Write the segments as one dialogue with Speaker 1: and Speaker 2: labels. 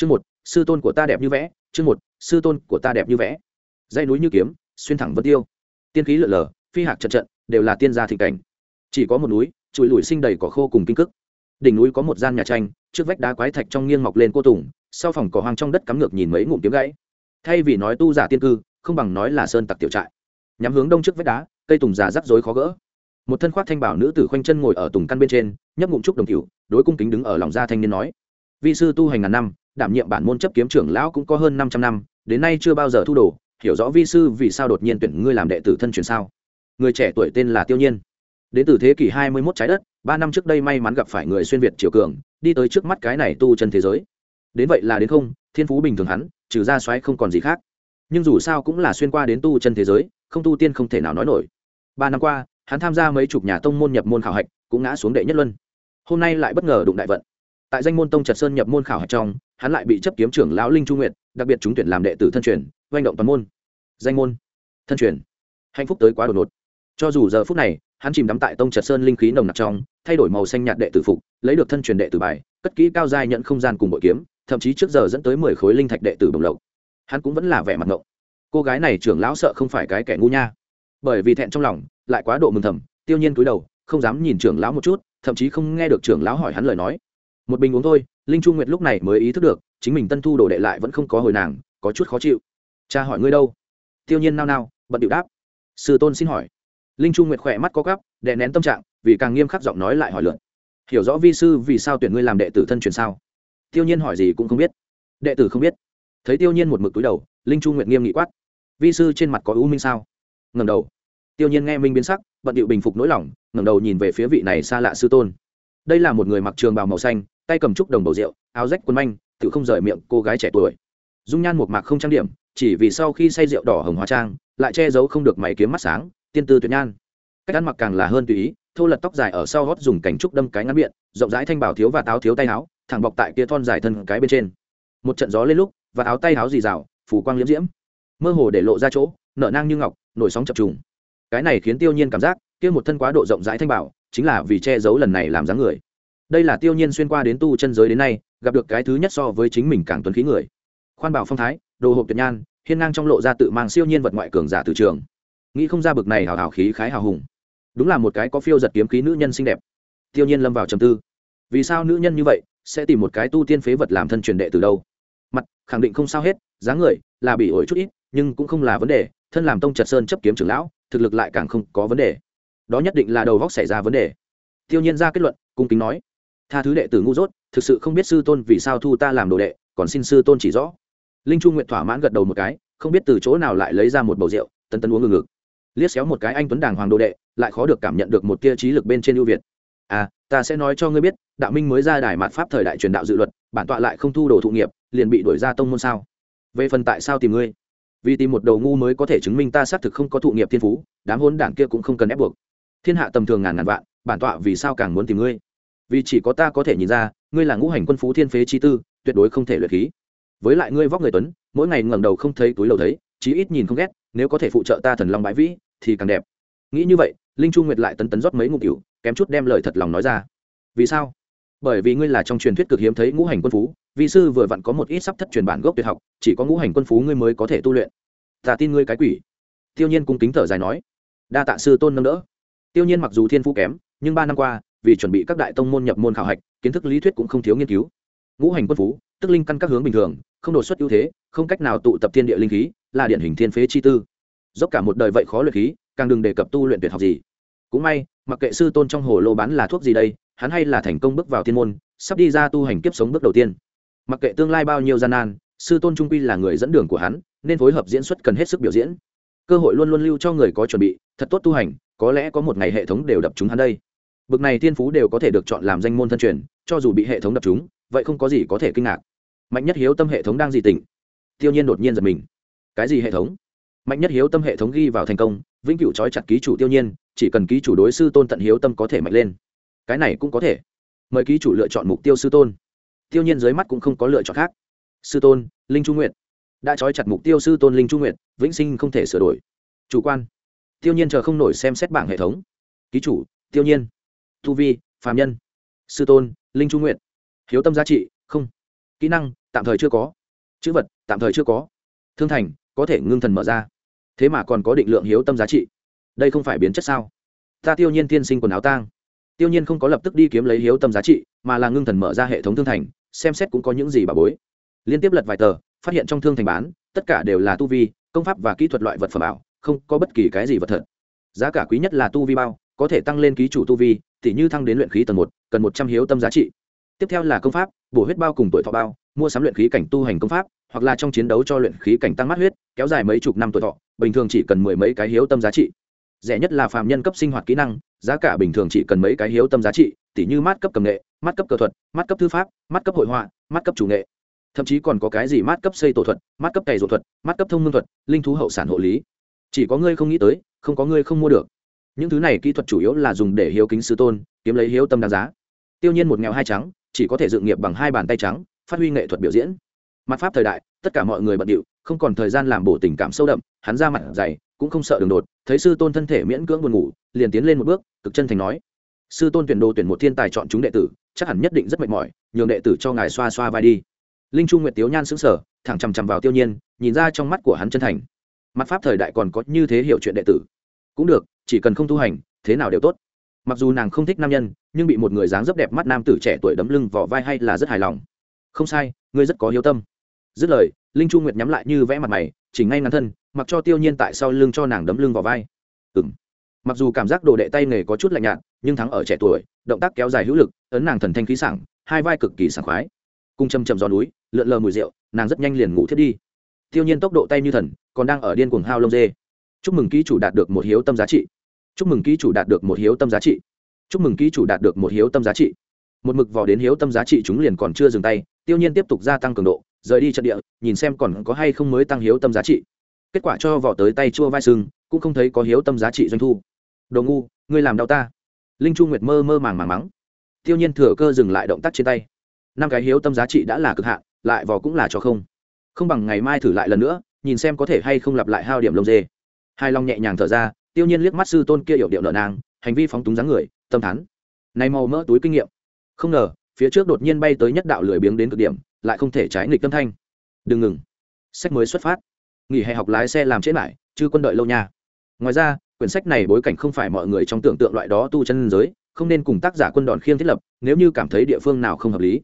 Speaker 1: chương một, sư tôn của ta đẹp như vẽ, chương một, sư tôn của ta đẹp như vẽ. Dây núi như kiếm, xuyên thẳng vân tiêu. Tiên khí lượn lờ, phi hạc trận trận, đều là tiên gia thịnh cảnh. Chỉ có một núi trụi lùi sinh đầy cỏ khô cùng kinh cức. Đỉnh núi có một gian nhà tranh, trước vách đá quái thạch trong nghiêng mọc lên cô tùng, sau phòng cỏ hoang trong đất cắm ngược nhìn mấy ngụm kiếm gãy. Thay vì nói tu giả tiên cư, không bằng nói là sơn tặc tiểu trại. Nhắm hướng đông trước vách đá, cây tùng già rắc rối khó gỡ. Một thân khoác thanh bảo nữ tử khoanh chân ngồi ở tùng căn bên trên, nhấp ngụm trúc đồng cửu, đối cung kính đứng ở lòng gia thanh niên nói. Vi sư tu hành ngàn năm đảm nhiệm bản môn chấp kiếm trưởng lão cũng có hơn năm trăm năm, đến nay chưa bao giờ thu đồ. Hiểu rõ vi sư vì sao đột nhiên tuyển ngươi làm đệ tử thân truyền sao? Người trẻ tuổi tên là tiêu nhiên. Đến từ thế kỷ hai mươi 21 trái đất, ba năm trước đây may mắn gặp phải người xuyên việt triều cường, đi tới trước mắt cái này tu chân thế giới. Đến vậy là đến không, thiên phú bình thường hắn, trừ ra xoáy không còn gì khác. Nhưng dù sao cũng là xuyên qua đến tu chân thế giới, không tu tiên không thể nào nói nổi. Ba năm qua, hắn tham gia mấy chục nhà tông môn nhập môn khảo hạch, cũng ngã xuống đệ nhất luân. Hôm nay lại bất ngờ đụng đại vận tại danh môn tông trật sơn nhập môn khảo hạch trong, hắn lại bị chấp kiếm trưởng lão linh chu nguyệt, đặc biệt trúng tuyển làm đệ tử thân truyền doanh động toàn môn. Danh môn, thân truyền. Hạnh phúc tới quá đột ngột. Cho dù giờ phút này, hắn chìm đắm tại tông trật sơn linh khí nồng nặc trong, thay đổi màu xanh nhạt đệ tử phục, lấy được thân truyền đệ tử bài, cất kỹ cao giai nhận không gian cùng bội kiếm, thậm chí trước giờ dẫn tới mười khối linh thạch đệ tử đồng lộc. Hắn cũng vẫn là vẻ mặt ngộng. Cô gái này trưởng lão sợ không phải cái kẻ ngu nha. Bởi vì thẹn trong lòng, lại quá độ mừng thầm, tiêu nhiên cúi đầu, không dám nhìn trưởng lão một chút, thậm chí không nghe được trưởng lão hỏi hắn lời nói một bình uống thôi, linh chu nguyệt lúc này mới ý thức được, chính mình tân thu đồ đệ lại vẫn không có hồi nàng, có chút khó chịu. Cha hỏi ngươi đâu? Tiêu nhiên nao nao, bận điệu đáp. Sư tôn xin hỏi. Linh chu nguyệt khỏe mắt có gắp đè nén tâm trạng, vì càng nghiêm khắc giọng nói lại hỏi lượn. Hiểu rõ vi sư vì sao tuyển ngươi làm đệ tử thân truyền sao? Tiêu nhiên hỏi gì cũng không biết. Đệ tử không biết. Thấy tiêu nhiên một mực túi đầu, linh chu nguyệt nghiêm nghị quát. Vi sư trên mặt có ưu minh sao? Ngầm đầu. Tiêu nhiên nghe minh biến sắc, bận điệu bình phục nỗi lòng, ngẩng đầu nhìn về phía vị này xa lạ sư tôn. Đây là một người mặc trường bào màu xanh tay cầm trúc đồng bầu rượu, áo rách quần manh, tự không rời miệng cô gái trẻ tuổi. Dung nhan một mạc không trang điểm, chỉ vì sau khi say rượu đỏ hồng hóa trang, lại che giấu không được mày kiếm mắt sáng, tiên tư tuyệt nhan. Cách ăn mặc càng là hơn tùy ý, thô lật tóc dài ở sau gót dùng cảnh trúc đâm cái ngắn biện rộng rãi thanh bảo thiếu và táo thiếu tay áo, thẳng bọc tại kia thon dài thân cái bên trên. Một trận gió lên lúc, và áo tay áo dì rào phủ quang liễm diễm. Mơ hồ để lộ ra chỗ, nở nang như ngọc, nổi sóng chập trùng. Cái này khiến tiêu nhiên cảm giác, kia một thân quá độ rộng rãi thanh bảo, chính là vì che giấu lần này làm dáng người đây là tiêu nhiên xuyên qua đến tu chân giới đến nay, gặp được cái thứ nhất so với chính mình càng tuấn khí người. Khoan bảo phong thái, đồ hộp tuyệt nhan, hiên ngang trong lộ ra tự mang siêu nhiên vật ngoại cường giả từ trường. Nghĩ không ra bực này hào hào khí khái hào hùng. Đúng là một cái có phiêu giật kiếm khí nữ nhân xinh đẹp. Tiêu nhiên lâm vào trầm tư. Vì sao nữ nhân như vậy sẽ tìm một cái tu tiên phế vật làm thân truyền đệ từ đâu? Mặt, khẳng định không sao hết, dáng người là bị ổi chút ít, nhưng cũng không là vấn đề, thân làm tông trật sơn chấp kiếm trưởng lão, thực lực lại càng không có vấn đề. Đó nhất định là đầu vóc xảy ra vấn đề. Tiêu nhiên ra kết luận, cung kính nói tha thứ đệ tử ngu dốt, thực sự không biết sư tôn vì sao thu ta làm đồ đệ, còn xin sư tôn chỉ rõ. Linh chu nguyện thỏa mãn gật đầu một cái, không biết từ chỗ nào lại lấy ra một bầu rượu tân tân uống ngừng ngực. Liếc xéo một cái anh tuấn đàng hoàng đồ đệ, lại khó được cảm nhận được một tia trí lực bên trên ưu việt. À ta sẽ nói cho ngươi biết, đạo minh mới ra đài mạt pháp thời đại truyền đạo dự luật, bản tọa lại không thu đồ thụ nghiệp, liền bị đuổi ra tông môn sao? Về phần tại sao tìm ngươi? Vì tìm một đầu ngu mới có thể chứng minh ta xác thực không có thụ nghiệp thiên phú, đám hôn đảng kia cũng không cần ép buộc. Thiên hạ tầm thường ngàn ngàn vạn, bản tọa vì sao càng muốn tìm ngươi? Vì chỉ có ta có thể nhìn ra, ngươi là ngũ hành quân phú thiên phế chi tư, tuyệt đối không thể luyện khí. Với lại ngươi vóc người tuấn, mỗi ngày ngẩng đầu không thấy túi lầu thấy, chí ít nhìn không ghét, nếu có thể phụ trợ ta thần long bãi vĩ, thì càng đẹp. Nghĩ như vậy, linh chu nguyệt lại tấn tấn rót mấy ngụ cựu kém chút đem lời thật lòng nói ra. Vì sao? Bởi vì ngươi là trong truyền thuyết cực hiếm thấy ngũ hành quân phú vị sư vừa vặn có một ít sắp thất truyền bản gốc tuyệt học, chỉ có ngũ hành quân phú ngươi mới có thể tu luyện. Ta tin ngươi cái quỷ. Tiêu nhiên cung kính thở dài nói. Đa tạ sư tôn nâng đỡ. Tiêu nhiên mặc dù thiên phú kém, nhưng ba năm qua vì chuẩn bị các đại tông môn nhập môn khảo hạch, kiến thức lý thuyết cũng không thiếu nghiên cứu. Ngũ hành quân phú, tức linh căn các hướng bình thường, không đột xuất ưu thế, không cách nào tụ tập thiên địa linh khí, là điển hình thiên phế chi tư. Dốc cả một đời vậy khó luyện khí, càng đừng đề cập tu luyện tuyệt học gì. Cũng may, mặc kệ sư tôn trong hồ lô bán là thuốc gì đây, hắn hay là thành công bước vào thiên môn, sắp đi ra tu hành kiếp sống bước đầu tiên. Mặc kệ tương lai bao nhiêu gian nan, sư tôn trung quy là người dẫn đường của hắn, nên phối hợp diễn xuất cần hết sức biểu diễn. Cơ hội luôn luôn lưu cho người có chuẩn bị, thật tốt tu hành, có lẽ có một ngày hệ thống đều đập chúng hắn đây bực này thiên phú đều có thể được chọn làm danh môn thân truyền, cho dù bị hệ thống đập chúng vậy không có gì có thể kinh ngạc. Mạnh nhất hiếu tâm hệ thống đang gì tỉnh tiêu nhiên đột nhiên giật mình. Cái gì hệ thống? Mạnh nhất hiếu tâm hệ thống ghi vào thành công, vĩnh cửu trói chặt ký chủ tiêu nhiên, chỉ cần ký chủ đối sư tôn tận hiếu tâm có thể mạnh lên. Cái này cũng có thể. Mời ký chủ lựa chọn mục tiêu sư tôn. Tiêu nhiên dưới mắt cũng không có lựa chọn khác. Sư tôn, linh trung nguyện đã trói chặt mục tiêu sư tôn linh trung nguyện vĩnh sinh không thể sửa đổi. Chủ quan. Tiêu nhiên chờ không nổi xem xét bảng hệ thống. Ký chủ, tiêu nhiên tu vi, phàm nhân, sư tôn, linh trung nguyện hiếu tâm giá trị, không, kỹ năng, tạm thời chưa có, chữ vật, tạm thời chưa có, thương thành, có thể ngưng thần mở ra, thế mà còn có định lượng hiếu tâm giá trị, đây không phải biến chất sao? Ta tiêu nhiên tiên sinh quần áo tang, tiêu nhiên không có lập tức đi kiếm lấy hiếu tâm giá trị, mà là ngưng thần mở ra hệ thống thương thành, xem xét cũng có những gì bà bối. Liên tiếp lật vài tờ, phát hiện trong thương thành bán, tất cả đều là tu vi, công pháp và kỹ thuật loại vật phẩm ảo, không có bất kỳ cái gì vật thật. Giá cả quý nhất là tu vi bao, có thể tăng lên ký chủ tu vi tỉ như thăng đến luyện khí tầng một, cần một trăm hiếu tâm giá trị. Tiếp theo là công pháp, bổ huyết bao cùng tuổi thọ bao, mua sắm luyện khí cảnh tu hành công pháp, hoặc là trong chiến đấu cho luyện khí cảnh tăng mắt huyết, kéo dài mấy chục năm tuổi thọ, bình thường chỉ cần mười mấy cái hiếu tâm giá trị. Rẻ nhất là phàm nhân cấp sinh hoạt kỹ năng, giá cả bình thường chỉ cần mấy cái hiếu tâm giá trị, tỉ như mát cấp cầm nghệ, mát cấp cờ thuật, mát cấp thư pháp, mát cấp hội họa, mát cấp chủ nghệ. Thậm chí còn có cái gì mát cấp xây tổ thuật, mát cấp cày ruột thuật, mát cấp thông mương thuật, linh thú hậu sản hộ lý. Chỉ có ngươi không nghĩ tới, không có ngươi không mua được những thứ này kỹ thuật chủ yếu là dùng để hiếu kính sư tôn, kiếm lấy hiếu tâm đáng giá. Tiêu nhiên một nghèo hai trắng, chỉ có thể dựng nghiệp bằng hai bàn tay trắng, phát huy nghệ thuật biểu diễn. Mặt pháp thời đại, tất cả mọi người bận điệu, không còn thời gian làm bổ tình cảm sâu đậm, hắn ra mặt dày, cũng không sợ đường đột, thấy sư tôn thân thể miễn cưỡng buồn ngủ, liền tiến lên một bước, cực chân thành nói. Sư tôn tuyển đồ tuyển một thiên tài chọn chúng đệ tử, chắc hẳn nhất định rất mệt mỏi, nhường đệ tử cho ngài xoa xoa vai đi. Linh trung nguyệt tiếu nhan sững sở thẳng chằm chằm vào tiêu nhiên, nhìn ra trong mắt của hắn chân thành. Mặt pháp thời đại còn có như thế hiểu chuyện đệ tử. Cũng được chỉ cần không tu hành, thế nào đều tốt. Mặc dù nàng không thích nam nhân, nhưng bị một người dáng dấp đẹp mắt nam tử trẻ tuổi đấm lưng vỏ vai hay là rất hài lòng. Không sai, ngươi rất có hiếu tâm. Dứt lời, linh chu nguyệt nhắm lại như vẽ mặt mày chỉnh ngay ngắn thân, mặc cho tiêu nhiên tại sau lưng cho nàng đấm lưng vào vai. Ừng mặc dù cảm giác đồ đệ tay nghề có chút lạnh nhạt, nhưng thắng ở trẻ tuổi, động tác kéo dài hữu lực, ấn nàng thần thanh khí sảng, hai vai cực kỳ sảng khoái. Cung châm chầm gió núi, lượn lờ mùi rượu, nàng rất nhanh liền ngủ thiết đi. Tiêu nhiên tốc độ tay như thần, còn đang ở điên cuồng hao lông dê. Chúc mừng ký chủ đạt được một hiếu tâm giá trị chúc mừng ký chủ đạt được một hiếu tâm giá trị. Chúc mừng ký chủ đạt được một hiếu tâm giá trị. Một mực vò đến hiếu tâm giá trị chúng liền còn chưa dừng tay, tiêu nhiên tiếp tục gia tăng cường độ, rời đi trận địa, nhìn xem còn có hay không mới tăng hiếu tâm giá trị. Kết quả cho vỏ tới tay chua vai sưng cũng không thấy có hiếu tâm giá trị doanh thu. Đồ ngu, ngươi làm đau ta. Linh chu nguyệt mơ mơ màng màng mắng. Tiêu nhiên thừa cơ dừng lại động tác trên tay. Năm cái hiếu tâm giá trị đã là cực hạn, lại vỏ cũng là cho không. Không bằng ngày mai thử lại lần nữa, nhìn xem có thể hay không lặp lại hao điểm lông dê. Hai long nhẹ nhàng thở ra tiêu nhiên liếc mắt sư tôn kia hiểu điệu nợ nàng, hành vi phóng túng dáng người, tâm thắn này màu mỡ túi kinh nghiệm. Không ngờ, phía trước đột nhiên bay tới nhất đạo lười biếng đến cực điểm, lại không thể trái nghịch tâm thanh. Đừng ngừng. Sách mới xuất phát. Nghỉ hè học lái xe làm chết lại chứ quân đợi lâu nha. Ngoài ra, quyển sách này bối cảnh không phải mọi người trong tưởng tượng loại đó tu chân giới, không nên cùng tác giả quân đòn khiêng thiết lập, nếu như cảm thấy địa phương nào không hợp lý.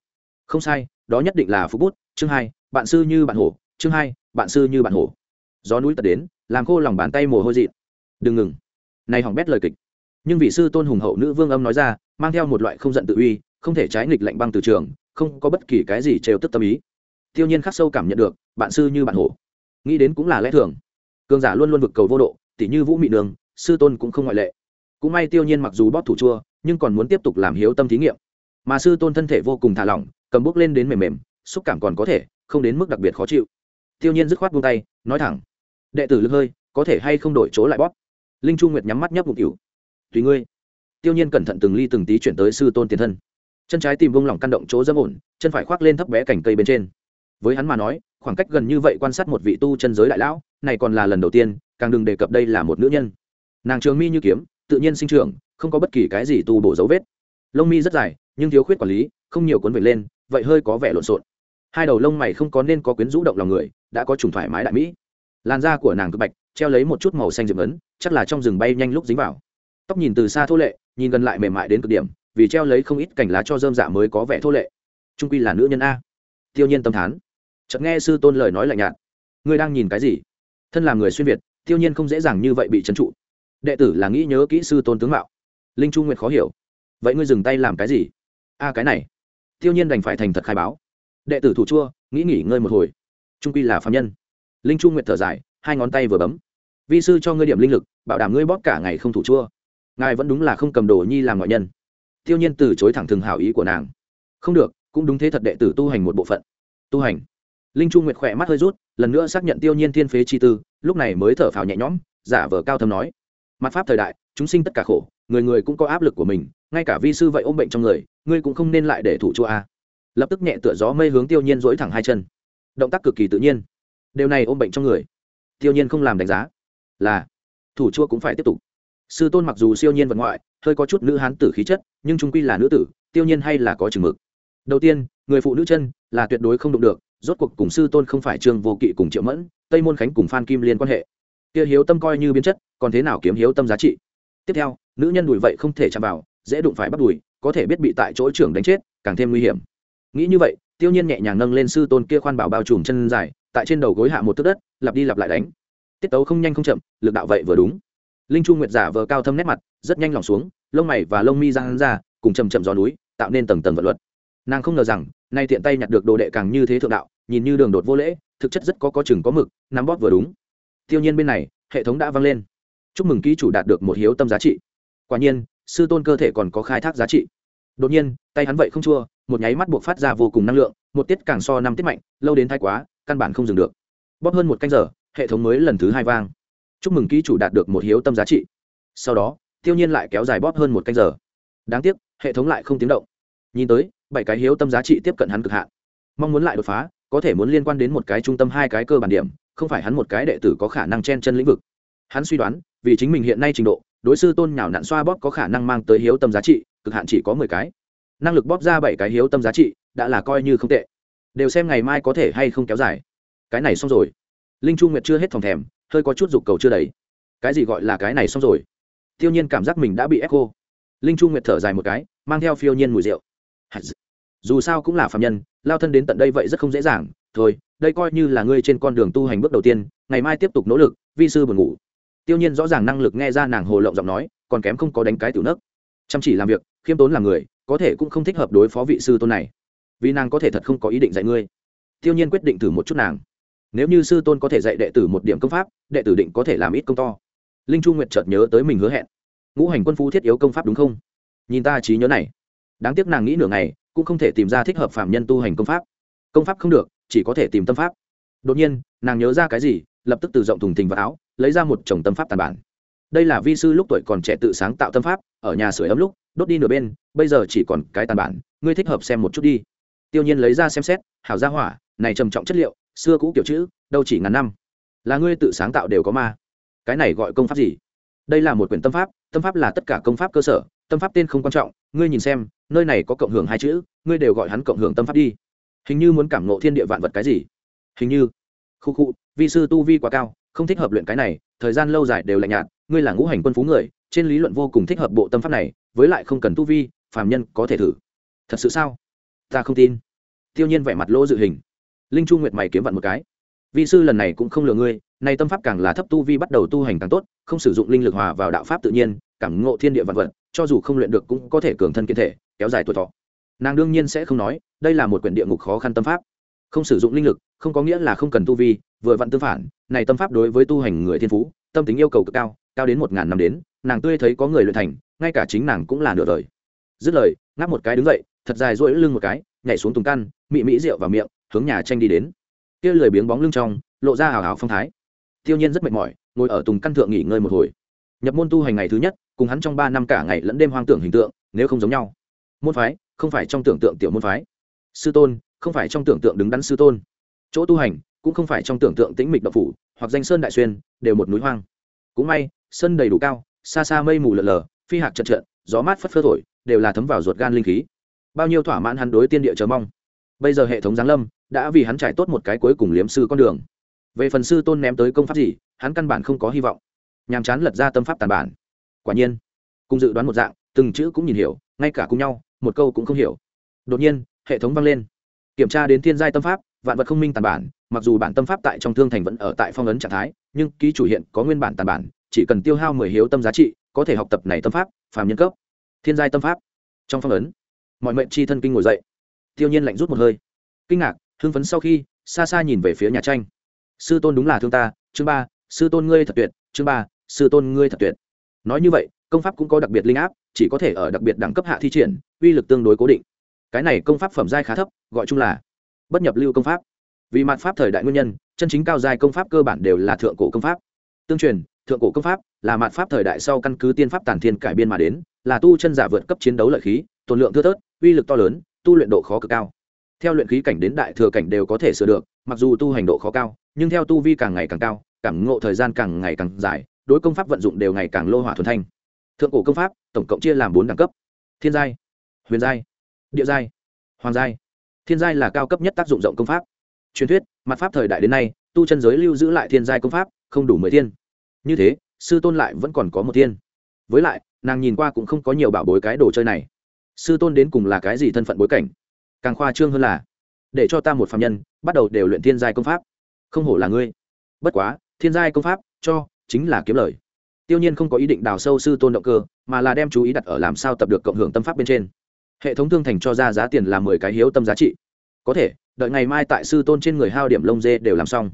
Speaker 1: Không sai, đó nhất định là phú bút, chương hai, bạn sư như bạn hổ, chương hai, bạn sư như bạn hổ. Gió núi tật đến, làm khô lòng bàn tay mồ hôi dị đừng ngừng. Này hỏng bét lời kịch. Nhưng vị sư tôn hùng hậu nữ vương âm nói ra, mang theo một loại không giận tự uy, không thể trái nghịch lạnh băng từ trường, không có bất kỳ cái gì trêu tức tâm ý. Tiêu nhiên khắc sâu cảm nhận được, bạn sư như bạn hổ. Nghĩ đến cũng là lẽ thường. Cường giả luôn luôn vực cầu vô độ, tỉ như vũ mị đường, sư tôn cũng không ngoại lệ. Cũng may tiêu nhiên mặc dù bóp thủ chua, nhưng còn muốn tiếp tục làm hiếu tâm thí nghiệm. Mà sư tôn thân thể vô cùng thả lỏng, cầm bước lên đến mềm mềm, xúc cảm còn có thể, không đến mức đặc biệt khó chịu. Tiêu nhiên dứt khoát buông tay, nói thẳng. Đệ tử lực hơi, có thể hay không đổi chỗ lại bóp? Linh chu nguyệt nhắm mắt nhấp một cửu tùy ngươi. Tiêu nhiên cẩn thận từng ly từng tí chuyển tới sư tôn tiền thân. Chân trái tìm vung lòng căn động chỗ dâm ổn, chân phải khoác lên thấp bé cành cây bên trên. Với hắn mà nói, khoảng cách gần như vậy quan sát một vị tu chân giới đại lão, này còn là lần đầu tiên, càng đừng đề cập đây là một nữ nhân. Nàng trường mi như kiếm, tự nhiên sinh trưởng, không có bất kỳ cái gì tu bổ dấu vết. Lông mi rất dài, nhưng thiếu khuyết quản lý, không nhiều cuốn vệt lên, vậy hơi có vẻ lộn xộn. Hai đầu lông mày không có nên có quyến rũ động lòng người, đã có trùng thoải mái đại mỹ. Làn da của nàng cực bạch, treo lấy một chút màu xanh rực ấn chắc là trong rừng bay nhanh lúc dính vào. Tóc nhìn từ xa thô lệ, nhìn gần lại mềm mại đến cực điểm, vì treo lấy không ít cành lá cho dơm dạ mới có vẻ thô lệ. Trung quy là nữ nhân a. Tiêu nhiên tâm thán. Chợt nghe sư tôn lời nói lạnh nhạt. Ngươi đang nhìn cái gì? Thân là người xuyên việt, tiêu nhiên không dễ dàng như vậy bị trấn trụ. Đệ tử là nghĩ nhớ kỹ sư tôn tướng mạo. Linh trung nguyệt khó hiểu. Vậy ngươi dừng tay làm cái gì? A, cái này. Tiêu nhiên đành phải thành thật khai báo. Đệ tử thủ chua, nghĩ nghỉ ngơi một hồi. Trung quy là phạm nhân. Linh trung nguyệt thở dài, hai ngón tay vừa bấm vi sư cho ngươi điểm linh lực, bảo đảm ngươi bóp cả ngày không thủ chua. Ngài vẫn đúng là không cầm đồ nhi làm ngoại nhân. Tiêu nhiên từ chối thẳng thừng hảo ý của nàng. Không được, cũng đúng thế thật đệ tử tu hành một bộ phận. Tu hành. Linh trung nguyệt khỏe mắt hơi rút, lần nữa xác nhận tiêu nhiên thiên phế chi tư, lúc này mới thở phào nhẹ nhõm, giả vờ cao thâm nói. Mặt pháp thời đại, chúng sinh tất cả khổ, người người cũng có áp lực của mình, ngay cả vi sư vậy ôm bệnh trong người, ngươi cũng không nên lại để thủ chua a. Lập tức nhẹ tựa gió mây hướng tiêu nhiên dỗi thẳng hai chân. Động tác cực kỳ tự nhiên. Điều này ôm bệnh trong người. Tiêu nhiên không làm đánh giá là thủ chua cũng phải tiếp tục. Sư tôn mặc dù siêu nhiên vật ngoại, hơi có chút nữ hán tử khí chất, nhưng trung quy là nữ tử, tiêu nhiên hay là có chừng mực. Đầu tiên, người phụ nữ chân là tuyệt đối không đụng được, rốt cuộc cùng sư tôn không phải trương vô kỵ cùng triệu mẫn, tây môn khánh cùng phan kim liên quan hệ. Kia hiếu tâm coi như biến chất, còn thế nào kiếm hiếu tâm giá trị? Tiếp theo, nữ nhân đùi vậy không thể chạm vào, dễ đụng phải bắt đùi, có thể biết bị tại chỗ trưởng đánh chết, càng thêm nguy hiểm. Nghĩ như vậy, tiêu nhiên nhẹ nhàng nâng lên sư tôn kia khoan bảo bao trùm chân dài, tại trên đầu gối hạ một tấc đất, lặp đi lặp lại đánh tiết tấu không nhanh không chậm, lực đạo vậy vừa đúng. Linh chu nguyệt giả vờ cao thâm nét mặt, rất nhanh lỏng xuống, lông mày và lông mi giang ra, cùng chầm chậm gió núi, tạo nên tầng tầng vật luật. Nàng không ngờ rằng, nay tiện tay nhặt được đồ đệ càng như thế thượng đạo, nhìn như đường đột vô lễ, thực chất rất có có chừng có mực, nắm bóp vừa đúng. Tiêu nhiên bên này, hệ thống đã vang lên. Chúc mừng ký chủ đạt được một hiếu tâm giá trị. Quả nhiên, sư tôn cơ thể còn có khai thác giá trị. Đột nhiên, tay hắn vậy không chua, một nháy mắt buộc phát ra vô cùng năng lượng, một tiết càng so năm tiết mạnh, lâu đến thái quá, căn bản không dừng được. Bóp hơn một canh giờ hệ thống mới lần thứ hai vang. Chúc mừng ký chủ đạt được một hiếu tâm giá trị. Sau đó, tiêu nhiên lại kéo dài bóp hơn một canh giờ. Đáng tiếc, hệ thống lại không tiếng động. Nhìn tới, bảy cái hiếu tâm giá trị tiếp cận hắn cực hạn. Mong muốn lại đột phá, có thể muốn liên quan đến một cái trung tâm hai cái cơ bản điểm, không phải hắn một cái đệ tử có khả năng chen chân lĩnh vực. Hắn suy đoán, vì chính mình hiện nay trình độ, đối sư tôn nhào nặn xoa bóp có khả năng mang tới hiếu tâm giá trị, cực hạn chỉ có mười cái. Năng lực bóp ra bảy cái hiếu tâm giá trị, đã là coi như không tệ. Đều xem ngày mai có thể hay không kéo dài. Cái này xong rồi linh chu nguyệt chưa hết thòng thèm, hơi có chút dục cầu chưa đầy. Cái gì gọi là cái này xong rồi? Tiêu nhiên cảm giác mình đã bị ép cô linh chu nguyệt thở dài một cái, mang theo phiêu nhiên mùi rượu. Dù sao cũng là phạm nhân, lao thân đến tận đây vậy rất không dễ dàng. Thôi, đây coi như là ngươi trên con đường tu hành bước đầu tiên, ngày mai tiếp tục nỗ lực, vi sư buồn ngủ. Tiêu nhiên rõ ràng năng lực nghe ra nàng hồ lộng giọng nói, còn kém không có đánh cái tiểu nấc. Chăm chỉ làm việc, khiêm tốn làm người, có thể cũng không thích hợp đối phó vị sư tôn này. Vì nàng có thể thật không có ý định dạy ngươi. Tiêu nhiên quyết định thử một chút nàng nếu như sư tôn có thể dạy đệ tử một điểm công pháp, đệ tử định có thể làm ít công to. Linh chu nguyệt chợt nhớ tới mình hứa hẹn. Ngũ hành quân phu thiết yếu công pháp đúng không? Nhìn ta trí nhớ này, đáng tiếc nàng nghĩ nửa ngày, cũng không thể tìm ra thích hợp phạm nhân tu hành công pháp. Công pháp không được, chỉ có thể tìm tâm pháp. Đột nhiên, nàng nhớ ra cái gì, lập tức từ rộng thùng thình vào áo, lấy ra một chồng tâm pháp tàn bản. Đây là vi sư lúc tuổi còn trẻ tự sáng tạo tâm pháp, ở nhà sửa ấm lúc, đốt đi nửa bên, bây giờ chỉ còn cái tàn bản, ngươi thích hợp xem một chút đi. Tiêu nhiên lấy ra xem xét, hảo gia hỏa, này trầm trọng chất liệu xưa cũ kiểu chữ, đâu chỉ ngàn năm. Là ngươi tự sáng tạo đều có ma. Cái này gọi công pháp gì? Đây là một quyển tâm pháp tâm pháp là tất cả công pháp cơ sở, tâm pháp tên không quan trọng, ngươi nhìn xem, nơi này có cộng hưởng hai chữ, ngươi đều gọi hắn cộng hưởng tâm pháp đi. Hình như muốn cảm nộ thiên địa vạn vật cái gì? Hình như. Khu khu, vi sư tu vi quá cao, không thích hợp luyện cái này, thời gian lâu dài đều lạnh nhạt, ngươi là ngũ hành quân phú người, trên lý luận vô cùng thích hợp bộ tâm pháp này, với lại không cần tu vi, phàm nhân có thể thử. Thật sự sao? Ta không tin. Tiêu nhiên vẻ mặt lỗ dự hình linh chu nguyệt mày kiếm vặn một cái. Vị sư, lần này cũng không lừa ngươi, nay tâm pháp càng là thấp tu vi bắt đầu tu hành càng tốt, không sử dụng linh lực hòa vào đạo pháp tự nhiên, cảm ngộ thiên địa vạn vật, cho dù không luyện được cũng có thể cường thân kiến thể, kéo dài tuổi thọ. Nàng đương nhiên sẽ không nói, đây là một quyển địa ngục khó khăn tâm pháp. Không sử dụng linh lực, không có nghĩa là không cần tu vi, vừa vặn tương phản, này tâm pháp đối với tu hành người thiên phú, tâm tính yêu cầu cực cao cao đến một ngàn năm đến, nàng tươi thấy có người luyện thành, ngay cả chính nàng cũng là nửa đời. Dứt lời, ngáp một cái đứng dậy, thật dài rỗi lưng một cái, nhảy xuống tùng căn, mị mỹ rượu vào miệng hướng nhà tranh đi đến. Kia lười biếng bóng lưng trong, lộ ra hào hào phong thái. Tiêu nhiên rất mệt mỏi, ngồi ở tùng căn thượng nghỉ ngơi một hồi. Nhập môn tu hành ngày thứ nhất, cùng hắn trong ba năm cả ngày lẫn đêm hoang tưởng hình tượng, nếu không giống nhau. Môn phái, không phải trong tưởng tượng tiểu môn phái. Sư tôn, không phải trong tưởng tượng đứng đắn sư tôn. Chỗ tu hành, cũng không phải trong tưởng tượng tĩnh mịch độc phủ, hoặc danh sơn đại xuyên, đều một núi hoang. Cũng may sân đầy đủ cao, xa xa mây mù lờ lờ phi hạc trận trận gió mát phất phơ thổi, đều là thấm vào ruột gan linh khí. Bao nhiêu thỏa mãn hắn đối tiên địa chờ mong. Bây giờ hệ thống giáng lâm đã vì hắn trải tốt một cái cuối cùng liếm sư con đường. Về phần sư tôn ném tới công pháp gì, hắn căn bản không có hy vọng. Nhàm chán lật ra tâm pháp tàn bản. Quả nhiên, cùng dự đoán một dạng, từng chữ cũng nhìn hiểu, ngay cả cùng nhau, một câu cũng không hiểu. Đột nhiên, hệ thống vang lên. Kiểm tra đến thiên giai tâm pháp, vạn vật không minh tàn bản, mặc dù bản tâm pháp tại trong thương thành vẫn ở tại phong ấn trạng thái, nhưng ký chủ hiện có nguyên bản tàn bản, chỉ cần tiêu hao mười hiếu tâm giá trị, có thể học tập này tâm pháp, phàm nhân cấp. Thiên giai tâm pháp, trong phong ấn. Mọi mệnh chi thân kinh ngồi dậy. Tiêu nhiên lạnh rút một hơi. Kinh ngạc hưng phấn sau khi, xa xa nhìn về phía nhà tranh. Sư tôn đúng là thương ta, chương ba, sư tôn ngươi thật tuyệt, chương ba, sư tôn ngươi thật tuyệt. Nói như vậy, công pháp cũng có đặc biệt linh áp, chỉ có thể ở đặc biệt đẳng cấp hạ thi triển, uy lực tương đối cố định. Cái này công pháp phẩm giai khá thấp, gọi chung là bất nhập lưu công pháp. Vì mặt pháp thời đại nguyên nhân, chân chính cao giai công pháp cơ bản đều là thượng cổ công pháp. Tương truyền, thượng cổ công pháp là mặt pháp thời đại sau căn cứ tiên pháp tản thiên cải biên mà đến, là tu chân giả vượt cấp chiến đấu lợi khí, tồn lượng thưa thớt, uy lực to lớn, tu luyện độ khó cực cao theo luyện khí cảnh đến đại thừa cảnh đều có thể sửa được, mặc dù tu hành độ khó cao, nhưng theo tu vi càng ngày càng cao, cảm ngộ thời gian càng ngày càng dài, đối công pháp vận dụng đều ngày càng lô hỏa thuần thanh. Thượng cổ công pháp, tổng cộng chia làm bốn đẳng cấp. Thiên giai, huyền giai, địa giai, hoàng giai. Thiên giai là cao cấp nhất tác dụng rộng công pháp. Truyền thuyết, mặt pháp thời đại đến nay, tu chân giới lưu giữ lại thiên giai công pháp, không đủ mười thiên. Như thế, sư tôn lại vẫn còn có một thiên. Với lại, nàng nhìn qua cũng không có nhiều bảo bối cái đồ chơi này. Sư tôn đến cùng là cái gì thân phận bối cảnh? Càng khoa trương hơn là, để cho ta một phạm nhân, bắt đầu đều luyện thiên giai công pháp. Không hổ là ngươi. Bất quá, thiên giai công pháp, cho, chính là kiếm lời. Tiêu nhiên không có ý định đào sâu sư tôn động cơ, mà là đem chú ý đặt ở làm sao tập được cộng hưởng tâm pháp bên trên. Hệ thống thương thành cho ra giá tiền là mười cái hiếu tâm giá trị. Có thể, đợi ngày mai tại sư tôn trên người hao điểm lông dê đều làm xong.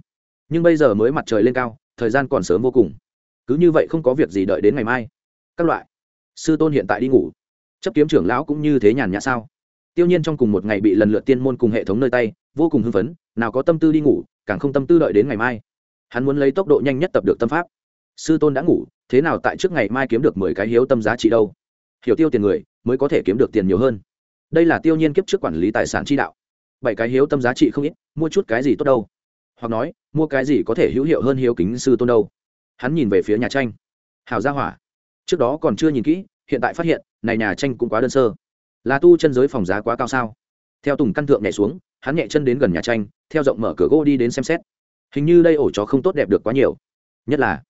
Speaker 1: Nhưng bây giờ mới mặt trời lên cao, thời gian còn sớm vô cùng. Cứ như vậy không có việc gì đợi đến ngày mai. Các loại. Sư tôn hiện tại đi ngủ. Chấp kiếm trưởng lão cũng như thế nhàn nhã sao? Tiêu nhiên trong cùng một ngày bị lần lượt tiên môn cùng hệ thống nơi tay, vô cùng hưng phấn, nào có tâm tư đi ngủ, càng không tâm tư đợi đến ngày mai. Hắn muốn lấy tốc độ nhanh nhất tập được tâm pháp. Sư tôn đã ngủ, thế nào tại trước ngày mai kiếm được mười cái hiếu tâm giá trị đâu? Hiểu tiêu tiền người, mới có thể kiếm được tiền nhiều hơn. Đây là tiêu nhiên kiếp trước quản lý tài sản chi đạo. Bảy cái hiếu tâm giá trị không ít, mua chút cái gì tốt đâu? Hoặc nói, mua cái gì có thể hữu hiệu hơn hiếu kính sư tôn đâu? Hắn nhìn về phía nhà tranh. Hào gia hỏa. Trước đó còn chưa nhìn kỹ, hiện tại phát hiện, này nhà tranh cũng quá đơn sơ là tu chân giới phòng giá quá cao sao? Theo tùng căn thượng nhảy xuống, hắn nhẹ chân đến gần nhà tranh, theo rộng mở cửa gỗ đi đến xem xét. Hình như đây ổ chó không tốt đẹp được quá nhiều. Nhất là,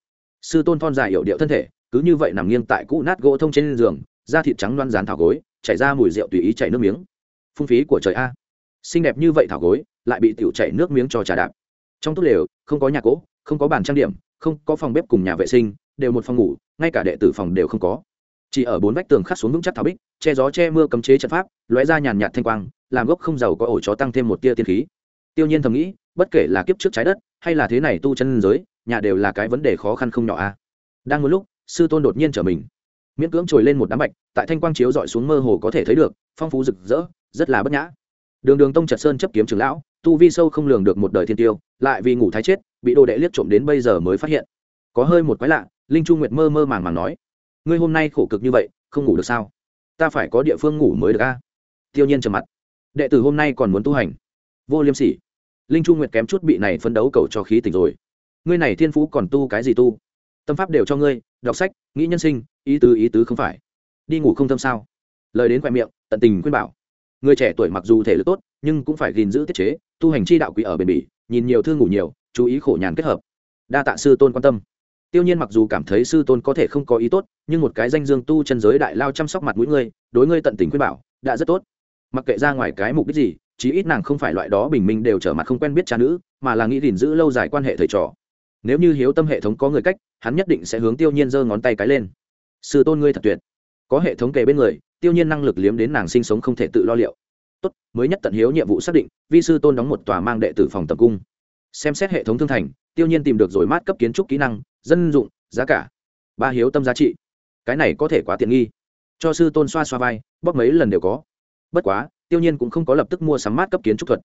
Speaker 1: sư tôn thon dài hiệu điệu thân thể, cứ như vậy nằm nghiêng tại cũ nát gỗ thông trên giường, da thịt trắng loan rán thảo gối, chảy ra mùi rượu tùy ý chảy nước miếng. Phung phí của trời a. Xinh đẹp như vậy thảo gối, lại bị tiểu chảy nước miếng cho trà đạp. Trong tốt lều, không có nhà cỗ không có bàn trang điểm, không có phòng bếp cùng nhà vệ sinh, đều một phòng ngủ, ngay cả đệ tử phòng đều không có chỉ ở bốn vách tường khắc xuống vững chắc thảo bích, che gió che mưa cấm chế trận pháp, lóe ra nhàn nhạt thanh quang, làm gốc không giàu có ổ chó tăng thêm một tia tiên khí. Tiêu nhiên thầm nghĩ, bất kể là kiếp trước trái đất, hay là thế này tu chân giới, nhà đều là cái vấn đề khó khăn không nhỏ a đang một lúc, sư tôn đột nhiên trở mình. Miễn cưỡng trồi lên một đám bạch, tại thanh quang chiếu dọi xuống mơ hồ có thể thấy được, phong phú rực rỡ, rất là bất nhã. Đường đường tông trật sơn chấp kiếm trường lão, tu vi sâu không lường được một đời thiên tiêu, lại vì ngủ thái chết, bị đồ đệ liếc trộm đến bây giờ mới phát hiện. Có hơi một quái lạ, linh chu nguyệt mơ mơ màng màng nói ngươi hôm nay khổ cực như vậy, không ngủ được sao? Ta phải có địa phương ngủ mới được a. Tiêu nhiên trầm mặt. Đệ tử hôm nay còn muốn tu hành? Vô liêm sỉ. Linh chu nguyệt kém chút bị này phân đấu cầu cho khí tỉnh rồi. Ngươi này thiên phú còn tu cái gì tu? Tâm pháp đều cho ngươi, đọc sách, nghĩ nhân sinh, ý tứ ý tứ không phải. Đi ngủ không thâm sao? Lời đến khoe miệng, tận tình khuyên bảo. Người trẻ tuổi mặc dù thể lực tốt, nhưng cũng phải gìn giữ tiết chế, tu hành chi đạo quỷ ở bền bỉ, nhìn nhiều thương ngủ nhiều, chú ý khổ nhàn kết hợp. Đa tạ sư tôn quan tâm tiêu nhiên mặc dù cảm thấy sư tôn có thể không có ý tốt, nhưng một cái danh dương tu chân giới đại lao chăm sóc mặt mũi ngươi, đối ngươi tận tình khuyên bảo, đã rất tốt. Mặc kệ ra ngoài cái mục đích gì, chí ít nàng không phải loại đó bình minh đều trở mặt không quen biết cha nữ, mà là nghĩ gìn giữ lâu dài quan hệ thầy trò. Nếu như hiếu tâm hệ thống có người cách, hắn nhất định sẽ hướng tiêu nhiên giơ ngón tay cái lên. Sư tôn ngươi thật tuyệt. Có hệ thống kề bên người, tiêu nhiên năng lực liếm đến nàng sinh sống không thể tự lo liệu. Tốt, mới nhất tận hiếu nhiệm vụ xác định, vi sư tôn đóng một tòa mang đệ tử phòng tập cung. Xem xét hệ thống thương thành tiêu nhiên tìm được rồi mát cấp kiến trúc kỹ năng, dân dụng, giá cả. Ba hiếu tâm giá trị. Cái này có thể quá tiện nghi. Cho sư tôn xoa xoa vai, bóp mấy lần đều có. Bất quá, tiêu nhiên cũng không có lập tức mua sắm mát cấp kiến trúc thuật.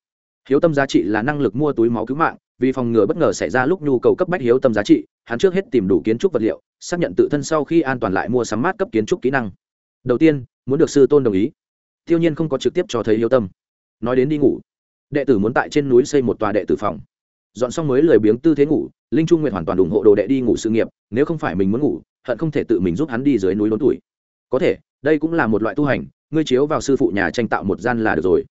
Speaker 1: Hiếu tâm giá trị là năng lực mua túi máu cứu mạng, vì phòng ngừa bất ngờ xảy ra lúc nhu cầu cấp bách hiếu tâm giá trị, hắn trước hết tìm đủ kiến trúc vật liệu, xác nhận tự thân sau khi an toàn lại mua sắm mát cấp kiến trúc kỹ năng. Đầu tiên, muốn được sư tôn đồng ý. Tiêu nhiên không có trực tiếp cho thấy hiếu tâm. Nói đến đi ngủ. Đệ tử muốn tại trên núi xây một tòa đệ tử phòng dọn xong mới lười biếng tư thế ngủ, linh trung nguyện hoàn toàn ủng hộ đồ đệ đi ngủ sự nghiệp, nếu không phải mình muốn ngủ, hận không thể tự mình giúp hắn đi dưới núi lớn tuổi. Có thể, đây cũng là một loại tu hành, ngươi chiếu vào sư phụ nhà tranh tạo một gian là được rồi.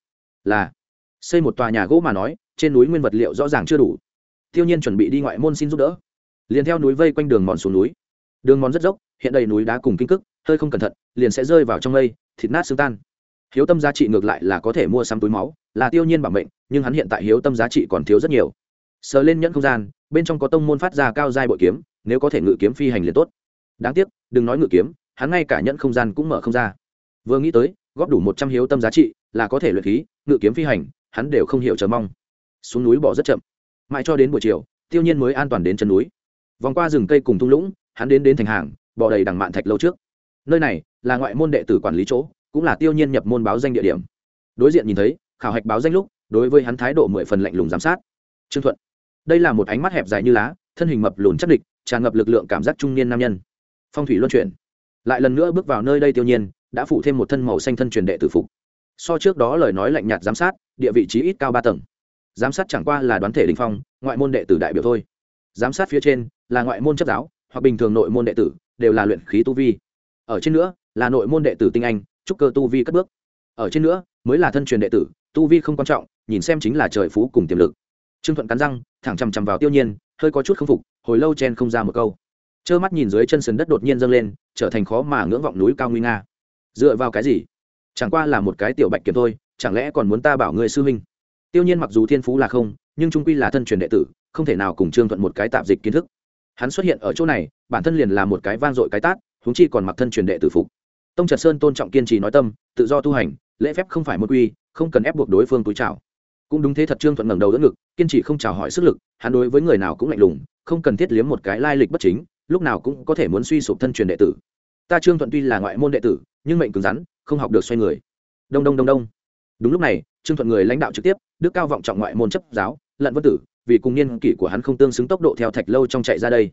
Speaker 1: Là, xây một tòa nhà gỗ mà nói, trên núi nguyên vật liệu rõ ràng chưa đủ. Tiêu nhiên chuẩn bị đi ngoại môn xin giúp đỡ. Liền theo núi vây quanh đường mòn xuống núi. Đường mòn rất dốc, hiện đầy núi đá cùng kinh cức, hơi không cẩn thận, liền sẽ rơi vào trong mây, thịt nát xương tan. Hiếu tâm giá trị ngược lại là có thể mua sắm túi máu, là tiêu nhiên bảo mệnh, nhưng hắn hiện tại hiếu tâm giá trị còn thiếu rất nhiều sờ lên nhẫn không gian, bên trong có tông môn phát ra cao giai bội kiếm, nếu có thể ngự kiếm phi hành liền tốt. Đáng tiếc, đừng nói ngự kiếm, hắn ngay cả nhẫn không gian cũng mở không ra. Vừa nghĩ tới, góp đủ một trăm hiếu tâm giá trị là có thể luyện khí, ngự kiếm phi hành, hắn đều không hiểu chờ mong. Xuống núi bỏ rất chậm. Mãi cho đến buổi chiều, tiêu nhiên mới an toàn đến chân núi. Vòng qua rừng cây cùng thung lũng, hắn đến đến thành hàng, bỏ đầy đằng mạn thạch lâu trước. Nơi này là ngoại môn đệ tử quản lý chỗ, cũng là tiêu nhiên nhập môn báo danh địa điểm. Đối diện nhìn thấy, khảo hạch báo danh lúc, đối với hắn thái độ mười phần lạnh lùng giám sát. Trương thuận đây là một ánh mắt hẹp dài như lá, thân hình mập lùn chắc địch, tràn ngập lực lượng cảm giác trung niên nam nhân. Phong thủy luân chuyển. Lại lần nữa bước vào nơi đây tiêu nhiên, đã phụ thêm một thân màu xanh thân truyền đệ tử phục. So trước đó lời nói lạnh nhạt giám sát, địa vị trí ít cao ba tầng. Giám sát chẳng qua là đoán thể đình phong, ngoại môn đệ tử đại biểu thôi. Giám sát phía trên là ngoại môn chấp giáo, hoặc bình thường nội môn đệ tử, đều là luyện khí tu vi. Ở trên nữa là nội môn đệ tử tinh anh, trúc cơ tu vi cất bước. Ở trên nữa mới là thân truyền đệ tử, tu vi không quan trọng, nhìn xem chính là trời phú cùng tiềm lực trương thuận cắn răng, thẳng chằm chằm vào tiêu nhiên, hơi có chút k phục, hồi lâu chen không ra một câu. Trơ mắt nhìn dưới chân sườn đất đột nhiên dâng lên, trở thành khó mà ngưỡng vọng núi cao nguy nga. Dựa vào cái gì? Chẳng qua là một cái tiểu bạch kiếm thôi, chẳng lẽ còn muốn ta bảo người sư huynh? Tiêu nhiên mặc dù thiên phú là không, nhưng trung quy là thân truyền đệ tử, không thể nào cùng trương thuận một cái tạp dịch kiến thức. Hắn xuất hiện ở chỗ này, bản thân liền là một cái vang dội cái tát, huống chi còn mặc thân truyền đệ tử phục. Tông trật sơn tôn trọng kiên trì nói tâm, tự do tu hành, lễ phép không phải một quy không cần ép buộc đối phương túi trào cũng đúng thế thật trương thuận ngẩng đầu đỡ ngực, kiên trì không chào hỏi sức lực, hắn đối với người nào cũng lạnh lùng, không cần thiết liếm một cái lai lịch bất chính, lúc nào cũng có thể muốn suy sụp thân truyền đệ tử. Ta trương thuận tuy là ngoại môn đệ tử, nhưng mệnh cứng rắn, không học được xoay người. Đông đông đông đông. Đúng lúc này, trương thuận người lãnh đạo trực tiếp, đức cao vọng trọng ngoại môn chấp giáo, lận vân tử, vì cùng niên kỷ của hắn không tương xứng tốc độ theo thạch lâu trong chạy ra đây.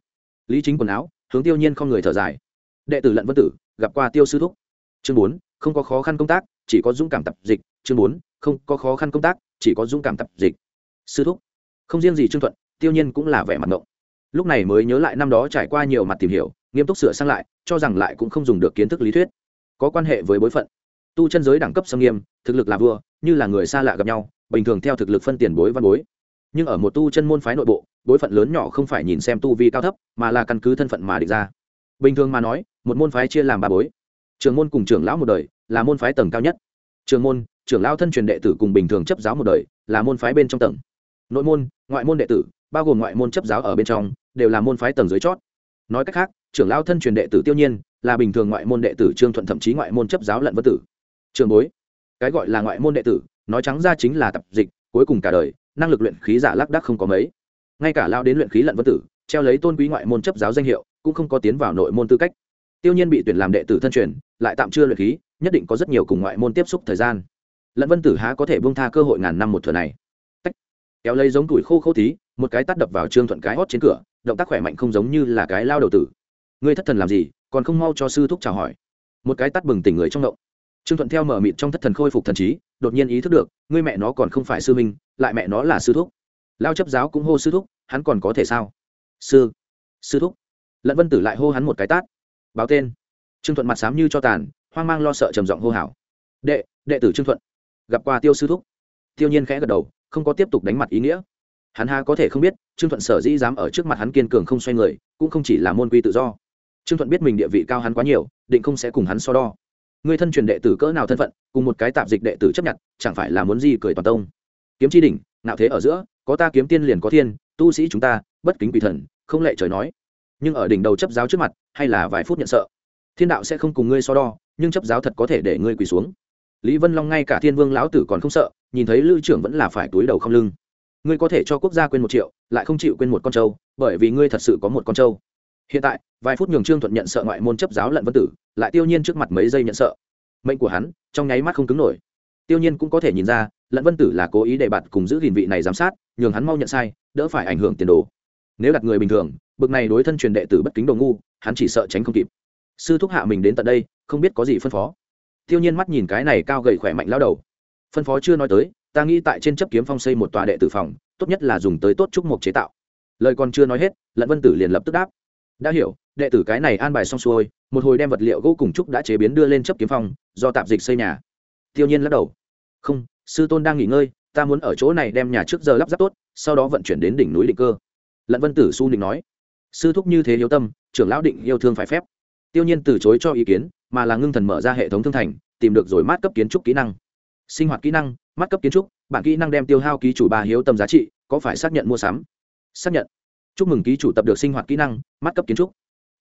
Speaker 1: Lý chính quần áo, hướng tiêu nhiên không người thở dài. Đệ tử lận vân tử, gặp qua tiêu sư thúc. Chương bốn, không có khó khăn công tác, chỉ có dũng cảm tập dịch. Chương bốn, không có khó khăn công tác chỉ có dũng cảm tập dịch. Sư thúc, không riêng gì trương thuận, tiêu nhiên cũng là vẻ mặt ngộng. Lúc này mới nhớ lại năm đó trải qua nhiều mặt tìm hiểu, nghiêm túc sửa sang lại, cho rằng lại cũng không dùng được kiến thức lý thuyết. Có quan hệ với bối phận. Tu chân giới đẳng cấp xâm nghiêm, thực lực là vua, như là người xa lạ gặp nhau, bình thường theo thực lực phân tiền bối văn bối. Nhưng ở một tu chân môn phái nội bộ, bối phận lớn nhỏ không phải nhìn xem tu vi cao thấp, mà là căn cứ thân phận mà địch ra. Bình thường mà nói, một môn phái chia làm ba bối. Trường môn cùng trưởng lão một đời, là môn phái tầng cao nhất. Trường môn trưởng lao thân truyền đệ tử cùng bình thường chấp giáo một đời, là môn phái bên trong tầng. Nội môn, ngoại môn đệ tử, bao gồm ngoại môn chấp giáo ở bên trong, đều là môn phái tầng dưới chót. Nói cách khác, trưởng lao thân truyền đệ tử tiêu nhiên, là bình thường ngoại môn đệ tử trương thuận thậm chí ngoại môn chấp giáo lận vân tử. Trường bối, cái gọi là ngoại môn đệ tử, nói trắng ra chính là tập dịch, cuối cùng cả đời, năng lực luyện khí giả lác đắc không có mấy. Ngay cả lao đến luyện khí lận vân tử, treo lấy tôn quý ngoại môn chấp giáo danh hiệu, cũng không có tiến vào nội môn tư cách. Tiêu nhiên bị tuyển làm đệ tử thân truyền, lại tạm chưa luyện khí, nhất định có rất nhiều cùng ngoại môn tiếp xúc thời gian lẫn vân tử há có thể buông tha cơ hội ngàn năm một thừa này. Tách. kéo lấy giống tuổi khô khô tí, một cái tát đập vào trương thuận cái hót trên cửa, động tác khỏe mạnh không giống như là cái lao đầu tử. Ngươi thất thần làm gì, còn không mau cho sư thúc chào hỏi. Một cái tát bừng tỉnh người trong động. Trương thuận theo mở mịt trong thất thần khôi phục thần trí, đột nhiên ý thức được, ngươi mẹ nó còn không phải sư minh lại mẹ nó là sư thúc. Lao chấp giáo cũng hô sư thúc, hắn còn có thể sao? Sư sư thúc. Lận vân tử lại hô hắn một cái tát. Báo tên. Trương thuận mặt sám như cho tàn, hoang mang lo sợ trầm giọng hô hào. Đệ đệ tử trương thuận gặp qua tiêu sư thúc. Tiêu nhiên khẽ gật đầu, không có tiếp tục đánh mặt ý nghĩa. Hắn ha có thể không biết, trương thuận sở dĩ dám ở trước mặt hắn kiên cường không xoay người, cũng không chỉ là môn quy tự do. Trương thuận biết mình địa vị cao hắn quá nhiều, định không sẽ cùng hắn so đo. Người thân truyền đệ tử cỡ nào thân phận, cùng một cái tạp dịch đệ tử chấp nhận, chẳng phải là muốn gì cười toàn tông. Kiếm chi đỉnh nào thế ở giữa, có ta kiếm tiên liền có thiên, tu sĩ chúng ta, bất kính quỷ thần, không lệ trời nói. Nhưng ở đỉnh đầu chấp giáo trước mặt, hay là vài phút nhận sợ. Thiên đạo sẽ không cùng ngươi so đo, nhưng chấp giáo thật có thể để ngươi quỳ xuống lý vân long ngay cả thiên vương lão tử còn không sợ, nhìn thấy lưu trưởng vẫn là phải túi đầu không lưng. Ngươi có thể cho quốc gia quên một triệu, lại không chịu quên một con trâu, bởi vì ngươi thật sự có một con trâu. Hiện tại, vài phút nhường trương thuận nhận sợ ngoại môn chấp giáo lận vân tử, lại tiêu nhiên trước mặt mấy giây nhận sợ. Mệnh của hắn, trong nháy mắt không cứng nổi. Tiêu nhiên cũng có thể nhìn ra, lận vân tử là cố ý để bạt cùng giữ gìn vị này giám sát, nhường hắn mau nhận sai, đỡ phải ảnh hưởng tiền đồ. Nếu đặt người bình thường, bực này đối thân truyền đệ tử bất kính đồ ngu, hắn chỉ sợ tránh không kịp. Sư thúc hạ mình đến tận đây, không biết có gì phân phó tiêu nhiên mắt nhìn cái này cao gầy khỏe mạnh lao đầu. Phân phó chưa nói tới, ta nghĩ tại trên chấp kiếm phong xây một tòa đệ tử phòng, tốt nhất là dùng tới tốt trúc mục chế tạo. Lời còn chưa nói hết, lận vân tử liền lập tức đáp. Đã hiểu, đệ tử cái này an bài xong xuôi, một hồi đem vật liệu gỗ cùng trúc đã chế biến đưa lên chấp kiếm phong, do tạp dịch xây nhà. Tiêu nhiên lắc đầu. Không, sư tôn đang nghỉ ngơi, ta muốn ở chỗ này đem nhà trước giờ lắp ráp tốt, sau đó vận chuyển đến đỉnh núi định cơ. Lận vân tử su định nói. Sư thúc như thế hiếu tâm, trưởng lão định yêu thương phải phép. Tiêu nhiên từ chối cho ý kiến mà là ngưng thần mở ra hệ thống thương thành, tìm được rồi mát cấp kiến trúc kỹ năng. Sinh hoạt kỹ năng, mát cấp kiến trúc, bản kỹ năng đem tiêu hao ký chủ ba hiếu tâm giá trị, có phải xác nhận mua sắm? Xác nhận. Chúc mừng ký chủ tập được sinh hoạt kỹ năng, mát cấp kiến trúc.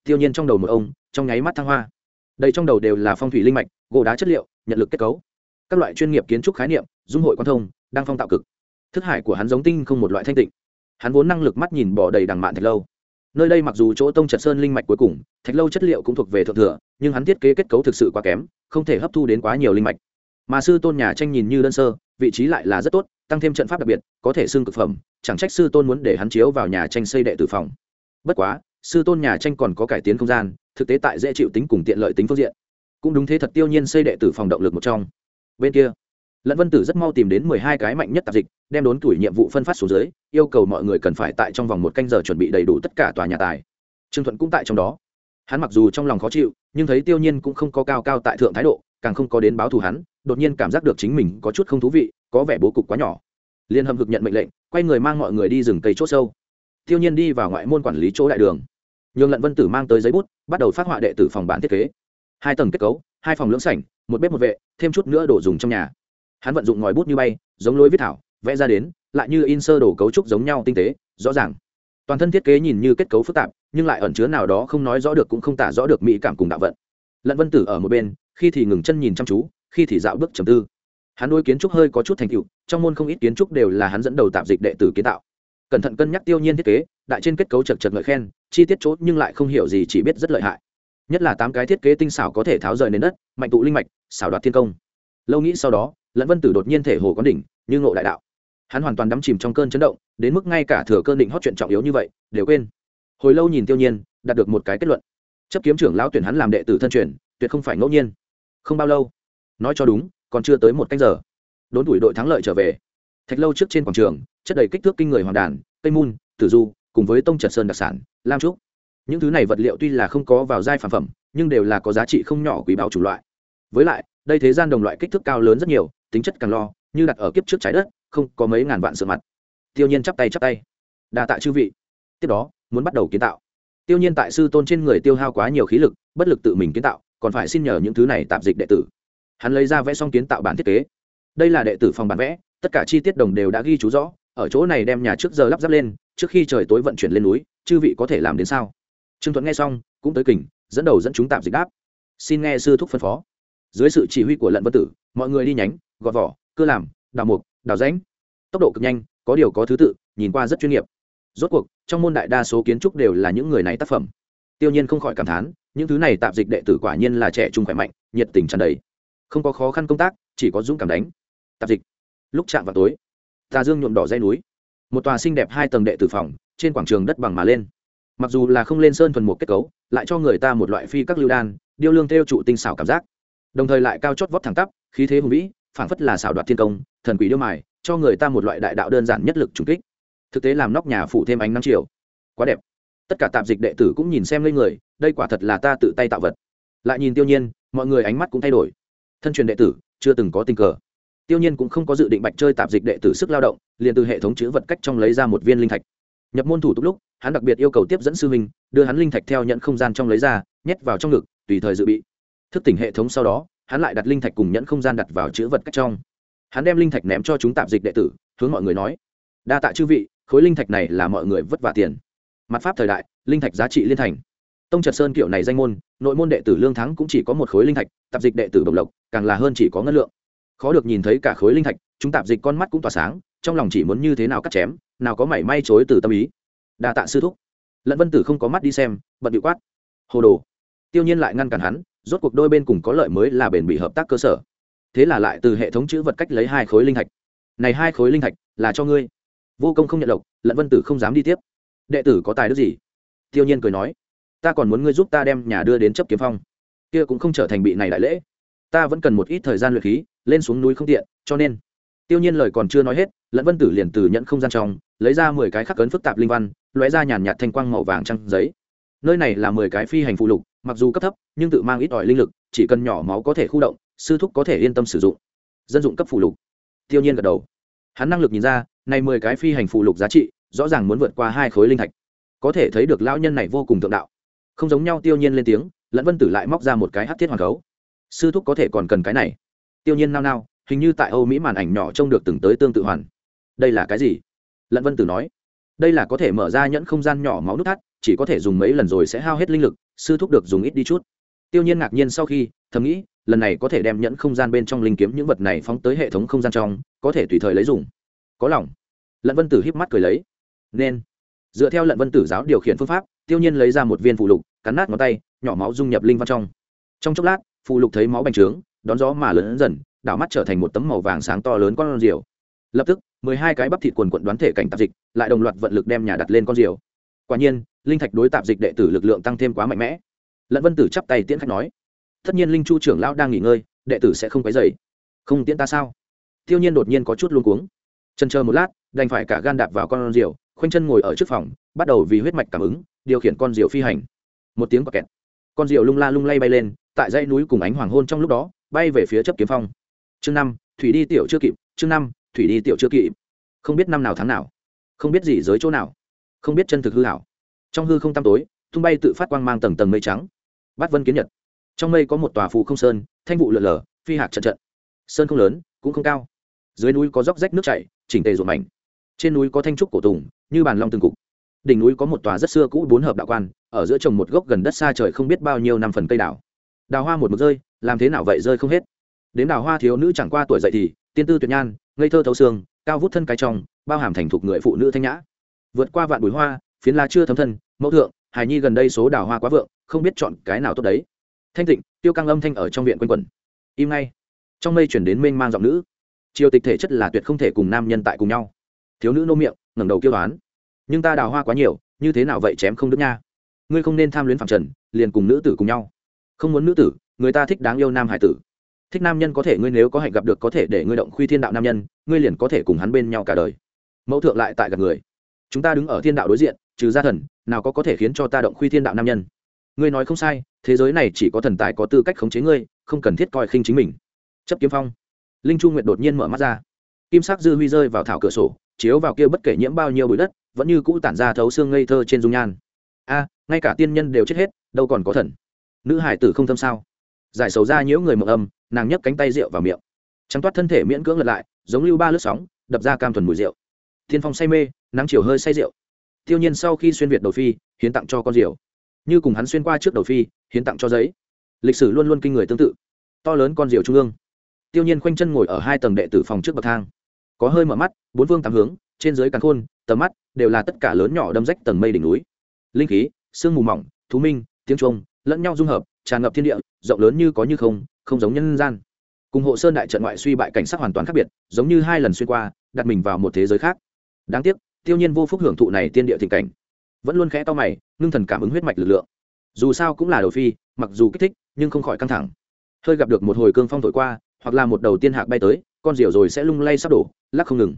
Speaker 1: Tiêu nhiên trong đầu một ông, trong nháy mắt thăng hoa. Đây trong đầu đều là phong thủy linh mạch, gỗ đá chất liệu, nhận lực kết cấu. Các loại chuyên nghiệp kiến trúc khái niệm, dung hội quan thông, đang phong tạo cực. Thức hải của hắn giống tinh không một loại thanh tịnh. Hắn vốn năng lực mắt nhìn bỏ đầy đằng mạn thật lâu nơi đây mặc dù chỗ tông trật sơn linh mạch cuối cùng, thạch lâu chất liệu cũng thuộc về thượng thừa, nhưng hắn thiết kế kết cấu thực sự quá kém, không thể hấp thu đến quá nhiều linh mạch. Mà sư tôn nhà tranh nhìn như đơn sơ, vị trí lại là rất tốt, tăng thêm trận pháp đặc biệt, có thể xưng cực phẩm, chẳng trách sư tôn muốn để hắn chiếu vào nhà tranh xây đệ tử phòng. Bất quá, sư tôn nhà tranh còn có cải tiến không gian, thực tế tại dễ chịu tính cùng tiện lợi tính phương diện. Cũng đúng thế thật tiêu nhiên xây đệ tử phòng động lực một trong. Bên kia lận vân tử rất mau tìm đến mười hai cái mạnh nhất tạp dịch, đem đốn tuổi nhiệm vụ phân phát xuống dưới, yêu cầu mọi người cần phải tại trong vòng một canh giờ chuẩn bị đầy đủ tất cả tòa nhà tài. Trương thuận cũng tại trong đó. Hắn mặc dù trong lòng khó chịu, nhưng thấy tiêu nhiên cũng không có cao cao tại thượng thái độ, càng không có đến báo thù hắn, đột nhiên cảm giác được chính mình có chút không thú vị, có vẻ bố cục quá nhỏ. Liên hâm hực nhận mệnh lệnh, quay người mang mọi người đi rừng cây c h sâu. Tiêu nhiên đi vào ngoại môn quản lý chỗ đại đường. Nhường lận vân tử mang tới giấy bút, bắt đầu phát họa đệ tử phòng bản thiết kế. Hai tầng kết cấu, hai phòng lưỡng sảnh, một bếp một vệ, thêm chút nữa đồ dùng trong nhà hắn vận dụng ngòi bút như bay, giống lối viết thảo, vẽ ra đến, lại như in sơ đồ cấu trúc giống nhau tinh tế, rõ ràng. Toàn thân thiết kế nhìn như kết cấu phức tạp, nhưng lại ẩn chứa nào đó không nói rõ được cũng không tả rõ được mỹ cảm cùng đạo vận. Lận vân tử ở một bên, khi thì ngừng chân nhìn chăm chú, khi thì dạo bước trầm tư. Hắn đôi kiến trúc hơi có chút thành tựu, trong môn không ít kiến trúc đều là hắn dẫn đầu tạp dịch đệ tử kiến tạo. Cẩn thận cân nhắc tiêu nhiên thiết kế, đại trên kết cấu chật chật ngợi khen, chi tiết chốt nhưng lại không hiểu gì chỉ biết rất lợi hại. Nhất là tám cái thiết kế tinh xảo có thể tháo rời nền đất, mạnh tụ linh mạch, xảo đoạt thiên công. Lâu nghĩ sau đó lẫn vân tử đột nhiên thể hồ có đỉnh, như ngộ đại đạo. Hắn hoàn toàn đắm chìm trong cơn chấn động, đến mức ngay cả thừa cơn định hót chuyện trọng yếu như vậy, đều quên. Hồi lâu nhìn tiêu nhiên, đạt được một cái kết luận. Chấp kiếm trưởng lão tuyển hắn làm đệ tử thân truyền, tuyệt không phải ngẫu nhiên. Không bao lâu, nói cho đúng, còn chưa tới một canh giờ. Đốn đuổi đội thắng lợi trở về. Thạch lâu trước trên quảng trường, chất đầy kích thước kinh người hoàng đàn, cây mun, tử du, cùng với tông trật sơn đặc sản, lam trúc. Những thứ này vật liệu tuy là không có vào giai phản phẩm, nhưng đều là có giá trị không nhỏ quý báo chủ loại. Với lại, đây thế gian đồng loại kích thước cao lớn rất nhiều tính chất càng lo, như đặt ở kiếp trước trái đất, không có mấy ngàn vạn sự mặt. Tiêu nhiên chắp tay chắp tay. Đa tạ chư vị. Tiếp đó, muốn bắt đầu kiến tạo. Tiêu nhiên tại sư tôn trên người tiêu hao quá nhiều khí lực, bất lực tự mình kiến tạo, còn phải xin nhờ những thứ này tạm dịch đệ tử. Hắn lấy ra vẽ xong kiến tạo bản thiết kế. Đây là đệ tử phòng bản vẽ, tất cả chi tiết đồng đều đã ghi chú rõ, ở chỗ này đem nhà trước giờ lắp ráp lên, trước khi trời tối vận chuyển lên núi, chư vị có thể làm đến sao? Trương thuận nghe xong, cũng tới kình dẫn đầu dẫn chúng tạm dịch đáp. Xin nghe sư thúc phân phó dưới sự chỉ huy của lận vân tử, mọi người đi nhánh, gọt vỏ cơ làm, đào mục, đào rãnh. Tốc độ cực nhanh, có điều có thứ tự, nhìn qua rất chuyên nghiệp. Rốt cuộc, trong môn đại đa số kiến trúc đều là những người này tác phẩm. Tiêu nhiên không khỏi cảm thán, những thứ này tạp dịch đệ tử quả nhiên là trẻ trung khỏe mạnh, nhiệt tình tràn đầy. Không có khó khăn công tác, chỉ có dũng cảm đánh. Tạp dịch. Lúc chạm vào tối, tà dương nhuộm đỏ dây núi. Một tòa xinh đẹp hai tầng đệ tử phòng, trên quảng trường đất bằng mà lên. Mặc dù là không lên sơn thuần một kết cấu, lại cho người ta một loại phi các lưu đan, điêu lương theo trụ tinh xảo cảm giác đồng thời lại cao chót vót thẳng tắp, khí thế hùng vĩ, phảng phất là xảo đoạt thiên công, thần quỷ điêu mài, cho người ta một loại đại đạo đơn giản nhất lực trùng kích. Thực tế làm nóc nhà phủ thêm ánh nắng chiều. Quá đẹp. Tất cả tạp dịch đệ tử cũng nhìn xem lên người, đây quả thật là ta tự tay tạo vật. Lại nhìn tiêu nhiên, mọi người ánh mắt cũng thay đổi. Thân truyền đệ tử, chưa từng có tình cờ. Tiêu nhiên cũng không có dự định bạch chơi tạp dịch đệ tử sức lao động, liền từ hệ thống chữ vật cách trong lấy ra một viên linh thạch. Nhập môn thủ tục lúc, hắn đặc biệt yêu cầu tiếp dẫn sư huynh, đưa hắn linh thạch theo nhận không gian trong lấy ra, nhét vào trong ngực, tùy thời dự bị thức tỉnh hệ thống sau đó, hắn lại đặt linh thạch cùng nhẫn không gian đặt vào chữ vật cách trong. Hắn đem linh thạch ném cho chúng tạp dịch đệ tử, hướng mọi người nói, đa tạ chư vị, khối linh thạch này là mọi người vất vả tiền. Mặt pháp thời đại, linh thạch giá trị liên thành. Tông trật sơn kiểu này danh môn, nội môn đệ tử lương thắng cũng chỉ có một khối linh thạch, tạp dịch đệ tử đồng lộc, càng là hơn chỉ có ngân lượng. Khó được nhìn thấy cả khối linh thạch, chúng tạp dịch con mắt cũng tỏa sáng, trong lòng chỉ muốn như thế nào cắt chém, nào có mảy may chối từ tâm ý. Đa tạ sư thúc. Lận vân tử không có mắt đi xem, bận bị quát, hồ đồ. Tiêu nhiên lại ngăn cản hắn rốt cuộc đôi bên cùng có lợi mới là bền bị hợp tác cơ sở. Thế là lại từ hệ thống chữ vật cách lấy hai khối linh thạch. Này hai khối linh thạch là cho ngươi. Vô công không nhận lộc, lận vân tử không dám đi tiếp. Đệ tử có tài đức gì? Tiêu nhiên cười nói, ta còn muốn ngươi giúp ta đem nhà đưa đến chấp kiếm phong. Kia cũng không trở thành bị này đại lễ. Ta vẫn cần một ít thời gian luyện khí, lên xuống núi không tiện, cho nên. Tiêu nhiên lời còn chưa nói hết, lận vân tử liền từ nhận không gian trong, lấy ra mười cái khắc cấn phức tạp linh văn, lóe ra nhàn nhạt thanh quang màu vàng trăng giấy. Nơi này là mười cái phi hành phụ lục mặc dù cấp thấp, nhưng tự mang ít ỏi linh lực, chỉ cần nhỏ máu có thể khu động, sư thúc có thể yên tâm sử dụng. Dân dụng cấp phụ lục. Tiêu nhiên gật đầu. Hắn năng lực nhìn ra, này mười cái phi hành phụ lục giá trị, rõ ràng muốn vượt qua hai khối linh thạch. Có thể thấy được lão nhân này vô cùng thượng đạo. Không giống nhau, tiêu nhiên lên tiếng, lẫn vân tử lại móc ra một cái hát thiết hoàn khấu sư thúc có thể còn cần cái này. Tiêu nhiên nao nao, hình như tại âu mỹ màn ảnh nhỏ trông được từng tới tương tự hoàn. Đây là cái gì? Lận vân tử nói đây là có thể mở ra nhẫn không gian nhỏ máu nút thắt, chỉ có thể dùng mấy lần rồi sẽ hao hết linh lực, sư thúc được dùng ít đi chút. Tiêu nhiên ngạc nhiên sau khi, thầm nghĩ, lần này có thể đem nhẫn không gian bên trong linh kiếm những vật này phóng tới hệ thống không gian trong, có thể tùy thời lấy dùng. Có lòng. Lận vân tử híp mắt cười lấy. Nên. Dựa theo lận vân tử giáo điều khiển phương pháp, tiêu nhiên lấy ra một viên phụ lục, cắn nát ngón tay, nhỏ máu dung nhập linh văn trong. Trong chốc lát phụ lục thấy máu bành trướng, đón gió mà lớn dần, đảo mắt trở thành một tấm màu vàng sáng to lớn con rìu. Lập tức mười hai cái bắp thịt quần quận đoán thể cảnh tạp dịch lại đồng loạt vận lực đem nhà đặt lên con diều. quả nhiên linh thạch đối tạp dịch đệ tử lực lượng tăng thêm quá mạnh mẽ. Lận vân tử chắp tay tiễn khách nói tất nhiên linh chu trưởng lão đang nghỉ ngơi đệ tử sẽ không quấy dày không tiễn ta sao? Tiêu nhiên đột nhiên có chút luống cuống. Chân chờ một lát đành phải cả gan đạp vào con diều, khoanh chân ngồi ở trước phòng bắt đầu vì huyết mạch cảm ứng điều khiển con diều phi hành. Một tiếng quả kẹt. Con diều lung la lung lay bay lên tại dãy núi cùng ánh hoàng hôn trong lúc đó bay về phía chấp kiếm phong. Chương năm thủy đi tiểu chưa kịp chương năm thủy đi tiểu chưa kỵ. Không biết năm nào tháng nào. Không biết gì giới chỗ nào. Không biết chân thực hư hảo. Trong hư không tăm tối, tung bay tự phát quang mang tầng tầng mây trắng. Bát vân kiến nhật. Trong mây có một tòa phù không sơn, thanh vụ lượn lờ, phi hạt trận trận. Sơn không lớn, cũng không cao. Dưới núi có dốc rách nước chảy, chỉnh tề ruộng mảnh. Trên núi có thanh trúc cổ tùng, như bàn long từng cục. Đỉnh núi có một tòa rất xưa cũ bốn hợp đạo quan, ở giữa trồng một gốc gần đất xa trời không biết bao nhiêu năm phần cây đào. Đào hoa một mực rơi, làm thế nào vậy rơi không hết. Đến đào hoa thiếu nữ chẳng qua tuổi dậy thì, tiên tư tuyệt nhan ngây thơ thấu xương, cao vút thân cái trong, bao hàm thành thục người phụ nữ thanh nhã. Vượt qua vạn bụi hoa, phiến lá chưa thấm thân, mẫu thượng, hài nhi gần đây số đào hoa quá vượng, không biết chọn cái nào tốt đấy. Thanh tịnh, tiêu căng âm thanh ở trong viện quanh quẩn. Im ngay. Trong mây chuyển đến mênh mang giọng nữ. Triều tịch thể chất là tuyệt không thể cùng nam nhân tại cùng nhau. Thiếu nữ nô miệng, ngẩng đầu kêu đoán nhưng ta đào hoa quá nhiều, như thế nào vậy chém không đứt nha? Ngươi không nên tham luyến phạm trần, liền cùng nữ tử cùng nhau. Không muốn nữ tử, người ta thích đáng yêu nam hải tử thích nam nhân có thể ngươi nếu có hạnh gặp được có thể để ngươi động khuy thiên đạo nam nhân, ngươi liền có thể cùng hắn bên nhau cả đời. Mẫu thượng lại tại gặp người. Chúng ta đứng ở thiên đạo đối diện, trừ gia thần, nào có có thể khiến cho ta động khuy thiên đạo nam nhân? Ngươi nói không sai, thế giới này chỉ có thần tài có tư cách khống chế ngươi, không cần thiết coi khinh chính mình. Chấp kiếm phong. Linh trung nguyệt đột nhiên mở mắt ra. Kim sắc dư huy rơi vào thảo cửa sổ, chiếu vào kia bất kể nhiễm bao nhiêu bụi đất, vẫn như cũ tản ra thấu xương ngây thơ trên dung nhan. A, ngay cả tiên nhân đều chết hết, đâu còn có thần. Nữ hải tử không thâm sao? Giải sầu ra nhiễu người mộng âm nàng nhấc cánh tay rượu vào miệng. Trắng toát thân thể miễn cưỡng lật lại, giống lưu ba lướt sóng, đập ra cam thuần mùi rượu. Thiên phong say mê, nắng chiều hơi say rượu. Tiêu nhiên sau khi xuyên việt đầu phi, hiến tặng cho con rượu. Như cùng hắn xuyên qua trước đầu phi, hiến tặng cho giấy. Lịch sử luôn luôn kinh người tương tự. To lớn con rượu trung ương. Tiêu nhiên khoanh chân ngồi ở hai tầng đệ tử phòng trước bậc thang. Có hơi mở mắt, bốn vương tám hướng, trên dưới càn khôn, tầm mắt đều là tất cả lớn nhỏ đâm rách tầng mây đỉnh núi. Linh khí, sương mù mỏng, thú minh, tiếng trung lẫn nhau dung hợp, tràn ngập thiên địa, rộng lớn như có như không không giống nhân gian. Cùng hộ sơn đại trận ngoại suy bại cảnh sắc hoàn toàn khác biệt, giống như hai lần xuyên qua, đặt mình vào một thế giới khác. Đáng tiếc, tiêu nhiên vô phúc hưởng thụ này tiên địa tình cảnh. Vẫn luôn khẽ to mày, ngưng thần cảm ứng huyết mạch lực lượng. Dù sao cũng là đầu phi, mặc dù kích thích, nhưng không khỏi căng thẳng. Hơi gặp được một hồi cương phong thổi qua, hoặc là một đầu tiên hạc bay tới, con diều rồi sẽ lung lay sắp đổ, lắc không ngừng.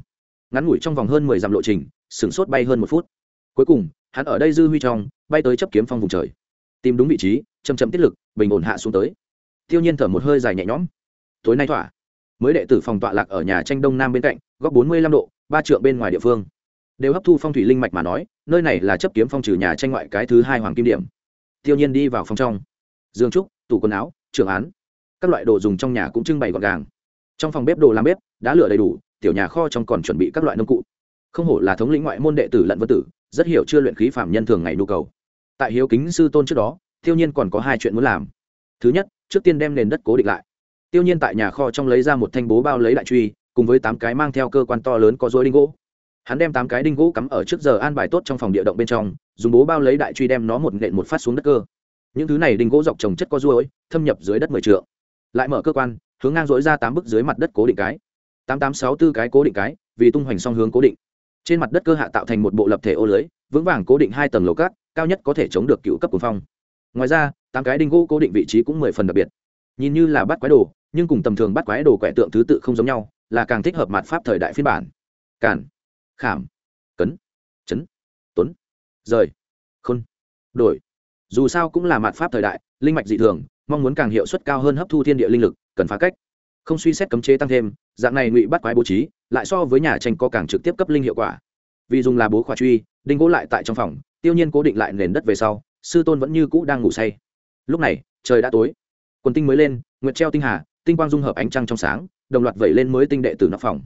Speaker 1: Ngắn ngủi trong vòng hơn mười dặm lộ trình, sửng sốt bay hơn một phút. Cuối cùng, hắn ở đây dư huy trong, bay tới chấp kiếm phong vùng trời. Tìm đúng vị trí chầm chậm tiết lực, bình ổn hạ xuống tới tiêu nhiên thở một hơi dài nhẹ nhõm. Tối nay thỏa. Mới đệ tử phòng tọa lạc ở nhà tranh đông nam bên cạnh, góc bốn mươi lăm độ, ba trượng bên ngoài địa phương. Đều hấp thu phong thủy linh mạch mà nói, nơi này là chấp kiếm phong trừ nhà tranh ngoại cái thứ hai hoàng kim điểm. Tiêu nhiên đi vào phòng trong. Dương trúc, tủ quần áo trường án. Các loại đồ dùng trong nhà cũng trưng bày gọn gàng. Trong phòng bếp đồ làm bếp, đã lửa đầy đủ, tiểu nhà kho trong còn chuẩn bị các loại nông cụ. Không hổ là thống lĩnh ngoại môn đệ tử lận vân tử, rất hiểu chưa luyện khí phạm nhân thường ngày nhu cầu. Tại hiếu kính sư tôn trước đó, tiêu nhiên còn có hai chuyện muốn làm thứ nhất, trước tiên đem nền đất cố định lại. Tiêu nhiên tại nhà kho trong lấy ra một thanh bố bao lấy đại truy, cùng với tám cái mang theo cơ quan to lớn có dối đinh gỗ. Hắn đem tám cái đinh gỗ cắm ở trước giờ an bài tốt trong phòng địa động bên trong, dùng bố bao lấy đại truy đem nó một nện một phát xuống đất cơ. Những thứ này đinh gỗ dọc trồng chất có ruồi thâm nhập dưới đất mười trượng. Lại mở cơ quan, hướng ngang dối ra tám bức dưới mặt đất cố định cái. Tám tám sáu tư cái cố định cái, vì tung hoành song hướng cố định. Trên mặt đất cơ hạ tạo thành một bộ lập thể ô lưới, vững vàng cố định hai tầng lầu cát, cao nhất có thể chống được cựu cấp cuồng phong. Ngoài ra tám cái đinh gỗ cố định vị trí cũng mười phần đặc biệt. Nhìn như là bắt quái đồ, nhưng cùng tầm thường bắt quái đồ quẻ tượng thứ tự không giống nhau, là càng thích hợp mặt pháp thời đại phiên bản. Cản khảm, cấn, chấn, tuấn, rời, khôn, đổi. Dù sao cũng là mặt pháp thời đại, linh mạch dị thường, mong muốn càng hiệu suất cao hơn hấp thu thiên địa linh lực, cần phá cách. Không suy xét cấm chế tăng thêm, dạng này ngụy bắt quái bố trí, lại so với nhà tranh có càng trực tiếp cấp linh hiệu quả. Vì dùng là bố khóa truy, đinh gỗ lại tại trong phòng, tiêu nhiên cố định lại nền đất về sau, sư tôn vẫn như cũ đang ngủ say lúc này, trời đã tối. Quần tinh mới lên, nguyệt treo tinh hà, tinh quang dung hợp ánh trăng trong sáng, đồng loạt vẩy lên mới tinh đệ từ nóc phòng.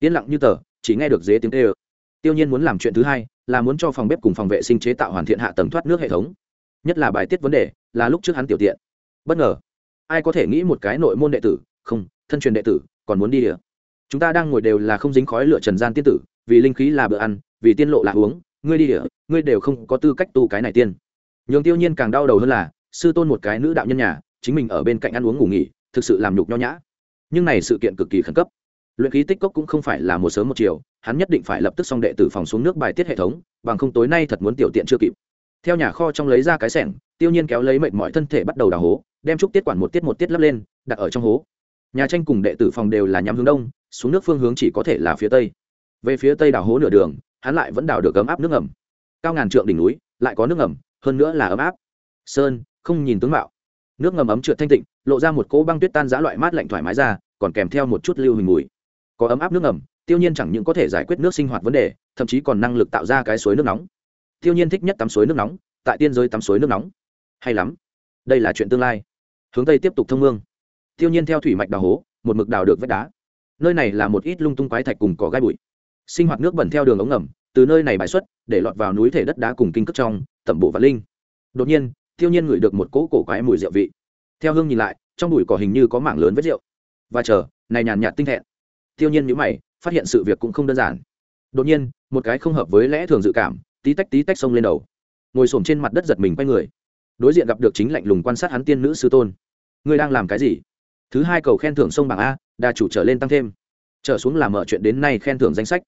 Speaker 1: Yên lặng như tờ, chỉ nghe được dế tiếng tê ơ tiêu nhiên muốn làm chuyện thứ hai, là muốn cho phòng bếp cùng phòng vệ sinh chế tạo hoàn thiện hạ tầng thoát nước hệ thống. Nhất là bài tiết vấn đề, là lúc trước hắn tiểu tiện. Bất ngờ, ai có thể nghĩ một cái nội môn đệ tử, không, thân truyền đệ tử, còn muốn đi địa. Chúng ta đang ngồi đều là không dính khói lửa trần gian tiên tử, vì linh khí là bữa ăn, vì tiên lộ là uống, ngươi đi địa, ngươi đều không có tư cách tu cái này tiên. Nhường tiêu nhiên càng đau đầu hơn là sư tôn một cái nữ đạo nhân nhà, chính mình ở bên cạnh ăn uống ngủ nghỉ, thực sự làm nhục nho nhã. Nhưng này sự kiện cực kỳ khẩn cấp. Luyện khí tích cốc cũng không phải là một sớm một chiều, hắn nhất định phải lập tức xong đệ tử phòng xuống nước bài tiết hệ thống, bằng không tối nay thật muốn tiểu tiện chưa kịp. Theo nhà kho trong lấy ra cái sẻng, tiêu nhiên kéo lấy mệt mỏi thân thể bắt đầu đào hố, đem trúc tiết quản một tiết một tiết lắp lên, đặt ở trong hố. Nhà tranh cùng đệ tử phòng đều là nhắm hướng đông, xuống nước phương hướng chỉ có thể là phía tây. Về phía tây đào hố nửa đường, hắn lại vẫn đào được ấm áp nước ngầm. Cao ngàn trượng đỉnh núi, lại có nước ngầm, hơn nữa là ấm áp. Sơn không nhìn tướng mạo. Nước ngầm ấm trượt thanh tịnh, lộ ra một cỗ băng tuyết tan giã loại mát lạnh thoải mái ra, còn kèm theo một chút lưu hình mùi. Có ấm áp nước ngầm, tiêu nhiên chẳng những có thể giải quyết nước sinh hoạt vấn đề, thậm chí còn năng lực tạo ra cái suối nước nóng. Tiêu nhiên thích nhất tắm suối nước nóng, tại tiên giới tắm suối nước nóng. Hay lắm. Đây là chuyện tương lai. Hướng tây tiếp tục thông mương. Tiêu nhiên theo thủy mạch đào hố, một mực đào được vách đá. Nơi này là một ít lung tung quái thạch cùng cỏ gai bụi. Sinh hoạt nước bẩn theo đường ống ngầm, từ nơi này bãi xuất, để lọt vào núi thể đất đá cùng kinh cước trong, tẩm bộ và linh. Đột nhiên tiêu nhiên ngửi được một cỗ cổ quái mùi rượu vị. Theo hương nhìn lại, trong bụi cỏ hình như có mảng lớn vết rượu. Và chờ, này nhàn nhạt tinh thẹn. Tiêu nhiên nhữ mày, phát hiện sự việc cũng không đơn giản. Đột nhiên, một cái không hợp với lẽ thường dự cảm, tí tách tí tách xông lên đầu. Ngồi xổm trên mặt đất giật mình quay người. Đối diện gặp được chính lạnh lùng quan sát hắn tiên nữ sư tôn. Ngươi đang làm cái gì? Thứ hai cầu khen thưởng sông bảng a đà chủ trở lên tăng thêm. Trở xuống làm mở chuyện đến nay khen thưởng danh sách.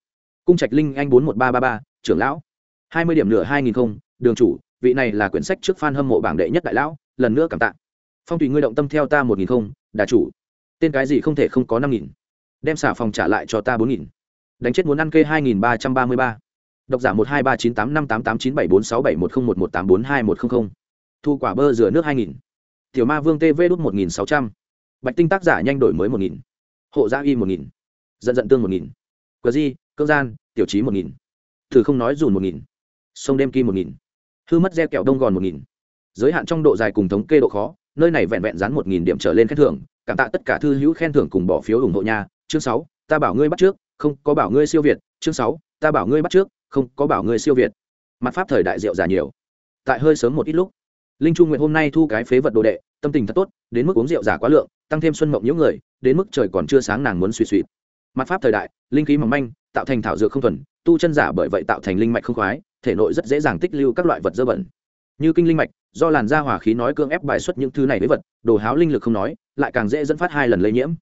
Speaker 1: Cung trạch linh anh bốn một ba ba ba, trưởng lão. hai mươi điểm nửa hai nghìn không, đường chủ vị này là quyển sách trước f a n hâm mộ bảng đệ nhất đại lão, lần nữa cảm tạ. Phong tùy ngươi động tâm theo ta một nghìn không, đà chủ. Tên cái gì không thể không có năm nghìn. Đem xả phòng trả lại cho ta bốn nghìn. Đánh chết muốn ăn kê hai nghìn ba trăm ba mươi ba. Độc giả một hai ba chín tám năm tám tám chín bảy bốn sáu bảy một không một một tám bốn hai một không không. Thu quả bơ rửa nước hai nghìn. Tiểu ma vương tv đút một nghìn sáu trăm. Bạch tinh tác giả nhanh đổi mới một nghìn. Hộ gia y một nghìn. Dận dận tương một nghìn. Cờ di cơ gian, tiểu trí một nghìn. Thử không nói dùn một nghìn. Sông đêm kim một nghìn hư mất gieo kẹo đông gòn một nghìn. Giới hạn trong độ dài cùng thống kê độ khó, nơi này vẹn vẹn dán một nghìn điểm trở lên khen thưởng. Cảm tạ tất cả thư hữu khen thưởng cùng bỏ phiếu ủng hộ nhà chương sáu, ta bảo ngươi bắt trước, không có bảo ngươi siêu việt. Chương sáu, ta bảo ngươi bắt trước, không có bảo ngươi siêu việt. Mặt pháp thời đại rượu già nhiều. Tại hơi sớm một ít lúc, linh trung nguyện hôm nay thu cái phế vật đồ đệ, tâm tình thật tốt, đến mức uống rượu giả quá lượng, tăng thêm xuân mộng những người, đến mức trời còn chưa sáng nàng muốn suy suy mặt pháp thời đại, linh khí mỏng manh, tạo thành thảo dược không thuần, tu chân giả bởi vậy tạo thành linh mạch không khoái thể nội rất dễ dàng tích lưu các loại vật dơ bẩn. Như kinh linh mạch, do làn da hỏa khí nói cưỡng ép bài xuất những thứ này với vật, đồ háo linh lực không nói, lại càng dễ dẫn phát hai lần lây nhiễm.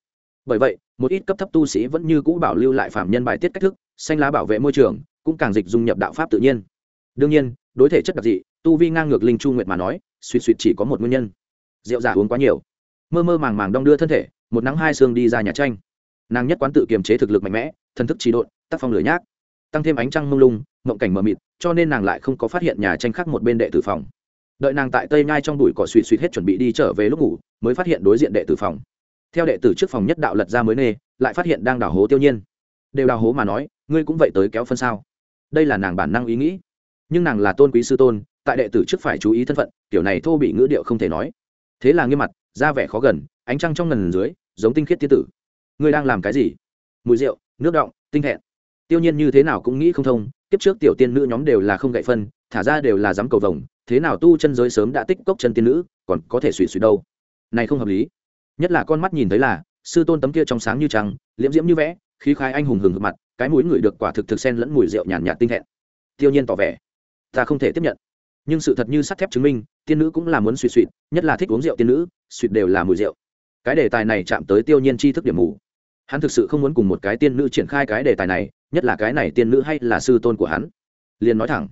Speaker 1: Bởi vậy, một ít cấp thấp tu sĩ vẫn như cũ bảo lưu lại phạm nhân bài tiết cách thức, xanh lá bảo vệ môi trường, cũng càng dịch dung nhập đạo pháp tự nhiên. Đương nhiên, đối thể chất đặc dị, tu vi ngang ngược linh chu nguyệt mà nói suy suy chỉ có một nguyên nhân. Rượu giả uống quá nhiều. Mơ mơ màng màng đong đưa thân thể, một nắng hai xương đi ra nhà tranh. Nàng nhất quán tự kiềm chế thực lực mạnh mẽ, thần thức trí độn, tác phong lửa nhác tăng thêm ánh trăng mông lung, mộng cảnh mờ mịt, cho nên nàng lại không có phát hiện nhà tranh khác một bên đệ tử phòng. Đợi nàng tại tây nhai trong đùi cỏ suỵ suỵ hết chuẩn bị đi trở về lúc ngủ, mới phát hiện đối diện đệ tử phòng. Theo đệ tử trước phòng nhất đạo lật ra mới nê, lại phát hiện đang đào hố tiêu nhiên. Đều đào hố mà nói, ngươi cũng vậy tới kéo phân sao? Đây là nàng bản năng ý nghĩ. Nhưng nàng là tôn quý sư tôn, tại đệ tử trước phải chú ý thân phận, kiểu này thô bị ngữ điệu không thể nói. Thế là nghiêm mặt, ra vẻ khó gần, ánh trăng trong ngần dưới, giống tinh khiết tiên tử. Ngươi đang làm cái gì? Mùi rượu, nước động tinh thẹn tiêu nhiên như thế nào cũng nghĩ không thông tiếp trước tiểu tiên nữ nhóm đều là không gậy phân, thả ra đều là dám cầu vồng, thế nào tu chân giới sớm đã tích cốc chân tiên nữ, còn có thể suy suy đâu? Này không hợp lý. Nhất là con mắt nhìn thấy là, sư tôn tấm kia trong sáng như trăng, liễm diễm như vẽ, khí khai anh hùng hừng hực mặt, cái mũi người được quả thực thực sen lẫn mùi rượu nhàn nhạt tinh thẹn. Tiêu nhiên tỏ vẻ, ta không thể tiếp nhận. Nhưng sự thật như sắt thép chứng minh, tiên nữ cũng là muốn suy suy nhất là thích uống rượu tiên nữ suy đều là mùi rượu. Cái đề tài này chạm tới tiêu nhiên tri thức điểm mù. Hắn thực sự không muốn cùng một cái tiên nữ triển khai cái đề tài này nhất là cái này tiên nữ hay là sư tôn của hắn. Liền nói thẳng,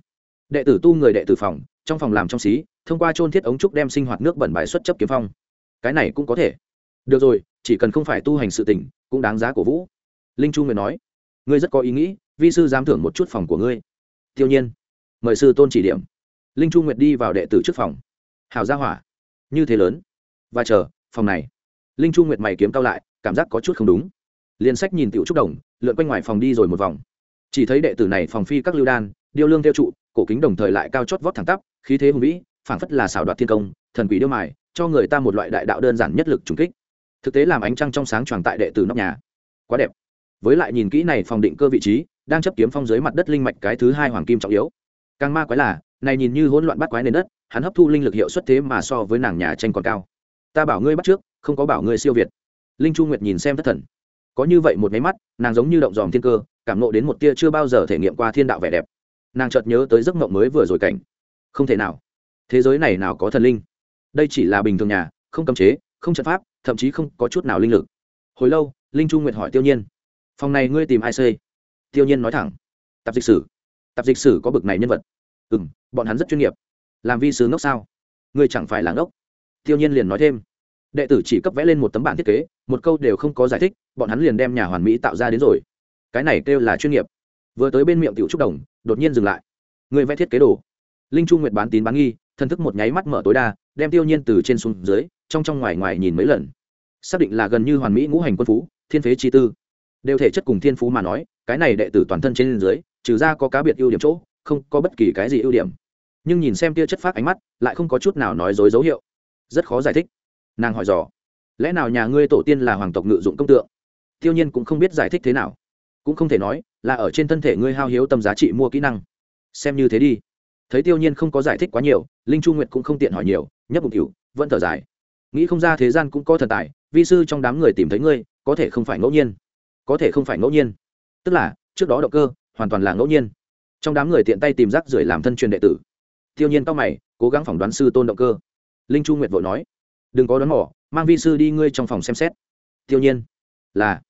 Speaker 1: đệ tử tu người đệ tử phòng, trong phòng làm trong xí, thông qua trôn thiết ống trúc đem sinh hoạt nước bẩn bài xuất chấp kiếm phong. Cái này cũng có thể. Được rồi, chỉ cần không phải tu hành sự tỉnh cũng đáng giá của vũ. Linh chu người nói, ngươi rất có ý nghĩ, vi sư dám thưởng một chút phòng của ngươi. Tiêu nhiên, mời sư tôn chỉ điểm. Linh chu nguyệt đi vào đệ tử trước phòng. Hào gia hỏa, như thế lớn. Và chờ, phòng này. Linh chu nguyệt mày kiếm cao lại, cảm giác có chút không đúng liền sách nhìn tiểu trúc đồng, lượn quanh ngoài phòng đi rồi một vòng. Chỉ thấy đệ tử này phòng phi các lưu đan, điêu lương theo trụ, cổ kính đồng thời lại cao chót vót thẳng tắp, khí thế hùng vĩ, phảng phất là xảo đoạt thiên công, thần quỷ điêu mài, cho người ta một loại đại đạo đơn giản nhất lực trùng kích. Thực tế làm ánh trăng trong sáng tròn tại đệ tử nóc nhà. Quá đẹp. Với lại nhìn kỹ này phòng định cơ vị trí, đang chấp kiếm phong dưới mặt đất linh mạch cái thứ hai hoàng kim trọng yếu. Càng ma quái là, này nhìn như hỗn loạn bắt quái nền đất, hắn hấp thu linh lực hiệu suất thế mà so với nàng nhà tranh còn cao. Ta bảo ngươi bắt trước, không có bảo ngươi siêu việt. Linh chu nguyệt nhìn xem thất thần có như vậy một máy mắt, nàng giống như động dòm thiên cơ, cảm nộ đến một tia chưa bao giờ thể nghiệm qua thiên đạo vẻ đẹp. Nàng chợt nhớ tới giấc mộng mới vừa rồi cảnh. Không thể nào. Thế giới này nào có thần linh? Đây chỉ là bình thường nhà, không cấm chế, không trận pháp, thậm chí không có chút nào linh lực. Hồi lâu, linh trung nguyệt hỏi tiêu nhiên. Phòng này ngươi tìm ai xây? Tiêu nhiên nói thẳng. Tạp dịch sử. Tạp dịch sử có bực này nhân vật. Ừ m bọn hắn rất chuyên nghiệp. Làm vi sứ ngốc sao? Ngươi chẳng phải là ngốc. Tiêu nhiên liền nói thêm đệ tử chỉ cấp vẽ lên một tấm bản thiết kế, một câu đều không có giải thích, bọn hắn liền đem nhà hoàn mỹ tạo ra đến rồi. Cái này kêu là chuyên nghiệp. Vừa tới bên miệng tiểu trúc đồng, đột nhiên dừng lại. Người vẽ thiết kế đồ. Linh chu nguyệt bán tín bán nghi thân thức một nháy mắt mở tối đa, đem tiêu nhiên từ trên xuống dưới, trong trong ngoài ngoài nhìn mấy lần. Xác định là gần như hoàn mỹ ngũ hành quân phú, thiên phế chi tư. Đều thể chất cùng thiên phú mà nói, cái này đệ tử toàn thân trên dưới, trừ ra có cá biệt ưu điểm chỗ, không có bất kỳ cái gì ưu điểm. Nhưng nhìn xem tia chất phát ánh mắt, lại không có chút nào nói dối dấu hiệu. Rất khó giải thích nàng hỏi dò, lẽ nào nhà ngươi tổ tiên là hoàng tộc ngự dụng công tượng? Tiêu nhiên cũng không biết giải thích thế nào. Cũng không thể nói là ở trên thân thể ngươi hao hiếu tâm giá trị mua kỹ năng. Xem như thế đi. Thấy tiêu nhiên không có giải thích quá nhiều, linh chu nguyệt cũng không tiện hỏi nhiều, nhấp bụng cửu vẫn thở dài. Nghĩ không ra thế gian cũng có thần tài, vi sư trong đám người tìm thấy ngươi, có thể không phải ngẫu nhiên. Có thể không phải ngẫu nhiên. Tức là, trước đó động cơ, hoàn toàn là ngẫu nhiên. Trong đám người tiện tay tìm rác rưởi làm thân truyền đệ tử. Tiêu nhiên cao mày, cố gắng phỏng đoán sư tôn động cơ. Linh chu nguyệt vội nói đừng có đón mỏ mang vi sư đi ngươi trong phòng xem xét. Tiêu nhiên, là,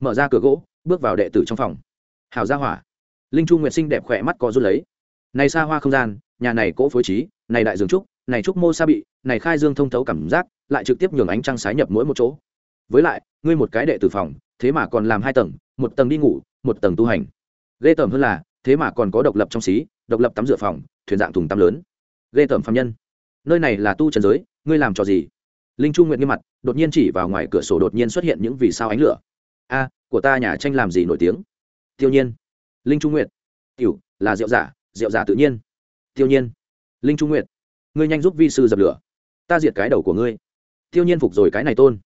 Speaker 1: mở ra cửa gỗ, bước vào đệ tử trong phòng. Hào gia hỏa, linh chu nguyệt sinh đẹp khỏe mắt có rút lấy. Này xa hoa không gian, nhà này cỗ phối trí, này đại dương trúc, này trúc mô sa bị, này khai dương thông thấu cảm giác, lại trực tiếp nhường ánh trăng sái nhập mỗi một chỗ. Với lại, ngươi một cái đệ tử phòng, thế mà còn làm hai tầng, một tầng đi ngủ, một tầng tu hành. Ghê tởm hơn là, thế mà còn có độc lập trong xí, độc lập tắm rửa phòng, thuyền dạng thùng tắm lớn. Ghê tởm phạm nhân. Nơi này là tu trần giới, ngươi làm trò gì? Linh chu nguyện nghiêm mặt đột nhiên chỉ vào ngoài cửa sổ đột nhiên xuất hiện những vì sao ánh lửa. A của ta nhà tranh làm gì nổi tiếng? Tiêu nhiên. Linh chu nguyện tiểu, là rượu giả rượu giả tự nhiên. Tiêu nhiên. Linh chu nguyện ngươi nhanh giúp vi sư dập lửa. Ta diệt cái đầu của ngươi. Tiêu nhiên phục rồi cái này tôn.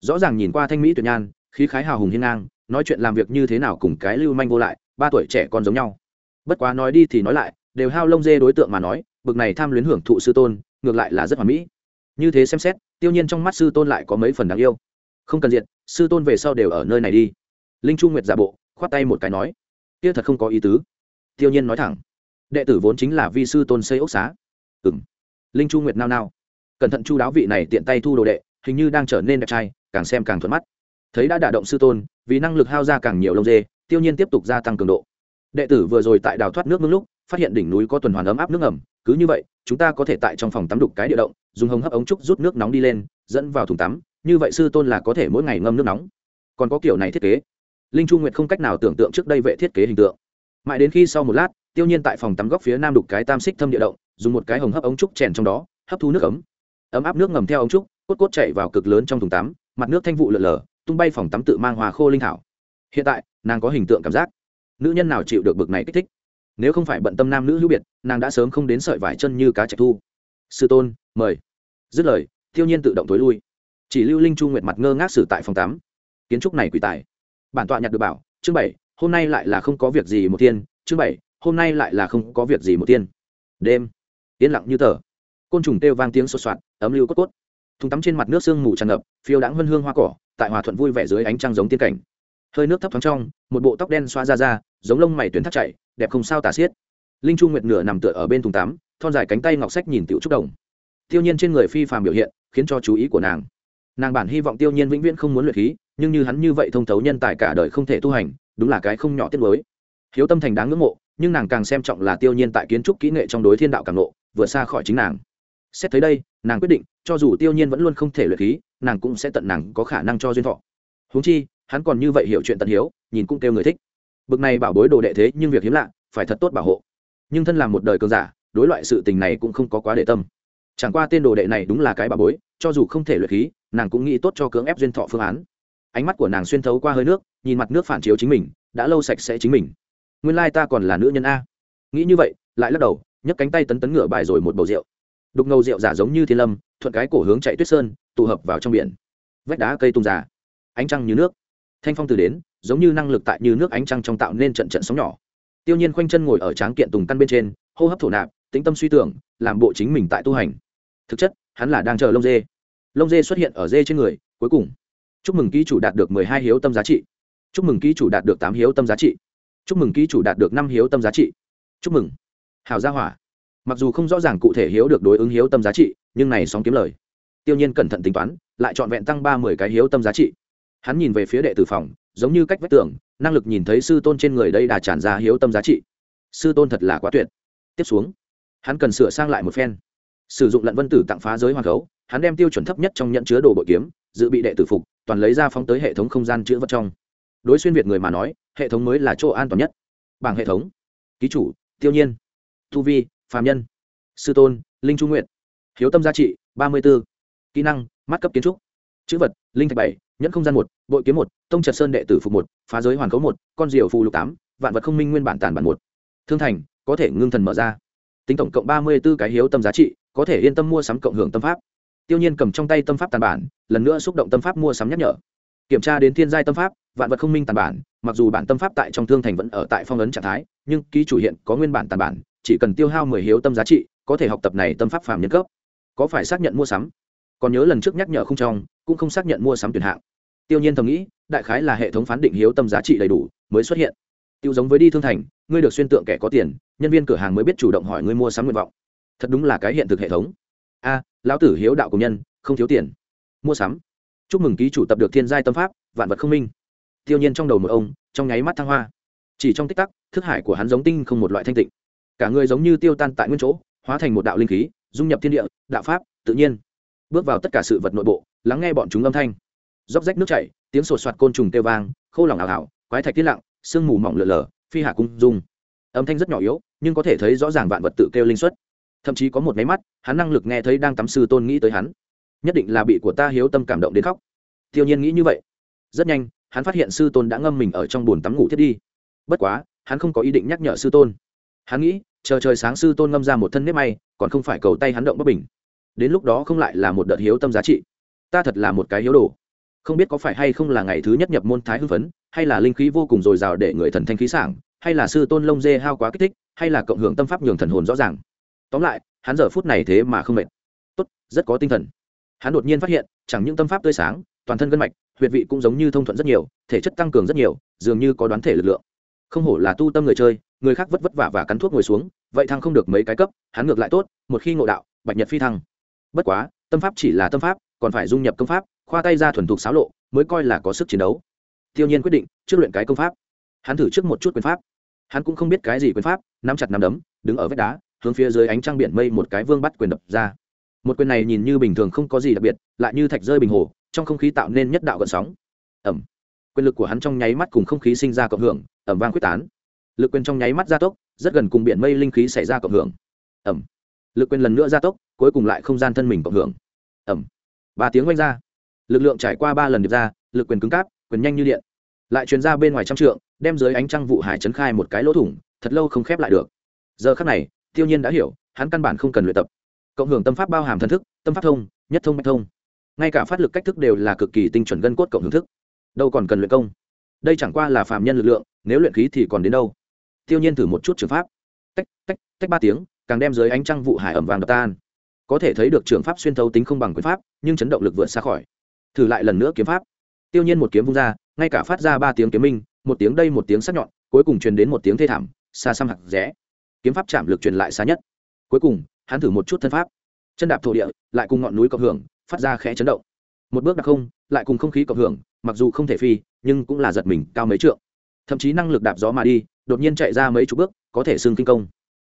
Speaker 1: Rõ ràng nhìn qua thanh mỹ tuyệt nhan khí khái hào hùng hiên ngang nói chuyện làm việc như thế nào cùng cái lưu manh vô lại ba tuổi trẻ con giống nhau. Bất quá nói đi thì nói lại đều hao lông dê đối tượng mà nói bực này tham luyến hưởng thụ sư tôn ngược lại là rất hoàn mỹ. Như thế xem xét tiêu nhiên trong mắt sư tôn lại có mấy phần đáng yêu. Không cần diện sư tôn về sau đều ở nơi này đi. Linh chu nguyệt giả bộ, khoát tay một cái nói. Kia thật không có ý tứ. Tiêu nhiên nói thẳng. Đệ tử vốn chính là vi sư tôn xây ốc xá. Ừng linh chu nguyệt nao nao. Cẩn thận chu đáo vị này tiện tay thu đồ đệ, hình như đang trở nên đẹp trai, càng xem càng thuận mắt. Thấy đã đả động sư tôn, vì năng lực hao ra càng nhiều lông dê, tiêu nhiên tiếp tục gia tăng cường độ. Đệ tử vừa rồi tại đào thoát nước ngưng lúc, phát hiện đỉnh núi có tuần hoàn ấm áp nước ẩm cứ như vậy, chúng ta có thể tại trong phòng tắm đục cái địa động, dùng hồng hấp ống trúc rút nước nóng đi lên, dẫn vào thùng tắm, như vậy sư tôn là có thể mỗi ngày ngâm nước nóng. Còn có kiểu này thiết kế. Linh chu nguyệt không cách nào tưởng tượng trước đây vệ thiết kế hình tượng. Mãi đến khi sau một lát, tiêu nhiên tại phòng tắm góc phía nam đục cái tam xích thâm địa động, dùng một cái hồng hấp ống trúc chèn trong đó, hấp thu nước ấm. Ấm áp nước ngầm theo ống trúc, cốt cốt chạy vào cực lớn trong thùng tắm, mặt nước thanh vụ lở lở, tung bay phòng tắm tự mang hòa khô linh thảo. Hiện tại, nàng có hình tượng cảm giác. Nữ nhân nào chịu được bực này kích thích? Nếu không phải bận tâm nam nữ hữu biệt, nàng đã sớm không đến sợi vải chân như cá trạch thu. Sư tôn, mời. Dứt lời tiêu nhiên tự động tối lui. Chỉ lưu linh chu nguyệt mặt ngơ ngác xử tại phòng tắm kiến trúc này quỷ tài. Bản tọa nhặt được bảo, chương bảy, hôm nay lại là không có việc gì một tiên chương bảy, hôm nay lại là không có việc gì một tiên đêm, yên lặng như tờ. Côn trùng kêu vang tiếng sột soạt, ấm lưu cốt cốt. Thùng tắm trên mặt nước sương mù tràn ngập, phiêu đãng huân hương hoa cỏ, tại hòa thuận vui vẻ dưới ánh trăng giống tiên cảnh. Hơi nước thấp thoáng trong, một bộ tóc đen xoa ra ra, giống lông mày tuyến thắt chạy đẹp không sao tả xiết. Linh chu nguyệt nửa nằm tựa ở bên thùng tắm, thon dài cánh tay ngọc sách nhìn tiểu trúc đồng. Tiêu nhiên trên người phi phàm biểu hiện, khiến cho chú ý của nàng. Nàng bản hy vọng tiêu nhiên vĩnh viễn không muốn luyện khí, nhưng như hắn như vậy thông thấu nhân tài cả đời không thể tu hành, đúng là cái không nhỏ tiết mới hiếu tâm thành đáng ngưỡng mộ, nhưng nàng càng xem trọng là tiêu nhiên tại kiến trúc kỹ nghệ trong đối thiên đạo càng ngộ vừa xa khỏi chính nàng. Xét thấy đây, nàng quyết định, cho dù tiêu nhiên vẫn luôn không thể luyện khí, nàng cũng sẽ tận nàng có khả năng cho duyên thọ. Huống chi, hắn còn như vậy hiểu chuyện tận hiếu, nhìn cũng kêu người thích bực này bảo bối đồ đệ thế nhưng việc hiếm lạ, phải thật tốt bảo hộ. Nhưng thân làm một đời cường giả, đối loại sự tình này cũng không có quá để tâm. Chẳng qua tên đồ đệ này đúng là cái bảo bối, cho dù không thể luyện khí, nàng cũng nghĩ tốt cho cưỡng ép duyên thọ phương án. Ánh mắt của nàng xuyên thấu qua hơi nước, nhìn mặt nước phản chiếu chính mình, đã lâu sạch sẽ chính mình. Nguyên lai ta còn là nữ nhân a. Nghĩ như vậy, lại lắc đầu, nhấc cánh tay tấn tấn ngửa bài rồi một bầu rượu. Đục ngầu rượu giả giống như thiên lâm, thuận cái cổ hướng chạy tuyết sơn, tụ hợp vào trong biển. Vách đá cây tung già ánh trăng như nước. Thanh phong từ đến giống như năng lực tại như nước ánh trăng trong tạo nên trận trận sóng nhỏ. Tiêu nhiên khoanh chân ngồi ở tráng kiện tùng căn bên trên, hô hấp thổ nạp, tĩnh tâm suy tưởng, làm bộ chính mình tại tu hành. Thực chất, hắn là đang chờ lông dê. Lông dê xuất hiện ở dê trên người, cuối cùng, chúc mừng ký chủ đạt được mười hai hiếu tâm giá trị. Chúc mừng ký chủ đạt được tám hiếu tâm giá trị. Chúc mừng ký chủ đạt được năm hiếu tâm giá trị. Chúc mừng. Hào gia hỏa. Mặc dù không rõ ràng cụ thể hiếu được đối ứng hiếu tâm giá trị, nhưng này sóng kiếm lời. Tiêu nhiên cẩn thận tính toán, lại trọn vẹn tăng ba mươi cái hiếu tâm giá trị. Hắn nhìn về phía đệ tử phòng giống như cách vách tường, năng lực nhìn thấy sư tôn trên người đây đà tràn ra hiếu tâm giá trị. Sư tôn thật là quá tuyệt. Tiếp xuống, hắn cần sửa sang lại một phen. Sử dụng lận vân tử tặng phá giới hoàn khấu hắn đem tiêu chuẩn thấp nhất trong nhận chứa đồ bội kiếm, dự bị đệ tử phục, toàn lấy ra phóng tới hệ thống không gian chữ vật trong. Đối xuyên việt người mà nói, hệ thống mới là chỗ an toàn nhất. Bảng hệ thống, ký chủ, tiêu nhiên, tu vi, phàm nhân, sư tôn, linh trung nguyện hiếu tâm giá trị ba mươi b ố kỹ năng, mắt cấp kiến trúc, chữ vật, linh thạch bảy nhẫn không gian một, bội kiếm một, tông trật sơn đệ tử phục một, phá giới hoàn cấu một, con diều phù lục tám, vạn vật không minh nguyên bản tàn bản một. Thương thành, có thể ngưng thần mở ra. Tính tổng cộng ba mươi b ố cái hiếu tâm giá trị, có thể yên tâm mua sắm cộng hưởng tâm pháp. Tiêu nhiên cầm trong tay tâm pháp tàn bản, lần nữa xúc động tâm pháp mua sắm nhắc nhở. Kiểm tra đến thiên giai tâm pháp, vạn vật không minh tàn bản, mặc dù bản tâm pháp tại trong thương thành vẫn ở tại phong ấn trạng thái, nhưng ký chủ hiện có nguyên bản tàn bản, chỉ cần tiêu hao mười hiếu tâm giá trị, có thể học tập này tâm pháp phàm nhân cấp. Có phải xác nhận mua sắm? Còn nhớ lần trước nhắc nhở không trong, cũng không xác nhận mua sắm tuyển hạng. Tiêu nhiên thầm nghĩ, đại khái là hệ thống phán định hiếu tâm giá trị đầy đủ mới xuất hiện. Tiêu giống với đi thương thành, ngươi được xuyên tượng kẻ có tiền, nhân viên cửa hàng mới biết chủ động hỏi ngươi mua sắm nguyện vọng. Thật đúng là cái hiện thực hệ thống. A, lão tử hiếu đạo công nhân, không thiếu tiền. Mua sắm. Chúc mừng ký chủ tập được thiên giai tâm pháp, vạn vật không minh. Tiêu nhiên trong đầu một ông, trong nháy mắt thăng hoa. Chỉ trong tích tắc, thức hải của hắn giống tinh không một loại thanh tịnh. Cả người giống như tiêu tan tại nguyên chỗ, hóa thành một đạo linh khí, dung nhập thiên địa, đạo pháp, tự nhiên bước vào tất cả sự vật nội bộ, lắng nghe bọn chúng âm thanh. Róc rách nước chảy, tiếng sột soạt côn trùng kêu vang, khô lỏng ảo ảo, quái thạch tiết lặng, sương mù mỏng lở lở, phi hạ cung dung. Âm thanh rất nhỏ yếu, nhưng có thể thấy rõ ràng vạn vật tự kêu linh xuất. Thậm chí có một máy mắt, hắn năng lực nghe thấy đang tắm sư tôn nghĩ tới hắn. Nhất định là bị của ta hiếu tâm cảm động đến khóc. Tiêu nhiên nghĩ như vậy. Rất nhanh, hắn phát hiện sư tôn đã ngâm mình ở trong bồn tắm ngủ thiết đi. Bất quá, hắn không có ý định nhắc nhở sư tôn. Hắn nghĩ, chờ trời sáng sư tôn ngâm ra một thân nếp may, còn không phải cầu tay hắn động bất bình đến lúc đó không lại là một đợt hiếu tâm giá trị. Ta thật là một cái hiếu đồ. Không biết có phải hay không là ngày thứ nhất nhập môn thái hưng phấn, hay là linh khí vô cùng dồi dào để người thần thanh khí sảng, hay là sư tôn lông dê hao quá kích thích, hay là cộng hưởng tâm pháp nhường thần hồn rõ ràng. Tóm lại, hắn giờ phút này thế mà không mệt. Tốt, rất có tinh thần. Hắn đột nhiên phát hiện, chẳng những tâm pháp tươi sáng, toàn thân gân mạch, huyệt vị cũng giống như thông thuận rất nhiều, thể chất tăng cường rất nhiều, dường như có đoán thể lực lượng. Không hổ là tu tâm người chơi, người khác vất vất vả và cắn thuốc ngồi xuống, vậy thăng không được mấy cái cấp, hắn ngược lại tốt, một khi ngộ đạo, bạch nhật phi thăng bất quá, tâm pháp chỉ là tâm pháp, còn phải dung nhập công pháp, khoa tay ra thuần thục xáo lộ mới coi là có sức chiến đấu. Tiêu nhiên quyết định trước luyện cái công pháp. Hắn thử trước một chút quyền pháp. Hắn cũng không biết cái gì quyền pháp, nắm chặt nắm đấm, đứng ở vách đá, hướng phía dưới ánh trăng biển mây một cái vương bắt quyền đập ra. Một quyền này nhìn như bình thường không có gì đặc biệt, lại như thạch rơi bình hồ, trong không khí tạo nên nhất đạo gợn sóng. Ẩm quyền lực của hắn trong nháy mắt cùng không khí sinh ra cộng hưởng ẩm vang quyết tán. Lực quyền trong nháy mắt gia tốc, rất gần cùng biển mây linh khí xảy ra cộng hưởng. Ẩm lực quyền lần nữa gia tốc, cuối cùng lại không gian thân mình cộng hưởng. Ẩm ba tiếng oanh ra. Lực lượng trải qua ba lần điệp ra, lực quyền cứng cáp, quyền nhanh như điện. Lại truyền ra bên ngoài trăm trượng, đem dưới ánh trăng vụ hải trấn khai một cái lỗ thủng, thật lâu không khép lại được. Giờ khắc này, tiêu nhiên đã hiểu, hắn căn bản không cần luyện tập. Cộng hưởng tâm pháp bao hàm thần thức, tâm pháp thông, nhất thông mạch thông. Ngay cả phát lực cách thức đều là cực kỳ tinh chuẩn gân cốt cộng hưởng thức. Đâu còn cần luyện công? Đây chẳng qua là phàm nhân lực lượng, nếu luyện khí thì còn đến đâu? Tiêu nhiên thử một chút trường pháp. Tách tách tách ba tiếng càng đem dưới ánh trăng vụ hải ẩm vàng đập tan. Có thể thấy được trường pháp xuyên thấu tính không bằng quyền pháp, nhưng chấn động lực vượt xa khỏi. Thử lại lần nữa kiếm pháp. Tiêu nhiên một kiếm vung ra, ngay cả phát ra ba tiếng kiếm minh, một tiếng đây một tiếng sắc nhọn, cuối cùng truyền đến một tiếng thê thảm, xa xăm hạt rẽ. Kiếm pháp chạm lực truyền lại xa nhất. Cuối cùng, hắn thử một chút thân pháp. Chân đạp thổ địa, lại cùng ngọn núi cộng hưởng, phát ra khẽ chấn động. Một bước đặc không, lại cùng không khí cộng hưởng, mặc dù không thể phi, nhưng cũng là giật mình cao mấy trượng. Thậm chí năng lực đạp gió mà đi, đột nhiên chạy ra mấy chục bước, có thể xương kinh công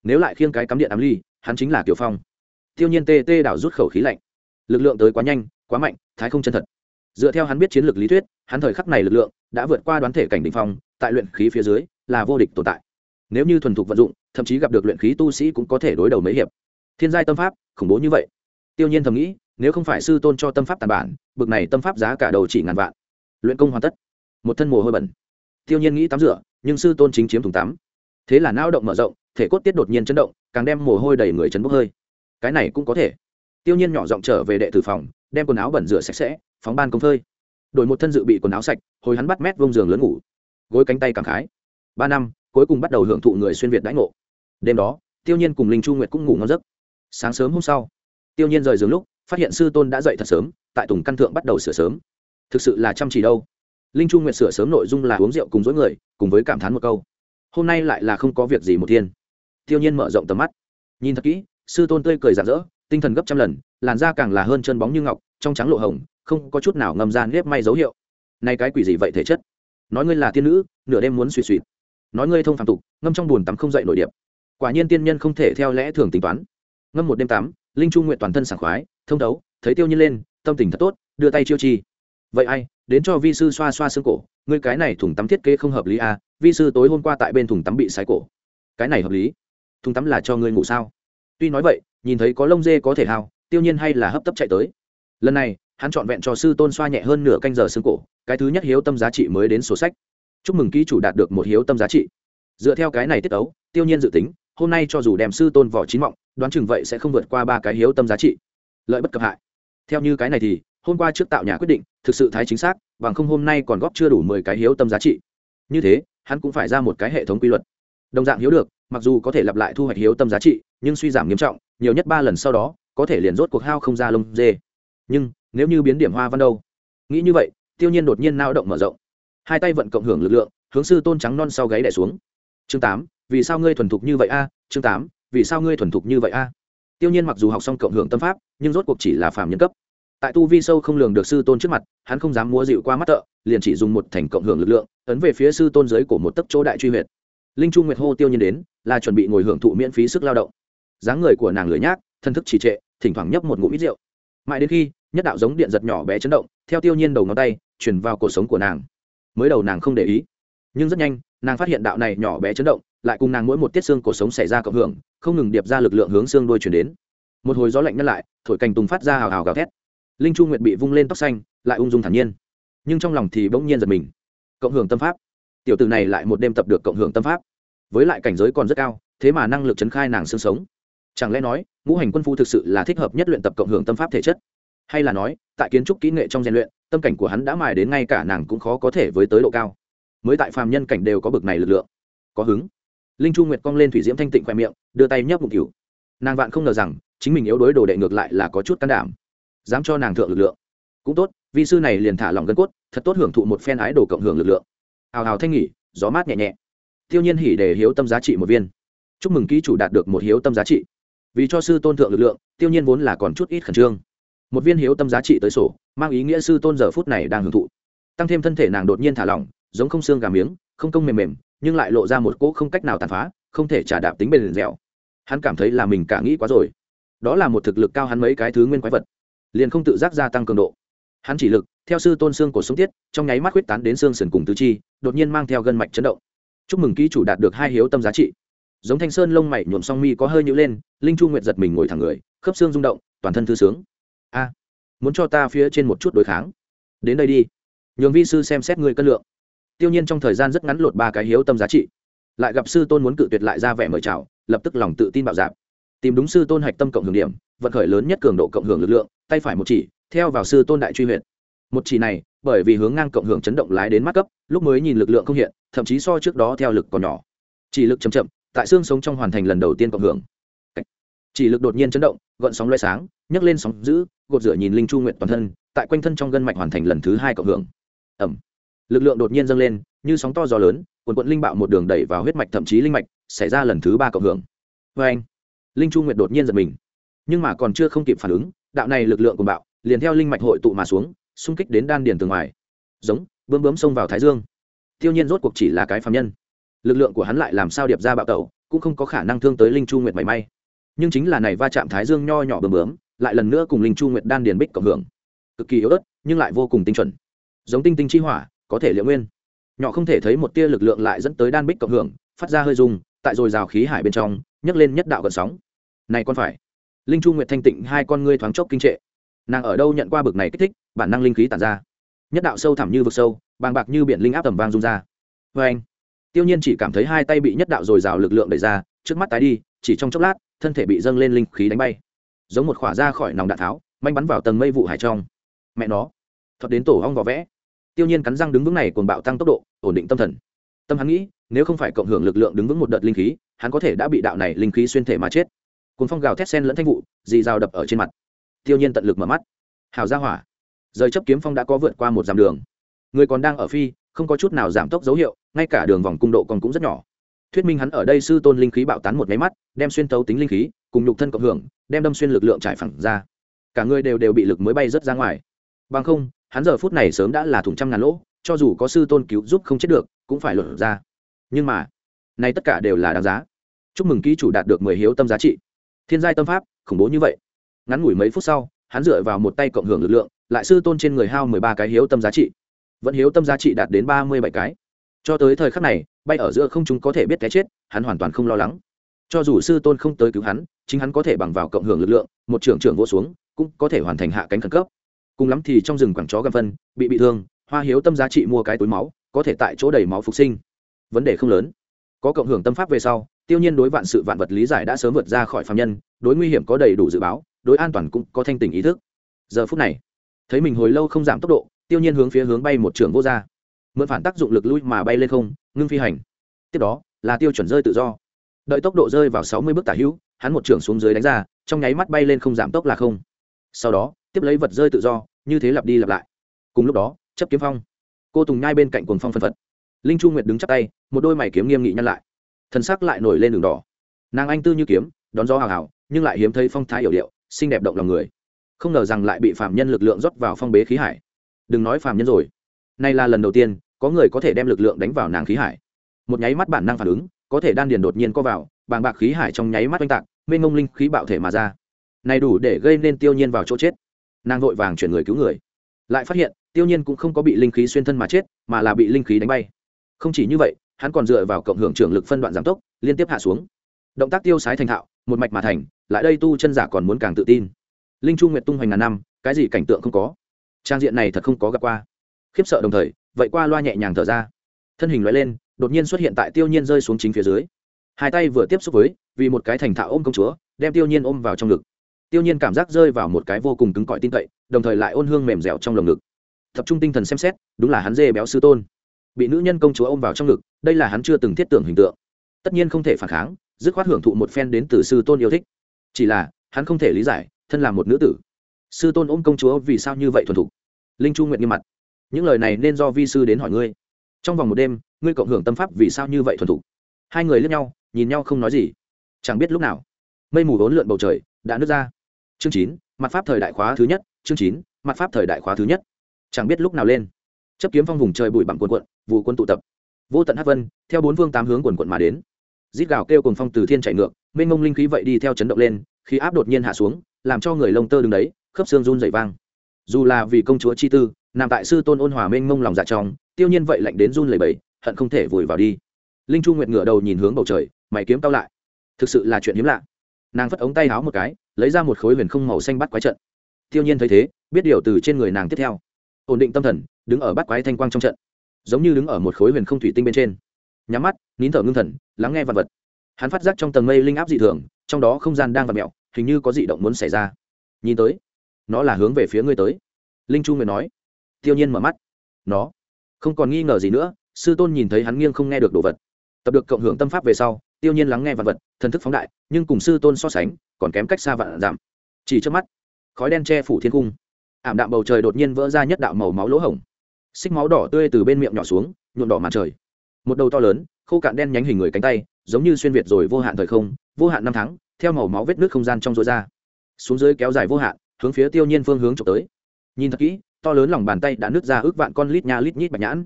Speaker 1: nếu lại khiêng cái cắm điện ám ly, hắn chính là kiểu phong. Tiêu nhiên tê tê đảo rút khẩu khí lạnh. Lực lượng tới quá nhanh, quá mạnh, thái không chân thật. Dựa theo hắn biết chiến lược lý thuyết, hắn thời khắc này lực lượng đã vượt qua đoán thể cảnh đ ỉ n h phong, tại luyện khí phía dưới là vô địch tồn tại. Nếu như thuần thục vận dụng, thậm chí gặp được luyện khí tu sĩ cũng có thể đối đầu mấy hiệp. Thiên giai tâm pháp, khủng bố như vậy. Tiêu nhiên thầm nghĩ, nếu không phải sư tôn cho tâm pháp tàn bản, bực này tâm pháp giá cả đầu chỉ ngàn vạn. Luyện công hoàn tất. Một thân mồ hôi bẩn. Tiêu nhiên nghĩ tắm rửa, nhưng sư tôn chính chiếm thùng tắm. Thế là não động mở rộng thể cốt tiết đột nhiên chấn động, càng đem mồ hôi đầy người chấn bốc hơi. Cái này cũng có thể. Tiêu nhiên nhỏ giọng trở về đệ tử phòng, đem quần áo bẩn rửa sạch sẽ, phóng ban công phơi. Đổi một thân dự bị quần áo sạch, hồi hắn bắt mét vông giường lớn ngủ. Gối cánh tay cảm khái. Ba năm, cuối cùng bắt đầu hưởng thụ người xuyên việt đãi ngộ. Đêm đó, tiêu nhiên cùng linh chu nguyệt cũng ngủ ngon giấc. Sáng sớm hôm sau, tiêu nhiên rời giường lúc, phát hiện sư tôn đã dậy thật sớm, tại tùng căn thượng bắt đầu sửa sớm. Thực sự là chăm chỉ đâu. Linh chu nguyệt sửa sớm nội dung là uống rượu cùng dối người, cùng với cảm thán một câu. Hôm nay lại là không có việc gì một thiên tiêu nhiên mở rộng tầm mắt. Nhìn thật kỹ, sư tôn tươi cười rạng rỡ, tinh thần gấp trăm lần, làn da càng là hơn chân bóng như ngọc, trong trắng lộ hồng, không có chút nào ngầm ra nếp may dấu hiệu. Nay cái quỷ gì vậy thể chất? Nói ngươi là tiên nữ, nửa đêm muốn suy suy nói ngươi thông phạm tục, ngâm trong buồn tắm không dậy nổi điệp. Quả nhiên tiên nhân không thể theo lẽ thường tính toán. Ngâm một đêm tắm, linh trung nguyện toàn thân sảng khoái, thông thấu, thấy tiêu nhiên lên, tâm tình thật tốt, đưa tay chiêu chi. Vậy ai, đến cho vi sư xoa xoa xương cổ, ngươi cái này thùng tắm thiết kế không hợp lý à vi sư tối hôm qua tại bên thùng tắm bị sái cổ. Cái này hợp lý thùng tắm là cho ngươi ngủ sao? Tuy nói vậy, nhìn thấy có lông dê có thể hao, tiêu nhiên hay là hấp tấp chạy tới. Lần này, hắn trọn vẹn cho sư tôn xoa nhẹ hơn nửa canh giờ xương cổ, cái thứ nhất hiếu tâm giá trị mới đến sổ sách. Chúc mừng ký chủ đạt được một hiếu tâm giá trị. Dựa theo cái này tiết ấu tiêu nhiên dự tính, hôm nay cho dù đem sư tôn vỏ chín mọng, đoán chừng vậy sẽ không vượt qua ba cái hiếu tâm giá trị. Lợi bất cập hại. Theo như cái này thì, hôm qua trước tạo nhà quyết định, thực sự thái chính xác, bằng không hôm nay còn góp chưa đủ mười cái hiếu tâm giá trị. Như thế, hắn cũng phải ra một cái hệ thống quy luật. Đồng dạng hiếu được mặc dù có thể lặp lại thu hoạch hiếu tâm giá trị, nhưng suy giảm nghiêm trọng, nhiều nhất ba lần sau đó, có thể liền rốt cuộc hao không ra lông dê. Nhưng, nếu như biến điểm hoa văn đâu? Nghĩ như vậy, tiêu nhiên đột nhiên nao động mở rộng. Hai tay vận cộng hưởng lực lượng, hướng sư tôn trắng non sau gáy đẻ xuống. Chương tám, vì sao ngươi thuần thục như vậy a? Chương tám, vì sao ngươi thuần thục như vậy a? Tiêu nhiên mặc dù học xong cộng hưởng tâm pháp, nhưng rốt cuộc chỉ là phàm nhân cấp. Tại tu vi sâu không lường được sư tôn trước mặt, hắn không dám múa dịu qua mắt tợ, liền chỉ dùng một thành cộng hưởng lực lượng, ấn về phía sư tôn dưới của một tấc chỗ đại truy huyệt linh chu nguyệt hô tiêu nhiên đến, là chuẩn bị ngồi hưởng thụ miễn phí sức lao động. Dáng người của nàng lười nhác, thân thức trì trệ, thỉnh thoảng nhấp một ngụm ít rượu. Mãi đến khi nhất đạo giống điện giật nhỏ bé chấn động, theo tiêu nhiên đầu ngón tay chuyển vào cuộc sống của nàng. Mới đầu nàng không để ý, nhưng rất nhanh, nàng phát hiện đạo này nhỏ bé chấn động, lại cùng nàng mỗi một tiết xương cuộc sống xảy ra cộng hưởng, không ngừng điệp ra lực lượng hướng xương đuôi chuyển đến. Một hồi gió lạnh nhắc lại, thổi cành tùng phát ra hào hào gào thét. Linh chu nguyệt bị vung lên tóc xanh, lại ung dung thản nhiên, nhưng trong lòng thì bỗng nhiên giật mình. Cộng hưởng tâm pháp tiểu từ này lại một đêm tập được cộng hưởng tâm pháp. Với lại cảnh giới còn rất cao, thế mà năng lực chấn khai nàng xương sống. Chẳng lẽ nói, ngũ hành quân phu thực sự là thích hợp nhất luyện tập cộng hưởng tâm pháp thể chất? Hay là nói, tại kiến trúc kỹ nghệ trong rèn luyện, tâm cảnh của hắn đã mài đến ngay cả nàng cũng khó có thể với tới độ cao. Mới tại phàm nhân cảnh đều có bực này lực lượng. Có hứng. Linh chu nguyệt cong lên thủy diễm thanh tịnh khoe miệng, đưa tay nhấp bụng cửu nàng vạn không ngờ rằng, chính mình yếu đối đồ đệ ngược lại là có chút can đảm. Dám cho nàng thượng lực lượng. Cũng tốt, vi sư này liền thả lòng gân cốt, thật tốt hưởng thụ một phen ái đồ cộng hưởng lực lượng hào hào thanh nghỉ, gió mát nhẹ nhẹ. Tiêu nhiên hỉ để hiếu tâm giá trị một viên. Chúc mừng ký chủ đạt được một hiếu tâm giá trị. Vì cho sư tôn thượng lực lượng tiêu nhiên vốn là còn chút ít khẩn trương. Một viên hiếu tâm giá trị tới sổ, mang ý nghĩa sư tôn giờ phút này đang hưởng thụ. Tăng thêm thân thể nàng đột nhiên thả lỏng, giống không xương gà miếng, không công mềm mềm, nhưng lại lộ ra một cỗ không cách nào tàn phá, không thể trả đạp tính bền dẻo. Hắn cảm thấy là mình cả nghĩ quá rồi. Đó là một thực lực cao hắn mấy cái thứ nguyên quái vật, liền không tự giác gia tăng cường độ. Hắn chỉ lực theo sư tôn xương của sống tiết, trong nháy mắt huyết tán đến xương sườn cùng tứ chi, đột nhiên mang theo gân mạch chấn động. Chúc mừng ký chủ đạt được hai hiếu tâm giá trị. Giống thanh sơn lông mày nhuộm song mi có hơi nhữ lên, linh chu nguyệt giật mình ngồi thẳng người, khớp xương rung động, toàn thân thư sướng. A, muốn cho ta phía trên một chút đối kháng? Đến đây đi. Nhường vi sư xem xét người cân lượng. Tiêu nhiên trong thời gian rất ngắn lột ba cái hiếu tâm giá trị. Lại gặp sư tôn muốn cự tuyệt lại ra vẻ mời chào, lập tức lòng tự tin bạo dạp. Tìm đúng sư tôn hạch tâm cộng hưởng điểm, vận khởi lớn nhất cường độ cộng hưởng lực lượng, tay phải một chỉ, theo vào sư tôn đại truy huyện một chỉ này, bởi vì hướng ngang cộng hưởng chấn động lái đến mắt cấp, lúc mới nhìn lực lượng không hiện, thậm chí so trước đó theo lực còn nhỏ. Chỉ lực chậm chậm, tại xương sống trong hoàn thành lần đầu tiên cộng hưởng. Chỉ lực đột nhiên chấn động gợn sóng loay sáng, nhấc lên sóng giữ gột rửa nhìn linh chu nguyện toàn thân, tại quanh thân trong gân mạch hoàn thành lần thứ hai cộng hưởng. Ẩm lực lượng đột nhiên dâng lên, như sóng to gió lớn quần quận linh bạo một đường đẩy vào huyết mạch thậm chí linh mạch, xảy ra lần thứ ba cộng hưởng. Vê anh, linh chu nguyện đột nhiên giật mình. Nhưng mà còn chưa không kịp phản ứng, đạo này lực lượng của bạo, liền theo linh mạch hội tụ mà xuống xung kích đến đan điền từ ngoài. Giống, bướm bướm xông vào thái dương. Tiêu nhiên rốt cuộc chỉ là cái phạm nhân. Lực lượng của hắn lại làm sao điệp ra bạo tẩu, cũng không có khả năng thương tới linh chu nguyệt mảy may. Nhưng chính là này va chạm thái dương nho nhỏ bướm bướm, lại lần nữa cùng linh chu nguyệt đan điền bích cộng hưởng. Cực kỳ yếu ớt, nhưng lại vô cùng tinh chuẩn. Giống tinh tinh chi hỏa, có thể liệu nguyên. Nhỏ không thể thấy một tia lực lượng lại dẫn tới đan bích cộng hưởng, phát ra hơi rung, tại rồi rào khí hải bên trong, nhấc lên nhất đạo gần sóng. Này con phải. Linh chu nguyệt thanh tịnh hai con ngươi thoáng chốc kinh trệ. Nàng ở đâu nhận qua bực này kích thích bản năng linh khí tản ra. Nhất đạo sâu thẳm như vực sâu, bàng bạc như biển linh áp tầm vang rung ra. Vê anh, tiêu nhiên chỉ cảm thấy hai tay bị nhất đạo dồi dào lực lượng đẩy ra, trước mắt tái đi, chỉ trong chốc lát, thân thể bị dâng lên linh khí đánh bay. Giống một khỏa ra khỏi nòng đạn tháo, manh bắn vào tầng mây vụ hải trong. Mẹ nó thật đến tổ hong vỏ vẽ. Tiêu nhiên cắn răng đứng vững này cuồng bạo tăng tốc độ, ổn định tâm thần. Tâm hắn nghĩ, nếu không phải cộng hưởng lực lượng đứng vững một đợt linh khí, hắn có thể đã bị đạo này linh khí xuyên thể mà chết. Cuốn phong gào thét sen lẫn thanh vụ, dì dao đập ở trên mặt. Tiêu nhiên tận lực mở mắt. Hào ra hỏa rời chấp kiếm phong đã có vượt qua một dặm đường. Người còn đang ở phi, không có chút nào giảm tốc dấu hiệu, ngay cả đường vòng cung độ còn cũng rất nhỏ. Thuyết minh hắn ở đây sư tôn linh khí bạo tán một máy mắt, đem xuyên tấu tính linh khí, cùng nhục thân cộng hưởng, đem đâm xuyên lực lượng trải phẳng ra. Cả người đều đều bị lực mới bay rất ra ngoài. Bằng không, hắn giờ phút này sớm đã là thủng trăm ngàn lỗ, cho dù có sư tôn cứu giúp không chết được, cũng phải lột ra. Nhưng mà, này tất cả đều là đáng giá. Chúc mừng ký chủ đạt được mười hiếu tâm giá trị. Thiên giai tâm pháp, khủng bố như vậy. Ngắn ngủi mấy phút sau, hắn dựa vào một tay cộng hưởng lực lượng lại sư tôn trên người hao mười ba cái hiếu tâm giá trị. Vẫn hiếu tâm giá trị đạt đến ba mươi bảy cái. Cho tới thời khắc này, bay ở giữa không chúng có thể biết cái chết, hắn hoàn toàn không lo lắng. Cho dù sư tôn không tới cứu hắn, chính hắn có thể bằng vào cộng hưởng lực lượng, một trưởng trưởng vô xuống, cũng có thể hoàn thành hạ cánh khẩn cấp. Cùng lắm thì trong rừng quảng chó găm phân, bị bị thương, hoa hiếu tâm giá trị mua cái túi máu, có thể tại chỗ đầy máu phục sinh. Vấn đề không lớn. Có cộng hưởng tâm pháp về sau, tiêu nhiên đối vạn sự vạn vật lý giải đã sớm vượt ra khỏi phạm nhân, đối nguy hiểm có đầy đủ dự báo, đối an toàn cũng có thanh tình ý thức. Giờ phút này thấy mình hồi lâu không giảm tốc độ, tiêu nhiên hướng phía hướng bay một trường vô ra mượn phản tác dụng lực lui mà bay lên không, ngưng phi hành. Tiếp đó, là tiêu chuẩn rơi tự do. Đợi tốc độ rơi vào sáu mươi bước tả hữu, hắn một trường xuống dưới đánh ra, trong nháy mắt bay lên không giảm tốc là không. Sau đó, tiếp lấy vật rơi tự do, như thế lặp đi lặp lại. Cùng lúc đó, chấp kiếm phong. Cô tùng nhai bên cạnh cuồng phong phân phật. Linh chu nguyệt đứng chắp tay, một đôi mày kiếm nghiêm nghị nhăn lại. Thân sắc lại nổi lên đường đỏ. Nàng anh tư như kiếm, đón gió hào hào, nhưng lại hiếm thấy phong thái hiểu điệu, xinh đẹp động lòng người không ngờ rằng lại bị phạm nhân lực lượng rót vào phong bế khí hải. Đừng nói phạm nhân rồi. Nay là lần đầu tiên, có người có thể đem lực lượng đánh vào nàng khí hải. Một nháy mắt bản năng phản ứng, có thể đan điền đột nhiên co vào, bàng bạc khí hải trong nháy mắt oanh tạc, mênh ngông linh khí bạo thể mà ra. Này đủ để gây nên tiêu nhiên vào chỗ chết. Nàng vội vàng chuyển người cứu người. Lại phát hiện, tiêu nhiên cũng không có bị linh khí xuyên thân mà chết, mà là bị linh khí đánh bay. Không chỉ như vậy, hắn còn dựa vào cộng hưởng trưởng lực phân đoạn giảm tốc, liên tiếp hạ xuống. Động tác tiêu sái thành thạo, một mạch mà thành, lại đây tu chân giả còn muốn càng tự tin linh chu nguyệt tung hoành ngàn năm, cái gì cảnh tượng không có? Trang diện này thật không có gặp qua. Khiếp sợ đồng thời, vậy qua loa nhẹ nhàng thở ra. Thân hình loại lên, đột nhiên xuất hiện tại tiêu nhiên rơi xuống chính phía dưới. Hai tay vừa tiếp xúc với, vì một cái thành thạo ôm công chúa, đem tiêu nhiên ôm vào trong ngực. Tiêu nhiên cảm giác rơi vào một cái vô cùng cứng cỏi tin cậy, đồng thời lại ôn hương mềm dẻo trong lồng ngực. Tập trung tinh thần xem xét, đúng là hắn dê béo sư tôn. Bị nữ nhân công chúa ôm vào trong ngực, đây là hắn chưa từng thiết tưởng hình tượng. Tất nhiên không thể phản kháng, dứt khoát hưởng thụ một phen đến từ sư tôn yêu thích. Chỉ là, hắn không thể lý giải thân là một nữ tử. Sư tôn ôm công chúa vì sao như vậy thuần thục? Linh chu nguyện nghiêm mặt. Những lời này nên do vi sư đến hỏi ngươi. Trong vòng một đêm, ngươi cộng hưởng tâm pháp vì sao như vậy thuần thục? Hai người lướt nhau, nhìn nhau không nói gì. Chẳng biết lúc nào, mây mù vốn lượn bầu trời đã nứt ra. Chương chín, mặt pháp thời đại khóa thứ nhất, chương chín, mặt pháp thời đại khóa thứ nhất. Chẳng biết lúc nào lên. Chấp kiếm phong vùng trời bụi bặm quần quận vụ quân tụ tập. Vô tận hát vân, theo bốn phương tám hướng quần quận mà đến. Rít gào kêu cùng phong từ thiên chạy ngược, mênh mông linh khí vậy đi theo chấn động lên, khi áp đột nhiên hạ xuống làm cho người lông tơ đứng đấy, khớp xương run dày vang. Dù là vì công chúa chi tư, nằm tại sư tôn ôn hòa mênh mông lòng dạ trong, tiêu nhiên vậy lạnh đến run lẩy bẩy, hận không thể vùi vào đi. Linh chu nguyệt ngửa đầu nhìn hướng bầu trời, mày kiếm cao lại. Thực sự là chuyện hiếm lạ. Nàng phất ống tay háo một cái, lấy ra một khối huyền không màu xanh bắt quái trận. Tiêu nhiên thấy thế, biết điều từ trên người nàng tiếp theo. Ổn định tâm thần, đứng ở bắt quái thanh quang trong trận. Giống như đứng ở một khối huyền không thủy tinh bên trên. Nhắm mắt, nín thở ngưng thần, lắng nghe vật vật. Hắn phát giác trong tầng mây linh áp dị thường, trong đó không gian đang vặt mẹo hình như có dị động muốn xảy ra. Nhìn tới, nó là hướng về phía ngươi tới. Linh chu nguyệt nói. Tiêu nhiên mở mắt. Nó. Không còn nghi ngờ gì nữa, sư tôn nhìn thấy hắn nghiêng không nghe được đồ vật. Tập được cộng hưởng tâm pháp về sau, tiêu nhiên lắng nghe vật vật, thần thức phóng đại, nhưng cùng sư tôn so sánh, còn kém cách xa vạn giảm. Chỉ trước mắt, khói đen che phủ thiên cung. Ảm đạm bầu trời đột nhiên vỡ ra nhất đạo màu máu lỗ hổng. Xích máu đỏ tươi từ bên miệng nhỏ xuống, nhuộm đỏ mặt trời. Một đầu to lớn, khô cạn đen nhánh hình người cánh tay, giống như xuyên việt rồi vô hạn thời không, vô hạn năm tháng theo màu máu vết nước không gian trong rối ra. Xuống dưới kéo dài vô hạn, hướng phía tiêu nhiên phương hướng trục tới. Nhìn thật kỹ, to lớn lòng bàn tay đã nứt ra ước vạn con lít nha lít nhít bạch nhãn.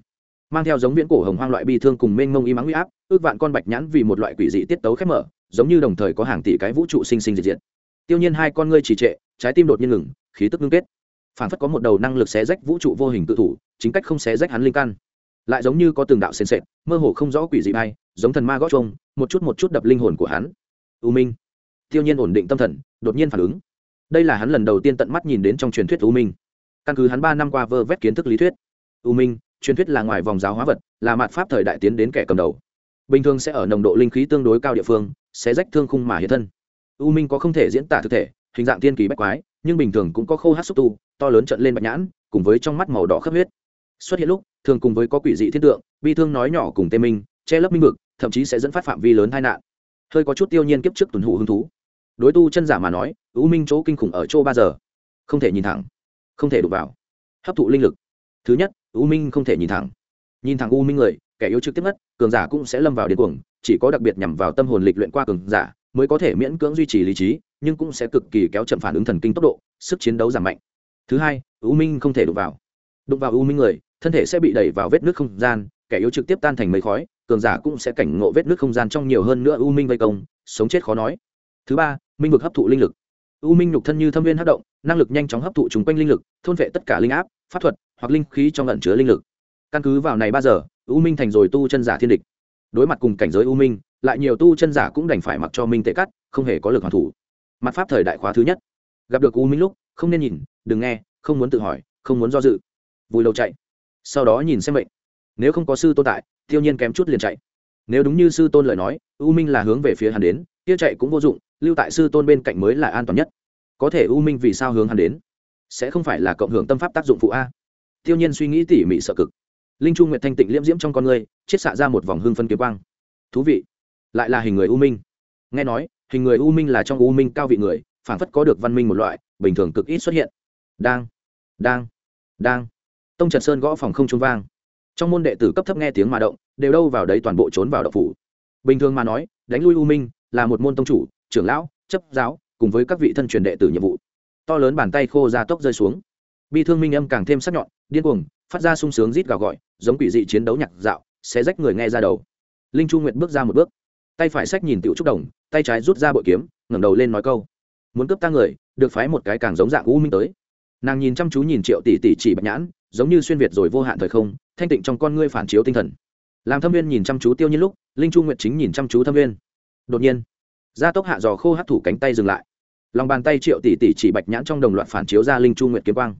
Speaker 1: Mang theo giống viễn cổ hồng hoang loại bi thương cùng mênh mông y mắng huy áp, ước vạn con bạch nhãn vì một loại quỷ dị tiết tấu khép mở, giống như đồng thời có hàng tỷ cái vũ trụ sinh sinh diệt diệt. Tiêu nhiên hai con ngươi trì trệ, trái tim đột nhiên ngừng, khí tức ngưng kết. Phản phất có một đầu năng lực xé rách vũ trụ vô hình tự thủ, chính cách không xé rách hắn linh căn. Lại giống như có từng đạo sền sệt, mơ hồ không rõ quỷ dị bay giống thần ma gót trông một chút một chút đập linh hồn của hắn. U minh tiêu nhiên ổn định tâm thần, đột nhiên phản ứng. Đây là hắn lần đầu tiên tận mắt nhìn đến trong truyền thuyết u minh. Căn cứ hắn ba năm qua vơ vét kiến thức lý thuyết, u minh, truyền thuyết là ngoài vòng giáo hóa vật, là mạt pháp thời đại tiến đến kẻ cầm đầu. Bình thường sẽ ở nồng độ linh khí tương đối cao địa phương, sẽ rách thương khung mà hiện thân. U minh có không thể diễn tả thực thể, hình dạng tiên kỳ bách quái, nhưng bình thường cũng có khô hát xúc tu, to lớn trận lên bạch nhãn, cùng với trong mắt màu đỏ khắp huyết. Xuất hiện lúc, thường cùng với có quỷ dị thiên tượng, bi thương nói nhỏ cùng tê minh, che lấp minh vực, thậm chí sẽ dẫn phát phạm vi lớn tai nạn. Hơi có chút tiêu nhiên kiếp trước tuần hụ hứng thú đối tu chân giả mà nói ưu minh chỗ kinh khủng ở chỗ ba giờ. Không thể nhìn thẳng. Không thể đụng vào. Hấp thụ linh lực. Thứ nhất ưu minh không thể nhìn thẳng. Nhìn thẳng u minh người kẻ yếu trực tiếp nhất, cường giả cũng sẽ lâm vào điên cuồng chỉ có đặc biệt nhằm vào tâm hồn lịch luyện qua cường giả mới có thể miễn cưỡng duy trì lý trí nhưng cũng sẽ cực kỳ kéo chậm phản ứng thần kinh tốc độ sức chiến đấu giảm mạnh. Thứ hai u minh không thể đụng vào. Đụng vào u minh người thân thể sẽ bị đẩy vào vết nước không gian kẻ yếu trực tiếp tan thành mấy khói cường giả cũng sẽ cảnh ngộ vết nước không gian trong nhiều hơn nữa u minh vây công sống chết khó nói thứ ba, minh vực hấp thụ linh lực. U minh nhục thân như thâm viên hấp động, năng lực nhanh chóng hấp thụ chúng quanh linh lực, thôn vệ tất cả linh áp, pháp thuật, hoặc linh khí trong lẩn chứa linh lực. Căn cứ vào này ba giờ, u minh thành rồi tu chân giả thiên địch. Đối mặt cùng cảnh giới u minh, lại nhiều tu chân giả cũng đành phải mặc cho minh tệ cắt, không hề có lực hoàn thủ. Mặt pháp thời đại khóa thứ nhất. Gặp được u minh lúc, không nên nhìn, đừng nghe, không muốn tự hỏi, không muốn do dự. Vùi đầu chạy. Sau đó nhìn xem bệnh nếu không có sư tôn tại, tiêu nhiên kém chút liền chạy. Nếu đúng như sư tôn lời nói, u minh là hướng về phía hắn đến, kia chạy cũng vô dụng lưu tại sư tôn bên cạnh mới là an toàn nhất. Có thể u minh vì sao hướng hắn đến? Sẽ không phải là cộng hưởng tâm pháp tác dụng phụ a? Tiêu nhiên suy nghĩ tỉ mỉ sợ cực. Linh trung nguyện thanh tịnh liễm diễm trong con người, chiết xạ ra một vòng hương phân kiếm quang. Thú vị. Lại là hình người u minh. Nghe nói, hình người u minh là trong u minh cao vị người phản phất có được văn minh một loại, bình thường cực ít xuất hiện. Đang đang đang. Tông trần sơn gõ phòng không trung vang. Trong môn đệ tử cấp thấp nghe tiếng mà động, đều đâu vào đấy toàn bộ trốn vào đậu phủ. Bình thường mà nói, đánh lui u minh là một môn tông chủ trưởng lão, chấp giáo, cùng với các vị thân truyền đệ tử nhiệm vụ. To lớn bàn tay khô ra tốc rơi xuống. Bi thương minh âm càng thêm sắc nhọn, điên cuồng, phát ra sung sướng rít gào gọi, giống quỷ dị chiến đấu nhạc dạo sẽ rách người nghe ra đầu. Linh chu nguyệt bước ra một bước. Tay phải sách nhìn tiểu trúc đồng, tay trái rút ra bội kiếm, ngẩng đầu lên nói câu. Muốn cướp ta người, được phái một cái càng giống dạng u minh tới. Nàng nhìn chăm chú nhìn triệu tỷ tỷ chỉ bạch nhãn, giống như xuyên việt rồi vô hạn thời không, thanh tịnh trong con ngươi phản chiếu tinh thần. Làm thâm viên nhìn chăm chú tiêu nhiên lúc, linh chu nguyệt chính nhìn chăm chú thâm viên. Đột nhiên gia tốc hạ dò khô hấp thủ cánh tay dừng lại. Lòng bàn tay triệu tỷ tỷ chỉ bạch nhãn trong đồng loạt phản chiếu ra linh chu nguyệt kiếm quang.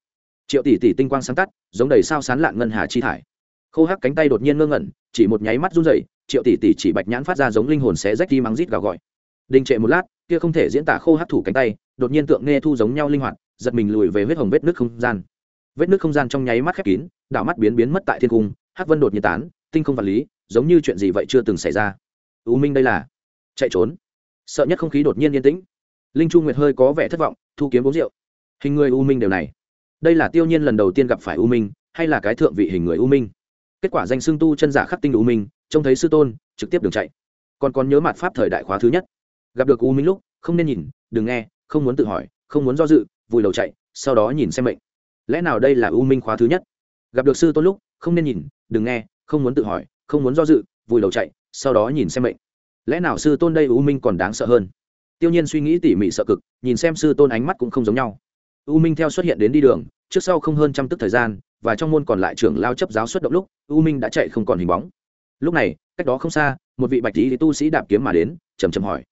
Speaker 1: Triệu tỷ tỷ tinh quang sáng tắt, giống đầy sao sán lạn ngân hà chi thải. Khô hắc cánh tay đột nhiên ngơ ngẩn, chỉ một nháy mắt run rẩy, triệu tỷ tỷ chỉ bạch nhãn phát ra giống linh hồn xé rách đi mắng rít gào gọi. Đình trệ một lát, kia không thể diễn tả khô hắc thủ cánh tay, đột nhiên tượng nghe thu giống nhau linh hoạt, giật mình lùi về huyết hồng vết nước không gian. Vết nước không gian trong nháy mắt khép kín, đảo mắt biến biến mất tại thiên cung, hắc vân đột nhiên tán, tinh không vật lý, giống như chuyện gì vậy chưa từng xảy ra. U minh đây là chạy trốn sợ nhất không khí đột nhiên yên tĩnh. Linh chu nguyệt hơi có vẻ thất vọng, thu kiếm uống rượu. Hình người u minh đều này. Đây là tiêu nhiên lần đầu tiên gặp phải u minh, hay là cái thượng vị hình người u minh? Kết quả danh xưng tu chân giả khắc tinh u minh, trông thấy sư tôn, trực tiếp đường chạy. Còn còn nhớ mặt pháp thời đại khóa thứ nhất. Gặp được u minh lúc, không nên nhìn, đừng nghe, không muốn tự hỏi, không muốn do dự, vùi đầu chạy, sau đó nhìn xem mệnh. Lẽ nào đây là u minh khóa thứ nhất? Gặp được sư tôn lúc, không nên nhìn, đừng nghe, không muốn tự hỏi, không muốn do dự, vùi đầu chạy, sau đó nhìn xem mệnh lẽ nào sư tôn đây u minh còn đáng sợ hơn? Tiêu nhiên suy nghĩ tỉ mỉ sợ cực, nhìn xem sư tôn ánh mắt cũng không giống nhau. U minh theo xuất hiện đến đi đường, trước sau không hơn trăm tức thời gian, và trong môn còn lại trưởng lao chấp giáo xuất động lúc, u minh đã chạy không còn hình bóng. Lúc này, cách đó không xa, một vị bạch lý tu sĩ đạp kiếm mà đến chầm chầm hỏi.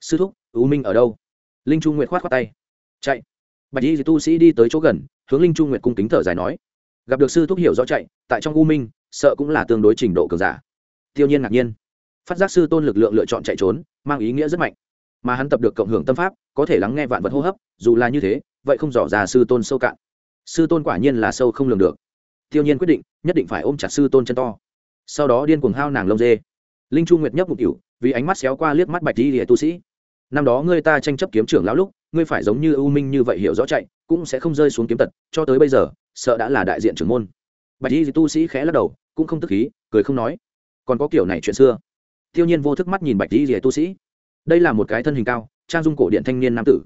Speaker 1: Sư thúc, u minh ở đâu? Linh Trung nguyệt khoát khoát tay. Chạy. Bạch lý tu sĩ đi tới chỗ gần, hướng linh Trung nguyệt cung kính thở dài nói. Gặp được sư thúc hiểu rõ chạy, tại trong u minh, sợ cũng là tương đối trình độ cường giả. Tiêu nhiên ngạc nhiên phát giác sư tôn lực lượng lựa chọn chạy trốn, mang ý nghĩa rất mạnh. Mà hắn tập được cộng hưởng tâm pháp, có thể lắng nghe vạn vật hô hấp, dù là như thế, vậy không dò ra sư tôn sâu cạn. Sư tôn quả nhiên là sâu không lường được. Tiêu nhiên quyết định, nhất định phải ôm chặt sư tôn chân to. Sau đó điên cuồng hao nàng lông dê. Linh chu nguyệt nhấp một kiểu vì ánh mắt xéo qua liếc mắt bạch đi tu sĩ. Năm đó ngươi ta tranh chấp kiếm trưởng lão lúc, ngươi phải giống như ưu minh như vậy hiểu rõ chạy, cũng sẽ không rơi xuống kiếm tật, cho tới bây giờ, sợ đã là đại diện trưởng môn. Bạch y tu sĩ khẽ lắc đầu, cũng không tức khí, cười không nói. Còn có kiểu này chuyện xưa tiêu nhiên vô thức mắt nhìn bạch y tu sĩ. Đây là một cái thân hình cao trang dung cổ điện thanh niên nam tử.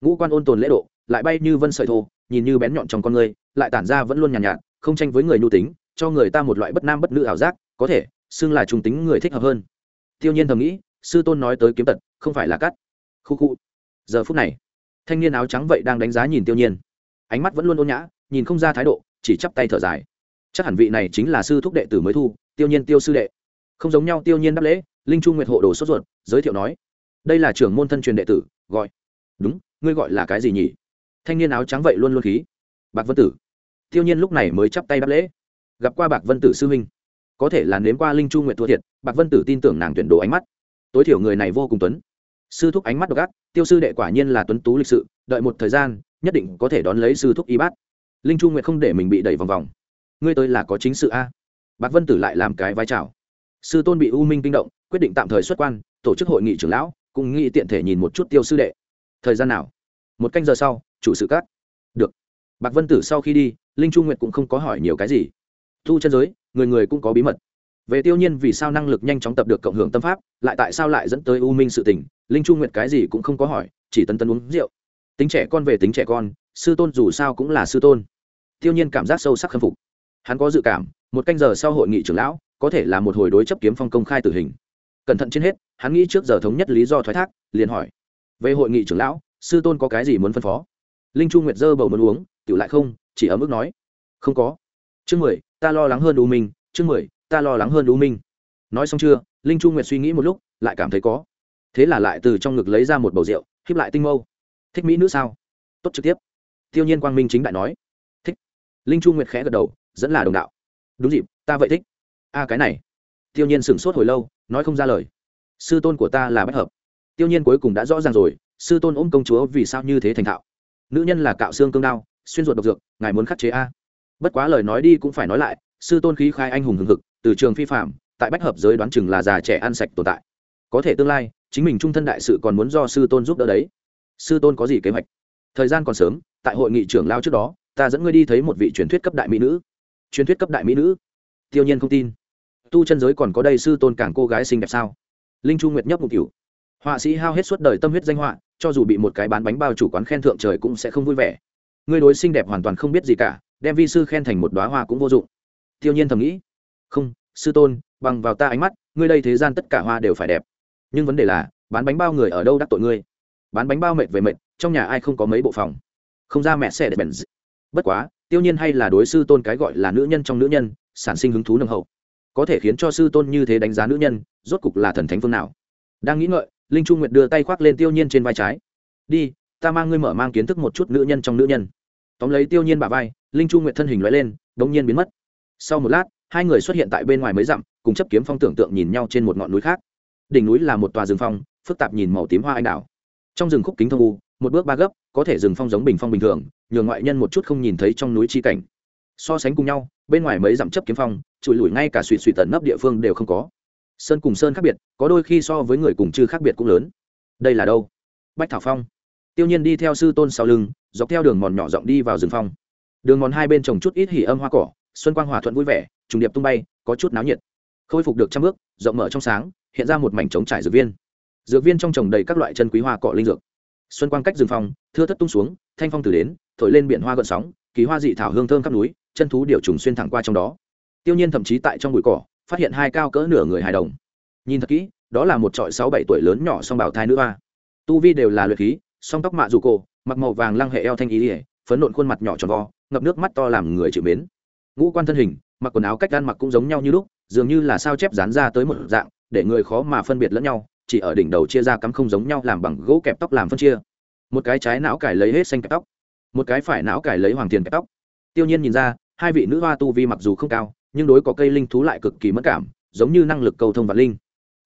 Speaker 1: Ngũ quan ôn tồn lễ độ lại bay như vân sợi thô nhìn như bén nhọn trong con người lại tản ra vẫn luôn nhàn nhạt, nhạt không tranh với người nhu tính cho người ta một loại bất nam bất nữ ảo giác có thể xưng là trung tính người thích hợp hơn. Tiêu nhiên thầm nghĩ sư tôn nói tới kiếm tật không phải là cắt. Khu khu. Giờ phút này thanh niên áo trắng vậy đang đánh giá nhìn tiêu nhiên. Ánh mắt vẫn luôn ôn nhã nhìn không ra thái độ chỉ chắp tay thở dài. Chắc hẳn vị này chính là sư thúc đệ tử mới thu tiêu nhiên tiêu sư đệ. Không giống nhau tiêu nhiên đáp lễ linh chu nguyệt hộ đồ sốt ruột, giới thiệu nói, đây là trưởng môn thân truyền đệ tử, gọi. Đúng, ngươi gọi là cái gì nhỉ? Thanh niên áo trắng vậy luôn luôn khí. Bạc vân tử. Tiêu nhiên lúc này mới chắp tay đáp lễ. Gặp qua bạc vân tử sư huynh. Có thể là nếm qua linh chu Nguyệt thua thiệt, bạc vân tử tin tưởng nàng tuyển đồ ánh mắt. Tối thiểu người này vô cùng tuấn. Sư thúc ánh mắt độc ác, tiêu sư đệ quả nhiên là tuấn tú lịch sự, đợi một thời gian, nhất định có thể đón lấy sư thúc y bát. Linh chu Nguyệt không để mình bị đẩy vòng vòng. Ngươi tới là có chính sự a? Bạc vân tử lại làm cái vai trào sư tôn bị u minh kinh động, quyết định tạm thời xuất quan, tổ chức hội nghị trưởng lão cùng nghĩ tiện thể nhìn một chút tiêu sư đệ. Thời gian nào? Một canh giờ sau, chủ sự cát được. Bạc vân tử sau khi đi, linh chu nguyệt cũng không có hỏi nhiều cái gì. Thu chân giới, người người cũng có bí mật. Về tiêu nhiên vì sao năng lực nhanh chóng tập được cộng hưởng tâm pháp, lại tại sao lại dẫn tới u minh sự tình, linh chu nguyệt cái gì cũng không có hỏi, chỉ tân tân uống rượu. Tính trẻ con về tính trẻ con, sư tôn dù sao cũng là sư tôn. Tiêu nhiên cảm giác sâu sắc khâm phục. Hắn có dự cảm, một canh giờ sau hội nghị trưởng lão có thể là một hồi đối chấp kiếm phong công khai tử hình. Cẩn thận trên hết, hắn nghĩ trước giờ thống nhất lý do thoái thác, liền hỏi. Về hội nghị trưởng lão, sư tôn có cái gì muốn phân phó? Linh chu nguyệt dơ bầu muốn uống, tiểu lại không, chỉ ở mức nói. Không có. Chương mười, ta lo lắng hơn u minh, chương mười, ta lo lắng hơn u minh. Nói xong chưa, linh chu nguyệt suy nghĩ một lúc, lại cảm thấy có. Thế là lại từ trong ngực lấy ra một bầu rượu hiếp lại tinh mâu. Thích mỹ nữ sao? Tốt trực tiếp. Tiêu nhiên quang minh chính đại nói. Thích. Linh chu nguyệt khẽ gật đầu, dẫn là đồng đạo. Đúng dịp, ta vậy thích a, cái này. Tiêu nhiên sửng sốt hồi lâu, nói không ra lời. Sư tôn của ta là bất hợp. Tiêu nhiên cuối cùng đã rõ ràng rồi, sư tôn ôm công chúa vì sao như thế thành thạo. Nữ nhân là cạo xương cương đao, xuyên ruột độc dược, ngài muốn khắc chế a? Bất quá lời nói đi cũng phải nói lại, sư tôn khí khai anh hùng hừng hực, từ trường phi phạm, tại bách hợp giới đoán chừng là già trẻ ăn sạch tồn tại. Có thể tương lai, chính mình trung thân đại sự còn muốn do sư tôn giúp đỡ đấy. Sư tôn có gì kế hoạch? Thời gian còn sớm, tại hội nghị trưởng lao trước đó, ta dẫn ngươi đi thấy một vị truyền thuyết cấp đại mỹ nữ. Truyền thuyết cấp đại mỹ nữ? Tiêu nhiên không tin tu chân giới còn có đây sư tôn càng cô gái xinh đẹp sao? Linh chu nguyệt nhấp một cửu. Họa sĩ hao hết suốt đời tâm huyết danh họa, cho dù bị một cái bán bánh bao chủ quán khen thượng trời cũng sẽ không vui vẻ. Ngươi đối xinh đẹp hoàn toàn không biết gì cả, đem vi sư khen thành một đoá hoa cũng vô dụng. Tiêu nhiên thầm nghĩ, không, sư tôn, bằng vào ta ánh mắt, ngươi đây thế gian tất cả hoa đều phải đẹp. Nhưng vấn đề là, bán bánh bao người ở đâu đắc tội ngươi? Bán bánh bao mệt về mệt, trong nhà ai không có mấy bộ phòng? Không ra mẹ sẽ để bèn bất quá, tiêu nhiên hay là đối sư tôn cái gọi là nữ nhân trong nữ nhân, sản sinh hứng thú nồng hậu có thể khiến cho sư tôn như thế đánh giá nữ nhân, rốt cục là thần thánh phương nào? Đang nghĩ ngợi, linh trung nguyệt đưa tay khoác lên tiêu nhiên trên vai trái. Đi, ta mang ngươi mở mang kiến thức một chút nữ nhân trong nữ nhân. Tóm lấy tiêu nhiên bả vai, linh trung nguyệt thân hình loại lên, đống nhiên biến mất. Sau một lát, hai người xuất hiện tại bên ngoài mấy dặm, cùng chấp kiếm phong tưởng tượng nhìn nhau trên một ngọn núi khác. Đỉnh núi là một tòa rừng phong, phức tạp nhìn màu tím hoa anh đào. Trong rừng khúc kính thông u, một bước ba gấp, có thể rừng phong giống bình phong bình thường, nhường ngoại nhân một chút không nhìn thấy trong núi chi cảnh so sánh cùng nhau, bên ngoài mấy dặm chấp kiếm phong, trụi lủi ngay cả suy suy tận nấp địa phương đều không có. Sơn cùng sơn khác biệt, có đôi khi so với người cùng chư khác biệt cũng lớn. Đây là đâu? Bách thảo phong. Tiêu nhiên đi theo sư tôn sau lưng, dọc theo đường mòn nhỏ rộng đi vào rừng phong. Đường mòn hai bên trồng chút ít hỉ âm hoa cỏ, xuân quang hòa thuận vui vẻ, trùng điệp tung bay, có chút náo nhiệt. Khôi phục được trăm bước, rộng mở trong sáng, hiện ra một mảnh trống trải dược viên. Dược viên trong trồng đầy các loại chân quý hoa cỏ linh dược. Xuân quang cách rừng phong, thưa thất tung xuống, thanh phong từ đến, thổi lên biển hoa gợn sóng, kỳ hoa dị thảo hương thơm khắp núi chân thú điều trùng xuyên thẳng qua trong đó. Tiêu nhiên thậm chí tại trong bụi cỏ, phát hiện hai cao cỡ nửa người hài đồng. Nhìn thật kỹ, đó là một trọi sáu bảy tuổi lớn nhỏ song bảo thai nữ hoa. Tu vi đều là luyện khí, song tóc mạ dù cổ, mặc màu vàng lăng hệ eo thanh ý ỉa, phấn nộn khuôn mặt nhỏ tròn vo, ngập nước mắt to làm người chịu mến. Ngũ quan thân hình, mặc quần áo cách gan mặc cũng giống nhau như lúc, dường như là sao chép dán ra tới một dạng, để người khó mà phân biệt lẫn nhau, chỉ ở đỉnh đầu chia ra cắm không giống nhau làm bằng gỗ kẹp tóc làm phân chia. Một cái trái não cải lấy hết xanh kẹp tóc, một cái phải não cải lấy hoàng tiền kẹp tóc. Tiêu nhiên nhìn ra hai vị nữ hoa tu vi mặc dù không cao, nhưng đối có cây linh thú lại cực kỳ mất cảm, giống như năng lực cầu thông và linh.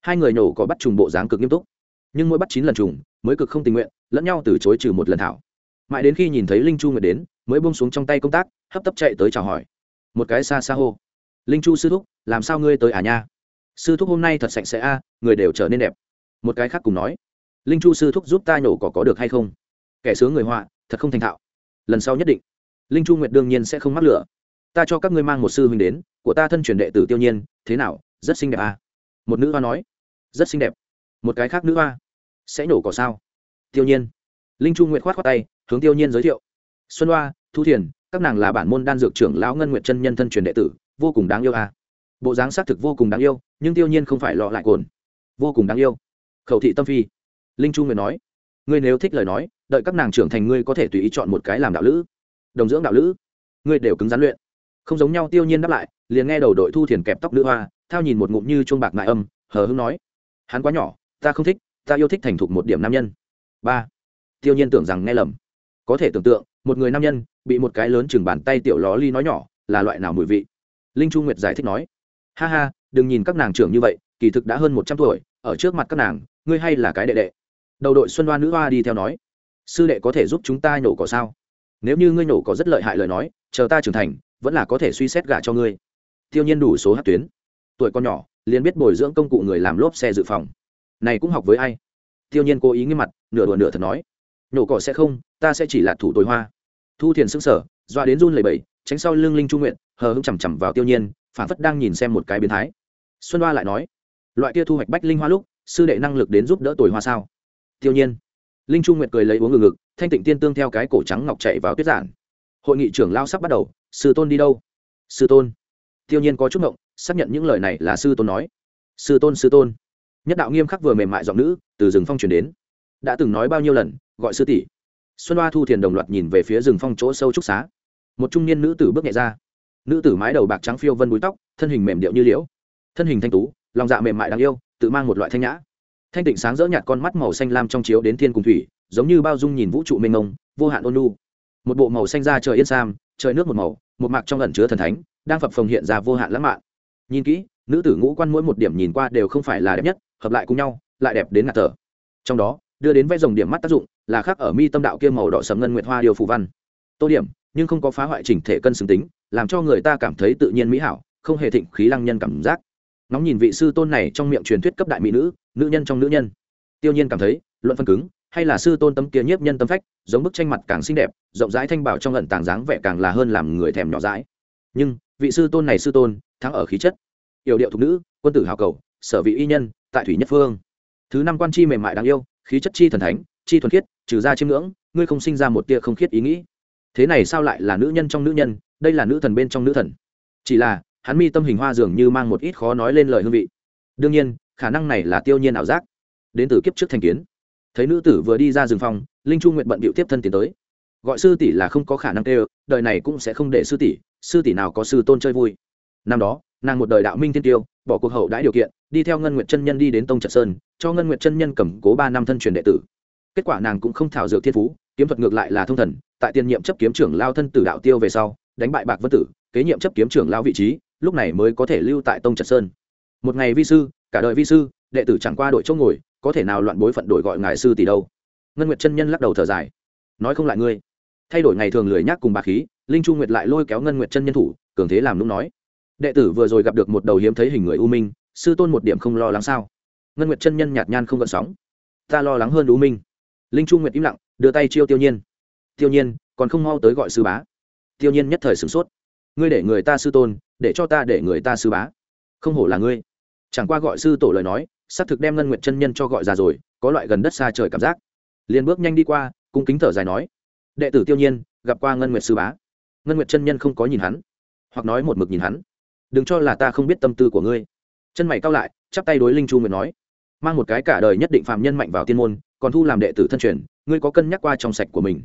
Speaker 1: Hai người nổ có bắt trùng bộ dáng cực nghiêm túc, nhưng mỗi bắt chín lần trùng, mới cực không tình nguyện, lẫn nhau từ chối trừ một lần thảo. Mãi đến khi nhìn thấy linh chu nguyệt đến, mới bông xuống trong tay công tác, hấp tấp chạy tới chào hỏi. Một cái xa xa hô, linh chu sư thúc, làm sao ngươi tới à nha? Sư thúc hôm nay thật sạch sẽ a, người đều trở nên đẹp. Một cái khác cùng nói, linh chu sư thúc giúp ta nhổ cỏ có được hay không? Kẻ sướng người họa, thật không thành thạo. Lần sau nhất định. Linh chu nguyệt đương nhiên sẽ không mắc lửa ta cho các ngươi mang một sư huynh đến, của ta thân truyền đệ tử tiêu nhiên, thế nào? Rất xinh đẹp à? một nữ hoa nói. Rất xinh đẹp. Một cái khác nữ hoa. Sẽ nổ cỏ sao? Tiêu nhiên. Linh trung nguyện khoát khoát tay, hướng tiêu nhiên giới thiệu. Xuân hoa, thu thiền, các nàng là bản môn đan dược trưởng lão ngân nguyệt chân nhân thân truyền đệ tử, vô cùng đáng yêu à. bộ dáng xác thực vô cùng đáng yêu, nhưng tiêu nhiên không phải lọ lại cồn vô cùng đáng yêu. Khẩu thị tâm phi. Linh trung nguyện nói. Ngươi nếu thích lời nói, đợi các nàng trưởng thành ngươi có thể tùy ý chọn một cái làm đạo lữ. Đồng dưỡng đạo lữ. Ngươi đều cứng rắn luyện không giống nhau, tiêu nhiên đáp lại, liền nghe đầu đội thu thiền kẹp tóc nữ hoa, thao nhìn một ngụm như chuông bạc ngại âm, hờ hưng nói, hắn quá nhỏ, ta không thích, ta yêu thích thành thục một điểm nam nhân. Ba, tiêu nhiên tưởng rằng nghe lầm. Có thể tưởng tượng, một người nam nhân bị một cái lớn chừng bàn tay tiểu ló ly nói nhỏ là loại nào mùi vị. Linh chu nguyệt giải thích nói, ha ha, đừng nhìn các nàng trưởng như vậy, kỳ thực đã hơn một trăm tuổi, ở trước mặt các nàng, ngươi hay là cái đệ đệ. Đầu đội xuân hoa nữ hoa đi theo nói, sư đệ có thể giúp chúng ta nhổ cỏ sao? Nếu như ngươi nhổ cỏ rất lợi hại lời nói, chờ ta trưởng thành vẫn là có thể suy xét gả cho ngươi. Tiêu nhiên đủ số hát tuyến. Tuổi con nhỏ liền biết bồi dưỡng công cụ người làm lốp xe dự phòng. Này cũng học với ai? Tiêu nhiên cố ý nghiêm mặt nửa đùa nửa thật nói. Nhổ cỏ sẽ không ta sẽ chỉ là thủ tối hoa. Thu thiền sững sờ, doa đến run lẩy bẩy tránh sau lưng linh trung nguyện hờ hững chằm chằm vào tiêu nhiên phản phất đang nhìn xem một cái biến thái. Xuân hoa lại nói loại kia thu hoạch bách linh hoa lúc sư đệ năng lực đến giúp đỡ tuổi hoa sao? Tiêu nhiên linh trung nguyệt cười lấy uống ngừng ngực thanh tịnh tiên tương theo cái cổ trắng ngọc chạy vào tuyết giản. Hội nghị trưởng lao sắp bắt đầu sư tôn đi đâu? Sư tôn. Tiêu nhiên có chút ngộng, xác nhận những lời này là sư tôn nói. Sư tôn sư tôn. Nhất đạo nghiêm khắc vừa mềm mại giọng nữ từ rừng phong truyền đến. Đã từng nói bao nhiêu lần, gọi sư tỷ. Xuân hoa thu thiền đồng loạt nhìn về phía rừng phong chỗ sâu trúc xá. Một trung niên nữ tử bước nhẹ ra. Nữ tử mái đầu bạc trắng phiêu vân búi tóc, thân hình mềm điệu như liễu. Thân hình thanh tú, lòng dạ mềm mại đáng yêu, tự mang một loại thanh nhã. Thanh tịnh sáng rỡ nhạt con mắt màu xanh lam trong chiếu đến thiên cùng thủy, giống như bao dung nhìn vũ trụ mênh mông, vô hạn ôn lu một bộ màu xanh da trời yên sam trời nước một màu, một mạc trong ẩn chứa thần thánh, đang phập phồng hiện ra vô hạn lãng mạn. Nhìn kỹ, nữ tử ngũ quan mỗi một điểm nhìn qua đều không phải là đẹp nhất, hợp lại cùng nhau, lại đẹp đến ngạt thở. Trong đó, đưa đến vẽ dòng điểm mắt tác dụng là khác ở mi tâm đạo kia màu đỏ sầm ngân nguyệt hoa điều phù văn. Tô điểm, nhưng không có phá hoại chỉnh thể cân xứng tính, làm cho người ta cảm thấy tự nhiên mỹ hảo, không hề thịnh khí lăng nhân cảm giác. Nóng nhìn vị sư tôn này trong miệng truyền thuyết cấp đại mỹ nữ nữ nhân trong nữ nhân. Tiêu nhiên cảm thấy, luận phân cứng, hay là sư tôn tấm kia nhiếp nhân tâm phách giống bức tranh mặt càng xinh đẹp, rộng rãi thanh bảo trong lận tàng dáng vẻ càng là hơn làm người thèm nhỏ dãi. Nhưng, vị sư tôn này sư tôn, thắng ở khí chất. Yểu điệu thục nữ, quân tử hào cầu, sở vị y nhân, tại thủy nhất phương. Thứ năm quan chi mềm mại đáng yêu, khí chất chi thần thánh, chi thuần khiết, trừ ra chiêm ngưỡng, ngươi không sinh ra một tia không khiết ý nghĩ. Thế này sao lại là nữ nhân trong nữ nhân, đây là nữ thần bên trong nữ thần. Chỉ là, hắn mi tâm hình hoa dường như mang một ít khó nói lên lời hương vị. Đương nhiên, khả năng này là tiêu nhiên ảo giác. Đến từ kiếp trước thành kiến thấy nữ tử vừa đi ra rừng phòng, linh chu nguyện bận bịu tiếp thân tiến tới. Gọi sư tỷ là không có khả năng tê đời này cũng sẽ không để sư tỷ sư tỷ nào có sư tôn chơi vui. Năm đó, nàng một đời đạo minh thiên tiêu, bỏ cuộc hậu đãi điều kiện, đi theo ngân nguyệt chân nhân đi đến tông trận sơn, cho ngân nguyệt chân nhân cầm cố ba năm thân truyền đệ tử. Kết quả nàng cũng không thảo dược thiên phú, kiếm thuật ngược lại là thông thần, tại tiền nhiệm chấp kiếm trưởng lao thân tử đạo tiêu về sau, đánh bại bạc vân tử, kế nhiệm chấp kiếm trưởng lao vị trí, lúc này mới có thể lưu tại tông trận sơn. Một ngày vi sư, cả đời vi sư, đệ tử chẳng qua đội chỗ ngồi có thể nào loạn bối phận đổi gọi ngài sư tỷ đâu? Ngân nguyệt chân nhân lắc đầu thở dài. Nói không lại ngươi. Thay đổi ngày thường lười nhác cùng bà khí, linh chu nguyệt lại lôi kéo ngân nguyệt chân nhân thủ, cường thế làm nũng nói. Đệ tử vừa rồi gặp được một đầu hiếm thấy hình người u minh, sư tôn một điểm không lo lắng sao? Ngân nguyệt chân nhân nhạt nhan không gợn sóng. Ta lo lắng hơn u minh. Linh chu nguyệt im lặng, đưa tay chiêu tiêu nhiên. Tiêu nhiên, còn không mau tới gọi sư bá. Tiêu nhiên nhất thời sửng sốt. Ngươi để người ta sư tôn, để cho ta để người ta sư bá. Không hổ là ngươi. Chẳng qua gọi sư tổ lời nói xác thực đem ngân nguyệt chân nhân cho gọi ra rồi, có loại gần đất xa trời cảm giác. Liền bước nhanh đi qua, cung kính thở dài nói, đệ tử tiêu nhiên, gặp qua ngân nguyệt sư bá. Ngân nguyệt chân nhân không có nhìn hắn, hoặc nói một mực nhìn hắn. Đừng cho là ta không biết tâm tư của ngươi. Chân mày cao lại, chắp tay đối linh chu nguyệt nói, mang một cái cả đời nhất định phàm nhân mạnh vào tiên môn, còn thu làm đệ tử thân truyền, ngươi có cân nhắc qua trong sạch của mình?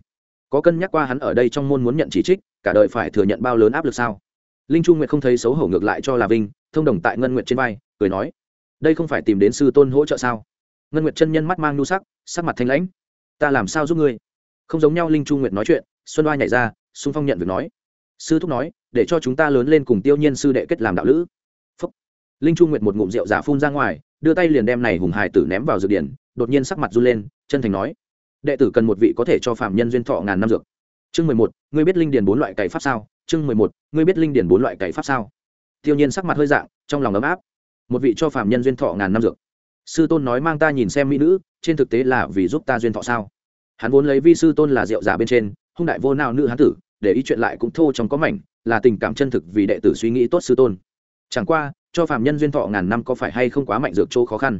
Speaker 1: Có cân nhắc qua hắn ở đây trong môn muốn nhận chỉ trích, cả đời phải thừa nhận bao lớn áp lực sao? Linh chu nguyệt không thấy xấu hổ ngược lại cho là vinh, thông đồng tại ngân nguyệt trên vai, cười nói đây không phải tìm đến sư tôn hỗ trợ sao? Ngân nguyệt chân nhân mắt mang nhu sắc sắc mặt thanh lãnh. Ta làm sao giúp ngươi? Không giống nhau linh chu nguyệt nói chuyện, xuân oa nhảy ra, xung phong nhận việc nói. Sư thúc nói, để cho chúng ta lớn lên cùng tiêu nhiên sư đệ kết làm đạo lữ. Phúc. linh chu nguyệt một ngụm rượu giả phun ra ngoài, đưa tay liền đem này hùng hải tử ném vào dược điển, đột nhiên sắc mặt run lên, chân thành nói. Đệ tử cần một vị có thể cho phạm nhân duyên thọ ngàn năm dược. Chương mười một, ngươi biết linh điền bốn loại cày pháp sao? Chương mười một, ngươi biết linh điền bốn loại cày pháp sao? Tiêu nhiên sắc mặt hơi dạng, trong lòng ấm áp một vị cho phạm nhân duyên thọ ngàn năm dược. Sư tôn nói mang ta nhìn xem mỹ nữ, trên thực tế là vì giúp ta duyên thọ sao? Hắn vốn lấy vi sư tôn là rượu giả bên trên, hung đại vô nào nữ hán tử, để ý chuyện lại cũng thô trong có mảnh, là tình cảm chân thực vì đệ tử suy nghĩ tốt sư tôn. Chẳng qua, cho phạm nhân duyên thọ ngàn năm có phải hay không quá mạnh dược chỗ khó khăn?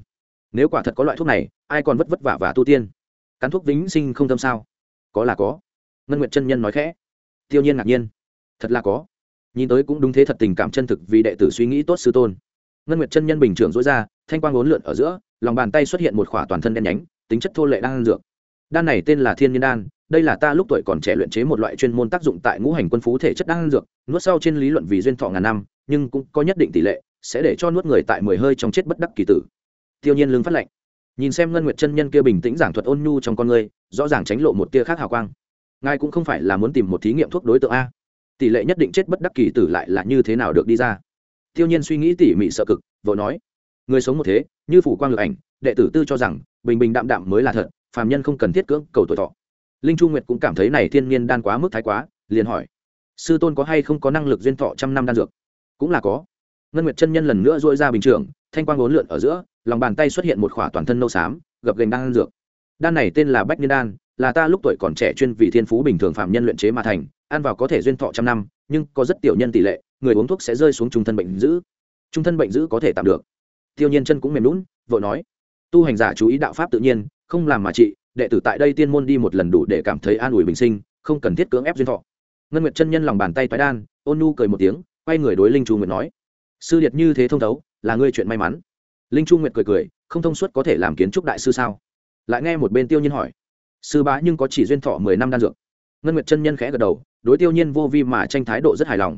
Speaker 1: Nếu quả thật có loại thuốc này, ai còn vất vất vả và tu tiên? Cắn thuốc vĩnh sinh không tâm sao? Có là có. Ngân nguyệt chân nhân nói khẽ. Tiêu nhiên ngạc nhiên. Thật là có. Nhìn tới cũng đúng thế thật tình cảm chân thực vì đệ tử suy nghĩ tốt sư tôn ngân nguyệt chân nhân bình trưởng dối ra, thanh quang uốn lượn ở giữa, lòng bàn tay xuất hiện một khỏa toàn thân đen nhánh, tính chất thô lệ đan dược. Đan này tên là thiên nhiên đan, đây là ta lúc tuổi còn trẻ luyện chế một loại chuyên môn tác dụng tại ngũ hành quân phú thể chất đan dược, nuốt sau trên lý luận vì duyên thọ ngàn năm, nhưng cũng có nhất định tỷ lệ, sẽ để cho nuốt người tại mười hơi trong chết bất đắc kỳ tử. Tiêu nhiên lương phát lệnh nhìn xem ngân nguyệt chân nhân kia bình tĩnh giảng thuật ôn nhu trong con người, rõ ràng tránh lộ một tia khác hào quang. Ngài cũng không phải là muốn tìm một thí nghiệm thuốc đối tượng a. Tỷ lệ nhất định chết bất đắc kỳ tử lại là như thế nào được đi ra? Tiêu nhiên suy nghĩ tỉ mỉ sợ cực, vội nói, người sống một thế, như phủ quang lực ảnh, đệ tử tư cho rằng, bình bình đạm đạm mới là thật, phàm nhân không cần thiết cưỡng cầu tuổi thọ. Linh chu nguyệt cũng cảm thấy này thiên nhiên đan quá mức thái quá, liền hỏi, sư tôn có hay không có năng lực duyên thọ trăm năm đan dược? Cũng là có. Ngân nguyệt chân nhân lần nữa dội ra bình trường, thanh quang bốn lượn ở giữa, lòng bàn tay xuất hiện một khỏa toàn thân nâu xám, gập gành đan dược. Đan này tên là bách niên đan, là ta lúc tuổi còn trẻ chuyên vị thiên phú bình thường phạm nhân luyện chế mà thành, ăn vào có thể duyên thọ trăm năm nhưng có rất tiểu nhân tỷ lệ, người uống thuốc sẽ rơi xuống trung thân bệnh dữ. Trung thân bệnh dữ có thể tạm được. Tiêu nhiên chân cũng mềm lún vội nói, tu hành giả chú ý đạo pháp tự nhiên, không làm mà trị, đệ tử tại đây tiên môn đi một lần đủ để cảm thấy an ủi bình sinh, không cần thiết cưỡng ép duyên thọ. Ngân nguyệt chân nhân lòng bàn tay tái đan, ôn nu cười một tiếng, quay người đối linh chu nguyệt nói, sư điệt như thế thông thấu, là ngươi chuyện may mắn. Linh chu nguyệt cười cười, không thông suốt có thể làm kiến trúc đại sư sao? Lại nghe một bên tiêu nhiên hỏi, sư bá nhưng có chỉ duyên thọ mười năm đan dược? Ngân nguyệt chân nhân khẽ gật đầu đối tiêu nhiên vô vi mà tranh thái độ rất hài lòng.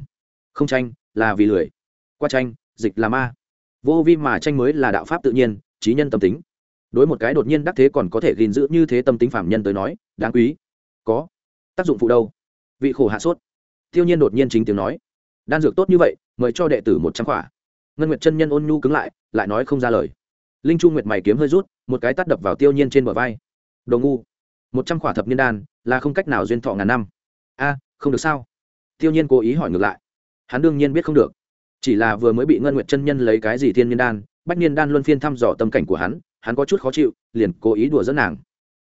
Speaker 1: Không tranh, là vì lười. Qua tranh, dịch là ma. Vô vi mà tranh mới là đạo pháp tự nhiên, trí nhân tâm tính. Đối một cái đột nhiên đắc thế còn có thể gìn giữ như thế tâm tính phạm nhân tới nói, đáng quý. Có. Tác dụng phụ đâu? Vị khổ hạ sốt. Tiêu nhiên đột nhiên chính tiếng nói. Đan dược tốt như vậy, mời cho đệ tử một trăm khỏa. Ngân nguyệt chân nhân ôn nhu cứng lại lại nói không ra lời. Linh chu nguyệt mày kiếm hơi rút, một cái tắt đập vào tiêu nhiên trên bờ vai. Đồ ngu. Một trăm khỏa thập niên đan, là không cách nào duyên thọ ngàn năm. A không được sao? Tiêu nhiên cố ý hỏi ngược lại. Hắn đương nhiên biết không được. Chỉ là vừa mới bị ngân nguyệt chân nhân lấy cái gì thiên niên đan, bách niên đan luân phiên thăm dò tâm cảnh của hắn hắn có chút khó chịu, liền cố ý đùa dẫn nàng.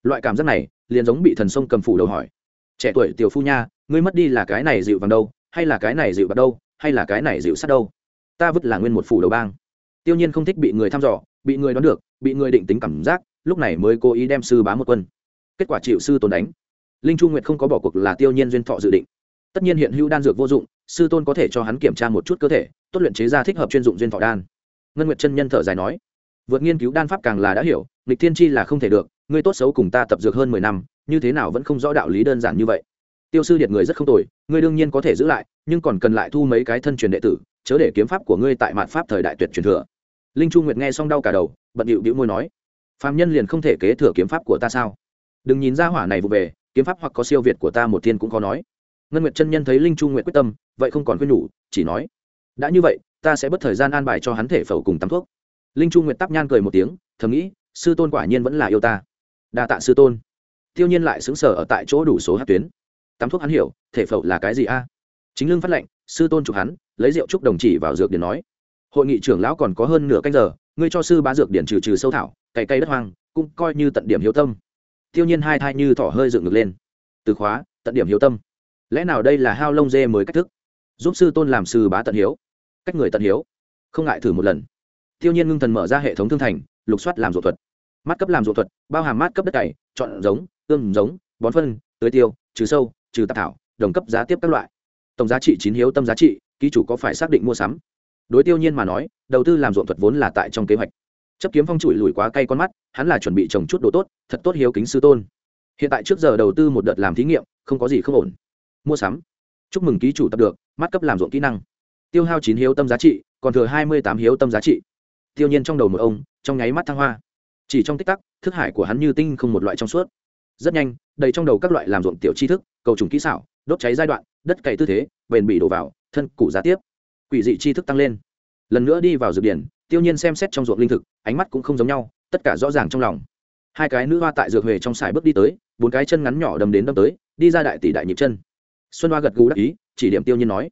Speaker 1: Loại cảm giác này, liền giống bị thần sông cầm phủ đầu hỏi. Trẻ tuổi tiểu phu nha, ngươi mất đi là cái này dịu vàng đâu, hay là cái này dịu bạc đâu, hay là cái này dịu sắt đâu? Ta vứt là nguyên một phủ đầu bang. Tiêu nhiên không thích bị người thăm dò, bị người đoán được, bị người định tính cảm giác, lúc này mới cố ý đem sư bá một quân. Kết quả chịu sư tồn đánh linh chu nguyệt không có bỏ cuộc là tiêu nhiên duyên thọ dự định. Tất nhiên hiện hữu đan dược vô dụng, sư tôn có thể cho hắn kiểm tra một chút cơ thể, tốt luyện chế ra thích hợp chuyên dụng duyên thọ đan. Ngân nguyệt chân nhân thở dài nói, vượt nghiên cứu đan pháp càng là đã hiểu lịch thiên chi là không thể được, ngươi tốt xấu cùng ta tập dược hơn mười năm, như thế nào vẫn không rõ đạo lý đơn giản như vậy. Tiêu sư điệt người rất không tồi, ngươi đương nhiên có thể giữ lại, nhưng còn cần lại thu mấy cái thân truyền đệ tử, chớ để kiếm pháp của ngươi tại mạn pháp thời đại tuyệt truyền thừa. Linh chu nguyệt nghe xong đau cả đầu, bận điệu đĩu môi nói phạm nhân liền không thể kế thừa kiếm pháp của ta sao? Đừng nhìn ra hỏa này vụ về kiếm pháp hoặc có siêu việt của ta một thiên cũng có nói. Ngân nguyệt chân nhân thấy linh chu nguyệt quyết tâm, vậy không còn quyết nhủ, chỉ nói, đã như vậy, ta sẽ bất thời gian an bài cho hắn thể phẫu cùng tắm thuốc. Linh chu nguyệt tắp nhan cười một tiếng, thầm nghĩ, sư tôn quả nhiên vẫn là yêu ta. Đa tạ sư tôn. Tiêu nhiên lại xứng sở ở tại chỗ đủ số hát tuyến. Tắm thuốc hắn hiểu, thể phẫu là cái gì a? Chính lương phát lệnh, sư tôn chụp hắn, lấy rượu trúc đồng chỉ vào dược điển nói. Hội nghị trưởng lão còn có hơn nửa canh giờ, ngươi cho sư bá dược điển trừ trừ sâu thảo, cày cây đất hoang, cũng coi như tận điểm hiếu tâm tiêu nhiên hai thai như thỏ hơi dựng ngược lên. Từ khóa, tận điểm hiếu tâm. Lẽ nào đây là hao lông dê mới cách thức? Giúp sư tôn làm sư bá tận hiếu. Cách người tận hiếu. Không ngại thử một lần. Tiêu nhiên ngưng thần mở ra hệ thống thương thành, lục soát làm ruộng thuật. Mắt cấp làm ruộng thuật, bao hàm mát cấp đất cày, chọn giống ươm giống, bón phân, tưới tiêu, trừ sâu, trừ tạp thảo, đồng cấp giá tiếp các loại. Tổng giá trị chín hiếu tâm giá trị, ký chủ có phải xác định mua sắm? Đối tiêu nhiên mà nói, đầu tư làm ruộng thuật vốn là tại trong kế hoạch chấp kiếm phong trụi lùi quá cay con mắt, hắn là chuẩn bị trồng chút đồ tốt, thật tốt hiếu kính sư tôn. Hiện tại trước giờ đầu tư một đợt làm thí nghiệm, không có gì không ổn. Mua sắm. Chúc mừng ký chủ tập được, mắt cấp làm ruộng kỹ năng. Tiêu hao chín hiếu tâm giá trị, còn thừa hai mươi tám hiếu tâm giá trị. Tiêu nhiên trong đầu một ông, trong nháy mắt thăng hoa. Chỉ trong tích tắc, thức hải của hắn như tinh không một loại trong suốt. Rất nhanh, đầy trong đầu các loại làm ruộng tiểu tri thức, cầu trùng kỹ xảo, đốt cháy giai đoạn, đất cày tư thế, bền bị đổ vào, thân cụ giá tiếp. Quỷ dị tri thức tăng lên. Lần nữa đi vào dược điển tiêu nhiên xem xét trong ruộng linh thực, ánh mắt cũng không giống nhau, tất cả rõ ràng trong lòng. Hai cái nữ hoa tại dược huệ trong sải bước đi tới, bốn cái chân ngắn nhỏ đâm đến đâm tới, đi ra đại tỷ đại nhịp chân. Xuân hoa gật gù đắc ý, chỉ điểm tiêu nhiên nói,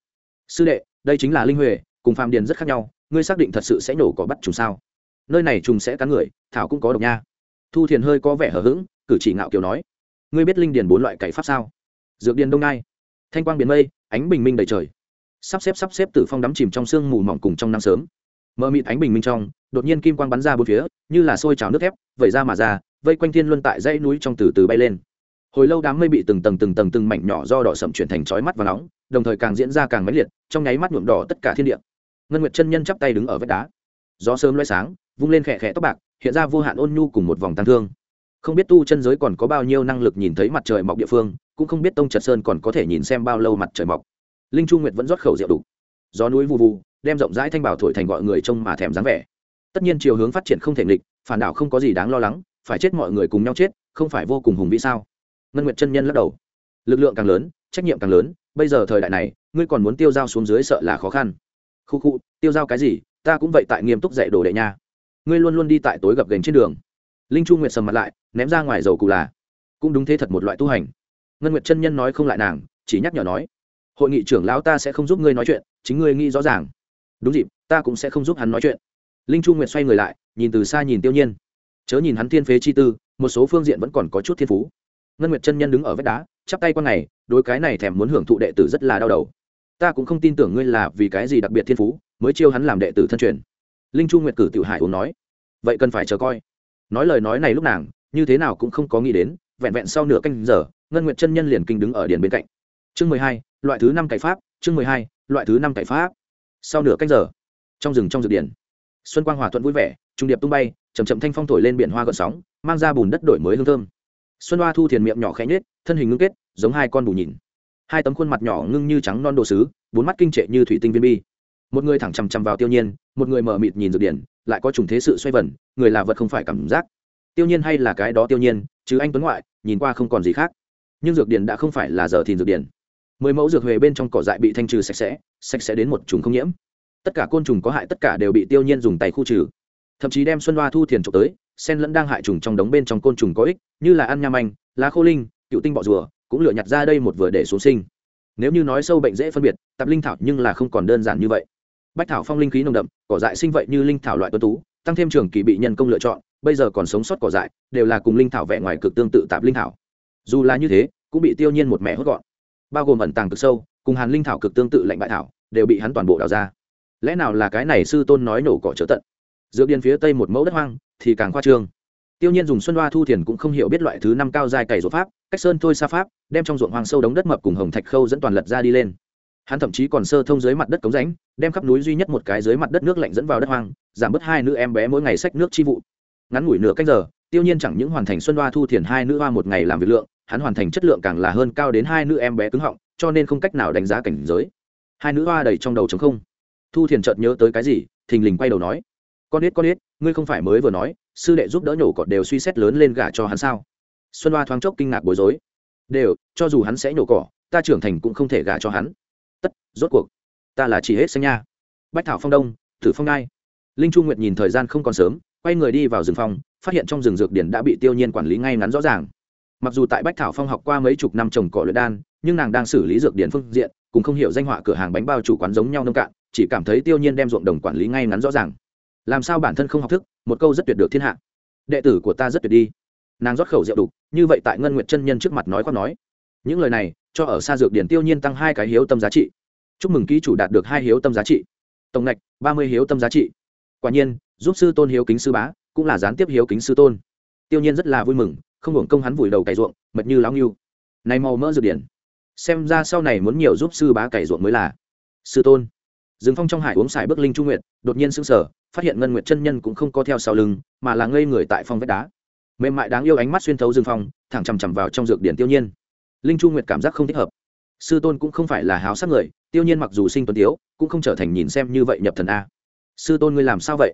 Speaker 1: sư đệ, đây chính là linh huệ, cùng phạm điền rất khác nhau, ngươi xác định thật sự sẽ nổ cỏ bắt trùng sao? Nơi này trùng sẽ cắn người, thảo cũng có độc nha. Thu thiền hơi có vẻ hờ hững, cử chỉ ngạo kiều nói, ngươi biết linh điền bốn loại cậy pháp sao? Dược điền đông nai, thanh quang biển mây, ánh bình minh đầy trời. Sắp xếp sắp xếp tử phong đắm chìm trong sương mù mỏng cùng trong nắng sớm mờ mịt ánh bình minh trong, đột nhiên kim quang bắn ra bốn phía, như là sôi trào nước thép, vẩy ra mà ra, vây quanh thiên luân tại dãy núi trong từ từ bay lên. Hồi lâu đám mây bị từng tầng từng tầng từng mảnh nhỏ do đỏ sậm chuyển thành chói mắt và nóng, đồng thời càng diễn ra càng mãnh liệt, trong nháy mắt nhuộm đỏ tất cả thiên địa. Ngân nguyệt chân nhân chắp tay đứng ở vách đá. Gió sớm loay sáng, vung lên khẽ khẽ tóc bạc, hiện ra vô hạn ôn nhu cùng một vòng tăng thương. Không biết tu chân giới còn có bao nhiêu năng lực nhìn thấy mặt trời mọc địa phương, cũng không biết tông trật sơn còn có thể nhìn xem bao lâu mặt trời mọc. Linh chu nguyệt vẫn rót khẩu rượu đủ. Gió núi vù vù đem rộng rãi thanh bảo thổi thành gọi người trông mà thèm dáng vẻ. Tất nhiên chiều hướng phát triển không thể nghịch, phản đảo không có gì đáng lo lắng, phải chết mọi người cùng nhau chết, không phải vô cùng hùng vĩ sao? Ngân nguyệt chân nhân lắc đầu. Lực lượng càng lớn, trách nhiệm càng lớn, bây giờ thời đại này, ngươi còn muốn tiêu dao xuống dưới sợ là khó khăn. Khu khu, tiêu dao cái gì, ta cũng vậy tại nghiêm túc dạy đồ đệ nha. Ngươi luôn luôn đi tại tối gập gành trên đường. Linh chu nguyệt sầm mặt lại, ném ra ngoài dầu cụ là. Cũng đúng thế thật một loại tu hành. Ngân nguyệt chân nhân nói không lại nàng, chỉ nhắc nhở nói. Hội nghị trưởng lão ta sẽ không giúp ngươi nói chuyện, chính ngươi nghĩ rõ ràng đúng dịp, ta cũng sẽ không giúp hắn nói chuyện. Linh chu nguyệt xoay người lại, nhìn từ xa nhìn tiêu nhiên. Chớ nhìn hắn thiên phế chi tư, một số phương diện vẫn còn có chút thiên phú. Ngân nguyệt chân nhân đứng ở vách đá, chắp tay qua ngày đôi cái này thèm muốn hưởng thụ đệ tử rất là đau đầu. Ta cũng không tin tưởng ngươi là vì cái gì đặc biệt thiên phú, mới chiêu hắn làm đệ tử thân truyền. Linh chu nguyệt cử tiểu hải uống nói. Vậy cần phải chờ coi. Nói lời nói này lúc nàng, như thế nào cũng không có nghĩ đến, vẹn vẹn sau nửa canh giờ, ngân nguyệt chân nhân liền kinh đứng ở điền bên cạnh. Chương mười hai, loại thứ năm cải pháp, chương mười hai, loại thứ năm cải pháp sau nửa canh giờ, trong rừng trong rực điển xuân quang hòa thuận vui vẻ trung điệp tung bay chầm chậm thanh phong thổi lên biển hoa gợn sóng, mang ra bùn đất đổi mới hương thơm. Xuân hoa thu thiền miệng nhỏ khẽ nhết thân hình ngưng kết, giống hai con bù nhìn. Hai tấm khuôn mặt nhỏ ngưng như trắng non đồ sứ, bốn mắt kinh trệ như thủy tinh viên bi. Một người thẳng chằm chằm vào tiêu nhiên, một người mở mịt nhìn dược điển lại có trùng thế sự xoay vần, người là vật không phải cảm giác. Tiêu nhiên hay là cái đó tiêu nhiên, chứ anh tuấn ngoại, nhìn qua không còn gì khác. Nhưng dược điển đã không phải là giờ thìn dược điển mười mẫu dược huệ bên trong cỏ dại bị thanh trừ sạch sẽ sạch sẽ đến một trùng không nhiễm. Tất cả côn trùng có hại tất cả đều bị tiêu nhiên dùng tay khu trừ. Thậm chí đem xuân hoa thu thiền trộm tới, sen lẫn đang hại trùng trong đống bên trong côn trùng có ích, như là ăn nham anh, lá khô linh, cựu tinh bọ rùa, cũng lựa nhặt ra đây một vừa để xuống sinh. Nếu như nói sâu bệnh dễ phân biệt tạp linh thảo nhưng là không còn đơn giản như vậy. Bách thảo phong linh khí nồng đậm, cỏ dại sinh vậy như linh thảo loại tuân tú, tăng thêm trường kỳ bị nhân công lựa chọn, bây giờ còn sống sót cỏ dại, đều là cùng linh thảo vẻ ngoài cực tương tự tạp linh thảo. Dù là như thế, cũng bị tiêu nhiên một mẹ hốt gọn bao gồm ẩn tàng cực sâu, cùng hàn linh thảo cực tương tự lạnh bại thảo, đều bị hắn toàn bộ đào ra. Lẽ nào là cái này sư tôn nói nổ cỏ trở tận? Dược điền phía tây một mẫu đất hoang, thì càng khoa trương. Tiêu nhiên dùng xuân hoa thu thiền cũng không hiểu biết loại thứ năm cao dài cày rột pháp, cách sơn thôi xa pháp, đem trong ruộng hoang sâu đống đất mập cùng hồng thạch khâu dẫn toàn lật ra đi lên. Hắn thậm chí còn sơ thông dưới mặt đất cống rãnh, đem khắp núi duy nhất một cái dưới mặt đất nước lạnh dẫn vào đất hoang, giảm bớt hai nữ em bé mỗi ngày sách nước chi vụ. Ngắn ngủi nửa cách giờ, tiêu nhiên chẳng những hoàn thành xuân hoa thu thiền hai nữ hoa một ngày làm việc lượng hắn hoàn thành chất lượng càng là hơn cao đến hai nữ em bé cứng họng, cho nên không cách nào đánh giá cảnh giới. Hai nữ hoa đầy trong đầu trống không. Thu thiền chợt nhớ tới cái gì, thình lình quay đầu nói, con ít con ít ngươi không phải mới vừa nói, sư đệ giúp đỡ nhổ cỏ đều suy xét lớn lên gả cho hắn sao? Xuân hoa thoáng chốc kinh ngạc bối rối. Đều, cho dù hắn sẽ nhổ cỏ, ta trưởng thành cũng không thể gả cho hắn. Tất, rốt cuộc, ta là chỉ hết xanh nha. Bách thảo phong đông thử phong ngai. Linh chu nguyệt nhìn thời gian không còn sớm, quay người đi vào rừng phong, phát hiện trong rừng dược điển đã bị tiêu nhiên quản lý ngay ngắn rõ ràng mặc dù tại bách thảo phong học qua mấy chục năm trồng cỏ luyện đan, nhưng nàng đang xử lý dược điển phương diện cũng không hiểu danh họa cửa hàng bánh bao chủ quán giống nhau nông cạn, chỉ cảm thấy tiêu nhiên đem ruộng đồng quản lý ngay ngắn rõ ràng. Làm sao bản thân không học thức, một câu rất tuyệt được thiên hạ. Đệ tử của ta rất tuyệt đi. Nàng rót khẩu rượu đục, như vậy tại ngân nguyệt chân nhân trước mặt nói khoác nói. Những lời này, cho ở xa dược điển tiêu nhiên tăng hai cái hiếu tâm giá trị. Chúc mừng ký chủ đạt được hai hiếu tâm giá trị. Tổng ngạch ba mươi hiếu tâm giá trị. Quả nhiên, giúp sư tôn hiếu kính sư bá, cũng là gián tiếp hiếu kính sư tôn. Tiêu nhiên rất là vui mừng không hưởng công hắn vùi đầu cày ruộng mật như lão nghiêu này màu mỡ dược điển. Xem ra sau này muốn nhiều giúp sư bá cày ruộng mới là. Sư tôn. Dương phong trong hải uống xài bước linh trung nguyệt, đột nhiên sững sờ, phát hiện ngân nguyệt chân nhân cũng không có theo sau lưng, mà là ngây người tại phong vách đá. Mềm mại đáng yêu ánh mắt xuyên thấu dương phong, thẳng chằm chằm vào trong dược điển tiêu nhiên. Linh chu nguyệt cảm giác không thích hợp. Sư tôn cũng không phải là háo sắc người, tiêu nhiên mặc dù sinh tuấn tiếu, cũng không trở thành nhìn xem như vậy nhập thần a. Sư tôn ngươi làm sao vậy?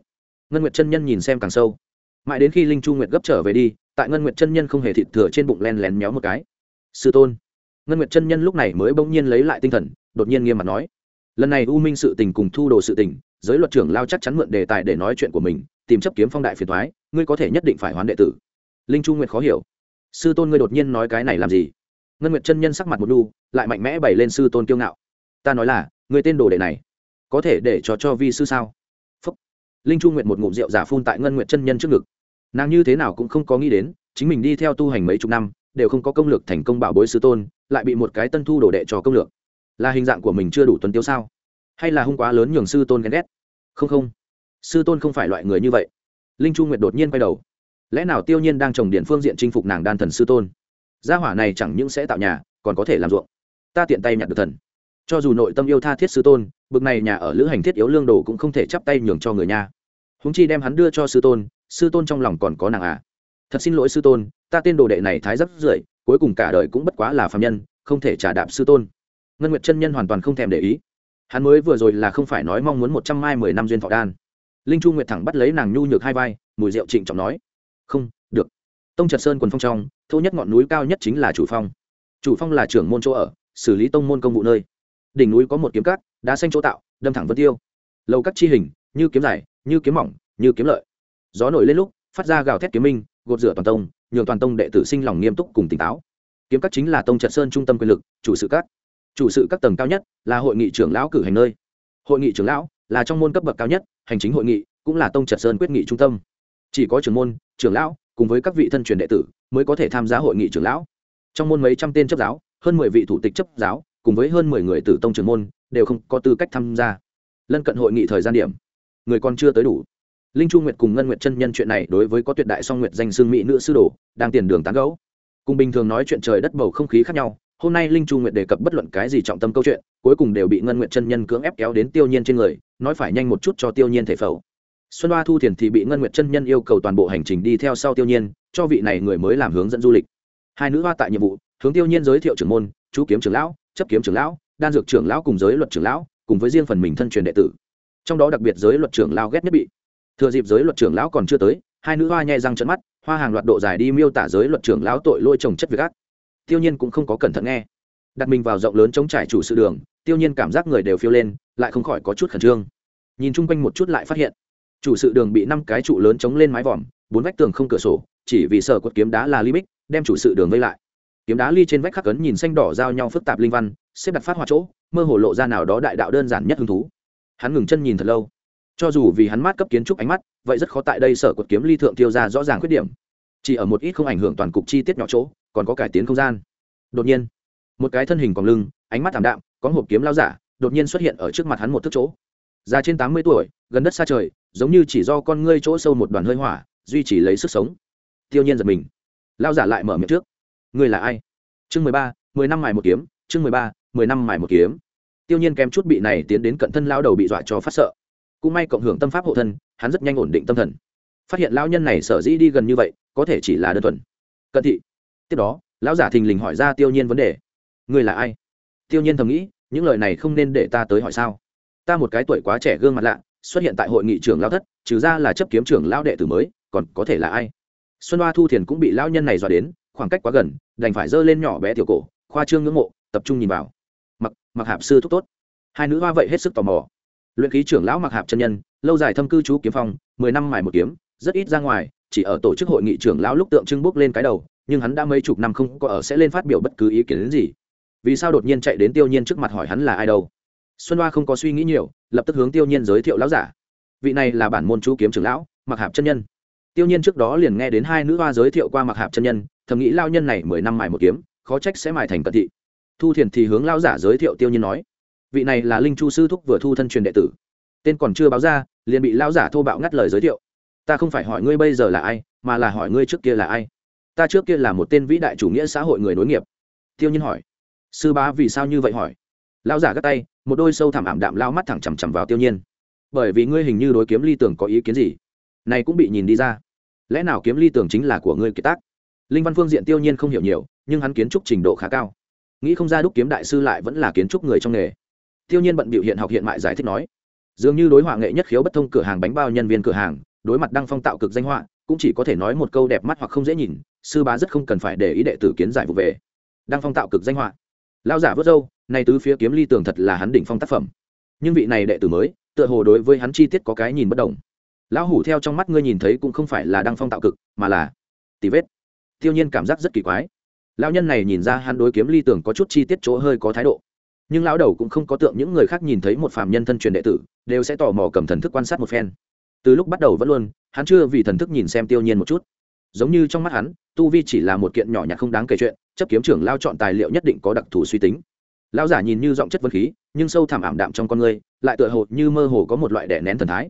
Speaker 1: Ngân nguyệt chân nhân nhìn xem càng sâu. Mãi đến khi linh chu nguyệt gấp trở về đi tại ngân nguyệt chân nhân không hề thịt thừa trên bụng len lén méo một cái. Sư tôn. Ngân nguyệt chân nhân lúc này mới bỗng nhiên lấy lại tinh thần, đột nhiên nghiêm mặt nói. Lần này u minh sự tình cùng thu đồ sự tình, giới luật trưởng lao chắc chắn mượn đề tài để nói chuyện của mình, tìm chấp kiếm phong đại phiền thoái ngươi có thể nhất định phải hoán đệ tử. Linh chu nguyệt khó hiểu. Sư tôn ngươi đột nhiên nói cái này làm gì? Ngân nguyệt chân nhân sắc mặt một đu lại mạnh mẽ bày lên sư tôn kiêu ngạo. Ta nói là người tên đồ đệ này, có thể để cho cho vi sư sao? Phúc. linh chu nguyệt một ngụm rượu giả phun tại ngân nguyệt chân nhân trước ngực nàng như thế nào cũng không có nghĩ đến, chính mình đi theo tu hành mấy chục năm, đều không có công lược thành công bảo bối sư tôn, lại bị một cái tân thu đổ đệ cho công lược. Là hình dạng của mình chưa đủ tuấn tiêu sao? Hay là hung quá lớn nhường sư tôn ghen ghét? Không không. Sư tôn không phải loại người như vậy. Linh chu nguyệt đột nhiên quay đầu. Lẽ nào tiêu nhiên đang trồng điện phương diện chinh phục nàng đan thần sư tôn? Gia hỏa này chẳng những sẽ tạo nhà, còn có thể làm ruộng. Ta tiện tay nhặt được thần. Cho dù nội tâm yêu tha thiết sư tôn, bực này nhà ở lữ hành thiết yếu lương đồ cũng không thể chắp tay nhường cho người nha húng chi đem hắn đưa cho sư tôn sư tôn trong lòng còn có nàng à. Thật xin lỗi sư tôn, ta tên đồ đệ này thái rất rưởi cuối cùng cả đời cũng bất quá là phạm nhân, không thể trả đạp sư tôn. Ngân nguyệt chân nhân hoàn toàn không thèm để ý. Hắn mới vừa rồi là không phải nói mong muốn một trăm mai mười năm duyên thọ đan. Linh chu nguyệt thẳng bắt lấy nàng nhu nhược hai vai, mùi rượu trịnh trọng nói, không, được. Tông trật sơn quần phong trong, thô nhất ngọn núi cao nhất chính là chủ phong. Chủ phong là trưởng môn chỗ ở, xử lý tông môn công vụ nơi. Đỉnh núi có một kiếm cát, đá xanh chỗ tạo, đâm thẳng vân tiêu. Lầu cắt chi hình, như kiếm dài, như kiếm mỏng, như kiếm lợi gió nổi lên lúc, phát ra gào thét kiếm minh, gột rửa toàn tông, nhường toàn tông đệ tử sinh lòng nghiêm túc cùng tỉnh táo. Kiếm cắt chính là tông trận sơn trung tâm quyền lực, chủ sự các. Chủ sự các tầng cao nhất là hội nghị trưởng lão cử hành nơi. Hội nghị trưởng lão là trong môn cấp bậc cao nhất, hành chính hội nghị cũng là tông trật sơn quyết nghị trung tâm. Chỉ có trưởng môn, trưởng lão cùng với các vị thân truyền đệ tử mới có thể tham gia hội nghị trưởng lão. Trong môn mấy trăm tên chấp giáo, hơn mười vị thủ tịch chấp giáo cùng với hơn mười người tử tông trưởng môn đều không có tư cách tham gia. Lân cận hội nghị thời gian điểm, người còn chưa tới đủ linh chu nguyệt cùng ngân nguyệt chân nhân chuyện này đối với có tuyệt đại song nguyệt danh xương mỹ nữ sư đồ, đang tiền đường tán gấu cùng bình thường nói chuyện trời đất bầu không khí khác nhau, hôm nay linh chu nguyệt đề cập bất luận cái gì trọng tâm câu chuyện, cuối cùng đều bị ngân nguyệt chân nhân cưỡng ép kéo đến tiêu nhiên trên người, nói phải nhanh một chút cho tiêu nhiên thể phẫu xuân hoa thu thiền thì bị ngân nguyệt chân nhân yêu cầu toàn bộ hành trình đi theo sau tiêu nhiên, cho vị này người mới làm hướng dẫn du lịch. Hai nữ hoa tại nhiệm vụ, hướng tiêu nhiên giới thiệu trưởng môn, chú kiếm trưởng lão, chấp kiếm trưởng lão, đan dược trưởng lão cùng giới luật trưởng lão, cùng với riêng phần mình thân truyền đệ tử. Trong đó đặc biệt giới luật trưởng lão ghét nhất bị thừa dịp giới luật trưởng lão còn chưa tới, hai nữ hoa nhẹ răng trận mắt, hoa hàng loạt độ dài đi miêu tả giới luật trưởng lão tội lôi trồng chất việc ác. Tiêu nhiên cũng không có cẩn thận nghe. Đặt mình vào rộng lớn chống trải chủ sự đường, tiêu nhiên cảm giác người đều phiêu lên, lại không khỏi có chút khẩn trương. Nhìn chung quanh một chút lại phát hiện, chủ sự đường bị năm cái trụ lớn chống lên mái vòm, bốn vách tường không cửa sổ, chỉ vì sở quật kiếm đá là ly bích, đem chủ sự đường vây lại. Kiếm đá ly trên vách khắc cấn nhìn xanh đỏ giao nhau phức tạp linh văn, xếp đặt phát hoa chỗ, mơ hồ lộ ra nào đó đại đạo đơn giản nhất hứng thú. Hắn ngừng chân nhìn thật lâu cho dù vì hắn mát cấp kiến trúc ánh mắt, vậy rất khó tại đây sở quật kiếm ly thượng tiêu ra rõ ràng khuyết điểm. Chỉ ở một ít không ảnh hưởng toàn cục chi tiết nhỏ chỗ, còn có cải tiến không gian. Đột nhiên, một cái thân hình còn lưng, ánh mắt thảm đạm, có hộp kiếm lao giả, đột nhiên xuất hiện ở trước mặt hắn một thức chỗ. Già trên tám mươi tuổi, gần đất xa trời, giống như chỉ do con ngươi chỗ sâu một đoàn hơi hỏa, duy trì lấy sức sống. Tiêu nhiên giật mình. Lao giả lại mở miệng trước. Ngươi là ai? Chương mười ba, mười năm mài một kiếm, chương mười ba, mười năm mài một kiếm. Tiêu nhiên kém chút bị này tiến đến cận thân lao đầu bị dọa cho phát sợ cũng may cộng hưởng tâm pháp hộ thân, hắn rất nhanh ổn định tâm thần. Phát hiện lão nhân này sở dĩ đi gần như vậy, có thể chỉ là đơn thuần. Cận thị. Tiếp đó, lão giả thình lình hỏi ra tiêu nhiên vấn đề. Người là ai? Tiêu nhiên thầm nghĩ, những lời này không nên để ta tới hỏi sao? Ta một cái tuổi quá trẻ gương mặt lạ, xuất hiện tại hội nghị trưởng lao thất, trừ ra là chấp kiếm trưởng lao đệ tử mới, còn có thể là ai? Xuân hoa thu thiền cũng bị lão nhân này dọa đến, khoảng cách quá gần, đành phải giơ lên nhỏ bé tiểu cổ, khoa trương ngưỡng mộ, tập trung nhìn vào. Mặc mặc hạp sư thúc tốt. Hai nữ hoa vậy hết sức tò mò luyện ký trưởng lão mặc hạp chân nhân, lâu dài thâm cư chú kiếm phong, mười năm mài một kiếm, rất ít ra ngoài, chỉ ở tổ chức hội nghị trưởng lão lúc tượng trưng bước lên cái đầu, nhưng hắn đã mấy chục năm không có ở sẽ lên phát biểu bất cứ ý kiến đến gì. Vì sao đột nhiên chạy đến tiêu nhiên trước mặt hỏi hắn là ai đâu? Xuân hoa không có suy nghĩ nhiều, lập tức hướng tiêu nhiên giới thiệu lão giả. Vị này là bản môn chú kiếm trưởng lão, mặc hạp chân nhân. Tiêu nhiên trước đó liền nghe đến hai nữ hoa giới thiệu qua mặc hạp chân nhân, thầm nghĩ lao nhân này mười năm mài một kiếm, khó trách sẽ mài thành cận thị. Thu thiền thì hướng lao giả giới thiệu tiêu nhiên nói vị này là linh chu sư thúc vừa thu thân truyền đệ tử. Tên còn chưa báo ra, liền bị lão giả thô bạo ngắt lời giới thiệu. Ta không phải hỏi ngươi bây giờ là ai, mà là hỏi ngươi trước kia là ai. Ta trước kia là một tên vĩ đại chủ nghĩa xã hội người nối nghiệp. Tiêu nhiên hỏi. Sư bá vì sao như vậy hỏi? Lão giả gắt tay, một đôi sâu thẳm ảm đạm lao mắt thẳng chằm chằm vào tiêu nhiên. Bởi vì ngươi hình như đối kiếm ly tưởng có ý kiến gì. Này cũng bị nhìn đi ra. Lẽ nào kiếm ly tưởng chính là của ngươi kiệt tác? Linh văn phương diện tiêu nhiên không hiểu nhiều, nhưng hắn kiến trúc trình độ khá cao. Nghĩ không ra đúc kiếm đại sư lại vẫn là kiến trúc người trong nghề tiêu nhiên bận biểu hiện học hiện mại giải thích nói, dường như đối họa nghệ nhất khiếu bất thông cửa hàng bánh bao nhân viên cửa hàng, đối mặt đăng phong tạo cực danh họa, cũng chỉ có thể nói một câu đẹp mắt hoặc không dễ nhìn, sư bá rất không cần phải để ý đệ tử kiến giải vụ về. Đăng phong tạo cực danh họa. Lao giả vớt râu nay tứ phía kiếm ly tường thật là hắn đỉnh phong tác phẩm. Nhưng vị này đệ tử mới, tựa hồ đối với hắn chi tiết có cái nhìn bất đồng. Lão hủ theo trong mắt ngươi nhìn thấy cũng không phải là đăng phong tạo cực, mà là tì vết. Tiêu nhiên cảm giác rất kỳ quái. Lão nhân này nhìn ra hắn đối kiếm ly tường có chút chi tiết chỗ hơi có thái độ nhưng lão đầu cũng không có tượng những người khác nhìn thấy một phàm nhân thân truyền đệ tử, đều sẽ tò mò cầm thần thức quan sát một phen. Từ lúc bắt đầu vẫn luôn, hắn chưa vì thần thức nhìn xem tiêu nhiên một chút. Giống như trong mắt hắn, tu vi chỉ là một kiện nhỏ nhặt không đáng kể chuyện, chấp kiếm trưởng lao chọn tài liệu nhất định có đặc thù suy tính. Lão giả nhìn như giọng chất vân khí, nhưng sâu thẳm ảm đạm trong con người, lại tựa hồ như mơ hồ có một loại đẻ nén thần thái.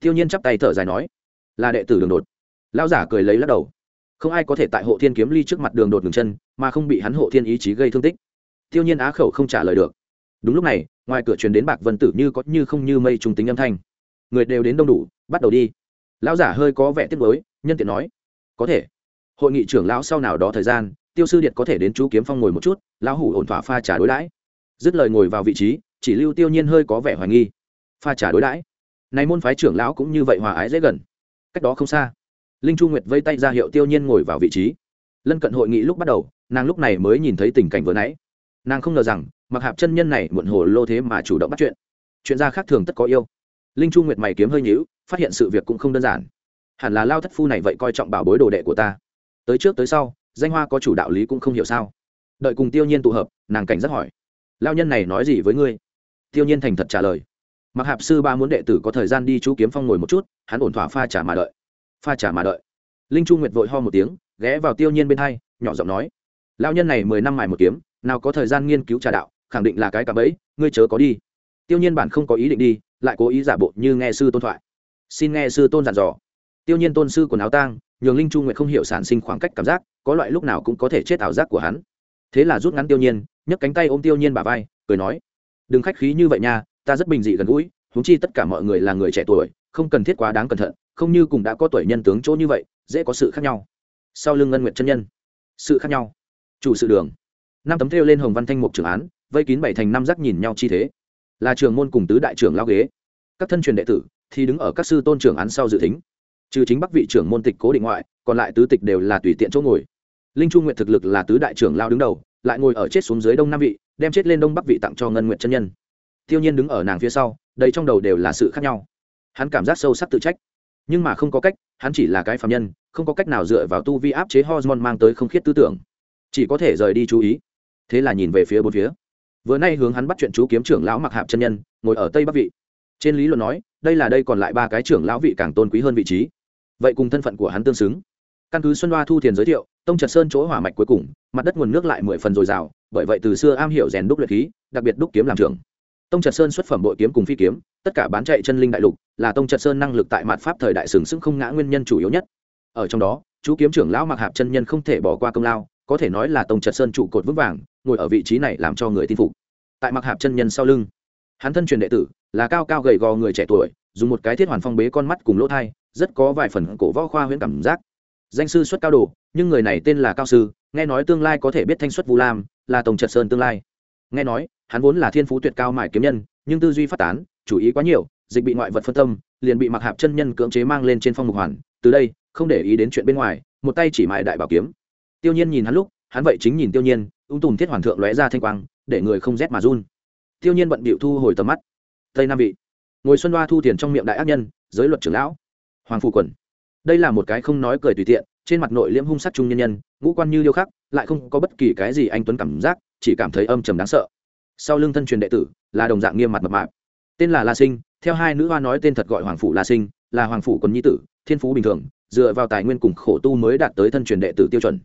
Speaker 1: Tiêu nhiên chắp tay thở dài nói, là đệ tử đường đột. Lão giả cười lấy lắc đầu. Không ai có thể tại hộ thiên kiếm ly trước mặt đường đột ngừng chân, mà không bị hắn hộ thiên ý chí gây thương tích. Tiêu nhiên á khẩu không trả lời được đúng lúc này, ngoài cửa truyền đến bạc vân tử như có như không như mây trùng tính âm thanh. Người đều đến đông đủ, bắt đầu đi. Lão giả hơi có vẻ tiếc mới nhân tiện nói, có thể. Hội nghị trưởng lão sau nào đó thời gian, tiêu sư điện có thể đến chú kiếm phong ngồi một chút, lão hủ ổn thỏa pha trả đối đãi. Dứt lời ngồi vào vị trí, chỉ lưu tiêu nhiên hơi có vẻ hoài nghi. Pha trả đối đãi. Này môn phái trưởng lão cũng như vậy hòa ái dễ gần. Cách đó không xa, linh chu nguyệt vây tay ra hiệu tiêu nhiên ngồi vào vị trí. Lân cận hội nghị lúc bắt đầu, nàng lúc này mới nhìn thấy tình cảnh vừa nãy. Nàng không ngờ rằng mặc hạp chân nhân này muộn hồ lô thế mà chủ động bắt chuyện. Chuyện gia khác thường tất có yêu. Linh chu nguyệt mày kiếm hơi nhíu, phát hiện sự việc cũng không đơn giản. Hẳn là lao thất phu này vậy coi trọng bảo bối đồ đệ của ta. Tới trước tới sau, danh hoa có chủ đạo lý cũng không hiểu sao. Đợi cùng tiêu nhiên tụ hợp, nàng cảnh rất hỏi. Lao nhân này nói gì với ngươi? Tiêu nhiên thành thật trả lời. Mặc hạp sư ba muốn đệ tử có thời gian đi chú kiếm phong ngồi một chút, hắn ổn thỏa pha trả mà đợi. Pha trả mà đợi. Linh chu nguyệt vội ho một tiếng, ghé vào tiêu nhiên bên hai, nhỏ giọng nói. Lao nhân này mười năm mài một kiếm, nào có thời gian nghiên cứu trà đạo khẳng định là cái cả bẫy, ngươi chớ có đi. Tiêu nhiên bản không có ý định đi, lại cố ý giả bộ như nghe sư tôn thoại. Xin nghe sư tôn dặn dò. Tiêu nhiên tôn sư quần áo tang, nhường linh chu nguyệt không hiểu sản sinh khoảng cách cảm giác, có loại lúc nào cũng có thể chết ảo giác của hắn. Thế là rút ngắn tiêu nhiên, nhấc cánh tay ôm tiêu nhiên bà vai, cười nói, đừng khách khí như vậy nha, ta rất bình dị gần gũi, huống chi tất cả mọi người là người trẻ tuổi, không cần thiết quá đáng cẩn thận, không như cùng đã có tuổi nhân tướng chỗ như vậy, dễ có sự khác nhau. Sau lưng ngân nguyệt chân nhân, sự khác nhau. Chủ sự đường. Năm tấm thêu lên hồng văn thanh mục trưởng án vây kín bảy thành năm giác nhìn nhau chi thế. Là trường môn cùng tứ đại trưởng lao ghế. Các thân truyền đệ tử thì đứng ở các sư tôn trưởng án sau dự tính trừ chính bắc vị trưởng môn tịch cố định ngoại, còn lại tứ tịch đều là tùy tiện chỗ ngồi. Linh trung nguyện thực lực là tứ đại trưởng lao đứng đầu, lại ngồi ở chết xuống dưới đông nam vị, đem chết lên đông bắc vị tặng cho ngân nguyện chân nhân. Tiêu nhiên đứng ở nàng phía sau đây trong đầu đều là sự khác nhau. Hắn cảm giác sâu sắc tự trách. Nhưng mà không có cách, hắn chỉ là cái phạm nhân, không có cách nào dựa vào tu vi áp chế hormone mang tới không khiết tư tưởng. Chỉ có thể rời đi chú ý. Thế là nhìn về phía bốn phía vừa nay hướng hắn bắt chuyện chú kiếm trưởng lão mặc hạp chân nhân, ngồi ở tây bắc vị. Trên lý luận nói, đây là đây còn lại ba cái trưởng lão vị càng tôn quý hơn vị trí. Vậy cùng thân phận của hắn tương xứng. Căn cứ xuân hoa thu thiền giới thiệu, tông trật sơn chỗ hỏa mạch cuối cùng, mặt đất nguồn nước lại mười phần dồi dào, bởi vậy từ xưa am hiểu rèn đúc luyện khí, đặc biệt đúc kiếm làm trường tông trật sơn xuất phẩm bội kiếm cùng phi kiếm, tất cả bán chạy chân linh đại lục, là tông trật sơn năng lực tại mặt pháp thời đại sừng sững không ngã nguyên nhân chủ yếu nhất. Ở trong đó, chú kiếm trưởng lão mặc hạp chân nhân không thể bỏ qua công lao, có thể nói là tông trật sơn trụ cột vững vàng ngồi ở vị trí này làm cho người tin phục. Tại mặc hạp chân nhân sau lưng, hắn thân truyền đệ tử, là cao cao gầy gò người trẻ tuổi, dùng một cái thiết hoàn phong bế con mắt cùng lỗ thai, rất có vài phần cổ võ khoa huyễn cảm giác. Danh sư xuất cao đồ, nhưng người này tên là cao sư, nghe nói tương lai có thể biết thanh xuất vu lam, là tổng trật sơn tương lai. Nghe nói, hắn vốn là thiên phú tuyệt cao mải kiếm nhân, nhưng tư duy phát tán, chủ ý quá nhiều, dịch bị ngoại vật phân tâm, liền bị mặc hạp chân nhân cưỡng chế mang lên trên phong mục hoàn, từ đây, không để ý đến chuyện bên ngoài, một tay chỉ mại đại bảo kiếm. Tiêu nhiên nhìn hắn lúc, hắn vậy chính nhìn tiêu nhiên ung tùm thiết hoàn thượng lóe ra thanh quang, để người không rét mà run. Tiêu nhiên bận bịu thu hồi tầm mắt. Tây nam vị. Ngồi xuân đoa thu tiền trong miệng đại ác nhân, giới luật trưởng lão. Hoàng phù quần. Đây là một cái không nói cười tùy tiện, trên mặt nội liễm hung sắc trung nhân nhân, ngũ quan như điêu khắc, lại không có bất kỳ cái gì anh tuấn cảm giác, chỉ cảm thấy âm trầm đáng sợ. Sau lưng thân truyền đệ tử, là đồng dạng nghiêm mặt mập mạp. Tên là la sinh, theo hai nữ hoa nói tên thật gọi hoàng phủ la sinh, là hoàng phủ quần nhi tử, thiên phú bình thường, dựa vào tài nguyên cùng khổ tu mới đạt tới thân truyền đệ tử tiêu chuẩn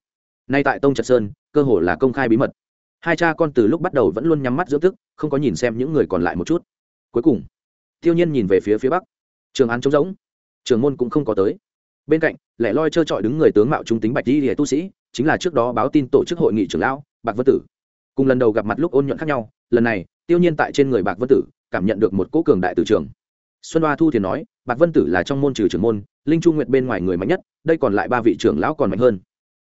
Speaker 1: nay tại tông trật sơn, cơ hồ là công khai bí mật. Hai cha con từ lúc bắt đầu vẫn luôn nhắm mắt dưỡng thức, không có nhìn xem những người còn lại một chút. Cuối cùng, tiêu nhiên nhìn về phía phía bắc. Trường án trống rỗng. Trường môn cũng không có tới. Bên cạnh, lẻ loi trơ trọi đứng người tướng mạo trung tính bạch di hệ tu sĩ, chính là trước đó báo tin tổ chức hội nghị trưởng lão, bạc vân tử. Cùng lần đầu gặp mặt lúc ôn nhuận khác nhau, lần này, tiêu nhiên tại trên người bạc vân tử, cảm nhận được một cỗ cường đại từ trường. Xuân hoa thu thì nói, bạc vân tử là trong môn trừ trưởng môn, linh chu nguyệt bên ngoài người mạnh nhất, đây còn lại ba vị trưởng lão còn mạnh hơn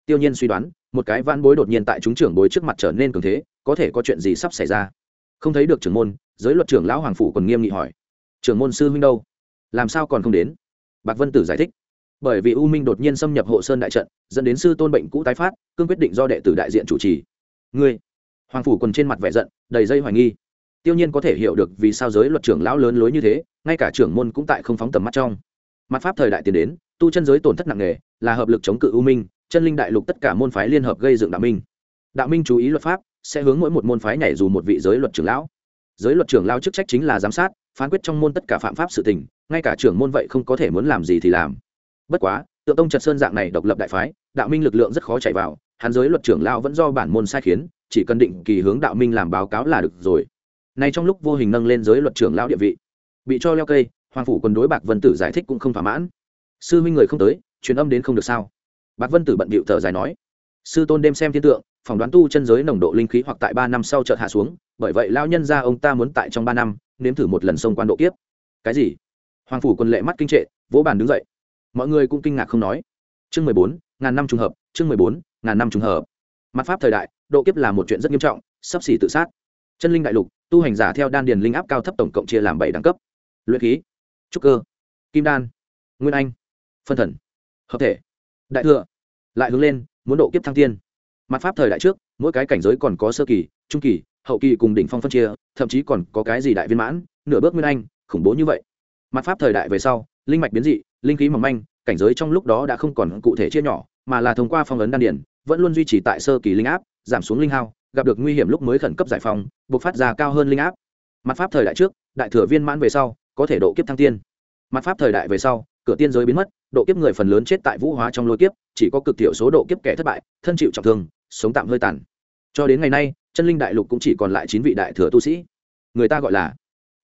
Speaker 1: tiêu nhiên suy đoán, một cái van bối đột nhiên tại chúng trưởng bối trước mặt trở nên cường thế, có thể có chuyện gì sắp xảy ra? Không thấy được trưởng môn, giới luật trưởng lão hoàng phủ còn nghiêm nghị hỏi. Trưởng môn sư huynh đâu? Làm sao còn không đến? Bạc vân tử giải thích. Bởi vì u minh đột nhiên xâm nhập hộ sơn đại trận, dẫn đến sư tôn bệnh cũ tái phát, cương quyết định do đệ tử đại diện chủ trì. Ngươi? Hoàng phủ còn trên mặt vẻ giận, đầy dây hoài nghi. Tiêu nhiên có thể hiểu được vì sao giới luật trưởng lão lớn lối như thế, ngay cả trưởng môn cũng tại không phóng tầm mắt trong. Mặt pháp thời đại tiến đến, tu chân giới tổn thất nặng nề, là hợp lực chống cự u minh chân linh đại lục tất cả môn phái liên hợp gây dựng đạo minh. Đạo minh chú ý luật pháp, sẽ hướng mỗi một môn phái nhảy dù một vị giới luật trưởng lão. Giới luật trưởng lao chức trách chính là giám sát, phán quyết trong môn tất cả phạm pháp sự tình, ngay cả trưởng môn vậy không có thể muốn làm gì thì làm. Bất quá Tự tông trật sơn dạng này độc lập đại phái, đạo minh lực lượng rất khó chạy vào, hắn giới luật trưởng lao vẫn do bản môn sai khiến, chỉ cần định kỳ hướng đạo minh làm báo cáo là được rồi. Nay trong lúc vô hình nâng lên giới luật trưởng lao địa vị, bị cho leo cây, hoàng phủ quân đối bạc vân tử giải thích cũng không thỏa mãn. Sư huynh người không tới, truyền âm đến không được sao? Bạc vân tử bận bịu thở dài nói, sư tôn đêm xem thiên tượng, phỏng đoán tu chân giới nồng độ linh khí hoặc tại ba năm sau chợt hạ xuống, bởi vậy lao nhân ra ông ta muốn tại trong ba năm, nếm thử một lần sông quan độ kiếp. Cái gì? Hoàng phủ quân lệ mắt kinh trệ, vỗ bàn đứng dậy. Mọi người cũng kinh ngạc không nói. Chương mười bốn, ngàn năm trùng hợp, chương mười bốn, ngàn năm trùng hợp. Mặt pháp thời đại, độ kiếp là một chuyện rất nghiêm trọng, sắp xỉ tự sát. Chân linh đại lục, tu hành giả theo đan điền linh áp cao thấp tổng cộng chia làm bảy đẳng cấp. Luyện khí, trúc cơ, kim đan, nguyên anh, phân thần, hợp thể đại thừa. Lại hướng lên, muốn độ kiếp thăng tiên mặt pháp thời đại trước, mỗi cái cảnh giới còn có sơ kỳ, trung kỳ, hậu kỳ cùng đỉnh phong phân chia, thậm chí còn có cái gì đại viên mãn, nửa bước nguyên anh, khủng bố như vậy. Mặt pháp thời đại về sau, linh mạch biến dị, linh khí mỏng manh, cảnh giới trong lúc đó đã không còn cụ thể chia nhỏ, mà là thông qua phong ấn đan điển vẫn luôn duy trì tại sơ kỳ linh áp, giảm xuống linh hao, gặp được nguy hiểm lúc mới khẩn cấp giải phóng buộc phát ra cao hơn linh áp. Mặt pháp thời đại trước, đại thừa viên mãn về sau, có thể độ kiếp thăng tiên mặt pháp thời đại về sau cửa tiên giới biến mất, độ kiếp người phần lớn chết tại vũ hóa trong lôi kiếp, chỉ có cực thiểu số độ kiếp kẻ thất bại, thân chịu trọng thương, sống tạm hơi tàn. Cho đến ngày nay, chân linh đại lục cũng chỉ còn lại chín vị đại thừa tu sĩ. Người ta gọi là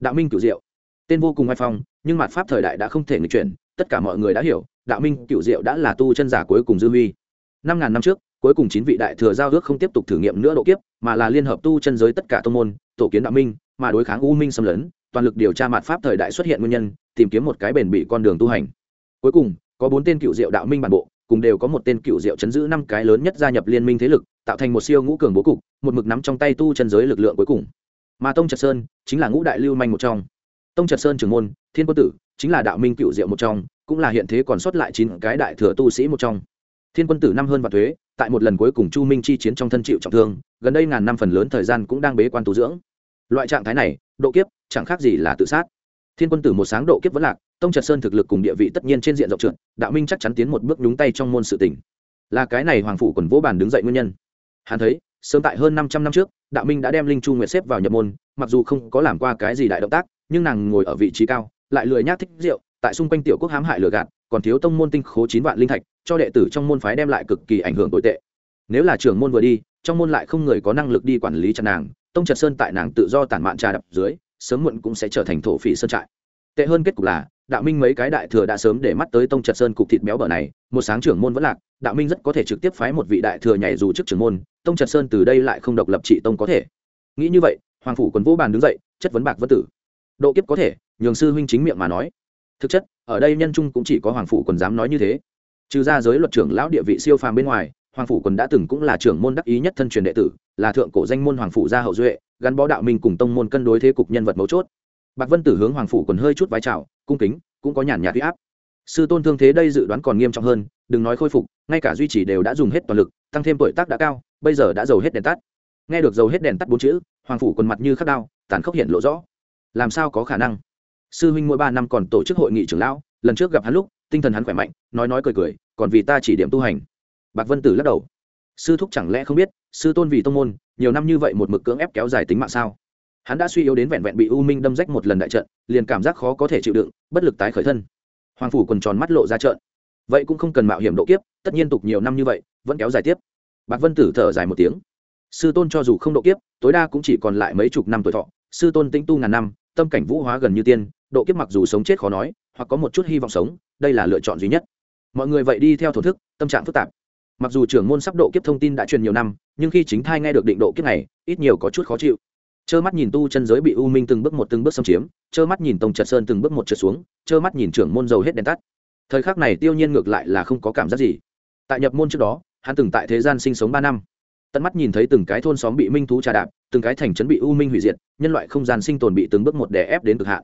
Speaker 1: đạo minh cửu diệu. Tên vô cùng oai phong, nhưng mặt pháp thời đại đã không thể nghịch chuyển, tất cả mọi người đã hiểu, đạo minh cửu diệu đã là tu chân giả cuối cùng dư huy. Năm ngàn năm trước, cuối cùng chín vị đại thừa giao ước không tiếp tục thử nghiệm nữa độ kiếp, mà là liên hợp tu chân giới tất cả thông môn, tổ kiến đạo minh, mà đối kháng u minh xâm lấn, toàn lực điều tra mặt pháp thời đại xuất hiện nguyên nhân tìm kiếm một cái bền bỉ con đường tu hành. Cuối cùng, có bốn tên cựu diệu đạo minh bản bộ, cùng đều có một tên cựu diệu chấn giữ năm cái lớn nhất gia nhập liên minh thế lực, tạo thành một siêu ngũ cường bố cục, một mực nắm trong tay tu chân giới lực lượng cuối cùng. Mà tông trật sơn chính là ngũ đại lưu manh một trong. Tông trật sơn trưởng môn, thiên quân tử, chính là đạo minh cựu diệu một trong, cũng là hiện thế còn sót lại chín cái đại thừa tu sĩ một trong. Thiên quân tử năm hơn và thuế, tại một lần cuối cùng chu minh chi chiến trong thân chịu trọng thương, gần đây ngàn năm phần lớn thời gian cũng đang bế quan tu dưỡng. Loại trạng thái này, độ kiếp, chẳng khác gì là tự sát thiên quân tử một sáng độ kiếp vẫn lạc, tông trật sơn thực lực cùng địa vị tất nhiên trên diện rộng trượt, đạo minh chắc chắn tiến một bước nhúng tay trong môn sự tình. Là cái này hoàng phủ quần vỗ bàn đứng dậy nguyên nhân. Hắn thấy, sớm tại hơn năm trăm năm trước, đạo minh đã đem linh chu nguyệt xếp vào nhập môn, mặc dù không có làm qua cái gì đại động tác, nhưng nàng ngồi ở vị trí cao, lại lười nhác thích rượu, tại xung quanh tiểu quốc hãm hại lừa gạt, còn thiếu tông môn tinh khố chín vạn linh thạch, cho đệ tử trong môn phái đem lại cực kỳ ảnh hưởng tồi tệ. Nếu là trưởng môn vừa đi, trong môn lại không người có năng lực đi quản lý chặt nàng, tông trật sơn tại nàng tự do tản mạn trà đập dưới sớm muộn cũng sẽ trở thành thổ phỉ sơn trại. Tệ hơn kết cục là, đạo minh mấy cái đại thừa đã sớm để mắt tới tông trật sơn cục thịt béo bở này, một sáng trưởng môn vẫn lạc, đạo minh rất có thể trực tiếp phái một vị đại thừa nhảy dù trước trưởng môn, tông trật sơn từ đây lại không độc lập trị tông có thể. Nghĩ như vậy, hoàng phủ quần vũ bàn đứng dậy, chất vấn bạc vân tử. Độ kiếp có thể, nhường sư huynh chính miệng mà nói. Thực chất, ở đây nhân trung cũng chỉ có hoàng phủ quần dám nói như thế. Trừ ra giới luật trưởng lão địa vị siêu phàm bên ngoài hoàng phủ quần đã từng cũng là trưởng môn đắc ý nhất thân truyền đệ tử, là thượng cổ danh môn hoàng phủ gia hậu duệ, gắn bó đạo minh cùng tông môn cân đối thế cục nhân vật mấu chốt. Bạc vân tử hướng hoàng phủ quần hơi chút vái chào, cung kính, cũng có nhàn nhạt huy áp. Sư tôn thương thế đây dự đoán còn nghiêm trọng hơn, đừng nói khôi phục, ngay cả duy trì đều đã dùng hết toàn lực, tăng thêm tuổi tác đã cao, bây giờ đã giàu hết đèn tắt. Nghe được giàu hết đèn tắt bốn chữ, hoàng phủ quần mặt như khắc đao, tàn khốc hiện lộ rõ. Làm sao có khả năng? Sư huynh mỗi ba năm còn tổ chức hội nghị trưởng lão, lần trước gặp hắn lúc, tinh thần hắn khỏe mạnh, nói nói cười cười, còn vì ta chỉ điểm tu hành bạc vân tử lắc đầu. Sư thúc chẳng lẽ không biết, sư tôn vì tông môn, nhiều năm như vậy một mực cưỡng ép kéo dài tính mạng sao? Hắn đã suy yếu đến vẹn vẹn bị u minh đâm rách một lần đại trận, liền cảm giác khó có thể chịu đựng, bất lực tái khởi thân. Hoàng phủ quần tròn mắt lộ ra trận vậy cũng không cần mạo hiểm độ kiếp, tất nhiên tục nhiều năm như vậy, vẫn kéo dài tiếp. Bạc vân tử thở dài một tiếng. Sư tôn cho dù không độ kiếp, tối đa cũng chỉ còn lại mấy chục năm tuổi thọ. Sư tôn tĩnh tu ngàn năm, tâm cảnh vũ hóa gần như tiên, độ kiếp mặc dù sống chết khó nói, hoặc có một chút hy vọng sống, đây là lựa chọn duy nhất. Mọi người vậy đi theo thổ thức, tâm trạng phức tạp mặc dù trưởng môn sắp độ kiếp thông tin đã truyền nhiều năm, nhưng khi chính thai nghe được định độ kiếp này, ít nhiều có chút khó chịu. Trơ mắt nhìn tu chân giới bị u minh từng bước một từng bước xâm chiếm, trơ mắt nhìn tông trật sơn từng bước một trượt xuống, trơ mắt nhìn trưởng môn dầu hết đèn tắt. Thời khắc này tiêu nhiên ngược lại là không có cảm giác gì. Tại nhập môn trước đó, hắn từng tại thế gian sinh sống ba năm. Tận mắt nhìn thấy từng cái thôn xóm bị minh thú trà đạp, từng cái thành trấn bị u minh hủy diệt, nhân loại không gian sinh tồn bị từng bước một đè ép đến cực hạn.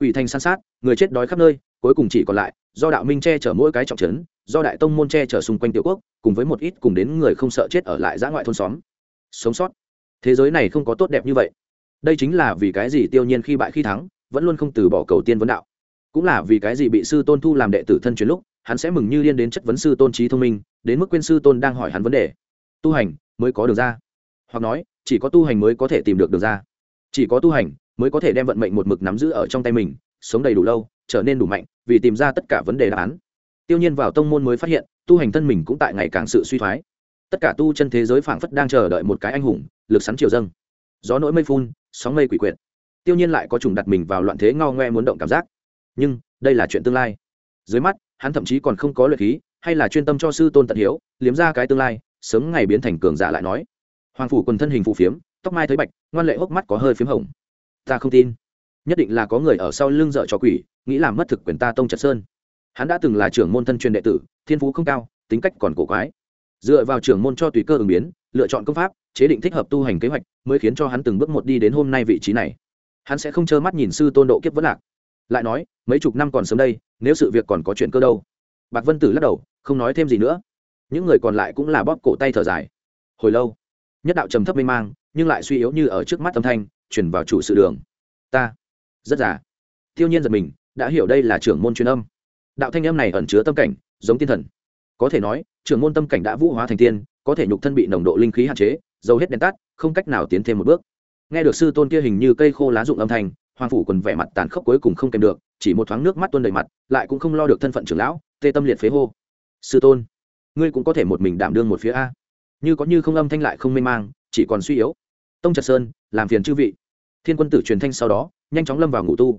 Speaker 1: Ủy thành san sát, người chết đói khắp nơi cuối cùng chỉ còn lại, do đạo minh che chở mỗi cái trọng trấn, do đại tông môn che chở xung quanh tiểu quốc, cùng với một ít cùng đến người không sợ chết ở lại giã ngoại thôn xóm. Sống sót. Thế giới này không có tốt đẹp như vậy. Đây chính là vì cái gì tiêu nhiên khi bại khi thắng, vẫn luôn không từ bỏ cầu tiên vấn đạo. Cũng là vì cái gì bị sư tôn thu làm đệ tử thân truyền lúc, hắn sẽ mừng như điên đến chất vấn sư tôn trí thông minh, đến mức quên sư tôn đang hỏi hắn vấn đề. Tu hành mới có đường ra. Hoặc nói, chỉ có tu hành mới có thể tìm được đường ra. Chỉ có tu hành mới có thể đem vận mệnh một mực nắm giữ ở trong tay mình sống đầy đủ lâu, trở nên đủ mạnh vì tìm ra tất cả vấn đề đáp án. Tiêu nhiên vào tông môn mới phát hiện, tu hành thân mình cũng tại ngày càng sự suy thoái. Tất cả tu chân thế giới phảng phất đang chờ đợi một cái anh hùng, lực sắn chiều dâng. Gió nỗi mây phun, sóng mây quỷ quyệt. Tiêu nhiên lại có trùng đặt mình vào loạn thế ngao ngoe muốn động cảm giác. Nhưng, đây là chuyện tương lai. Dưới mắt, hắn thậm chí còn không có luyện khí, hay là chuyên tâm cho sư tôn tận hiếu, liếm ra cái tương lai, sớm ngày biến thành cường giả lại nói. Hoàng phủ quần thân hình phù phiếm, tóc mai thấy bạch, ngoan lệ hốc mắt có hơi phiếm hồng. Ta không tin nhất định là có người ở sau lưng dợ cho quỷ, nghĩ làm mất thực quyền ta tông trật sơn. Hắn đã từng là trưởng môn thân truyền đệ tử, thiên phú không cao, tính cách còn cổ quái. Dựa vào trưởng môn cho tùy cơ ứng biến, lựa chọn công pháp, chế định thích hợp tu hành kế hoạch, mới khiến cho hắn từng bước một đi đến hôm nay vị trí này. Hắn sẽ không trơ mắt nhìn sư tôn độ kiếp vẫn lạc. Lại nói, mấy chục năm còn sớm đây, nếu sự việc còn có chuyện cơ đâu? Bạc vân tử lắc đầu, không nói thêm gì nữa. Những người còn lại cũng là bóp cổ tay thở dài. Hồi lâu, nhất đạo trầm thấp mê mang, nhưng lại suy yếu như ở trước mắt âm thanh chuyển vào chủ sự đường. Ta rất già. Tiêu nhiên giật mình, đã hiểu đây là trưởng môn truyền âm. Đạo thanh âm này ẩn chứa tâm cảnh, giống tiên thần. Có thể nói, trưởng môn tâm cảnh đã vũ hóa thành tiên, có thể nhục thân bị nồng độ linh khí hạn chế, dầu hết đèn tắt, không cách nào tiến thêm một bước. Nghe được sư tôn kia hình như cây khô lá rụng âm thanh, hoàng phủ còn vẻ mặt tàn khốc cuối cùng không kèm được, chỉ một thoáng nước mắt tuôn đầy mặt, lại cũng không lo được thân phận trưởng lão, tê tâm liệt phế hô. Sư tôn, ngươi cũng có thể một mình đảm đương một phía a. Như có như không âm thanh lại không mê mang, chỉ còn suy yếu. Tông trật sơn, làm phiền chư vị thiên quân tử truyền thanh sau đó, nhanh chóng lâm vào ngủ tu.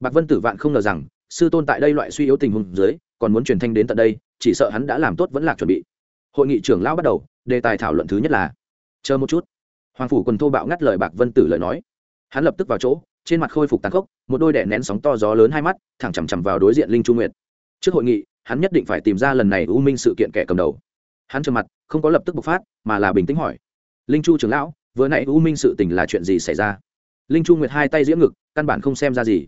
Speaker 1: Bạc vân tử vạn không ngờ rằng, sư tôn tại đây loại suy yếu tình huống dưới, còn muốn truyền thanh đến tận đây, chỉ sợ hắn đã làm tốt vẫn lạc chuẩn bị. Hội nghị trưởng lão bắt đầu, đề tài thảo luận thứ nhất là, chờ một chút. Hoàng phủ quần thô bạo ngắt lời bạc vân tử lời nói. Hắn lập tức vào chỗ, trên mặt khôi phục tàn khốc, một đôi đẻ nén sóng to gió lớn hai mắt, thẳng chằm chằm vào đối diện linh Chu nguyệt. Trước hội nghị, hắn nhất định phải tìm ra lần này u minh sự kiện kẻ cầm đầu. Hắn trầm mặt, không có lập tức bộc phát, mà là bình tĩnh hỏi. Linh chu trưởng lão, vừa nãy u minh sự tình là chuyện gì xảy ra? Linh chu nguyệt hai tay diễm ngực, căn bản không xem ra gì.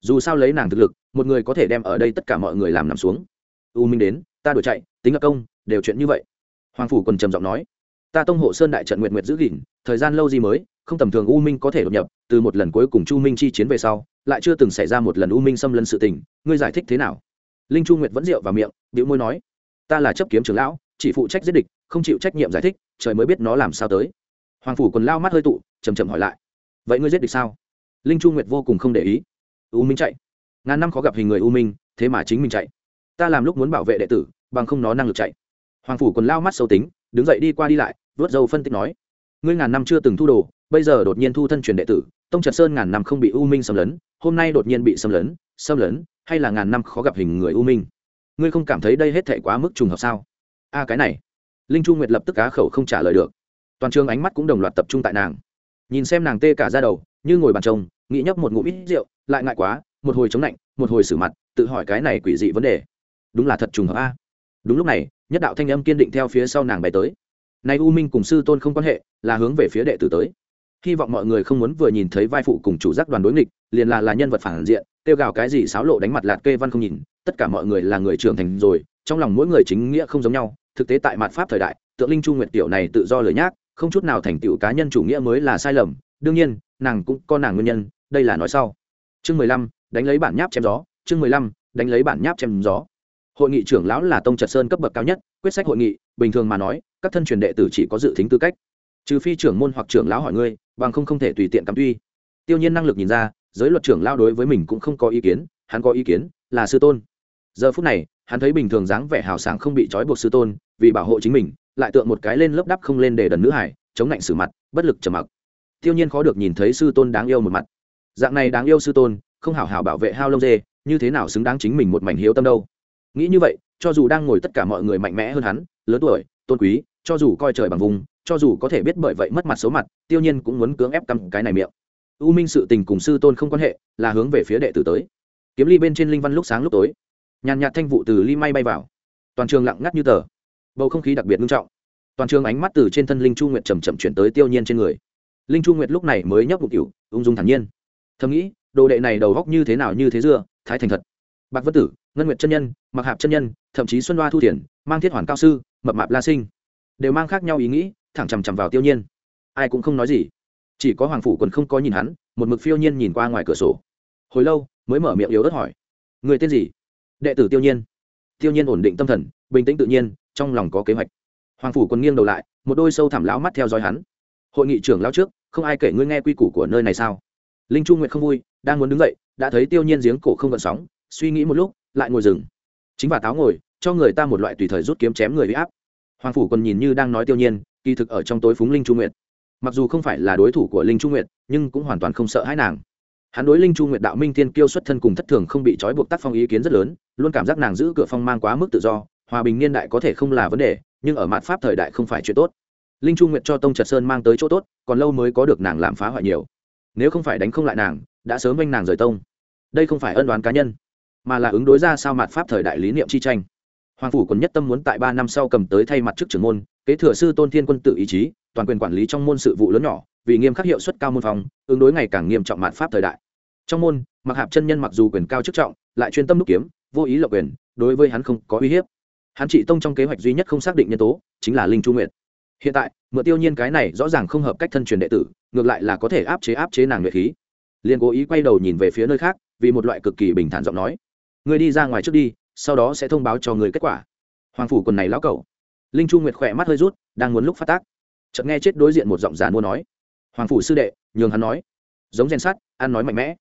Speaker 1: Dù sao lấy nàng thực lực, một người có thể đem ở đây tất cả mọi người làm nằm xuống. U minh đến, ta đuổi chạy, tính lập công, đều chuyện như vậy. Hoàng phủ còn trầm giọng nói, ta tông hộ sơn đại trận Nguyệt Nguyệt giữ gìn, thời gian lâu gì mới, không tầm thường u minh có thể đột nhập, từ một lần cuối cùng chu minh chi chiến về sau, lại chưa từng xảy ra một lần u minh xâm lấn sự tình, ngươi giải thích thế nào? Linh chu nguyệt vẫn rượu vào miệng điệu môi nói, ta là chấp kiếm trưởng lão, chỉ phụ trách giết địch, không chịu trách nhiệm giải thích, trời mới biết nó làm sao tới. Hoàng phủ còn lao mắt hơi tụ chầm chậm hỏi lại vậy ngươi giết địch sao? Linh chu nguyệt vô cùng không để ý. U minh chạy. Ngàn năm khó gặp hình người u minh, thế mà chính mình chạy. Ta làm lúc muốn bảo vệ đệ tử, bằng không nó năng lực chạy. Hoàng phủ quần lao mắt sâu tính, đứng dậy đi qua đi lại vớt dâu phân tích nói. Ngươi ngàn năm chưa từng thu đồ, bây giờ đột nhiên thu thân truyền đệ tử, tông trật sơn ngàn năm không bị u minh xâm lấn, hôm nay đột nhiên bị xâm lấn xâm lấn, hay là ngàn năm khó gặp hình người u minh? Ngươi không cảm thấy đây hết thể quá mức trùng hợp sao? A à, cái này. Linh chu nguyệt lập tức cá khẩu không trả lời được. Toàn trường ánh mắt cũng đồng loạt tập trung tại nàng nhìn xem nàng tê cả ra đầu, như ngồi bàn trông, nghĩ nhấp một ngụm ít rượu, lại ngại quá, một hồi chống lạnh, một hồi xử mặt, tự hỏi cái này quỷ dị vấn đề. Đúng là thật trùng hợp a. Đúng lúc này, nhất đạo thanh âm kiên định theo phía sau nàng bày tới. Nay u minh cùng sư tôn không quan hệ, là hướng về phía đệ tử tới. Hy vọng mọi người không muốn vừa nhìn thấy vai phụ cùng chủ giác đoàn đối nghịch, liền là là nhân vật phản diện tiêu gào cái gì xáo lộ đánh mặt lạt kê văn không nhìn, tất cả mọi người là người trưởng thành rồi, trong lòng mỗi người chính nghĩa không giống nhau, thực tế tại mặt pháp thời đại, tượng linh chu nguyệt tiểu này tự do lời nhác không chút nào thành tựu cá nhân chủ nghĩa mới là sai lầm. Đương nhiên, nàng cũng có nàng nguyên nhân, đây là nói sau. Chương mười lăm, đánh lấy bản nháp chém gió. Chương mười lăm, đánh lấy bản nháp chém gió. Hội nghị trưởng lão là tông trật sơn cấp bậc cao nhất, quyết sách hội nghị, bình thường mà nói, các thân truyền đệ tử chỉ có dự tính tư cách. Trừ phi trưởng môn hoặc trưởng lão hỏi ngươi, bằng không không thể tùy tiện cắm tuy. Tiêu nhiên năng lực nhìn ra, giới luật trưởng lao đối với mình cũng không có ý kiến, hắn có ý kiến là sư tôn. Giờ phút này, hắn thấy bình thường dáng vẻ hào sảng không bị trói buộc sư tôn, vì bảo hộ chính mình lại tượng một cái lên lớp đắp không lên để đần nữ hải, chống lạnh sử mặt, bất lực trầm mặc. Tiêu nhiên khó được nhìn thấy sư tôn đáng yêu một mặt. Dạng này đáng yêu sư tôn, không hảo hảo bảo vệ hao lông dê, như thế nào xứng đáng chính mình một mảnh hiếu tâm đâu? Nghĩ như vậy, cho dù đang ngồi tất cả mọi người mạnh mẽ hơn hắn, lớn tuổi, tôn quý, cho dù coi trời bằng vùng, cho dù có thể biết bởi vậy mất mặt xấu mặt, tiêu nhiên cũng muốn cưỡng ép căm cái này miệng. U minh sự tình cùng sư tôn không quan hệ, là hướng về phía đệ tử tới. Kiếm ly bên trên linh văn lúc sáng lúc tối. Nhàn nhạt thanh vụ từ ly may bay vào. Toàn trường lặng ngắt như tờ bầu không khí đặc biệt nghiêm trọng. Toàn trường ánh mắt từ trên thân linh chu nguyệt chầm chậm chuyển tới tiêu nhiên trên người. Linh chu nguyệt lúc này mới nhấp một cựu ung dung thản nhiên. Thầm nghĩ, đồ đệ này đầu góc như thế nào như thế dưa, thái thành thật. Bạc vân tử, ngân nguyệt chân nhân mặc hạp chân nhân, thậm chí xuân hoa thu thiền, mang thiết hoàn cao sư, mập mạp la sinh, đều mang khác nhau ý nghĩ, thẳng chằm chằm vào tiêu nhiên. Ai cũng không nói gì. Chỉ có hoàng phủ quần không có nhìn hắn, một mực phiêu nhiên nhìn qua ngoài cửa sổ. Hồi lâu, mới mở miệng yếu ớt hỏi. Người tên gì? Đệ tử tiêu nhiên. Tiêu nhiên ổn định tâm thần, bình tĩnh tự nhiên trong lòng có kế hoạch. Hoàng phủ còn nghiêng đầu lại, một đôi sâu thẳm lão mắt theo dõi hắn. Hội nghị trưởng lao trước, không ai kể ngươi nghe quy củ của nơi này sao? Linh chu nguyện không vui, đang muốn đứng dậy, đã thấy tiêu nhiên giếng cổ không gợn sóng, suy nghĩ một lúc, lại ngồi dừng. Chính bà táo ngồi, cho người ta một loại tùy thời rút kiếm chém người bị áp. Hoàng phủ còn nhìn như đang nói tiêu nhiên, kỳ thực ở trong tối phúng linh chu nguyệt. Mặc dù không phải là đối thủ của linh chu nguyệt, nhưng cũng hoàn toàn không sợ hãi nàng. Hắn đối linh chu nguyệt đạo minh thiên kiêu xuất thân cùng thất thường không bị trói buộc tác phong ý kiến rất lớn, luôn cảm giác nàng giữ cửa phong mang quá mức tự do hòa bình niên đại có thể không là vấn đề, nhưng ở mặt pháp thời đại không phải chuyện tốt. Linh chu nguyệt cho tông trật sơn mang tới chỗ tốt, còn lâu mới có được nàng làm phá hoại nhiều. Nếu không phải đánh không lại nàng, đã sớm oanh nàng rời tông. Đây không phải ân đoán cá nhân, mà là ứng đối ra sao mặt pháp thời đại lý niệm chi tranh. Hoàng phủ còn nhất tâm muốn tại ba năm sau cầm tới thay mặt chức trưởng môn, kế thừa sư tôn thiên quân tự ý chí, toàn quyền quản lý trong môn sự vụ lớn nhỏ, vì nghiêm khắc hiệu suất cao môn phòng, ứng đối ngày càng nghiêm trọng mạn pháp thời đại. Trong môn, mặc hạp chân nhân mặc dù quyền cao chức trọng, lại chuyên tâm đúc kiếm, vô ý lộc quyền, đối với hắn không có uy hiếp hắn trị tông trong kế hoạch duy nhất không xác định nhân tố, chính là linh chu nguyệt. Hiện tại, mượn tiêu nhiên cái này rõ ràng không hợp cách thân truyền đệ tử, ngược lại là có thể áp chế áp chế nàng nguyệt khí. Liền cố ý quay đầu nhìn về phía nơi khác, vì một loại cực kỳ bình thản giọng nói. Người đi ra ngoài trước đi, sau đó sẽ thông báo cho người kết quả. Hoàng phủ quần này lão cẩu. Linh chu nguyệt khỏe mắt hơi rút, đang muốn lúc phát tác. Chợt nghe chết đối diện một giọng giàn mua nói. Hoàng phủ sư đệ, nhường hắn nói. Giống rèn sắt, ăn nói mạnh mẽ.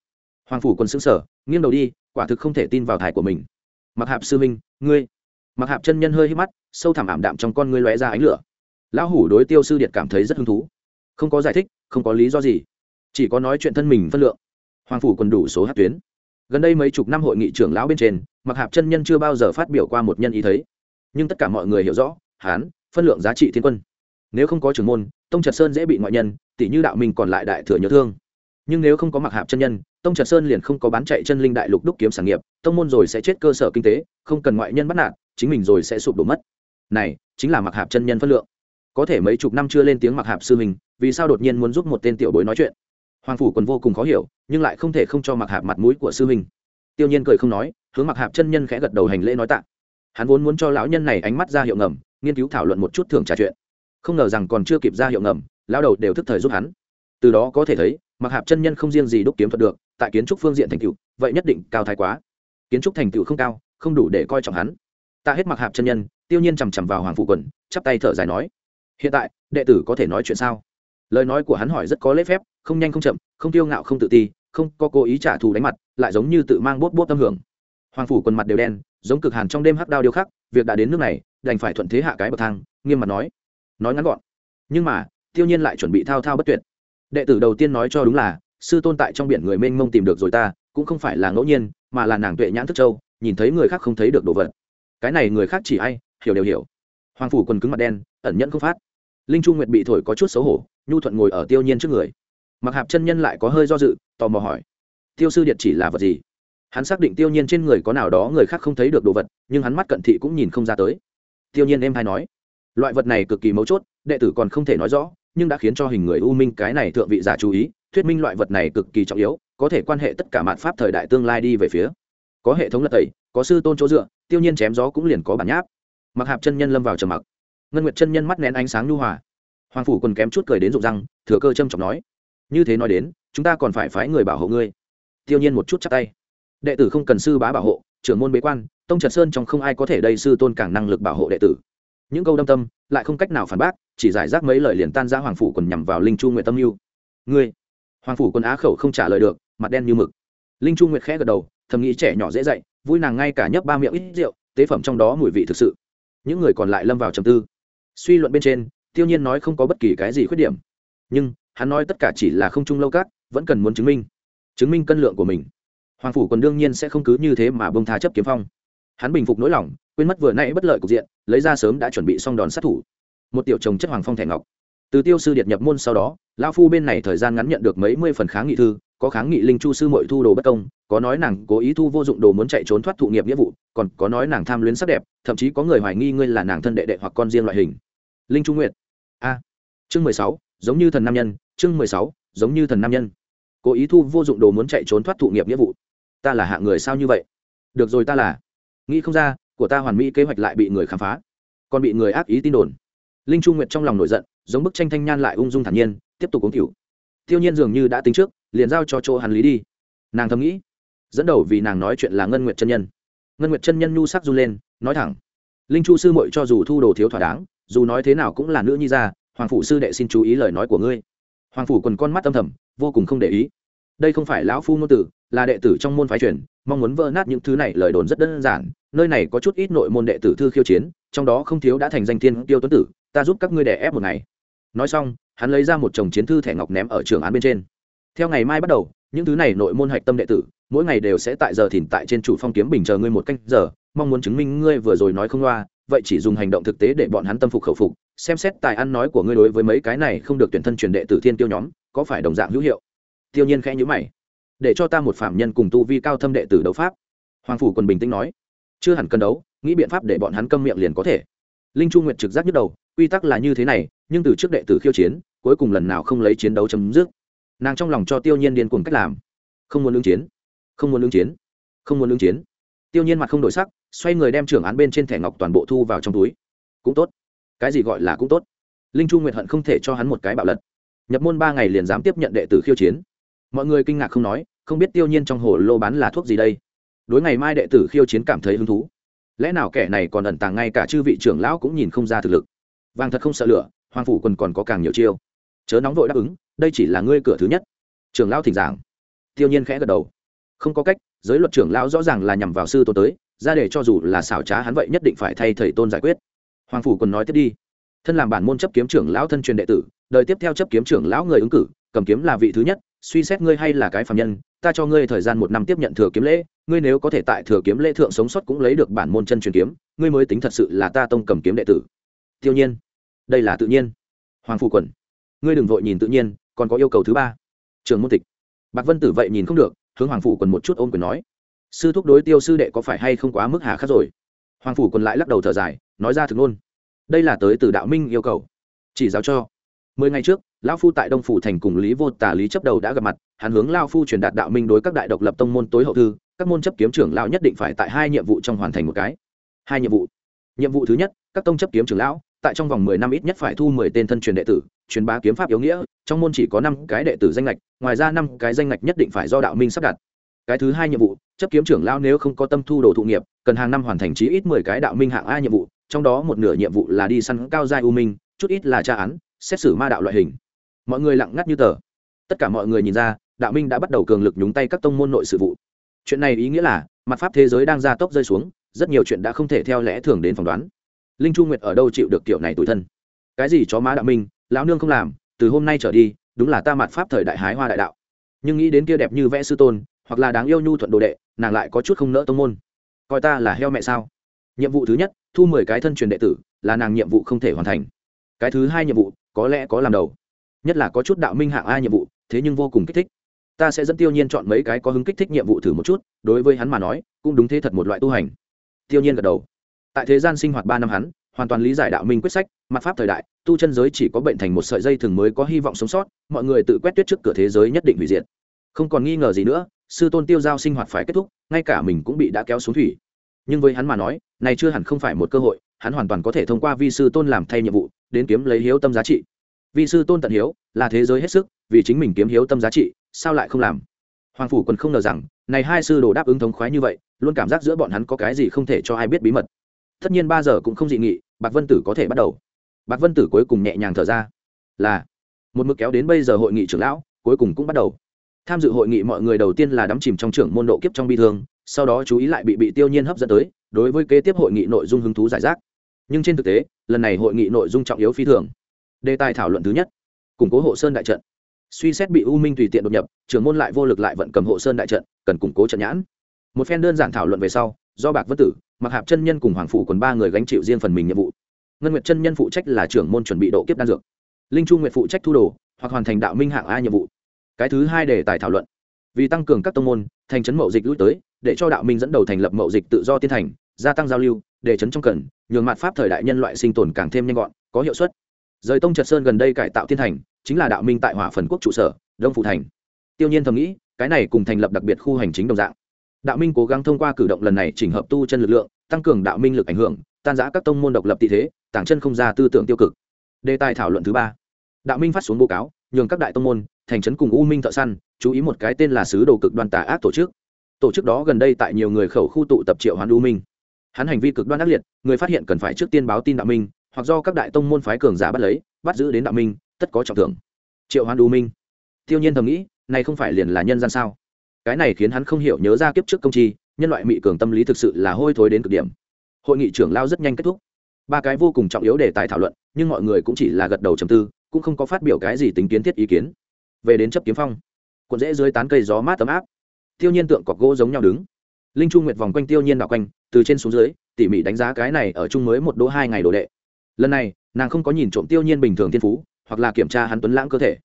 Speaker 1: Hoàng phủ quân xứng sở nghiêng đầu đi, quả thực không thể tin vào thải của mình. Mặc hạp sư minh ngươi mặc hạp chân nhân hơi hít mắt, sâu thẳm ảm đạm trong con ngươi lóe ra ánh lửa. Lão hủ đối tiêu sư điện cảm thấy rất hứng thú. Không có giải thích, không có lý do gì. Chỉ có nói chuyện thân mình phân lượng. Hoàng phủ còn đủ số hát tuyến. Gần đây mấy chục năm hội nghị trưởng lão bên trên, mặc hạp chân nhân chưa bao giờ phát biểu qua một nhân ý thấy. Nhưng tất cả mọi người hiểu rõ, hán, phân lượng giá trị thiên quân. Nếu không có trưởng môn, tông trật sơn dễ bị ngoại nhân tỷ như đạo minh còn lại đại thừa nhớ thương. Nhưng nếu không có mặc hạp chân nhân, tông trật sơn liền không có bán chạy chân linh đại lục đúc kiếm sản nghiệp, tông môn rồi sẽ chết cơ sở kinh tế, không cần ngoại nhân bắt nạt chính mình rồi sẽ sụp đổ mất. Này, chính là mặc hạp chân nhân phân lượng. Có thể mấy chục năm chưa lên tiếng mặc hạp sư mình vì sao đột nhiên muốn giúp một tên tiểu bối nói chuyện? Hoàng phủ còn vô cùng khó hiểu, nhưng lại không thể không cho mặc hạp mặt mũi của sư mình tiêu nhiên cười không nói, hướng mặc hạp chân nhân khẽ gật đầu hành lễ nói tạ. Hắn vốn muốn cho lão nhân này ánh mắt ra hiệu ngầm, nghiên cứu thảo luận một chút thường trà chuyện. Không ngờ rằng còn chưa kịp ra hiệu ngầm, lão đầu đều thức thời giúp hắn. Từ đó có thể thấy, mặc hạp chân nhân không riêng gì đúc kiếm thuật được, tại kiến trúc phương diện thành tựu, vậy nhất định cao thái quá. Kiến trúc thành tựu không cao, không đủ để coi trọng hắn ta hết mặc hạp chân nhân, tiêu nhiên chằm chằm vào hoàng phụ quần, chắp tay thở dài nói, hiện tại, đệ tử có thể nói chuyện sao? Lời nói của hắn hỏi rất có lễ phép, không nhanh không chậm, không tiêu ngạo không tự ti, không có cố ý trả thù đánh mặt, lại giống như tự mang bốt bốt tâm hưởng. Hoàng phủ quần mặt đều đen, giống cực hàn trong đêm hắc đao điêu khắc, việc đã đến nước này, đành phải thuận thế hạ cái bậc thang, nghiêm mặt nói nói ngắn gọn. Nhưng mà, tiêu nhiên lại chuẩn bị thao thao bất tuyệt. Đệ tử đầu tiên nói cho đúng là, sư tôn tại trong biển người mênh mông tìm được rồi ta, cũng không phải là ngẫu nhiên, mà là nàng tuệ nhãn thức châu, nhìn thấy người khác không thấy được đồ vật cái này người khác chỉ ai, hiểu đều hiểu. Hoàng phủ quần cứng mặt đen, ẩn nhẫn không phát. Linh chu nguyệt bị thổi có chút xấu hổ, nhu thuận ngồi ở tiêu nhiên trước người. Mặc hạp chân nhân lại có hơi do dự, tò mò hỏi, tiêu sư điện chỉ là vật gì? Hắn xác định tiêu nhiên trên người có nào đó người khác không thấy được đồ vật, nhưng hắn mắt cận thị cũng nhìn không ra tới. Tiêu nhiên em hay nói, loại vật này cực kỳ mấu chốt, đệ tử còn không thể nói rõ, nhưng đã khiến cho hình người u minh cái này thượng vị giả chú ý, thuyết minh loại vật này cực kỳ trọng yếu, có thể quan hệ tất cả mạn pháp thời đại tương lai đi về phía có hệ thống lật tẩy, có sư tôn chỗ dựa, tiêu nhiên chém gió cũng liền có bản nháp. Mặc hạp chân nhân lâm vào trầm mặc. Ngân nguyệt chân nhân mắt nén ánh sáng nhu hòa. Hoàng phủ còn kém chút cười đến rụng răng, thừa cơ trâm trọng nói, như thế nói đến, chúng ta còn phải phái người bảo hộ ngươi. Tiêu nhiên một chút chắc tay. Đệ tử không cần sư bá bảo hộ, trưởng môn bế quan, tông trật sơn trong không ai có thể đây sư tôn càng năng lực bảo hộ đệ tử. Những câu đâm tâm, lại không cách nào phản bác, chỉ giải rác mấy lời liền tan ra hoàng phủ còn nhằm vào linh chu nguyệt tâm mưu. Ngươi! Hoàng phủ quân á khẩu không trả lời được, mặt đen như mực. Linh chu nguyệt khẽ gật đầu thầm nghĩ trẻ nhỏ dễ dạy, vui nàng ngay cả nhấp ba miệng ít rượu, tế phẩm trong đó mùi vị thực sự. Những người còn lại lâm vào trầm tư. Suy luận bên trên, tiêu nhiên nói không có bất kỳ cái gì khuyết điểm. Nhưng, hắn nói tất cả chỉ là không chung lâu cát, vẫn cần muốn chứng minh. Chứng minh cân lượng của mình. Hoàng phủ còn đương nhiên sẽ không cứ như thế mà bông tha chấp kiếm phong. Hắn bình phục nỗi lòng, quên mất vừa nãy bất lợi cục diện, lấy ra sớm đã chuẩn bị xong đòn sát thủ. Một tiểu chồng chất hoàng phong thẻ ngọc. Từ tiêu sư điệt nhập môn sau đó lao phu bên này thời gian ngắn nhận được mấy mươi phần kháng nghị thư có kháng nghị linh chu sư mội thu đồ bất công, có nói nàng cố ý thu vô dụng đồ muốn chạy trốn thoát thụ nghiệp nghĩa vụ, còn có nói nàng tham luyến sắc đẹp, thậm chí có người hoài nghi ngươi là nàng thân đệ đệ hoặc con riêng loại hình. Linh chu nguyệt. A. Chương mười sáu, giống như thần nam nhân, chương mười sáu, giống như thần nam nhân. Cố ý thu vô dụng đồ muốn chạy trốn thoát thụ nghiệp nghĩa vụ. Ta là hạ người sao như vậy? Được rồi ta là. Nghĩ không ra, của ta hoàn mỹ kế hoạch lại bị người khám phá. Còn bị người ác ý tin đồn. Linh chu nguyệt trong lòng nổi giận, giống bức tranh thanh nhan lại ung dung thản nhiên, tiếp tục uống cựu tiêu nhiên dường như đã tính trước liền giao cho chỗ hắn lý đi. Nàng thầm nghĩ, dẫn đầu vì nàng nói chuyện là ngân nguyệt chân nhân. Ngân nguyệt chân nhân nhu sắc run lên, nói thẳng, linh chu sư muội cho dù thu đồ thiếu thỏa đáng, dù nói thế nào cũng là nữ nhi ra. hoàng phủ sư đệ xin chú ý lời nói của ngươi. Hoàng phủ quần con mắt âm thầm, vô cùng không để ý. Đây không phải lão phu ngôn tử, là đệ tử trong môn phái truyền, mong muốn vỡ nát những thứ này lời đồn rất đơn giản, nơi này có chút ít nội môn đệ tử thư khiêu chiến, trong đó không thiếu đã thành danh thiên tiêu tuấn tử, ta giúp các ngươi đè ép một ngày. Nói xong, hắn lấy ra một chồng chiến thư thẻ ngọc ném ở trường án bên trên theo ngày mai bắt đầu, những thứ này nội môn hạch tâm đệ tử, mỗi ngày đều sẽ tại giờ thìn tại trên chủ phong kiếm bình chờ ngươi một canh giờ, mong muốn chứng minh ngươi vừa rồi nói không loa, vậy chỉ dùng hành động thực tế để bọn hắn tâm phục khẩu phục, xem xét tài ăn nói của ngươi đối với mấy cái này không được tuyển thân truyền đệ tử thiên tiêu nhóm, có phải đồng dạng hữu hiệu? Tiêu nhiên khẽ nhíu mày. Để cho ta một phạm nhân cùng tu vi cao thâm đệ tử đấu pháp. Hoàng phủ quân bình tĩnh nói. Chưa hẳn cân đấu, nghĩ biện pháp để bọn hắn câm miệng liền có thể. Linh chu nguyệt trực giác nhức đầu, quy tắc là như thế này, nhưng từ trước đệ tử khiêu chiến, cuối cùng lần nào không lấy chiến đấu chấm dứt nàng trong lòng cho tiêu nhiên điên cuồng cách làm. Không muốn lương chiến. Không muốn lương chiến. Không muốn lương chiến. Tiêu nhiên mặt không đổi sắc, xoay người đem trưởng án bên trên thẻ ngọc toàn bộ thu vào trong túi. Cũng tốt. Cái gì gọi là cũng tốt. Linh chu nguyệt hận không thể cho hắn một cái bạo lật. Nhập môn ba ngày liền dám tiếp nhận đệ tử khiêu chiến. Mọi người kinh ngạc không nói, không biết tiêu nhiên trong hồ lô bán là thuốc gì đây. Đối ngày mai đệ tử khiêu chiến cảm thấy hứng thú. Lẽ nào kẻ này còn ẩn tàng ngay cả chư vị trưởng lão cũng nhìn không ra thực lực. Vàng thật không sợ lửa, hoàng phủ quân còn có càng nhiều chiêu. Chớ nóng vội đáp ứng đây chỉ là ngươi cửa thứ nhất. Trưởng lão thỉnh giảng. Tiêu nhiên khẽ gật đầu. Không có cách, giới luật trưởng lão rõ ràng là nhằm vào sư tôn tới, ra để cho dù là xảo trá hắn vậy nhất định phải thay thầy tôn giải quyết. Hoàng phủ còn nói tiếp đi. Thân làm bản môn chấp kiếm trưởng lão thân truyền đệ tử, đời tiếp theo chấp kiếm trưởng lão người ứng cử, cầm kiếm là vị thứ nhất, suy xét ngươi hay là cái phạm nhân, ta cho ngươi thời gian một năm tiếp nhận thừa kiếm lễ, ngươi nếu có thể tại thừa kiếm lễ thượng sống sót cũng lấy được bản môn chân truyền kiếm, ngươi mới tính thật sự là ta tông cầm kiếm đệ tử. Tiêu nhiên. Đây là tự nhiên. Hoàng phủ quần. Ngươi đừng vội nhìn tự nhiên còn có yêu cầu thứ ba. Trường môn tịch. Bạc vân tử vậy nhìn không được, hướng hoàng phủ quần một chút ôm quyền nói, sư thúc đối tiêu sư đệ có phải hay không quá mức hà khắc rồi? Hoàng phủ còn lại lắc đầu thở dài, nói ra thực luôn đây là tới từ đạo minh yêu cầu. Chỉ giáo cho. Mười ngày trước, lão phu tại đông phủ thành cùng lý vô tả lý chấp đầu đã gặp mặt, hắn hướng lao phu truyền đạt đạo minh đối các đại độc lập tông môn tối hậu thư, các môn chấp kiếm trưởng lao nhất định phải tại hai nhiệm vụ trong hoàn thành một cái. Hai nhiệm vụ. Nhiệm vụ thứ nhất, các tông chấp kiếm trưởng lão, tại trong vòng mười năm ít nhất phải thu mười tên thân truyền đệ tử, truyền bá kiếm pháp yếu nghĩa trong môn chỉ có năm cái đệ tử danh lệch, ngoài ra năm cái danh lệch nhất định phải do đạo minh sắp đặt. Cái thứ hai nhiệm vụ, chấp kiếm trưởng lão nếu không có tâm thu đồ thụ nghiệp, cần hàng năm hoàn thành chí ít mười cái đạo minh hạng a nhiệm vụ, trong đó một nửa nhiệm vụ là đi săn cao giai u minh, chút ít là tra án, xét xử ma đạo loại hình. Mọi người lặng ngắt như tờ. Tất cả mọi người nhìn ra, đạo minh đã bắt đầu cường lực nhúng tay các tông môn nội sự vụ. Chuyện này ý nghĩa là, mặt pháp thế giới đang gia tốc rơi xuống, rất nhiều chuyện đã không thể theo lẽ thường đến phỏng đoán. Linh chu nguyệt ở đâu chịu được kiểu này tủi thân? Cái gì chó má đạo minh, lão nương không làm từ hôm nay trở đi, đúng là ta mặt pháp thời đại hái hoa đại đạo. Nhưng nghĩ đến kia đẹp như vẽ sư tôn, hoặc là đáng yêu nhu thuận đồ đệ, nàng lại có chút không nỡ tông môn. Coi ta là heo mẹ sao? Nhiệm vụ thứ nhất, thu mười cái thân truyền đệ tử, là nàng nhiệm vụ không thể hoàn thành. Cái thứ hai nhiệm vụ, có lẽ có làm đầu. Nhất là có chút đạo minh hạng a nhiệm vụ, thế nhưng vô cùng kích thích. Ta sẽ dẫn tiêu nhiên chọn mấy cái có hứng kích thích nhiệm vụ thử một chút, đối với hắn mà nói, cũng đúng thế thật một loại tu hành. Tiêu nhiên gật đầu. Tại thế gian sinh hoạt ba năm hắn hoàn toàn lý giải đạo minh quyết sách, mặt pháp thời đại, tu chân giới chỉ có bệnh thành một sợi dây thường mới có hy vọng sống sót, mọi người tự quét tuyết trước cửa thế giới nhất định hủy diệt. Không còn nghi ngờ gì nữa, sư tôn tiêu giao sinh hoạt phải kết thúc, ngay cả mình cũng bị đã kéo xuống thủy. Nhưng với hắn mà nói, này chưa hẳn không phải một cơ hội, hắn hoàn toàn có thể thông qua vi sư tôn làm thay nhiệm vụ, đến kiếm lấy hiếu tâm giá trị. Vi sư tôn tận hiếu, là thế giới hết sức, vì chính mình kiếm hiếu tâm giá trị, sao lại không làm? Hoàng phủ còn không ngờ rằng, này hai sư đồ đáp ứng thống khoái như vậy, luôn cảm giác giữa bọn hắn có cái gì không thể cho ai biết bí mật tất nhiên ba giờ cũng không dị nghị, bạc vân tử có thể bắt đầu. Bạc vân tử cuối cùng nhẹ nhàng thở ra. Là, một mực kéo đến bây giờ hội nghị trưởng lão, cuối cùng cũng bắt đầu. Tham dự hội nghị mọi người đầu tiên là đắm chìm trong trưởng môn độ kiếp trong bi thương, sau đó chú ý lại bị bị tiêu nhiên hấp dẫn tới, đối với kế tiếp hội nghị nội dung hứng thú giải rác. Nhưng trên thực tế, lần này hội nghị nội dung trọng yếu phi thường. Đề tài thảo luận thứ nhất, củng cố hộ sơn đại trận. Suy xét bị u minh tùy tiện đột nhập, trưởng môn lại vô lực lại vận cầm hộ sơn đại trận, cần củng cố trận nhãn. Một phen đơn giản thảo luận về sau, do bạc vân tử mặc hạp chân nhân cùng hoàng phủ còn ba người gánh chịu riêng phần mình nhiệm vụ. Ngân nguyệt chân nhân phụ trách là trưởng môn chuẩn bị độ kiếp đan dược. Linh trung nguyệt phụ trách thu đồ, hoặc hoàn thành đạo minh hạng a nhiệm vụ. Cái thứ hai đề tài thảo luận. Vì tăng cường các tông môn, thành trấn mậu dịch lui tới, để cho đạo minh dẫn đầu thành lập mậu dịch tự do tiên thành, gia tăng giao lưu, để trấn trong cần, nhường mặt pháp thời đại nhân loại sinh tồn càng thêm nhanh gọn, có hiệu suất. Rời tông trật sơn gần đây cải tạo tiên thành, chính là đạo minh tại hỏa phần quốc trụ sở, đông phụ thành. Tiêu nhiên thầm nghĩ, cái này cùng thành lập đặc biệt khu hành chính đồng dạng đạo minh cố gắng thông qua cử động lần này chỉnh hợp tu chân lực lượng, tăng cường đạo minh lực ảnh hưởng, tan giã các tông môn độc lập tị thế, tảng chân không ra tư tưởng tiêu cực. Đề tài thảo luận thứ ba. Đạo minh phát xuống báo cáo, nhường các đại tông môn, thành trấn cùng u minh thợ săn, chú ý một cái tên là sứ đồ cực đoan tà ác tổ chức. Tổ chức đó gần đây tại nhiều người khẩu khu tụ tập triệu hoán u minh. Hắn hành vi cực đoan ác liệt, người phát hiện cần phải trước tiên báo tin đạo minh, hoặc do các đại tông môn phái cường giả bắt lấy, bắt giữ đến đạo minh, tất có trọng thưởng. Triệu hoán u minh. Tiêu nhiên thầm nghĩ, này không phải liền là nhân gian sao? Cái này khiến hắn không hiểu nhớ ra kiếp trước công chi, nhân loại mị cường tâm lý thực sự là hôi thối đến cực điểm. Hội nghị trưởng lao rất nhanh kết thúc. Ba cái vô cùng trọng yếu để tài thảo luận, nhưng mọi người cũng chỉ là gật đầu trầm tư, cũng không có phát biểu cái gì tính kiến thiết ý kiến. Về đến chấp kiếm phong, cuộn rễ dưới tán cây gió mát tấm áp. Tiêu nhiên tượng cọc gỗ giống nhau đứng. Linh trung nguyệt vòng quanh tiêu nhiên đạo quanh, từ trên xuống dưới, tỉ mỉ đánh giá cái này ở chung mới một đỗ hai ngày đồ đệ. Lần này, nàng không có nhìn trộm tiêu nhiên bình thường thiên phú, hoặc là kiểm tra hắn tuấn lãng cơ thể,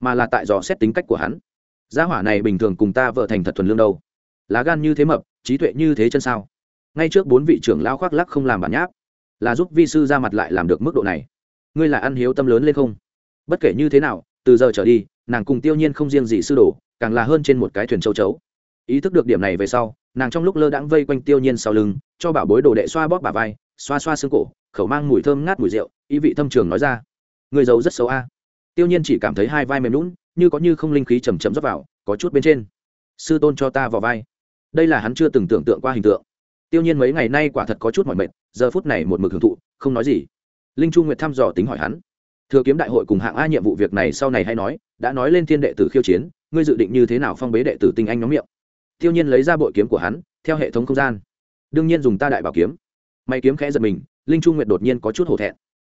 Speaker 1: mà là tại dò xét tính cách của hắn gia hỏa này bình thường cùng ta vợ thành thật thuần lương đâu. Lá gan như thế mập, trí tuệ như thế chân sao? Ngay trước bốn vị trưởng lao khoác lắc không làm bản nháp, là giúp vi sư ra mặt lại làm được mức độ này. Ngươi là ăn hiếu tâm lớn lên không? Bất kể như thế nào, từ giờ trở đi, nàng cùng tiêu nhiên không riêng gì sư đồ, càng là hơn trên một cái thuyền châu chấu. Ý thức được điểm này về sau, nàng trong lúc lơ đãng vây quanh tiêu nhiên sau lưng, cho bảo bối đồ đệ xoa bóp bà vai, xoa xoa xương cổ, khẩu mang mùi thơm ngát mùi rượu, ý vị thâm trường nói ra. Người giàu rất xấu a. Tiêu nhiên chỉ cảm thấy hai vai mềm lún như có như không linh khí chầm chậm rót vào, có chút bên trên. Sư tôn cho ta vào vai. Đây là hắn chưa từng tưởng tượng qua hình tượng. Tiêu nhiên mấy ngày nay quả thật có chút mỏi mệt, giờ phút này một mực hưởng thụ, không nói gì. Linh chu nguyệt thăm dò tính hỏi hắn. Thừa kiếm đại hội cùng hạng a nhiệm vụ việc này sau này hay nói, đã nói lên thiên đệ tử khiêu chiến, ngươi dự định như thế nào phong bế đệ tử tinh anh nhóm miệng? Tiêu nhiên lấy ra bội kiếm của hắn, theo hệ thống không gian. Đương nhiên dùng ta đại bảo kiếm. May kiếm khẽ giật mình, linh chu nguyệt đột nhiên có chút hổ thẹn.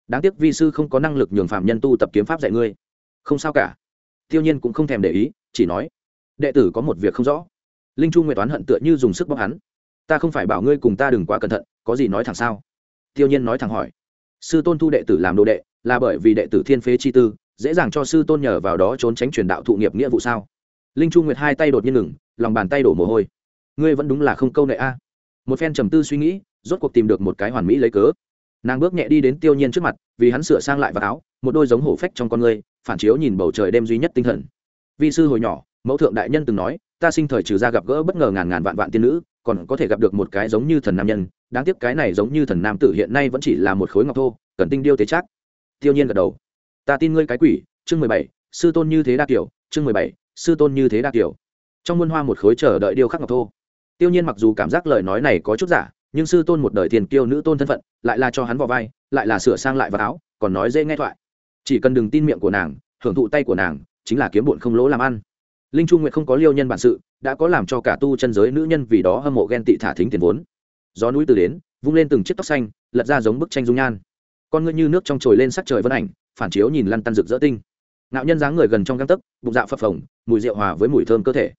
Speaker 1: Đáng tiếc vi sư không có năng lực nhường phạm nhân tu tập kiếm pháp dạy ngươi. Không sao cả tiêu nhiên cũng không thèm để ý, chỉ nói, đệ tử có một việc không rõ. Linh chu nguyệt toán hận tựa như dùng sức bóc hắn. Ta không phải bảo ngươi cùng ta đừng quá cẩn thận, có gì nói thẳng sao? Tiêu nhiên nói thẳng hỏi. Sư tôn thu đệ tử làm đồ đệ, là bởi vì đệ tử thiên phế chi tư, dễ dàng cho sư tôn nhờ vào đó trốn tránh truyền đạo thụ nghiệp nghĩa vụ sao? Linh chu nguyệt hai tay đột nhiên ngừng, lòng bàn tay đổ mồ hôi. Ngươi vẫn đúng là không câu nệ a. Một phen trầm tư suy nghĩ, rốt cuộc tìm được một cái hoàn mỹ lấy cớ. Nàng bước nhẹ đi đến tiêu nhiên trước mặt, vì hắn sửa sang lại vào áo, một đôi giống hổ phách trong con ngươi phản chiếu nhìn bầu trời đêm duy nhất tinh thần. Vị sư hồi nhỏ, mẫu thượng đại nhân từng nói, ta sinh thời trừ ra gặp gỡ bất ngờ ngàn ngàn vạn vạn tiên nữ, còn có thể gặp được một cái giống như thần nam nhân. Đáng tiếc cái này giống như thần nam tử hiện nay vẫn chỉ là một khối ngọc thô, cần tinh điêu tế chắc tiêu nhiên gật đầu. Ta tin ngươi cái quỷ, chương mười bảy, sư tôn như thế đa kiểu, chương mười bảy, sư tôn như thế đa kiểu. Trong muôn hoa một khối chờ đợi điêu khắc ngọc thô. Tiêu nhiên mặc dù cảm giác lời nói này có chút giả, nhưng sư tôn một đời tiền kiêu nữ tôn thân phận, lại là cho hắn vào vai, lại là sửa sang lại vào áo, còn nói dễ nghe thoại chỉ cần đừng tin miệng của nàng, hưởng thụ tay của nàng, chính là kiếm bụn không lỗ làm ăn. Linh chu nguyện không có liêu nhân bản sự, đã có làm cho cả tu chân giới nữ nhân vì đó hâm mộ ghen tị thả thính tiền vốn. Gió núi từ đến, vung lên từng chiếc tóc xanh, lật ra giống bức tranh dung nhan. Con ngươi như nước trong trồi lên sắc trời vân ảnh, phản chiếu nhìn lăn tăn rực rỡ tinh. Ngạo nhân dáng người gần trong găng tấc, bụng dạ phập phồng, mùi rượu hòa với mùi thơm cơ thể.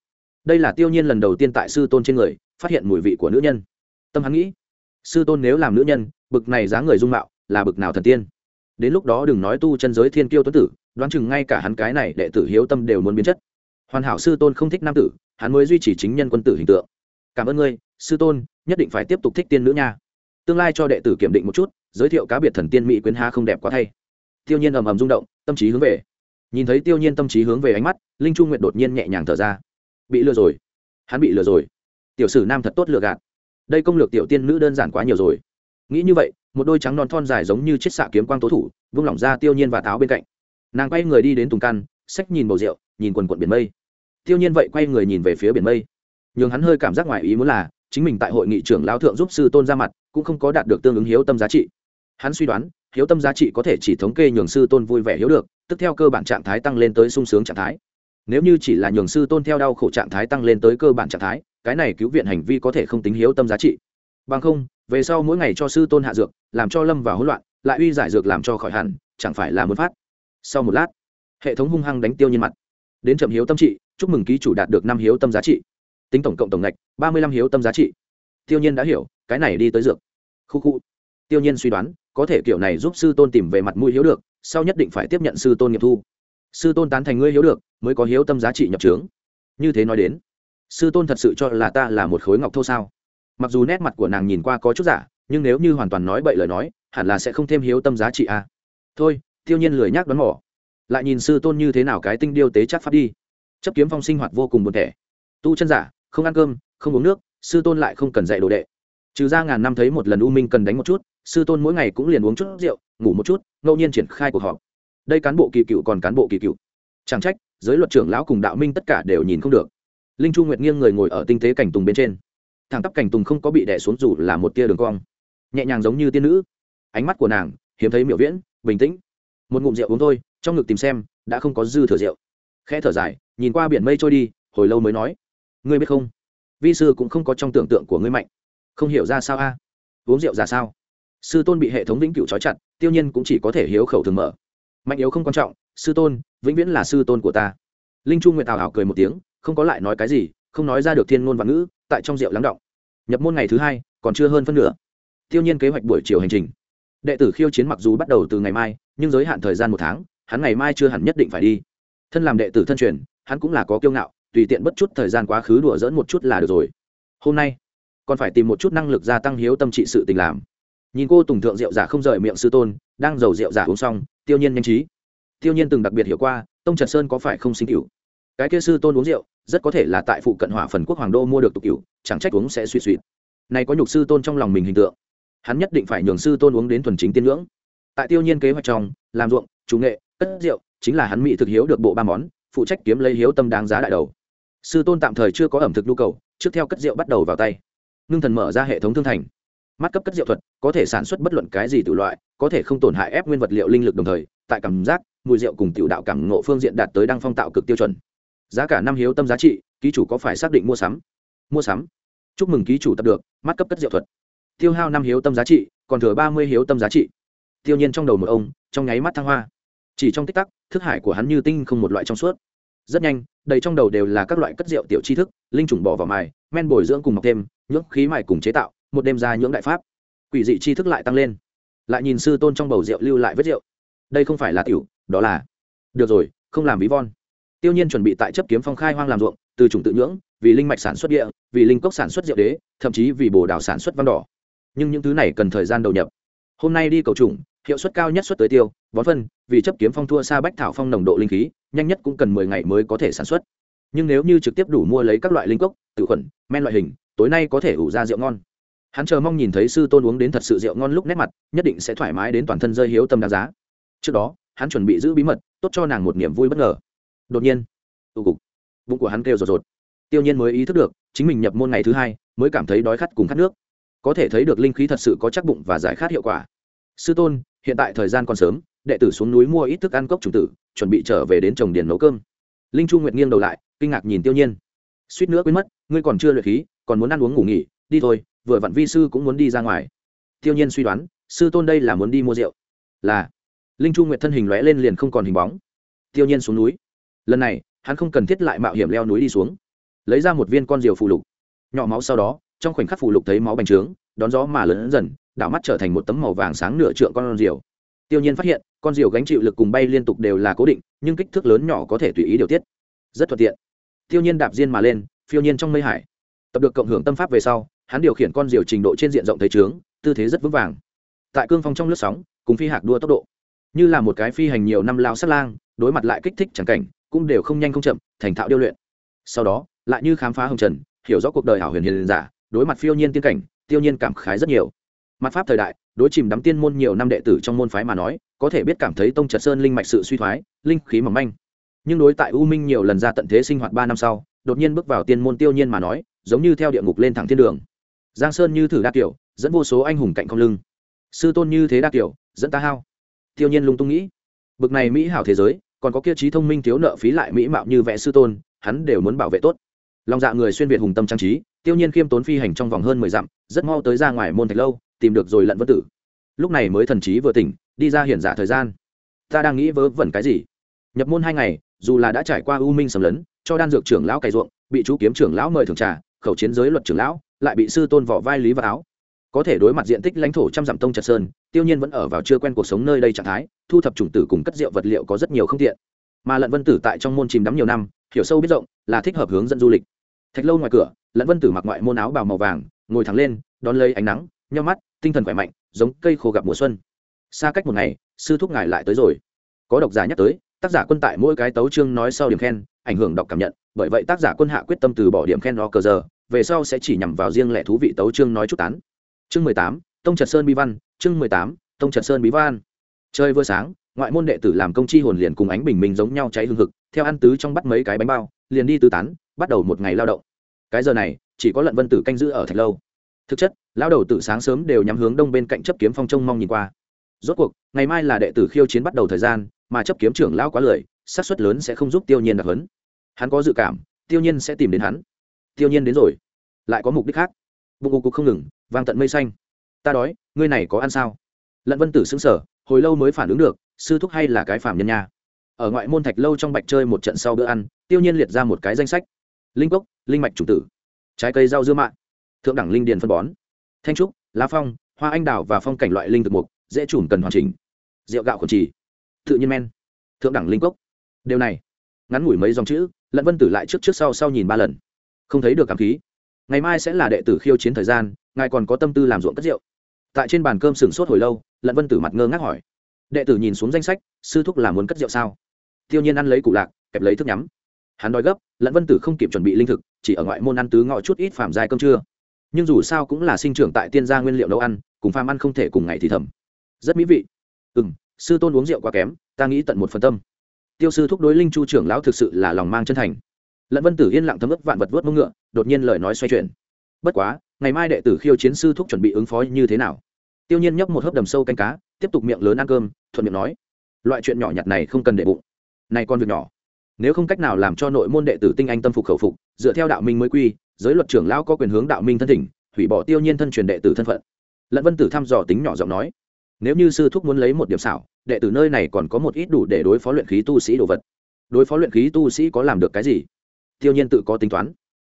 Speaker 1: Đây là tiêu nhiên lần đầu tiên tại sư tôn trên người, phát hiện mùi vị của nữ nhân. Tâm hắn nghĩ, sư tôn nếu làm nữ nhân, bực này dáng người dung mạo, là bực nào thần tiên? Đến lúc đó đừng nói tu chân giới thiên kiêu tuấn tử, đoán chừng ngay cả hắn cái này đệ tử hiếu tâm đều muốn biến chất. Hoàn hảo sư tôn không thích nam tử, hắn mới duy trì chính nhân quân tử hình tượng. Cảm ơn ngươi, sư tôn, nhất định phải tiếp tục thích tiên nữ nha. Tương lai cho đệ tử kiểm định một chút, giới thiệu cá biệt thần tiên mỹ quyến ha không đẹp quá thay. Tiêu nhiên ầm ầm rung động, tâm trí hướng về. Nhìn thấy tiêu nhiên tâm trí hướng về ánh mắt, linh trung nguyện đột nhiên nhẹ nhàng thở ra. Bị lừa rồi. Hắn bị lừa rồi. Tiểu sử nam thật tốt lừa gạt. Đây công lược tiểu tiên nữ đơn giản quá nhiều rồi. Nghĩ như vậy một đôi trắng non thon dài giống như chiếc xạ kiếm quang tố thủ, vung lỏng ra tiêu nhiên và táo bên cạnh. Nàng quay người đi đến tùng căn, xách nhìn bầu rượu, nhìn quần quận biển mây. Tiêu nhiên vậy quay người nhìn về phía biển mây. Nhường hắn hơi cảm giác ngoài ý muốn là, chính mình tại hội nghị trưởng lão thượng giúp sư tôn ra mặt, cũng không có đạt được tương ứng hiếu tâm giá trị. Hắn suy đoán, hiếu tâm giá trị có thể chỉ thống kê nhường sư tôn vui vẻ hiếu được, tức theo cơ bản trạng thái tăng lên tới sung sướng trạng thái. Nếu như chỉ là nhường sư tôn theo đau khổ trạng thái tăng lên tới cơ bản trạng thái, cái này cứu viện hành vi có thể không tính hiếu tâm giá trị. Bằng không về sau mỗi ngày cho sư tôn hạ dược, làm cho lâm vào hỗn loạn, lại uy giải dược làm cho khỏi hẳn, chẳng phải là muốn phát. Sau một lát, hệ thống hung hăng đánh tiêu nhiên mặt. Đến chậm hiếu tâm trị, chúc mừng ký chủ đạt được năm hiếu tâm giá trị. Tính tổng cộng tổng ngạch, ba mươi năm hiếu tâm giá trị. Tiêu nhiên đã hiểu, cái này đi tới dược. Khu khu. Tiêu nhiên suy đoán, có thể kiểu này giúp sư tôn tìm về mặt mũi hiếu được, sau nhất định phải tiếp nhận sư tôn nghiệp thu. Sư tôn tán thành ngươi hiếu được, mới có hiếu tâm giá trị nhập trướng. Như thế nói đến, sư tôn thật sự cho là ta là một khối ngọc thô sao? Mặc dù nét mặt của nàng nhìn qua có chút giả, nhưng nếu như hoàn toàn nói bậy lời nói, hẳn là sẽ không thêm hiếu tâm giá trị à. thôi, tiêu nhiên lười nhác đoán mỏ lại nhìn sư tôn như thế nào cái tinh điêu tế chắc phát đi. Chấp kiếm phong sinh hoạt vô cùng buồn thẻ tu chân giả, không ăn cơm, không uống nước, sư tôn lại không cần dạy đồ đệ. Trừ ra ngàn năm thấy một lần u minh cần đánh một chút, sư tôn mỗi ngày cũng liền uống chút rượu, ngủ một chút, ngẫu nhiên triển khai cuộc họp. Đây cán bộ kỳ cựu còn cán bộ kỳ cựu. Chẳng trách, giới luật trưởng lão cùng đạo minh tất cả đều nhìn không được. Linh chu nguyệt nghiêng người ngồi ở tinh tế cảnh tùng bên trên thẳng tắp cảnh tùng không có bị đè xuống dù là một tia đường cong. Nhẹ nhàng giống như tiên nữ. Ánh mắt của nàng, hiếm thấy miểu viễn, bình tĩnh. Một ngụm rượu uống thôi, trong ngực tìm xem, đã không có dư thừa rượu. Khẽ thở dài, nhìn qua biển mây trôi đi, hồi lâu mới nói. Ngươi biết không? Vi sư cũng không có trong tưởng tượng của ngươi mạnh. Không hiểu ra sao a? Uống rượu ra sao? Sư tôn bị hệ thống vĩnh cửu trói chặt, tiêu nhiên cũng chỉ có thể hiếu khẩu thường mở. Mạnh yếu không quan trọng, sư tôn, vĩnh viễn là sư tôn của ta. Linh trung nguyệt tào hảo cười một tiếng, không có lại nói cái gì, không nói ra được thiên ngôn văn ngữ tại trong rượu lắng động. Nhập môn ngày thứ hai, còn chưa hơn phân nửa. Tiêu nhiên kế hoạch buổi chiều hành trình. Đệ tử khiêu chiến mặc dù bắt đầu từ ngày mai, nhưng giới hạn thời gian một tháng, hắn ngày mai chưa hẳn nhất định phải đi. Thân làm đệ tử thân truyền, hắn cũng là có kiêu ngạo, tùy tiện bất chút thời gian quá khứ đùa dỡn một chút là được rồi. Hôm nay, còn phải tìm một chút năng lực gia tăng hiếu tâm trị sự tình làm. Nhìn cô tùng thượng rượu giả không rời miệng sư tôn, đang giàu rượu giả uống xong, tiêu nhiên nhanh trí. Tiêu nhiên từng đặc biệt hiểu qua, tông trần sơn có phải không sinh cửu? Cái kia sư tôn uống rượu, rất có thể là tại phụ cận hỏa phần quốc hoàng đô mua được tục cửu, chẳng trách uống sẽ suy suy này có nhục sư tôn trong lòng mình hình tượng. Hắn nhất định phải nhường sư tôn uống đến thuần chính tiên ngưỡng. Tại tiêu nhiên kế hoạch trong, làm ruộng, chủ nghệ, cất rượu, chính là hắn mỹ thực hiếu được bộ ba món, phụ trách kiếm lấy hiếu tâm đáng giá đại đầu. Sư tôn tạm thời chưa có ẩm thực nhu cầu, trước theo cất rượu bắt đầu vào tay. Ngưng thần mở ra hệ thống thương thành. Mắt cấp cất rượu thuật, có thể sản xuất bất luận cái gì tự loại, có thể không tổn hại ép nguyên vật liệu linh lực đồng thời, tại cảm giác, mùi rượu cùng tiểu đạo cảm ngộ phương diện đạt tới đăng phong tạo cực tiêu chuẩn giá cả năm hiếu tâm giá trị, ký chủ có phải xác định mua sắm? Mua sắm. Chúc mừng ký chủ tập được, mắt cấp cất diệu thuật. Tiêu hao năm hiếu tâm giá trị, còn thừa ba mươi hiếu tâm giá trị. Tiêu nhiên trong đầu một ông, trong nháy mắt thăng hoa. Chỉ trong tích tắc, thức hải của hắn như tinh không một loại trong suốt. Rất nhanh, đầy trong đầu đều là các loại cất rượu tiểu tri thức, linh trùng bỏ vào mài, men bồi dưỡng cùng mọc thêm nhưỡng khí mài cùng chế tạo, một đêm ra nhưỡng đại pháp. Quỷ dị tri thức lại tăng lên. Lại nhìn sư tôn trong bầu rượu lưu lại vết rượu. Đây không phải là tiểu, đó là. Được rồi, không làm ví von tiêu nhiên chuẩn bị tại chấp kiếm phong khai hoang làm ruộng, từ chủng tự nhưỡng, vì linh mạch sản xuất địa, vì linh cốc sản xuất rượu đế, thậm chí vì bồ đào sản xuất văn đỏ. Nhưng những thứ này cần thời gian đầu nhập. Hôm nay đi cầu trùng hiệu suất cao nhất xuất tới tiêu bón phân, vì chấp kiếm phong thua xa bách thảo phong nồng độ linh khí, nhanh nhất cũng cần mười ngày mới có thể sản xuất. Nhưng nếu như trực tiếp đủ mua lấy các loại linh cốc, tự khuẩn, men loại hình, tối nay có thể ủ ra rượu ngon. Hắn chờ mong nhìn thấy sư tôn uống đến thật sự rượu ngon lúc nét mặt, nhất định sẽ thoải mái đến toàn thân rơi hiếu tâm đáng giá. Trước đó, hắn chuẩn bị giữ bí mật, tốt cho nàng một niềm vui bất ngờ đột nhiên, tụ cục, bụng của hắn kêu rột rột. Tiêu nhiên mới ý thức được, chính mình nhập môn ngày thứ hai, mới cảm thấy đói khát cùng khát nước. Có thể thấy được linh khí thật sự có chắc bụng và giải khát hiệu quả. Sư tôn, hiện tại thời gian còn sớm, đệ tử xuống núi mua ít thức ăn cốc trùng tử, chuẩn bị trở về đến trồng điền nấu cơm. Linh chu nguyệt nghiêng đầu lại, kinh ngạc nhìn tiêu nhiên. Suýt nữa quên mất, ngươi còn chưa luyện khí, còn muốn ăn uống ngủ nghỉ, đi thôi, vừa vặn vi sư cũng muốn đi ra ngoài. Tiêu nhiên suy đoán, sư tôn đây là muốn đi mua rượu. Là. Linh chu nguyệt thân hình lóe lên liền không còn hình bóng. Tiêu nhiên xuống núi lần này, hắn không cần thiết lại mạo hiểm leo núi đi xuống. Lấy ra một viên con diều phù lục. Nhỏ máu sau đó, trong khoảnh khắc phù lục thấy máu bành trướng, đón gió mà lớn dần, đảo mắt trở thành một tấm màu vàng sáng nửa trượng con diều. Tiêu nhiên phát hiện, con diều gánh chịu lực cùng bay liên tục đều là cố định, nhưng kích thước lớn nhỏ có thể tùy ý điều tiết. Rất thuận tiện. Tiêu nhiên đạp diên mà lên, phiêu nhiên trong mây hải. Tập được cộng hưởng tâm pháp về sau, hắn điều khiển con diều trình độ trên diện rộng thấy trướng, tư thế rất vững vàng. Tại cương phong trong lướt sóng, cùng phi hạc đua tốc độ. Như là một cái phi hành nhiều năm lao sát lang, đối mặt lại kích thích chẳng cảnh cũng đều không nhanh không chậm, thành thạo điêu luyện. Sau đó, lại như khám phá hồng trần, hiểu rõ cuộc đời hảo huyền hiền giả, đối mặt phiêu nhiên tiên cảnh, tiêu nhiên cảm khái rất nhiều. Mặt pháp thời đại, đối chìm đắm tiên môn nhiều năm đệ tử trong môn phái mà nói, có thể biết cảm thấy tông trật sơn linh mạch sự suy thoái, linh khí mỏng manh. Nhưng đối tại u minh nhiều lần ra tận thế sinh hoạt ba năm sau, đột nhiên bước vào tiên môn tiêu nhiên mà nói, giống như theo địa ngục lên thẳng thiên đường. Giang sơn như thử đa kiểu dẫn vô số anh hùng cạnh không lưng. Sư tôn như thế đa kiểu dẫn ta hao. Tiêu nhiên lung tung nghĩ, bực này mỹ hảo thế giới còn có kia trí thông minh thiếu nợ phí lại mỹ mạo như vẽ sư tôn, hắn đều muốn bảo vệ tốt. Lòng dạ người xuyên việt hùng tâm trang trí, tiêu nhiên khiêm tốn phi hành trong vòng hơn mười dặm, rất mau tới ra ngoài môn thạch lâu, tìm được rồi lận vân tử. Lúc này mới thần trí vừa tỉnh, đi ra hiển giả thời gian. Ta đang nghĩ vớ vẩn cái gì? Nhập môn hai ngày, dù là đã trải qua u minh sầm lấn, cho đan dược trưởng lão cày ruộng, bị chú kiếm trưởng lão mời thường trà, khẩu chiến giới luật trưởng lão, lại bị sư tôn vỏ vai lý và áo có thể đối mặt diện tích lãnh thổ trăm dặm tông trật sơn, tiêu nhiên vẫn ở vào chưa quen cuộc sống nơi đây trạng thái, thu thập chủng tử cùng cất rượu vật liệu có rất nhiều không tiện. Mà lận vân tử tại trong môn chìm đắm nhiều năm, hiểu sâu biết rộng, là thích hợp hướng dẫn du lịch. Thạch lâu ngoài cửa, lận vân tử mặc ngoại môn áo bào màu vàng, ngồi thẳng lên, đón lấy ánh nắng nhau mắt, tinh thần khỏe mạnh, giống cây khô gặp mùa xuân. Xa cách một ngày, sư thúc ngài lại tới rồi. Có độc giả nhắc tới, tác giả quân tại mỗi cái tấu chương nói sau điểm khen, ảnh hưởng đọc cảm nhận, bởi vậy tác giả quân hạ quyết tâm từ bỏ điểm khen đó cờ giờ, về sau sẽ chỉ nhằm vào riêng lẻ thú vị tấu chương nói chút tán chương mười tám, tông trật sơn bí văn, chương mười tám, tông trật sơn bí văn. Chơi vừa sáng, ngoại môn đệ tử làm công chi hồn liền cùng ánh bình minh giống nhau cháy hương hực, theo ăn tứ trong bắt mấy cái bánh bao, liền đi tứ tán, bắt đầu một ngày lao động. Cái giờ này, chỉ có lận vân tử canh giữ ở thạch lâu. Thực chất lao đầu tử sáng sớm đều nhắm hướng đông bên cạnh chấp kiếm phong trông mong nhìn qua. Rốt cuộc, ngày mai là đệ tử khiêu chiến bắt đầu thời gian, mà chấp kiếm trưởng lao quá lười, xác suất lớn sẽ không giúp tiêu nhiên đặc hấn hắn có dự cảm, tiêu nhiên sẽ tìm đến hắn. Tiêu nhiên đến rồi, lại có mục đích khác. Bụng cục không ngừng vang tận mây xanh. Ta đói, ngươi này có ăn sao? Lận vân tử xứng sở hồi lâu mới phản ứng được, sư thúc hay là cái phạm nhân nha. Ở ngoại môn thạch lâu trong bạch chơi một trận sau bữa ăn, tiêu nhiên liệt ra một cái danh sách. Linh cốc, linh mạch chủ tử, trái cây rau dưa mạ, thượng đẳng linh điền phân bón, thanh trúc, lá phong, hoa anh đào và phong cảnh loại linh thực mục, dễ chủm cần hoàn chỉnh. Rượu gạo khuẩn trì, tự nhiên men. Thượng đẳng linh cốc. Điều này, ngắn ngủi mấy dòng chữ, lận vân tử lại trước trước sau sau nhìn ba lần. Không thấy được cảm khí ngày mai sẽ là đệ tử khiêu chiến thời gian, ngài còn có tâm tư làm ruộng cất rượu. Tại trên bàn cơm sửng sốt hồi lâu, lận vân tử mặt ngơ ngác hỏi, đệ tử nhìn xuống danh sách, sư thúc là muốn cất rượu sao? Tiêu nhiên ăn lấy cụ lạc, kẹp lấy thức nhắm. Hắn đói gấp, lận vân tử không kịp chuẩn bị linh thực, chỉ ở ngoại môn ăn tứ ngọ chút ít phàm dài cơm trưa. Nhưng dù sao cũng là sinh trưởng tại tiên gia nguyên liệu nấu ăn, cùng phàm ăn không thể cùng ngày thì thầm. Rất mỹ vị. Ừ m sư tôn uống rượu quá kém, ta nghĩ tận một phần tâm. Tiêu sư thúc đối linh chu trưởng lão thực sự là lòng mang chân thành lận vân tử yên lặng thấm ức vạn vật vớt mông ngựa, đột nhiên lời nói xoay chuyển. Bất quá, ngày mai đệ tử khiêu chiến sư thúc chuẩn bị ứng phó như thế nào? Tiêu nhiên nhấp một hớp đầm sâu canh cá, tiếp tục miệng lớn ăn cơm, thuận miệng nói, loại chuyện nhỏ nhặt này không cần để bụng. Này con việc nhỏ, nếu không cách nào làm cho nội môn đệ tử tinh anh tâm phục khẩu phục, dựa theo đạo minh mới quy, giới luật trưởng lão có quyền hướng đạo minh thân thỉnh, hủy bỏ tiêu nhiên thân truyền đệ tử thân phận. Lận vân tử thăm dò tính nhỏ giọng nói, nếu như sư thúc muốn lấy một điểm xảo, đệ tử nơi này còn có một ít đủ để đối phó luyện khí tu sĩ đồ vật. Đối phó luyện khí tu sĩ có làm được cái gì? Tiêu nhiên tự có tính toán.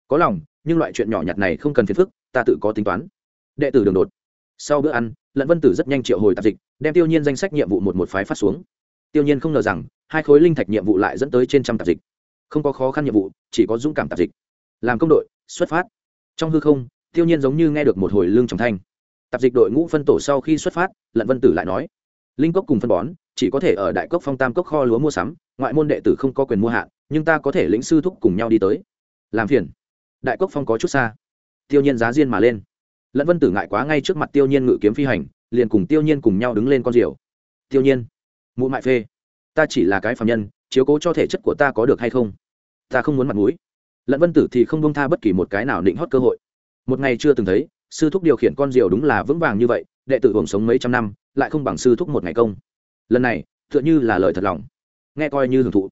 Speaker 1: Có lòng, nhưng loại chuyện nhỏ nhặt này không cần phiền phức, ta tự có tính toán. Đệ tử đường đột. Sau bữa ăn, lận vân tử rất nhanh triệu hồi tạp dịch, đem tiêu nhiên danh sách nhiệm vụ một một phái phát xuống. Tiêu nhiên không ngờ rằng, hai khối linh thạch nhiệm vụ lại dẫn tới trên trăm tạp dịch. Không có khó khăn nhiệm vụ, chỉ có dũng cảm tạp dịch. Làm công đội, xuất phát. Trong hư không, tiêu nhiên giống như nghe được một hồi lương trọng thanh. Tạp dịch đội ngũ phân tổ sau khi xuất phát, lận vân tử lại nói, linh cốc cùng phân bón, chỉ có thể ở đại cốc phong tam cốc kho lúa mua sắm, ngoại môn đệ tử không có quyền mua hạn nhưng ta có thể lĩnh sư thúc cùng nhau đi tới. Làm phiền. Đại cốc phong có chút xa. Tiêu nhiên giá diên mà lên. Lẫn vân tử ngại quá ngay trước mặt tiêu nhiên ngự kiếm phi hành, liền cùng tiêu nhiên cùng nhau đứng lên con diều tiêu nhiên. Mụ mại phê. Ta chỉ là cái phạm nhân, chiếu cố cho thể chất của ta có được hay không? Ta không muốn mặt mũi. Lẫn vân tử thì không bông tha bất kỳ một cái nào định hót cơ hội. Một ngày chưa từng thấy, sư thúc điều khiển con diều đúng là vững vàng như vậy, đệ tử hưởng sống mấy trăm năm, lại không bằng sư thúc một ngày công. Lần này, tựa như là lời thật lòng. Nghe coi như hưởng thụ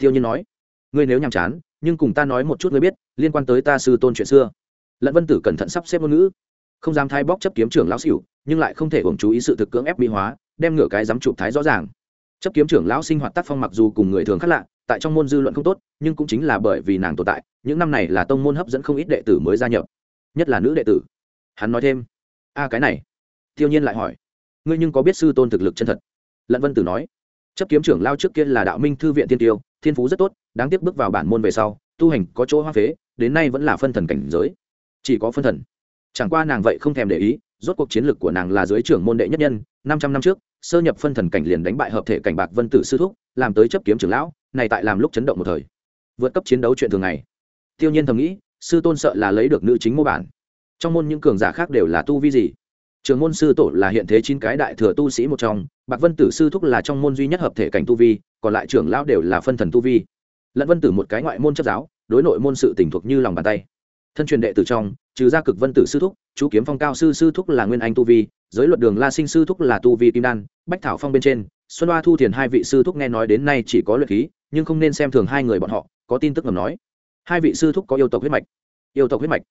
Speaker 1: tiêu nhiên nói, ngươi nếu nhàm chán, nhưng cùng ta nói một chút ngươi biết, liên quan tới ta sư tôn chuyện xưa. Lận vân tử cẩn thận sắp xếp ngôn ngữ. Không dám thái bóc chấp kiếm trưởng lão xỉu, nhưng lại không thể hưởng chú ý sự thực cưỡng ép mỹ hóa, đem ngửa cái dám chụp thái rõ ràng. Chấp kiếm trưởng lão sinh hoạt tác phong mặc dù cùng người thường khác lạ, tại trong môn dư luận không tốt, nhưng cũng chính là bởi vì nàng tồn tại, những năm này là tông môn hấp dẫn không ít đệ tử mới gia nhập, nhất là nữ đệ tử. Hắn nói thêm, a, cái này. Tiêu nhiên lại hỏi, ngươi nhưng có biết sư tôn thực lực chân thật? Lận vân tử nói, chấp kiếm trưởng lao trước kia là đạo minh thư viện tiên tiêu thiên phú rất tốt, đáng tiếc bước vào bản môn về sau, tu hành có chỗ hoa phế, đến nay vẫn là phân thần cảnh giới. Chỉ có phân thần. Chẳng qua nàng vậy không thèm để ý, rốt cuộc chiến lược của nàng là dưới trưởng môn đệ nhất nhân, năm trăm năm trước, sơ nhập phân thần cảnh liền đánh bại hợp thể cảnh bạc vân tử sư thúc, làm tới chấp kiếm trưởng lão, này tại làm lúc chấn động một thời. Vượt cấp chiến đấu chuyện thường ngày. Tiêu nhiên thầm nghĩ, sư tôn sợ là lấy được nữ chính mô bản. Trong môn những cường giả khác đều là tu vi gì? Trường môn sư tổ là hiện thế chín cái đại thừa tu sĩ một trong, bạc vân tử sư thúc là trong môn duy nhất hợp thể cảnh tu vi, còn lại trưởng lão đều là phân thần tu vi. Lẫn vân tử một cái ngoại môn chấp giáo, đối nội môn sự tỉnh thuộc như lòng bàn tay. Thân truyền đệ tử trong, trừ gia cực vân tử sư thúc, chú kiếm phong cao sư sư thúc là nguyên anh tu vi, giới luật đường la sinh sư thúc là tu vi kim đan, bách thảo phong bên trên, xuân hoa thu thiền hai vị sư thúc nghe nói đến nay chỉ có luyện khí, nhưng không nên xem thường hai người bọn họ, có tin tức ngầm nói. Hai vị sư thúc có yêu tộc huyết mạch. Yêu tộc huyết mạch.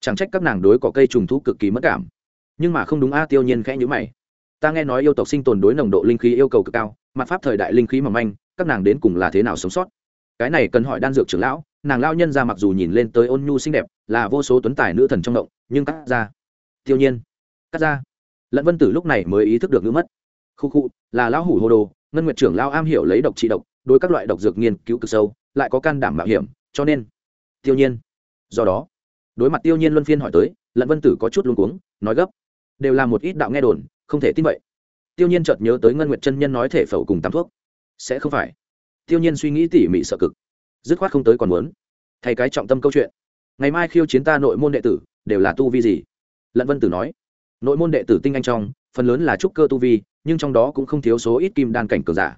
Speaker 1: Chẳng trách các nàng đối có cây trùng thú cực kỳ mất cảm nhưng mà không đúng a, tiêu nhiên khẽ nhữ mày. Ta nghe nói yêu tộc sinh tồn đối nồng độ linh khí yêu cầu cực cao mặt pháp thời đại linh khí mỏng manh, các nàng đến cùng là thế nào sống sót? Cái này cần hỏi đan dược trưởng lão, nàng lao nhân ra mặc dù nhìn lên tới ôn nhu xinh đẹp, là vô số tuấn tài nữ thần trong động, nhưng cắt ra. Tiêu nhiên, cắt ra. Lận vân tử lúc này mới ý thức được ngữ mất. Khu khu, là lão hủ hồ đồ, ngân nguyệt trưởng lao am hiểu lấy độc trị độc, đối các loại độc dược nghiên cứu cực sâu, lại có can đảm mạo hiểm, cho nên, tiêu nhiên, do đó, đối mặt tiêu nhiên luân phiên hỏi tới, lận vân tử có chút luống cuống, nói gấp đều là một ít đạo nghe đồn, không thể tin vậy. Tiêu nhiên chợt nhớ tới ngân nguyệt chân nhân nói thể phẫu cùng tắm thuốc. Sẽ không phải. Tiêu nhiên suy nghĩ tỉ mỉ sợ cực. Dứt khoát không tới còn muốn. Thay cái trọng tâm câu chuyện. Ngày mai khiêu chiến ta nội môn đệ tử, đều là tu vi gì? Lận vân tử nói. Nội môn đệ tử tinh anh trong, phần lớn là trúc cơ tu vi, nhưng trong đó cũng không thiếu số ít kim đan cảnh cường giả.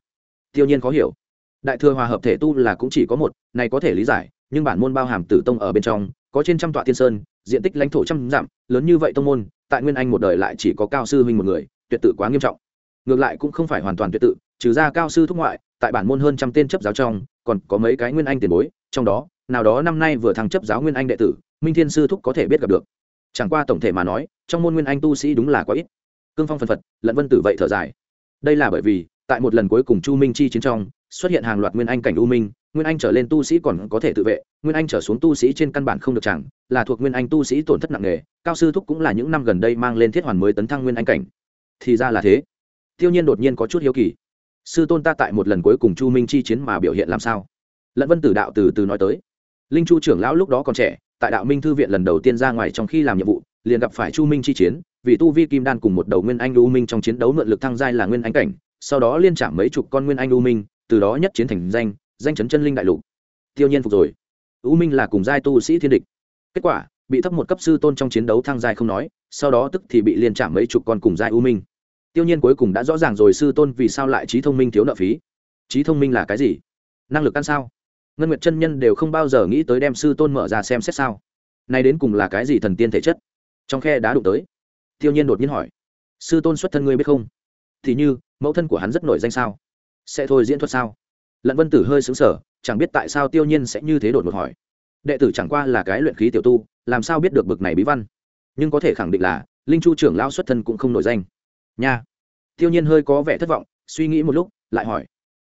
Speaker 1: Tiêu nhiên khó hiểu. Đại thừa hòa hợp thể tu là cũng chỉ có một, này có thể lý giải, nhưng bản môn bao hàm tử tông ở bên trong, có trên trăm tọa thiên sơn, diện tích lãnh thổ trăm dặm, lớn như vậy tông môn tại nguyên anh một đời lại chỉ có cao sư huynh một người, tuyệt tự quá nghiêm trọng. Ngược lại cũng không phải hoàn toàn tuyệt tự, trừ ra cao sư thúc ngoại, tại bản môn hơn trăm tên chấp giáo trong, còn có mấy cái nguyên anh tiền bối, trong đó, nào đó năm nay vừa thăng chấp giáo nguyên anh đệ tử, minh thiên sư thúc có thể biết gặp được. Chẳng qua tổng thể mà nói, trong môn nguyên anh tu sĩ đúng là có ít. Cương phong phần phật, lận vân tử vậy thở dài. Đây là bởi vì, tại một lần cuối cùng chu minh chi chiến trong, xuất hiện hàng loạt nguyên anh cảnh u minh nguyên anh trở lên tu sĩ còn có thể tự vệ, nguyên anh trở xuống tu sĩ trên căn bản không được chẳng, là thuộc nguyên anh tu sĩ tổn thất nặng nề, cao sư thúc cũng là những năm gần đây mang lên thiết hoàn mới tấn thăng nguyên anh cảnh. Thì ra là thế. Tiêu nhiên đột nhiên có chút hiếu kỳ. Sư tôn ta tại một lần cuối cùng chu minh chi chiến mà biểu hiện làm sao? Lẫn vân tử đạo từ từ nói tới. Linh chu trưởng lão lúc đó còn trẻ, tại đạo minh thư viện lần đầu tiên ra ngoài trong khi làm nhiệm vụ, liền gặp phải chu minh chi chiến, vì tu vi kim đan cùng một đầu nguyên anh u minh trong chiến đấu mượn lực thăng giai là nguyên anh cảnh, sau đó liên trả mấy chục con nguyên anh u minh, từ đó nhất chiến thành danh danh chấn chân linh đại lục. Tiêu nhiên phục rồi. U minh là cùng giai tu sĩ thiên địch. Kết quả, bị thấp một cấp sư tôn trong chiến đấu thăng giai không nói, sau đó tức thì bị liên trả mấy chục con cùng giai u minh. Tiêu nhiên cuối cùng đã rõ ràng rồi sư tôn vì sao lại trí thông minh thiếu nợ phí. Trí thông minh là cái gì? Năng lực ăn sao? Ngân nguyệt chân nhân đều không bao giờ nghĩ tới đem sư tôn mở ra xem xét sao. Nay đến cùng là cái gì thần tiên thể chất? Trong khe đá đụng tới. Tiêu nhiên đột nhiên hỏi. Sư tôn xuất thân ngươi biết không? Thì như, mẫu thân của hắn rất nổi danh sao? Sẽ thôi diễn thuật sao? Lận vân tử hơi xứng sở chẳng biết tại sao tiêu nhiên sẽ như thế đột ngột hỏi. Đệ tử chẳng qua là cái luyện khí tiểu tu, làm sao biết được bực này bí văn? Nhưng có thể khẳng định là, linh chu trưởng lao xuất thân cũng không nổi danh. Nha. Tiêu nhiên hơi có vẻ thất vọng, suy nghĩ một lúc, lại hỏi.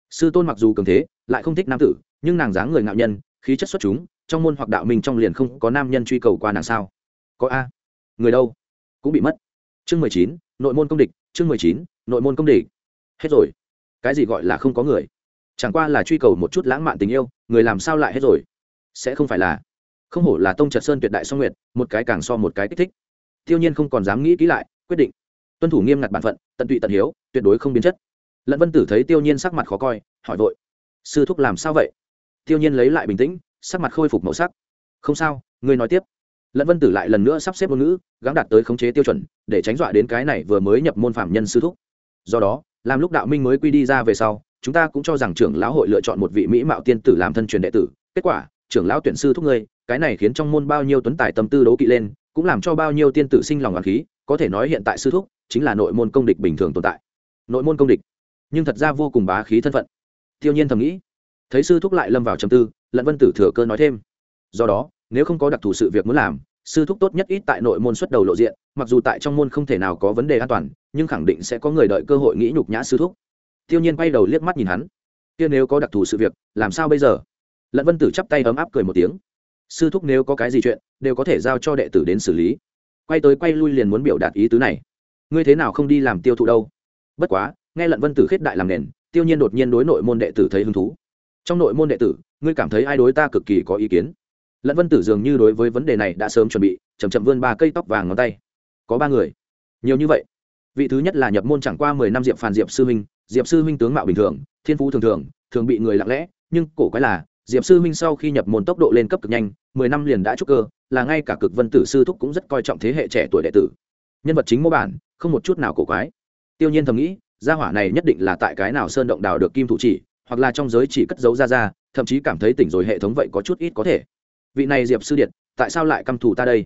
Speaker 1: Sư tôn mặc dù cường thế, lại không thích nam tử, nhưng nàng dáng người ngạo nhân, khí chất xuất chúng, trong môn hoặc đạo mình trong liền không có nam nhân truy cầu qua nàng sao? Có a. Người đâu? Cũng bị mất. Chương mười chín, nội môn công địch, chương mười chín, nội môn công địch. Hết rồi. Cái gì gọi là không có người? Chẳng qua là truy cầu một chút lãng mạn tình yêu, người làm sao lại hết rồi? Sẽ không phải là. Không hổ là tông trật sơn tuyệt đại song nguyệt, một cái càng so một cái kích thích. Tiêu nhiên không còn dám nghĩ kỹ lại, quyết định. Tuân thủ nghiêm ngặt bản phận, tận tụy tận hiếu, tuyệt đối không biến chất. Lận vân tử thấy tiêu nhiên sắc mặt khó coi, hỏi vội. Sư thúc làm sao vậy? Tiêu nhiên lấy lại bình tĩnh, sắc mặt khôi phục màu sắc. Không sao, ngươi nói tiếp. Lận vân tử lại lần nữa sắp xếp ngôn ngữ, gắng đạt tới khống chế tiêu chuẩn, để tránh dọa đến cái này vừa mới nhập môn phạm nhân sư thúc. Do đó, làm lúc đạo minh mới quy đi ra về sau chúng ta cũng cho rằng trưởng lão hội lựa chọn một vị mỹ mạo tiên tử làm thân truyền đệ tử. Kết quả, trưởng lão tuyển sư thúc ngươi, cái này khiến trong môn bao nhiêu tuấn tài tâm tư đấu kỵ lên, cũng làm cho bao nhiêu tiên tử sinh lòng hoàng khí, có thể nói hiện tại sư thúc chính là nội môn công địch bình thường tồn tại. Nội môn công địch. Nhưng thật ra vô cùng bá khí thân phận. Tiêu nhiên thầm nghĩ. Thấy sư thúc lại lâm vào trầm tư, lận vân tử thừa cơ nói thêm. Do đó, nếu không có đặc thù sự việc muốn làm, sư thúc tốt nhất ít tại nội môn xuất đầu lộ diện, mặc dù tại trong môn không thể nào có vấn đề an toàn, nhưng khẳng định sẽ có người đợi cơ hội nghĩ nhục nhã sư thúc tiêu nhiên quay đầu liếc mắt nhìn hắn. Kia nếu có đặc thù sự việc, làm sao bây giờ? Lận vân tử chắp tay ấm áp cười một tiếng. Sư thúc nếu có cái gì chuyện, đều có thể giao cho đệ tử đến xử lý. Quay tới quay lui liền muốn biểu đạt ý tứ này. Ngươi thế nào không đi làm tiêu thụ đâu? Bất quá, nghe lận vân tử khết đại làm nền, tiêu nhiên đột nhiên đối nội môn đệ tử thấy hứng thú. Trong nội môn đệ tử, ngươi cảm thấy ai đối ta cực kỳ có ý kiến? Lận vân tử dường như đối với vấn đề này đã sớm chuẩn bị chầm chậm vươn ba cây tóc vàng ngón tay. Có ba người. Nhiều như vậy. Vị thứ nhất là nhập môn chẳng qua mười năm diệp phàn diệp sư huynh diệp sư huynh tướng mạo bình thường, thiên phú thường thường thường bị người lặng lẽ, nhưng cổ quái là, diệp sư huynh sau khi nhập môn tốc độ lên cấp cực nhanh, mười năm liền đã trúc cơ, là ngay cả cực vân tử sư thúc cũng rất coi trọng thế hệ trẻ tuổi đệ tử. Nhân vật chính mô bản, không một chút nào cổ quái. Tiêu nhiên thầm nghĩ, gia hỏa này nhất định là tại cái nào sơn động đào được kim thủ chỉ, hoặc là trong giới chỉ cất giấu ra ra, thậm chí cảm thấy tỉnh rồi hệ thống vậy có chút ít có thể. Vị này diệp sư điện tại sao lại căm thù ta đây?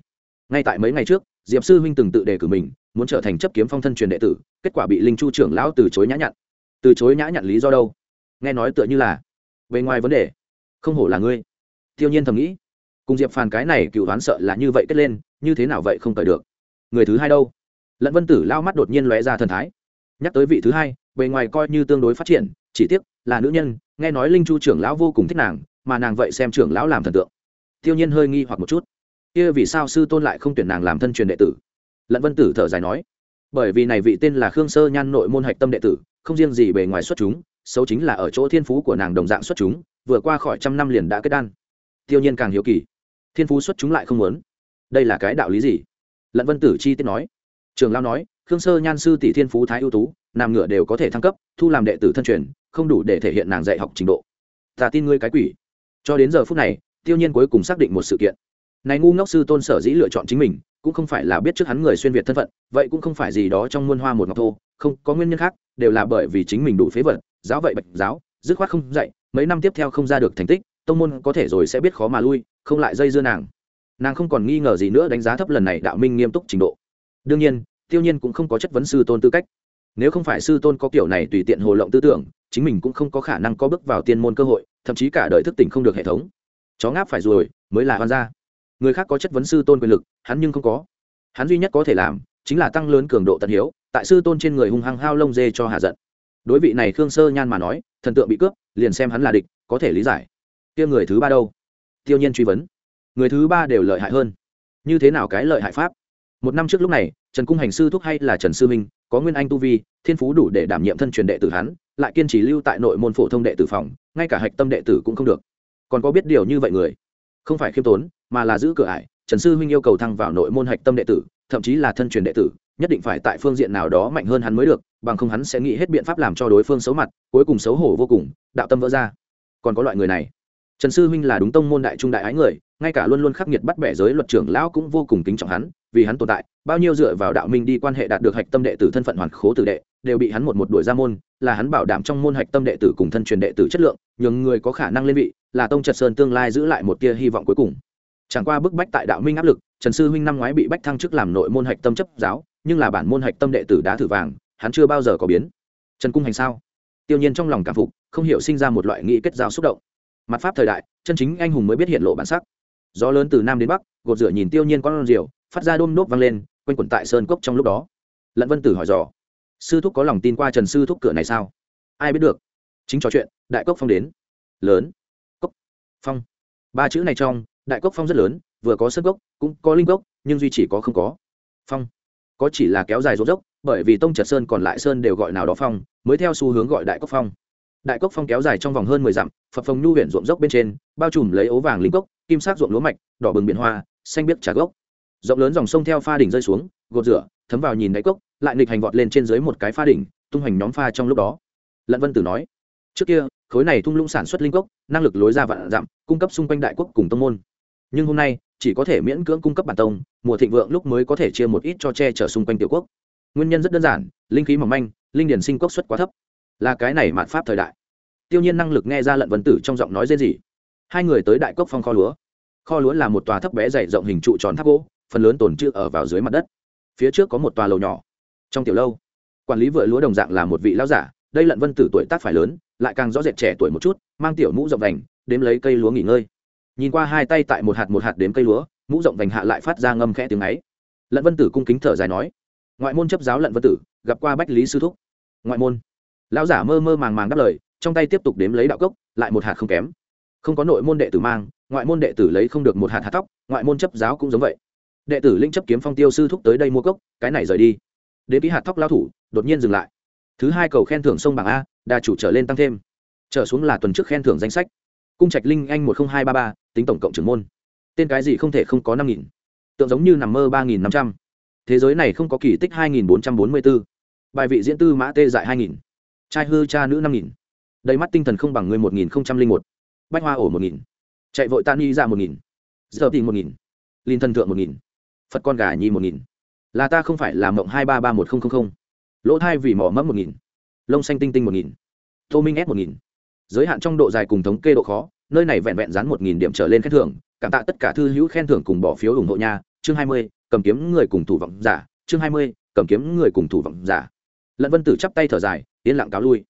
Speaker 1: Ngay tại mấy ngày trước, diệp sư huynh từng tự đề cử mình, muốn trở thành chấp kiếm phong thân truyền đệ tử, kết quả bị linh chu trưởng lão từ chối nhã nhặn từ chối nhã nhặn lý do đâu? Nghe nói tựa như là, bề ngoài vấn đề. Không hổ là ngươi. Tiêu nhiên thầm nghĩ. Cùng diệp phàn cái này cựu đoán sợ là như vậy kết lên, như thế nào vậy không cởi được. Người thứ hai đâu? Lận vân tử lao mắt đột nhiên lóe ra thần thái. Nhắc tới vị thứ hai, bề ngoài coi như tương đối phát triển, chỉ tiếc là nữ nhân, nghe nói linh chu trưởng lão vô cùng thích nàng, mà nàng vậy xem trưởng lão làm thần tượng. Tiêu nhiên hơi nghi hoặc một chút. Kia vì sao sư tôn lại không tuyển nàng làm thân truyền đệ tử? Lận vân tử thở dài nói. Bởi vì này vị tên là khương sơ nhan nội môn hạch tâm đệ tử không riêng gì bề ngoài xuất chúng, xấu chính là ở chỗ thiên phú của nàng đồng dạng xuất chúng, vừa qua khỏi trăm năm liền đã kết đan. Tiêu nhiên càng hiếu kỳ. Thiên phú xuất chúng lại không muốn. Đây là cái đạo lý gì? Lận vân tử chi tiết nói. Trường lao nói, khương sơ nhan sư tỷ thiên phú thái ưu tú, nam ngựa đều có thể thăng cấp, thu làm đệ tử thân truyền, không đủ để thể hiện nàng dạy học trình độ. Ta tin ngươi cái quỷ. Cho đến giờ phút này, tiêu nhiên cuối cùng xác định một sự kiện. Này ngu ngốc sư tôn sở dĩ lựa chọn chính mình, cũng không phải là biết trước hắn người xuyên việt thân phận, vậy cũng không phải gì đó trong muôn hoa một ngọc thô, không, có nguyên nhân khác đều là bởi vì chính mình đủ phế vật, giáo vậy bạch giáo, dứt khoát không dạy, mấy năm tiếp theo không ra được thành tích, tông môn có thể rồi sẽ biết khó mà lui, không lại dây dưa nàng. Nàng không còn nghi ngờ gì nữa đánh giá thấp lần này đạo minh nghiêm túc trình độ. Đương nhiên, tiêu nhiên cũng không có chất vấn sư tôn tư cách. Nếu không phải sư tôn có kiểu này tùy tiện hồ lộng tư tưởng, chính mình cũng không có khả năng có bước vào tiên môn cơ hội, thậm chí cả đời thức tỉnh không được hệ thống. Chó ngáp phải rồi, mới là hoan gia. Người khác có chất vấn sư tôn quyền lực, hắn nhưng không có. Hắn duy nhất có thể làm, chính là tăng lớn cường độ tận hiếu tại sư tôn trên người hung hăng hao lông dê cho hạ giận. Đối vị này khương sơ nhan mà nói, thần tượng bị cướp, liền xem hắn là địch, có thể lý giải. Kia người thứ ba đâu? Tiêu nhiên truy vấn. Người thứ ba đều lợi hại hơn. Như thế nào cái lợi hại pháp? Một năm trước lúc này, trần cung hành sư thúc hay là trần sư minh, có nguyên anh tu vi, thiên phú đủ để đảm nhiệm thân truyền đệ tử hắn, lại kiên trì lưu tại nội môn phổ thông đệ tử phòng, ngay cả hạch tâm đệ tử cũng không được. Còn có biết điều như vậy người? Không phải khiêm tốn, mà là giữ cửa ải, trần sư huynh yêu cầu thăng vào nội môn hạch tâm đệ tử thậm chí là thân truyền đệ tử, nhất định phải tại phương diện nào đó mạnh hơn hắn mới được, bằng không hắn sẽ nghĩ hết biện pháp làm cho đối phương xấu mặt, cuối cùng xấu hổ vô cùng, đạo tâm vỡ ra. Còn có loại người này. Trần sư huynh là đúng tông môn đại trung đại ái người, ngay cả luôn luôn khắc nghiệt bắt bẻ giới luật trưởng lão cũng vô cùng kính trọng hắn, vì hắn tồn tại, bao nhiêu dựa vào đạo minh đi quan hệ đạt được hạch tâm đệ tử thân phận hoàn khố tử đệ, đều bị hắn một một đuổi ra môn, là hắn bảo đảm trong môn hạch tâm đệ tử cùng thân truyền đệ tử chất lượng, nhường người có khả năng lên vị, là tông trật sơn tương lai giữ lại một tia hy vọng cuối cùng. Chẳng qua bức bách tại đạo minh áp lực trần sư huynh năm ngoái bị bách thăng chức làm nội môn hạch tâm chấp giáo, nhưng là bản môn hạch tâm đệ tử đá thử vàng, hắn chưa bao giờ có biến. Trần cung hành sao? Tiêu nhiên trong lòng cảm phục, không hiểu sinh ra một loại nghĩ kết giao xúc động. Mặt pháp thời đại, chân chính anh hùng mới biết hiện lộ bản sắc. Gió lớn từ nam đến bắc, gột rửa nhìn tiêu nhiên con rượu phát ra đôm nốt vang lên, quanh quẩn tại sơn cốc trong lúc đó. Lận vân tử hỏi dò, sư thúc có lòng tin qua trần sư thúc cửa này sao? Ai biết được. Chính trò chuyện, đại cốc phong đến. Lớn. Cốc phong. Ba chữ này trong, đại cốc phong rất lớn vừa có sơn gốc, cũng có linh gốc, nhưng duy chỉ có không có. Phong. Có chỉ là kéo dài ruộng dốc, bởi vì tông trật sơn còn lại sơn đều gọi nào đó phong, mới theo xu hướng gọi đại cốc phong. Đại cốc phong kéo dài trong vòng hơn mười dặm, phập phồng nhu huyện ruộng dốc bên trên, bao trùm lấy ấu vàng linh cốc kim sắc ruộng lúa mạch, đỏ bừng biển hoa, xanh biếc trà gốc. Rộng lớn dòng sông theo pha đỉnh rơi xuống, gột rửa, thấm vào nhìn đáy cốc, lại nghịch hành vọt lên trên dưới một cái pha đỉnh, tung hành nhóm pha trong lúc đó. Lận vân tử nói, trước kia, khối này thung lũng sản xuất linh cốc năng lực lối ra vạn dặm, cung cấp xung quanh đại quốc cùng tông môn. Nhưng hôm nay chỉ có thể miễn cưỡng cung cấp bản tông, mùa thịnh vượng lúc mới có thể chia một ít cho che chở xung quanh tiểu quốc. Nguyên nhân rất đơn giản, linh khí mỏng manh, linh điển sinh cốc suất quá thấp. Là cái này mạn pháp thời đại. Tiêu nhiên năng lực nghe ra lận vân tử trong giọng nói dễ gì hai người tới đại cốc phong kho lúa. Kho lúa là một tòa thấp bé dày rộng hình trụ tròn tháp gỗ, phần lớn tồn trữ ở vào dưới mặt đất. Phía trước có một tòa lầu nhỏ. Trong tiểu lâu, quản lý vựa lúa đồng dạng là một vị lão giả, đây lận vân tử tuổi tác phải lớn, lại càng rõ rệt trẻ tuổi một chút, mang tiểu mũ rộng vành, đếm lấy cây lúa nghỉ ngơi nhìn qua hai tay tại một hạt một hạt đếm cây lúa, mũ rộng vành hạ lại phát ra ngâm khẽ tiếng ấy. Lận vân tử cung kính thở dài nói, ngoại môn chấp giáo lận vân tử, gặp qua bách lý sư thúc. Ngoại môn? Lão giả mơ mơ màng màng đáp lời, trong tay tiếp tục đếm lấy đạo cốc, lại một hạt không kém. Không có nội môn đệ tử mang, ngoại môn đệ tử lấy không được một hạt hạt tóc, ngoại môn chấp giáo cũng giống vậy. Đệ tử linh chấp kiếm phong tiêu sư thúc tới đây mua cốc, cái này rời đi. Đến ký hạt tóc lao thủ, đột nhiên dừng lại. Thứ hai cầu khen thưởng sông bảng a, đà chủ trở lên tăng thêm. Trở xuống là tuần trước khen thưởng danh sách cung trạch linh anh một nghìn hai ba ba, tính tổng cộng trưởng môn. Tên cái gì không thể không có năm nghìn. Tượng giống như nằm mơ ba nghìn năm trăm. Thế giới này không có kỳ tích hai nghìn bốn trăm bốn mươi bốn bài vị diễn tư mã tê dại hai nghìn. Trai hư cha nữ năm nghìn. Đầy mắt tinh thần không bằng người một nghìn một. Bách hoa ổ một nghìn. Chạy vội tan y dạ ra một nghìn. Giờ tìm một nghìn. Linh thần thượng một nghìn. Phật con gà nhi một nghìn. Là ta không phải là mộng hai ba ba một nghìn lỗ thai vì mỏ mẫm một nghìn. Lông xanh tinh tinh một nghìn. Tô minh s một nghìn giới hạn trong độ dài cùng thống kê độ khó, nơi này vẹn vẹn dán một nghìn điểm trở lên khen thưởng, cảm tạ tất cả thư hữu khen thưởng cùng bỏ phiếu ủng hộ nha. Chương hai mươi, cầm kiếm người cùng thủ vọng giả. Chương hai mươi, cầm kiếm người cùng thủ vọng giả. Lận vân tử chắp tay thở dài, yên lặng cáo lui.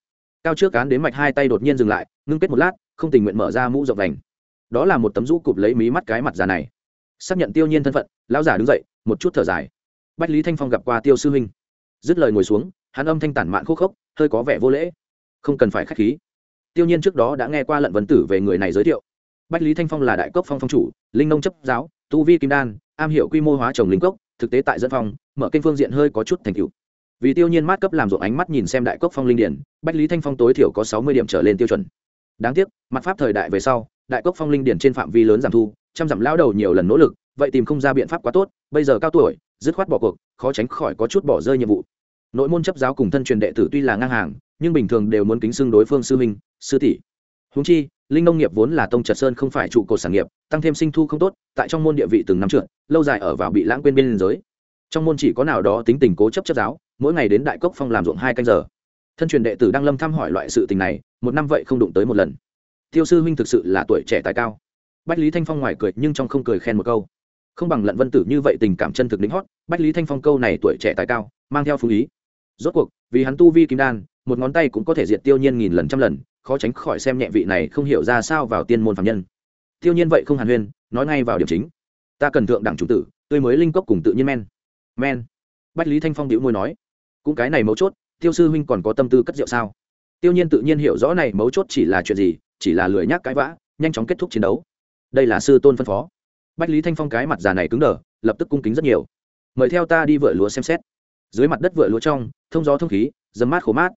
Speaker 1: Cao trước cán đến mạch hai tay đột nhiên dừng lại, ngưng kết một lát, không tình nguyện mở ra mũ rộng vành đó là một tấm rũ cụp lấy mí mắt cái mặt già này. Xác nhận tiêu nhiên thân phận, lão giả đứng dậy, một chút thở dài. Bách lý thanh phong gặp qua tiêu sư huynh. Dứt lời ngồi xuống, hắn âm thanh tản mạn khúc khốc, hơi có vẻ vô lễ. Không cần phải k h á c h khí tiêu nhiên trước đó đã nghe qua lận vấn tử về người này giới thiệu. Bách lý thanh phong là đại cốc phong phong chủ, linh nông chấp giáo, tu vi kim đan, am hiểu quy mô hóa trồng linh cốc, thực tế tại dân phong, mở kênh phương diện hơi có chút thành cựu vì tiêu nhiên mát cấp làm ruộng ánh mắt nhìn xem đại cốc phong linh điển, bách lý thanh phong tối thiểu có sáu mươi điểm trở lên tiêu chuẩn. Đáng tiếc, mặt pháp thời đại về sau, đại cốc phong linh điển trên phạm vi lớn giảm thu, trăm dặm lao đầu nhiều lần nỗ lực, vậy tìm không ra biện pháp quá tốt, bây giờ cao tuổi, dứt khoát bỏ cuộc, khó tránh khỏi có chút bỏ rơi nhiệm vụ nội môn chấp giáo cùng thân truyền đệ tử tuy là ngang hàng, nhưng bình thường đều muốn kính xưng đối phương sư minh sư tỷ. Húng chi, linh nông nghiệp vốn là tông trật sơn không phải trụ cột sản nghiệp, tăng thêm sinh thu không tốt, tại trong môn địa vị từng năm trượt lâu dài ở vào bị lãng quên bên liên giới. Trong môn chỉ có nào đó tính tình cố chấp chấp giáo, mỗi ngày đến đại cốc phong làm ruộng hai canh giờ. Thân truyền đệ tử đang lâm thăm hỏi loại sự tình này, một năm vậy không đụng tới một lần. Tiêu sư huynh thực sự là tuổi trẻ tài cao. Bách lý thanh phong ngoài cười nhưng trong không cười khen một câu. Không bằng lận vân tử như vậy tình cảm chân thực đính hót, bách lý thanh phong câu này tuổi trẻ tài cao, mang theo phú ý rốt cuộc, vì hắn tu vi kim đan, một ngón tay cũng có thể diệt tiêu nhiên nghìn lần trăm lần, khó tránh khỏi xem nhẹ vị này không hiểu ra sao vào tiên môn phạm nhân. Tiêu nhiên vậy không hàn huyên, nói ngay vào điểm chính. Ta cần thượng đẳng chủ tử, tươi mới linh cốc cùng tự nhiên men. Men. Bách lý thanh phong đĩu môi nói. Cũng cái này mấu chốt, tiêu sư huynh còn có tâm tư cất rượu sao? Tiêu nhiên tự nhiên hiểu rõ này mấu chốt chỉ là chuyện gì, chỉ là lười nhác cãi vã, nhanh chóng kết thúc chiến đấu. Đây là sư tôn phân phó. Bách lý thanh phong cái mặt già này cứng đờ, lập tức cung kính rất nhiều. Mời theo ta đi vựa lúa xem xét dưới mặt đất vựa lúa trong, thông gió thông khí dấm mát khổ mát.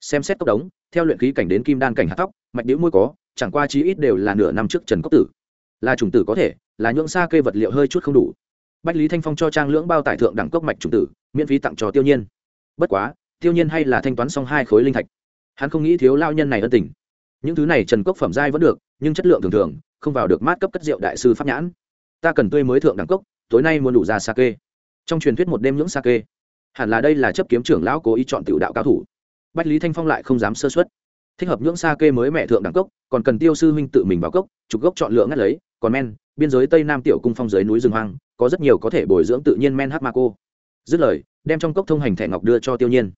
Speaker 1: Xem xét tốc đống, theo luyện khí cảnh đến kim đan cảnh hạt tóc mạch đĩu môi có, chẳng qua chí ít đều là nửa năm trước trần cốc tử. Là chủng tử có thể, là nhưỡng xa cây vật liệu hơi chút không đủ. Bách lý thanh phong cho trang lưỡng bao tải thượng đẳng cốc mạch chủng tử, miễn phí tặng cho tiêu nhiên. Bất quá, tiêu nhiên hay là thanh toán xong hai khối linh thạch. Hắn không nghĩ thiếu lao nhân này ân tình. Những thứ này trần cốc phẩm giai vẫn được, nhưng chất lượng thường thường, không vào được mát cấp cất rượu đại sư pháp nhãn. Ta cần tươi mới thượng đẳng cốc, tối nay muốn đủ ra sake trong truyền thuyết một đêm nhưỡng sake hẳn là đây là chấp kiếm trưởng lão cố ý chọn tiểu đạo cao thủ. Bách lý thanh phong lại không dám sơ xuất thích hợp nhưỡng kê mới mẹ thượng đẳng cốc, còn cần tiêu sư huynh tự mình vào cốc, trục gốc chọn lựa ngắt lấy, còn men, biên giới tây nam tiểu cung phong dưới núi rừng hoang, có rất nhiều có thể bồi dưỡng tự nhiên men hát ma cô. Dứt lời, đem trong cốc thông hành thẻ ngọc đưa cho tiêu nhiên.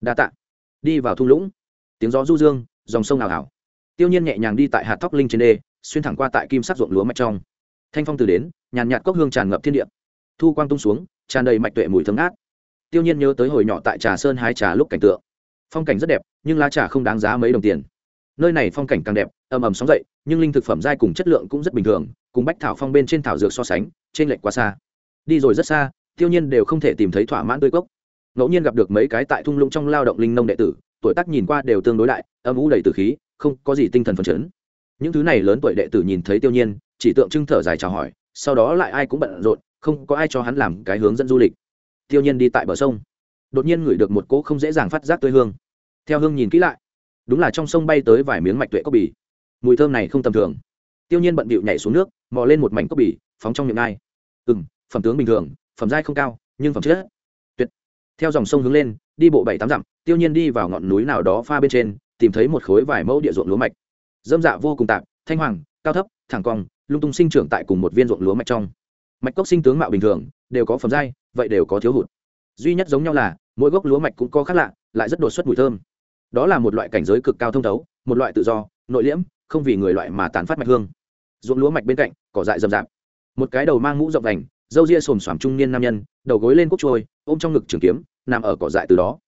Speaker 1: Đa tạ. Đi vào thung lũng. Tiếng gió du dương, dòng sông nào hảo tiêu nhiên nhẹ nhàng đi tại hạt tóc linh trên đê, xuyên thẳng qua tại kim sắc ruộng lúa mạch trong. Thanh phong từ đến, nhàn nhạt cốc hương tràn ngập thiên địa. Thu quang tung xuống, tràn đầy mạch tuệ mùi thơm ngát tiêu nhiên nhớ tới hồi nhỏ tại trà sơn hái trà lúc cảnh tượng. Phong cảnh rất đẹp, nhưng lá trà không đáng giá mấy đồng tiền. Nơi này phong cảnh càng đẹp, ầm ầm sóng dậy, nhưng linh thực phẩm dai cùng chất lượng cũng rất bình thường, cùng bách thảo phong bên trên thảo dược so sánh trên lệch quá xa. Đi rồi rất xa, tiêu nhiên đều không thể tìm thấy thỏa mãn tươi cốc. Ngẫu nhiên gặp được mấy cái tại thung lũng trong lao động linh nông đệ tử, tuổi tác nhìn qua đều tương đối đại, âm u đầy từ khí, không có gì tinh thần phấn chấn. Những thứ này lớn tuổi đệ tử nhìn thấy tiêu nhiên, chỉ tượng trưng thở dài chào hỏi, sau đó lại ai cũng bận rộn, không có ai cho hắn làm cái hướng dẫn du lịch tiêu nhiên đi tại bờ sông. Đột nhiên ngửi được một cỗ không dễ dàng phát giác tươi hương. Theo hương nhìn kỹ lại, đúng là trong sông bay tới vài miếng mạch tuệ cốc bì. Mùi thơm này không tầm thường. Tiêu nhiên bận bịu nhảy xuống nước, mò lên một mảnh cốc bì, phóng trong miệng ngai ừ m phẩm tướng bình thường, phẩm giai không cao, nhưng phẩm chất. Tuyệt. Theo dòng sông hướng lên, đi bộ bảy tám dặm, tiêu nhiên đi vào ngọn núi nào đó pha bên trên, tìm thấy một khối vài mẫu địa ruộng lúa mạch. Dâm dạ vô cùng tạp, thanh hoàng, cao thấp, thẳng cong, lung tung sinh trưởng tại cùng một viên ruộng lúa mạch trong. Mạch cốc sinh tướng mạo bình thường, đều có phẩm giai vậy đều có thiếu hụt. Duy nhất giống nhau là, mỗi gốc lúa mạch cũng có khác lạ, lại rất đột xuất mùi thơm. Đó là một loại cảnh giới cực cao thông thấu, một loại tự do, nội liễm, không vì người loại mà tán phát mạch hương. Ruộng lúa mạch bên cạnh, cỏ dại rậm rạp. Một cái đầu mang mũ rộng vành, râu ria xồm xoàm trung niên nam nhân, đầu gối lên cúc trôi, ôm trong ngực trường kiếm, nằm ở cỏ dại từ đó.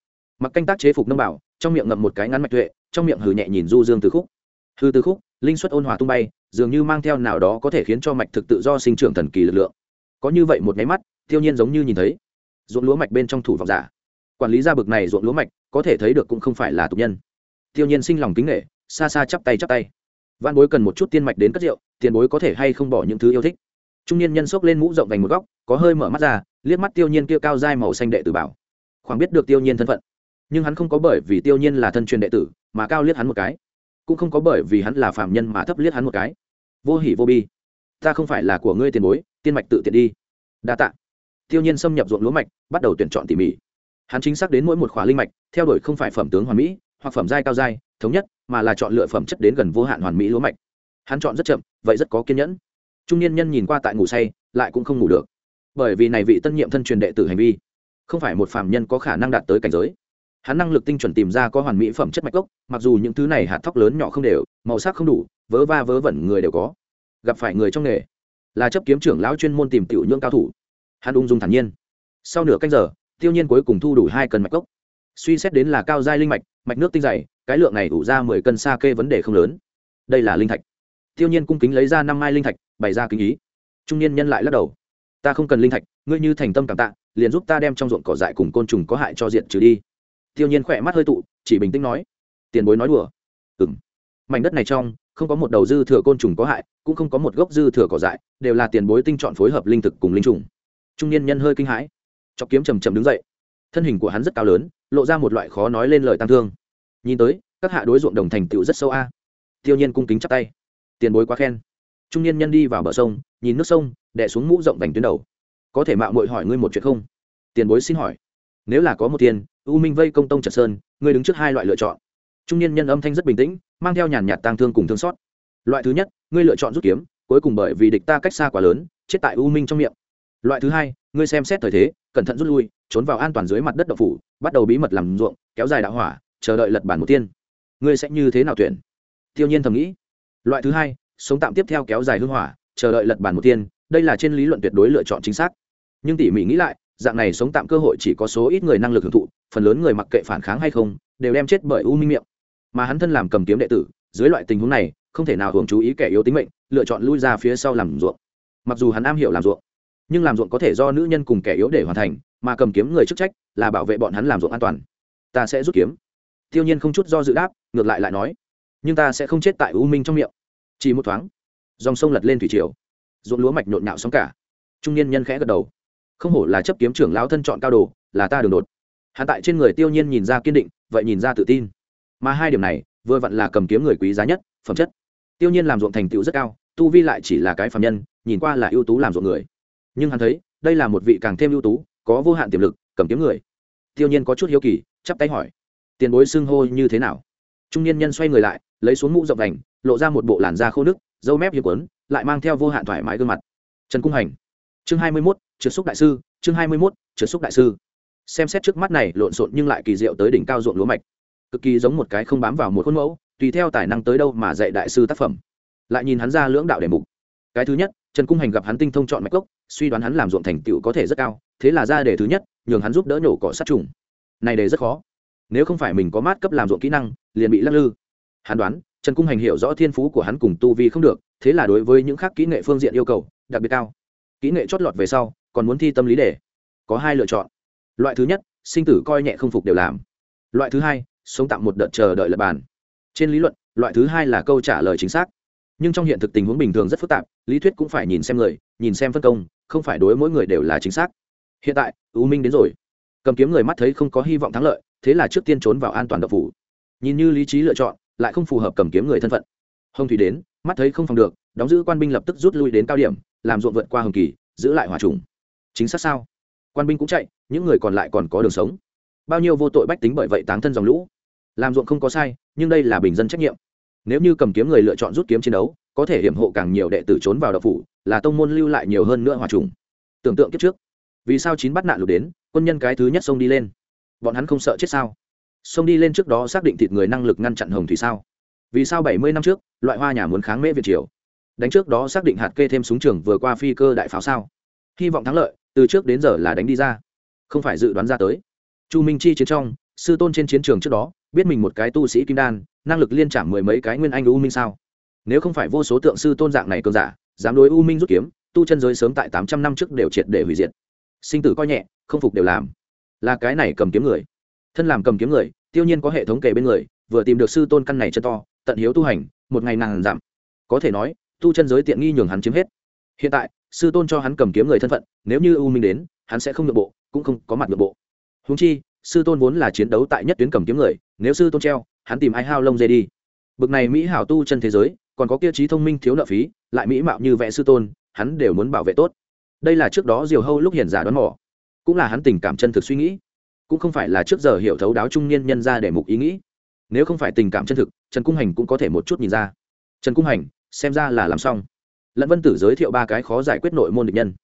Speaker 1: Mặc canh tác chế phục nông bảo, trong miệng ngậm một cái ngắn mạch tuệ, trong miệng hừ nhẹ nhìn du dương từ khúc. Hư từ khúc, linh xuất ôn hòa tung bay, dường như mang theo nào đó có thể khiến cho mạch thực tự do sinh trưởng thần kỳ lực lượng. Có như vậy một máy mắt tiêu nhiên giống như nhìn thấy, ruộng lúa mạch bên trong thủ vọng giả. Quản lý gia bực này ruộng lúa mạch, có thể thấy được cũng không phải là tục nhân. Tiêu nhiên sinh lòng kính nghệ xa xa chắp tay chắp tay. Văn bối cần một chút tiên mạch đến cất rượu, tiền bối có thể hay không bỏ những thứ yêu thích. Trung niên nhân xốc lên mũ rộng vành một góc, có hơi mở mắt ra, liếc mắt tiêu nhiên kia cao dai màu xanh đệ tử bảo. Khoảng biết được tiêu nhiên thân phận, nhưng hắn không có bởi vì tiêu nhiên là thân truyền đệ tử, mà cao liếc hắn một cái. Cũng không có bởi vì hắn là phạm nhân mà thấp liếc hắn một cái. Vô hỉ vô bi. Ta không phải là của ngươi tiền bối, tiên mạch tự tiện đi. Đa tạ tiêu nhiên xâm nhập ruộng lúa mạch, bắt đầu tuyển chọn tỉ mỉ. Hắn chính xác đến mỗi một khóa linh mạch, theo đuổi không phải phẩm tướng hoàn mỹ, hoặc phẩm giai cao giai, thống nhất, mà là chọn lựa phẩm chất đến gần vô hạn hoàn mỹ lúa mạch. Hắn chọn rất chậm, vậy rất có kiên nhẫn. Trung niên nhân nhìn qua tại ngủ say, lại cũng không ngủ được. Bởi vì này vị tân nhiệm thân truyền đệ tử hành vi, không phải một phàm nhân có khả năng đạt tới cảnh giới. Hắn năng lực tinh chuẩn tìm ra có hoàn mỹ phẩm chất mạch gốc, mặc dù những thứ này hạt thóc lớn nhỏ không đều, màu sắc không đủ, vớ va vớ vẩn người đều có. Gặp phải người trong nghề, là chấp kiếm trưởng lão chuyên môn tìm tiểu nhưỡng cao thủ hắn ung dung thản nhiên. Sau nửa canh giờ, tiêu nhiên cuối cùng thu đủ hai cân mạch cốc. Suy xét đến là cao giai linh mạch mạch nước tinh dày, cái lượng này đủ ra mười cân sa kê vấn đề không lớn. Đây là linh thạch. Tiêu nhiên cung kính lấy ra năm mai linh thạch, bày ra kính ý. Trung niên nhân lại lắc đầu. Ta không cần linh thạch, ngươi như thành tâm cảm tạ, liền giúp ta đem trong ruộng cỏ dại cùng côn trùng có hại cho diện trừ đi. Tiêu nhiên khỏe mắt hơi tụ, chỉ bình tĩnh nói. Tiền bối nói đùa. Ừm. Mảnh đất này trong, không có một đầu dư thừa côn trùng có hại, cũng không có một gốc dư thừa cỏ dại, đều là tiền bối tinh chọn phối hợp linh thực cùng linh trùng trung niên nhân hơi kinh hãi. Chọc kiếm chầm chầm đứng dậy. Thân hình của hắn rất cao lớn, lộ ra một loại khó nói lên lời tăng thương. Nhìn tới, các hạ đối ruộng đồng thành tựu rất sâu a. Tiêu nhiên cung kính chắp tay. Tiền bối quá khen. Trung niên nhân đi vào bờ sông, nhìn nước sông, đè xuống mũ rộng vành tuyến đầu. Có thể mạo muội hỏi ngươi một chuyện không? Tiền bối xin hỏi. Nếu là có một tiền, u minh vây công tông trật sơn, ngươi đứng trước hai loại lựa chọn. Trung niên nhân âm thanh rất bình tĩnh, mang theo nhàn nhạt tang thương cùng thương xót. Loại thứ nhất, ngươi lựa chọn rút kiếm, cuối cùng bởi vì địch ta cách xa quá lớn, chết tại u minh trong miệng loại thứ hai, ngươi xem xét thời thế, cẩn thận rút lui, trốn vào an toàn dưới mặt đất đậu phủ, bắt đầu bí mật làm ruộng, kéo dài đạo hỏa, chờ đợi lật bản một tiên. Ngươi sẽ như thế nào tuyển? Tiêu nhiên thầm nghĩ. Loại thứ hai, sống tạm tiếp theo kéo dài hương hỏa, chờ đợi lật bản một tiên, đây là trên lý luận tuyệt đối lựa chọn chính xác. Nhưng tỉ mỉ nghĩ lại, dạng này sống tạm cơ hội chỉ có số ít người năng lực hưởng thụ, phần lớn người mặc kệ phản kháng hay không, đều đem chết bởi u minh miệng. Mà hắn thân làm cầm kiếm đệ tử, dưới loại tình huống này, không thể nào hưởng chú ý kẻ yếu tính mệnh, lựa chọn lui ra phía sau làm ruộng. Mặc dù hắn am hiểu làm ruộng nhưng làm ruộng có thể do nữ nhân cùng kẻ yếu để hoàn thành, mà cầm kiếm người chức trách là bảo vệ bọn hắn làm ruộng an toàn. Ta sẽ rút kiếm. Tiêu nhiên không chút do dự đáp, ngược lại lại nói, nhưng ta sẽ không chết tại u minh trong miệng. Chỉ một thoáng, dòng sông lật lên thủy triều. Ruộng lúa mạch nhộn nhạo sóng cả. Trung niên nhân khẽ gật đầu. Không hổ là chấp kiếm trưởng lão thân chọn cao đồ, là ta đường đột. Hạ tại trên người tiêu nhiên nhìn ra kiên định, vậy nhìn ra tự tin. Mà hai điểm này, vừa vặn là cầm kiếm người quý giá nhất, phẩm chất. Tiêu nhiên làm ruộng thành tựu rất cao, tu vi lại chỉ là cái phạm nhân, nhìn qua là ưu tú làm ruộng người nhưng hắn thấy đây là một vị càng thêm ưu tú có vô hạn tiềm lực cầm kiếm người. Tiêu nhiên có chút hiếu kỳ chắp tay hỏi tiền bối xưng hô như thế nào? Trung niên nhân xoay người lại lấy xuống mũ rộng đành lộ ra một bộ làn da khô nước dâu mép hiếm quấn lại mang theo vô hạn thoải mái gương mặt. Trần cung hành chương hai mươi 21, trượt xúc đại sư chương hai mươi 21, trượt xúc đại sư. Xem xét trước mắt này lộn xộn nhưng lại kỳ diệu tới đỉnh cao ruộng lúa mạch. Cực kỳ giống một cái không bám vào một khuôn mẫu tùy theo tài năng tới đâu mà dạy đại sư tác phẩm. Lại nhìn hắn ra lưỡng đạo đề mục. Cái thứ nhất trần cung hành gặp hắn tinh thông chọn mạch gốc suy đoán hắn làm ruộng thành tựu có thể rất cao, thế là ra đề thứ nhất, nhường hắn giúp đỡ nhổ cỏ sát trùng. Này đề rất khó. Nếu không phải mình có mát cấp làm ruộng kỹ năng, liền bị lắc lư. Hắn đoán, trần cung hành hiểu rõ thiên phú của hắn cùng tu vi không được, thế là đối với những khác kỹ nghệ phương diện yêu cầu, đặc biệt cao. Kỹ nghệ chót lọt về sau, còn muốn thi tâm lý đề. Có hai lựa chọn. Loại thứ nhất, sinh tử coi nhẹ không phục đều làm. Loại thứ hai, sống tạm một đợt chờ đợi lập bàn. Trên lý luận, loại thứ hai là câu trả lời chính xác. Nhưng trong hiện thực tình huống bình thường rất phức tạp, lý thuyết cũng phải nhìn xem người, nhìn xem phân công không phải đối mỗi người đều là chính xác. Hiện tại, u minh đến rồi. Cầm kiếm người mắt thấy không có hy vọng thắng lợi, thế là trước tiên trốn vào an toàn độc phủ. Nhìn như lý trí lựa chọn, lại không phù hợp cầm kiếm người thân phận. Hồng thủy đến, mắt thấy không phòng được, đóng giữ quan binh lập tức rút lui đến cao điểm, làm ruộng vượt qua hồng kỳ, giữ lại hòa trùng. Chính xác sao? Quan binh cũng chạy, những người còn lại còn có đường sống. Bao nhiêu vô tội bách tính bởi vậy táng thân dòng lũ. Làm ruộng không có sai, nhưng đây là bình dân trách nhiệm. Nếu như cầm kiếm người lựa chọn rút kiếm chiến đấu có thể hiểm hộ càng nhiều đệ tử trốn vào đậu phủ, là tông môn lưu lại nhiều hơn nữa hòa trùng. Tưởng tượng kiếp trước, vì sao chín bắt nạn lụt đến, quân nhân cái thứ nhất xông đi lên? Bọn hắn không sợ chết sao? Xông đi lên trước đó xác định thịt người năng lực ngăn chặn hồng thủy sao? Vì sao bảy mươi năm trước, loại hoa nhà muốn kháng mễ việt triều? Đánh trước đó xác định hạt kê thêm súng trường vừa qua phi cơ đại pháo sao? Hy vọng thắng lợi, từ trước đến giờ là đánh đi ra. Không phải dự đoán ra tới. Chu minh chi chiến trong, sư tôn trên chiến trường trước đó, biết mình một cái tu sĩ kim đan, năng lực liên trả mười mấy cái nguyên anh u minh sao? Nếu không phải vô số tượng sư tôn dạng này cơn giả, dám đối u minh rút kiếm, tu chân giới sớm tại tám trăm năm trước đều triệt để hủy diệt. Sinh tử coi nhẹ, không phục đều làm. Là cái này cầm kiếm người. Thân làm cầm kiếm người, tiêu nhiên có hệ thống kề bên người, vừa tìm được sư tôn căn này chân to, tận hiếu tu hành, một ngày nàng giảm. Có thể nói, tu chân giới tiện nghi nhường hắn chiếm hết. Hiện tại, sư tôn cho hắn cầm kiếm người thân phận, nếu như u minh đến, hắn sẽ không nội bộ, cũng không có mặt nội bộ. Húng chi, sư tôn vốn là chiến đấu tại nhất tuyến cầm kiếm người, nếu sư tôn treo, hắn tìm ai hao lông dê đi bực này mỹ hảo tu chân thế giới, còn có kia trí thông minh thiếu nợ phí, lại mỹ mạo như vẽ sư tôn, hắn đều muốn bảo vệ tốt. Đây là trước đó diều hâu lúc hiền giả đoán mỏ cũng là hắn tình cảm chân thực suy nghĩ. Cũng không phải là trước giờ hiểu thấu đáo trung niên nhân ra để mục ý nghĩ. Nếu không phải tình cảm chân thực, trần cung hành cũng có thể một chút nhìn ra. Trần cung hành, xem ra là làm xong. Lẫn vân tử giới thiệu ba cái khó giải quyết nội môn địch nhân.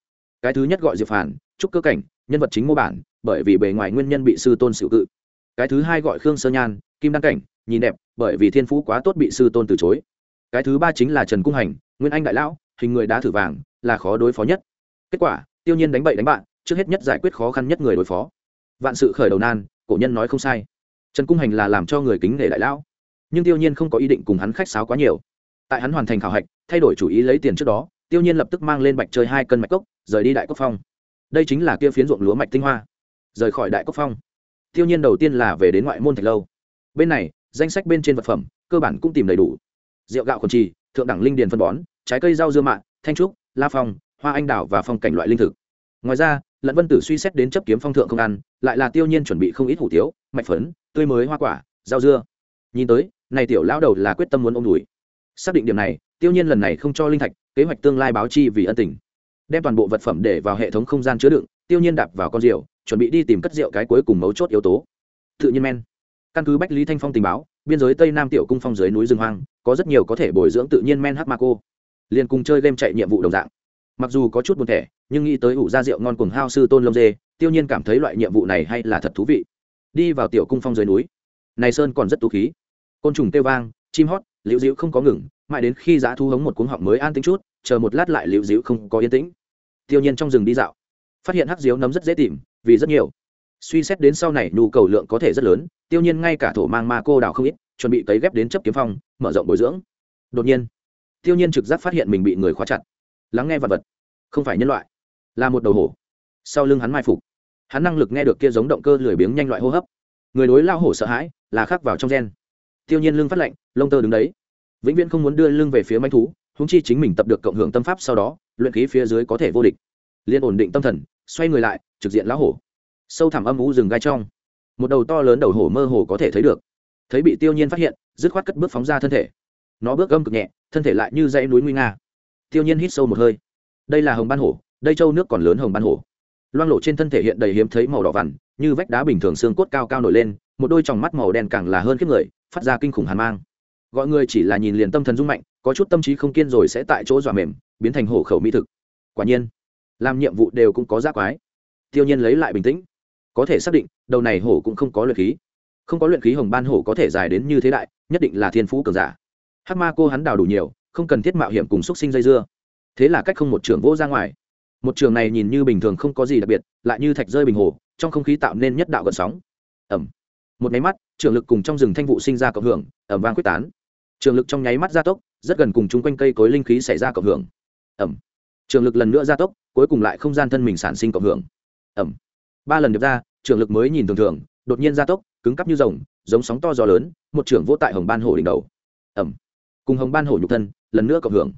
Speaker 1: Cái thứ nhất gọi diệp phản, trúc cơ cảnh, nhân vật chính mô bản, bởi vì bề ngoài nguyên nhân bị sư tôn sự cự. Cái thứ hai gọi khương sơ nhan, kim đăng cảnh, nhìn đẹp bởi vì thiên phú quá tốt bị sư tôn từ chối. Cái thứ ba chính là trần cung hành, nguyên anh đại lão, hình người đá thử vàng, là khó đối phó nhất. Kết quả, tiêu nhiên đánh bậy đánh bạn, trước hết nhất giải quyết khó khăn nhất người đối phó. Vạn sự khởi đầu nan, cổ nhân nói không sai. Trần cung hành là làm cho người kính nể đại lão. Nhưng tiêu nhiên không có ý định cùng hắn khách sáo quá nhiều. Tại hắn hoàn thành khảo hạch, thay đổi chủ ý lấy tiền trước đó, tiêu nhiên lập tức mang lên bạch chơi hai cân mạch cốc, rời đi đại cốc phong. Đây chính là kia phiến ruộng lúa mạch tinh hoa. Rời khỏi đại cốc phong. Tiêu nhiên đầu tiên là về đến ngoại môn thạch lâu. Bên này danh sách bên trên vật phẩm, cơ bản cũng tìm đầy đủ. Rượu gạo khuẩn trì, thượng đẳng linh điền phân bón, trái cây rau dưa mạ, thanh trúc, la phong, hoa anh đào và phong cảnh loại linh thực. Ngoài ra, lận vân tử suy xét đến chấp kiếm phong thượng không ăn, lại là tiêu nhiên chuẩn bị không ít hủ tiếu, mạch phấn, tươi mới hoa quả, rau dưa. Nhìn tới, này tiểu lão đầu là quyết tâm muốn ôm đùi. Xác định điểm này, tiêu nhiên lần này không cho linh thạch, kế hoạch tương lai báo chi vì ân tình. Đem toàn bộ vật phẩm để vào hệ thống không gian chứa đựng, tiêu nhiên đạp vào con rượu, chuẩn bị đi tìm cất rượu cái cuối cùng mấu chốt yếu tố. Tự nhiên men căn cứ bách lý thanh phong tình báo, biên giới tây nam tiểu cung phong dưới núi rừng hoang, có rất nhiều có thể bồi dưỡng tự nhiên men hát ma cô. Liền cùng chơi game chạy nhiệm vụ đồng dạng. Mặc dù có chút buồn thẻ nhưng nghĩ tới ủ ra rượu ngon cùng hao sư tôn lông dê, tiêu nhiên cảm thấy loại nhiệm vụ này hay là thật thú vị. Đi vào tiểu cung phong dưới núi. Này sơn còn rất tú khí. Côn trùng kêu vang, chim hót, liễu dĩu không có ngừng, mãi đến khi giá thu hống một cuống họng mới an tĩnh chút, chờ một lát lại liễu dĩu không có yên tĩnh. Tiêu nhiên trong rừng đi dạo. Phát hiện hắc diếu nấm rất dễ tìm, vì rất nhiều suy xét đến sau này nhu cầu lượng có thể rất lớn, tiêu nhiên ngay cả thổ mang ma cô đào không ít, chuẩn bị cấy ghép đến chấp kiếm phong, mở rộng bồi dưỡng. Đột nhiên, tiêu nhiên trực giác phát hiện mình bị người khóa chặt. Lắng nghe vật vật, không phải nhân loại, là một đầu hổ. Sau lưng hắn mai phục, hắn năng lực nghe được kia giống động cơ lười biếng nhanh loại hô hấp. Người đối lao hổ sợ hãi, là khắc vào trong gen. Tiêu nhiên lưng phát lạnh, lông tơ đứng đấy. Vĩnh viễn không muốn đưa lưng về phía manh thú húng chi chính mình tập được cộng hưởng tâm pháp sau đó, luyện khí phía dưới có thể vô địch. Liên ổn định tâm thần, xoay người lại, trực diện lão hổ sâu thẳm âm u rừng gai trong. Một đầu to lớn đầu hổ mơ hồ có thể thấy được. Thấy bị tiêu nhiên phát hiện, dứt khoát cất bước phóng ra thân thể. Nó bước gâm cực nhẹ, thân thể lại như dãy núi nguy nga. Tiêu nhiên hít sâu một hơi. Đây là hồng ban hổ, đây châu nước còn lớn hồng ban hổ. Loang lộ trên thân thể hiện đầy hiếm thấy màu đỏ vằn, như vách đá bình thường xương cốt cao cao nổi lên, một đôi tròng mắt màu đen càng là hơn kiếp người, phát ra kinh khủng hàn mang. Gọi người chỉ là nhìn liền tâm thần rung mạnh, có chút tâm trí không kiên rồi sẽ tại chỗ dọa mềm, biến thành hổ khẩu mỹ thực. Quả nhiên, làm nhiệm vụ đều cũng có giác quái. Tiêu nhiên lấy lại bình tĩnh có thể xác định, đầu này hổ cũng không có luyện khí. Không có luyện khí hồng ban hổ có thể dài đến như thế đại, nhất định là thiên phú cường giả. Hắc ma cô hắn đào đủ nhiều, không cần thiết mạo hiểm cùng xúc sinh dây dưa. Thế là cách không một trường vỗ ra ngoài. Một trường này nhìn như bình thường không có gì đặc biệt, lại như thạch rơi bình hồ, trong không khí tạo nên nhất đạo gần sóng. Ẩm một máy mắt, trường lực cùng trong rừng thanh vụ sinh ra cộng hưởng ẩm vang quyết tán. Trường lực trong nháy mắt gia tốc, rất gần cùng chung quanh cây cối linh khí xảy ra cộng hưởng. Ẩm trường lực lần nữa gia tốc, cuối cùng lại không gian thân mình sản sinh cộng hưởng. Ẩm ba lần điệp ra trường lực mới nhìn thường thường, đột nhiên gia tốc, cứng cắp như rồng, giống sóng to gió lớn, một trưởng vô tại hồng ban hổ đỉnh đầu. Ẩm cùng hồng ban hổ nhục thân, lần nữa cộng hưởng.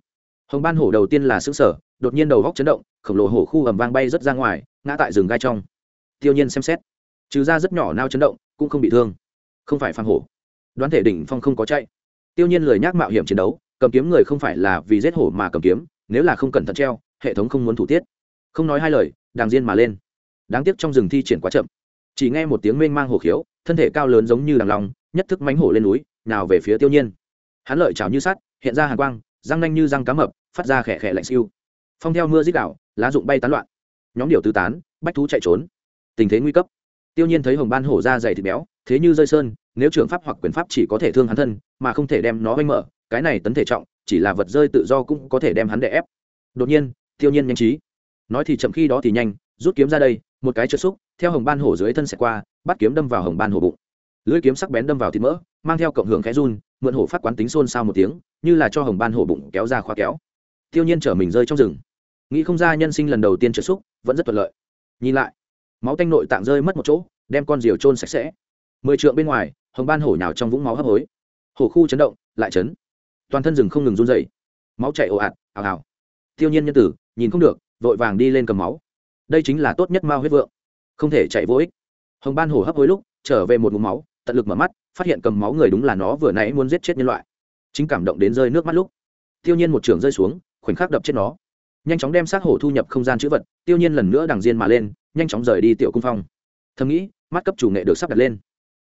Speaker 1: Hồng ban hổ đầu tiên là xứng sở đột nhiên đầu góc chấn động, khổng lồ hổ khu ẩm vang bay rất ra ngoài, ngã tại rừng gai trong. Tiêu nhiên xem xét, trừ ra rất nhỏ nao chấn động, cũng không bị thương. Không phải phang hổ. Đoán thể đỉnh phong không có chạy. Tiêu nhiên lười nhác mạo hiểm chiến đấu, cầm kiếm người không phải là vì giết hổ mà cầm kiếm, nếu là không cẩn thận treo, hệ thống không muốn thủ tiết. Không nói hai lời, đàng diên mà lên đáng tiếc trong rừng thi triển quá chậm. Chỉ nghe một tiếng mênh mang hổ khiếu thân thể cao lớn giống như đằng lòng nhất thức mánh hổ lên núi nào về phía tiêu nhiên. Hắn lợi chảo như sắt hiện ra hàn quang răng nanh như răng cá mập phát ra khẽ khẽ lạnh siêu. Phong theo mưa rít đảo, lá rụng bay tán loạn. Nhóm điều tứ tán bách thú chạy trốn. Tình thế nguy cấp. Tiêu nhiên thấy hồng ban hổ ra dày thịt béo thế như rơi sơn nếu trường pháp hoặc quyền pháp chỉ có thể thương hắn thân mà không thể đem nó oanh mở cái này tấn thể trọng chỉ là vật rơi tự do cũng có thể đem hắn đè ép. Đột nhiên tiêu nhiên nhanh trí. Nói thì chậm khi đó thì nhanh rút kiếm ra đây một cái trượt xúc, theo hồng ban hổ dưới thân xẻ qua, bắt kiếm đâm vào hồng ban hổ bụng. Lưỡi kiếm sắc bén đâm vào thịt mỡ, mang theo cộng hưởng khẽ run, mượn hổ phát quán tính xôn xao một tiếng, như là cho hồng ban hổ bụng kéo ra khóa kéo. Tiêu nhiên chở mình rơi trong rừng. Nghĩ không ra nhân sinh lần đầu tiên trượt xúc, vẫn rất thuận lợi. Nhìn lại, máu tanh nội tạng rơi mất một chỗ, đem con diều trôn sạch sẽ. Mười trượng bên ngoài, hồng ban hổ nhào trong vũng máu hấp hối. Hổ khu chấn động, lại chấn. Toàn thân rừng không ngừng run dậy máu chảy ồ ạt, ào ào. Tiêu nhiên nhân tử, nhìn không được, vội vàng đi lên cầm máu đây chính là tốt nhất mao huyết vượng. Không thể chạy vô ích. Hồng ban hổ hấp hối lúc, trở về một ngụm máu, tận lực mở mắt, phát hiện cầm máu người đúng là nó vừa nãy muốn giết chết nhân loại. Chính cảm động đến rơi nước mắt lúc. Tiêu nhiên một trường rơi xuống, khoảnh khắc đập chết nó. Nhanh chóng đem xác hổ thu nhập không gian chữ vật, tiêu nhiên lần nữa đằng diên mà lên, nhanh chóng rời đi tiểu cung phong. Thầm nghĩ, mắt cấp chủ nghệ được sắp đặt lên.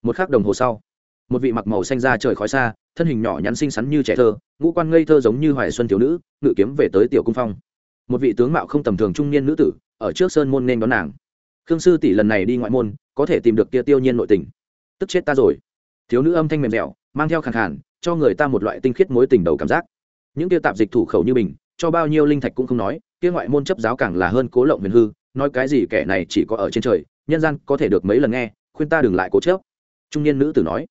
Speaker 1: Một khắc đồng hồ sau, một vị mặc màu xanh ra trời khói xa, thân hình nhỏ nhắn xinh xắn như trẻ thơ, ngũ quan ngây thơ giống như hoài xuân thiếu nữ, ngự kiếm về tới tiểu cung phong một vị tướng mạo không tầm thường trung niên nữ tử, ở trước sơn môn nên đón nàng. Khương sư tỷ lần này đi ngoại môn, có thể tìm được kia tiêu nhiên nội tình. Tức chết ta rồi. Thiếu nữ âm thanh mềm dẻo, mang theo khàn khàn, cho người ta một loại tinh khiết mối tình đầu cảm giác. Những kia tạp dịch thủ khẩu như mình, cho bao nhiêu linh thạch cũng không nói, kia ngoại môn chấp giáo càng là hơn cố lộng huyền hư, nói cái gì kẻ này chỉ có ở trên trời, nhân gian có thể được mấy lần nghe, khuyên ta đừng lại cố chớp trung niên nữ tử nói,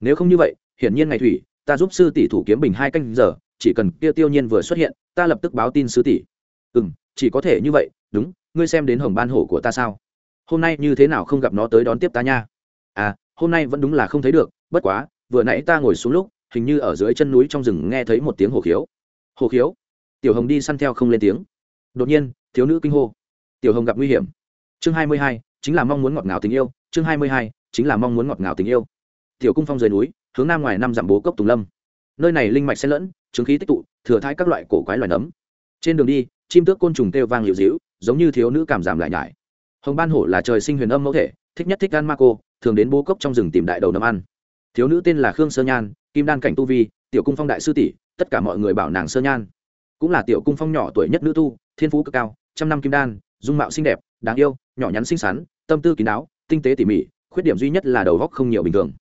Speaker 1: nếu không như vậy, hiển nhiên ngày thủy, ta giúp sư tỷ thủ kiếm bình hai canh giờ, chỉ cần kia tiêu nhiên vừa xuất hiện, ta lập tức báo tin sư tỷ ừ chỉ có thể như vậy, đúng, ngươi xem đến hồng ban hổ của ta sao? Hôm nay như thế nào không gặp nó tới đón tiếp ta nha? À hôm nay vẫn đúng là không thấy được, bất quá, vừa nãy ta ngồi xuống lúc, hình như ở dưới chân núi trong rừng nghe thấy một tiếng hổ khiếu. Hổ khiếu? Tiểu hồng đi săn theo không lên tiếng. Đột nhiên, thiếu nữ kinh hô. Tiểu hồng gặp nguy hiểm. Chương hai mươi hai, chính là mong muốn ngọt ngào tình yêu. Chương hai mươi hai, chính là mong muốn ngọt ngào tình yêu. Tiểu cung phong rời núi, hướng nam ngoài năm dặm bố cốc tùng lâm. Nơi này linh mạch xen lẫn, chứng khí tích tụ, thừa thai các loại cổ quái loài nấm. Trên đường đi chim tước côn trùng kêu vang liệu dĩu giống như thiếu nữ cảm giảm lại nhải. Hồng ban hổ là trời sinh huyền âm mẫu thể, thích nhất thích ăn ma cô, thường đến bố cốc trong rừng tìm đại đầu nấm ăn. Thiếu nữ tên là khương sơ nhan, kim đan cảnh tu vi, tiểu cung phong đại sư tỷ, tất cả mọi người bảo nàng sơ nhan. Cũng là tiểu cung phong nhỏ tuổi nhất nữ tu, thiên phú cực cao, trăm năm kim đan, dung mạo xinh đẹp, đáng yêu, nhỏ nhắn xinh xắn, tâm tư kín đáo, tinh tế tỉ mỉ, khuyết điểm duy nhất là đầu góc không nhiều bình thường.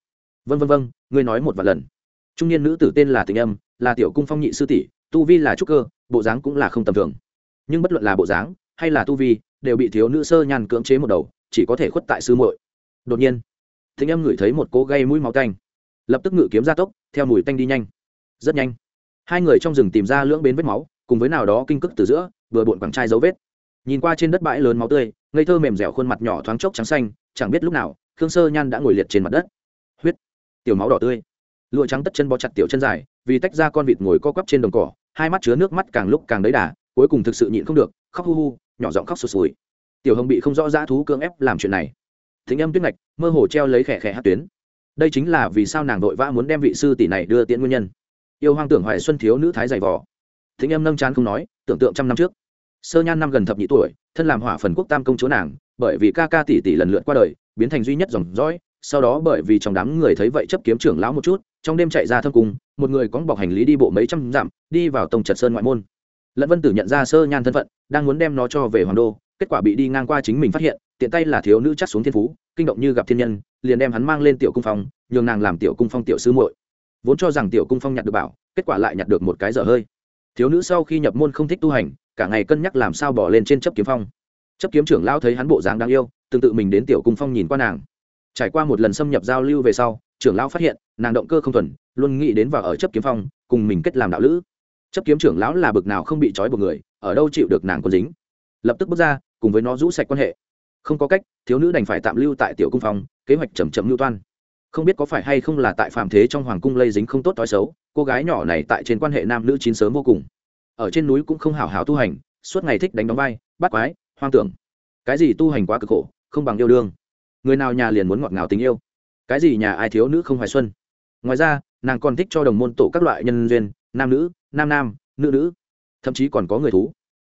Speaker 1: Vân vân vân, ngươi nói một vài lần. Trung niên nữ tử tên là tình âm, là tiểu cung phong nhị sư tỷ, tu vi là trúc cơ, bộ dáng cũng là không tầm thường nhưng bất luận là bộ dáng hay là tu vi đều bị thiếu nữ sơ nhàn cưỡng chế một đầu, chỉ có thể khuất tại sư muội. Đột nhiên, thính em ngửi thấy một cỗ gây mũi máu tanh, lập tức ngự kiếm ra tốc, theo mùi tanh đi nhanh. Rất nhanh, hai người trong rừng tìm ra lưỡng bến vết máu, cùng với nào đó kinh cức từ giữa, vừa bộn quảng trai dấu vết. Nhìn qua trên đất bãi lớn máu tươi, ngây thơ mềm dẻo khuôn mặt nhỏ thoáng chốc trắng xanh, chẳng biết lúc nào, khương sơ nhan đã ngồi liệt trên mặt đất. Huyết, tiểu máu đỏ tươi. Lụa trắng tất chân bó chặt tiểu chân dài, vì tách ra con vịt ngồi co quắp trên đồng cỏ, hai mắt chứa nước mắt càng lúc càng đấy đà cuối cùng thực sự nhịn không được, khóc hu hu, nhỏ giọng khóc sụt sùi. Tiểu hồng bị không rõ dã thú cưỡng ép làm chuyện này. Thính âm tuyết ngạch, mơ hồ treo lấy khẽ khẽ hát tuyến. Đây chính là vì sao nàng vội vã muốn đem vị sư tỷ này đưa tiễn nguyên nhân. Yêu hoang tưởng hoài xuân thiếu nữ thái dày vò. Thính âm nâng chán không nói, tưởng tượng trăm năm trước. Sơ nhan năm gần thập nhị tuổi, thân làm hỏa phần quốc tam công chúa nàng, bởi vì ca ca tỷ tỷ lần lượt qua đời, biến thành duy nhất dòng dõi, sau đó bởi vì trong đám người thấy vậy chấp kiếm trưởng lão một chút, trong đêm chạy ra thâm cung, một người cóng bọc hành lý đi bộ mấy trăm dặm, đi vào tông trật sơn ngoại môn lẫn vân tử nhận ra sơ nhan thân phận, đang muốn đem nó cho về hoàng đô, kết quả bị đi ngang qua chính mình phát hiện, tiện tay là thiếu nữ chắc xuống thiên phú, kinh động như gặp thiên nhân, liền đem hắn mang lên tiểu cung phong, nhường nàng làm tiểu cung phong tiểu sư muội. Vốn cho rằng tiểu cung phong nhặt được bảo, kết quả lại nhặt được một cái dở hơi. Thiếu nữ sau khi nhập môn không thích tu hành, cả ngày cân nhắc làm sao bỏ lên trên chấp kiếm phong. Chấp kiếm trưởng lao thấy hắn bộ dáng đáng yêu, tương tự mình đến tiểu cung phong nhìn qua nàng. Trải qua một lần xâm nhập giao lưu về sau, trưởng lão phát hiện, nàng động cơ không thuần, luôn nghĩ đến và ở chấp kiếm phong, cùng mình kết làm đạo lữ chấp kiếm trưởng lão là bực nào không bị trói buộc người ở đâu chịu được nàng con dính. Lập tức bước ra cùng với nó rũ sạch quan hệ. Không có cách thiếu nữ đành phải tạm lưu tại tiểu cung phòng, kế hoạch chầm chậm lưu toan. Không biết có phải hay không là tại phạm thế trong hoàng cung lây dính không tốt t xấu cô gái nhỏ này tại trên quan hệ nam nữ chín sớm vô cùng. Ở trên núi cũng không hào hào tu hành suốt ngày thích đánh đóng vai bắt quái hoang tưởng. Cái gì tu hành quá cực khổ không bằng yêu đương. Người nào nhà liền muốn ngọt ngào tình yêu. Cái gì nhà ai thiếu nữ không hoài xuân. Ngoài ra nàng còn thích cho đồng môn tổ các loại nhân duyên nam nữ, nam nam, nữ nữ. Thậm chí còn có người thú.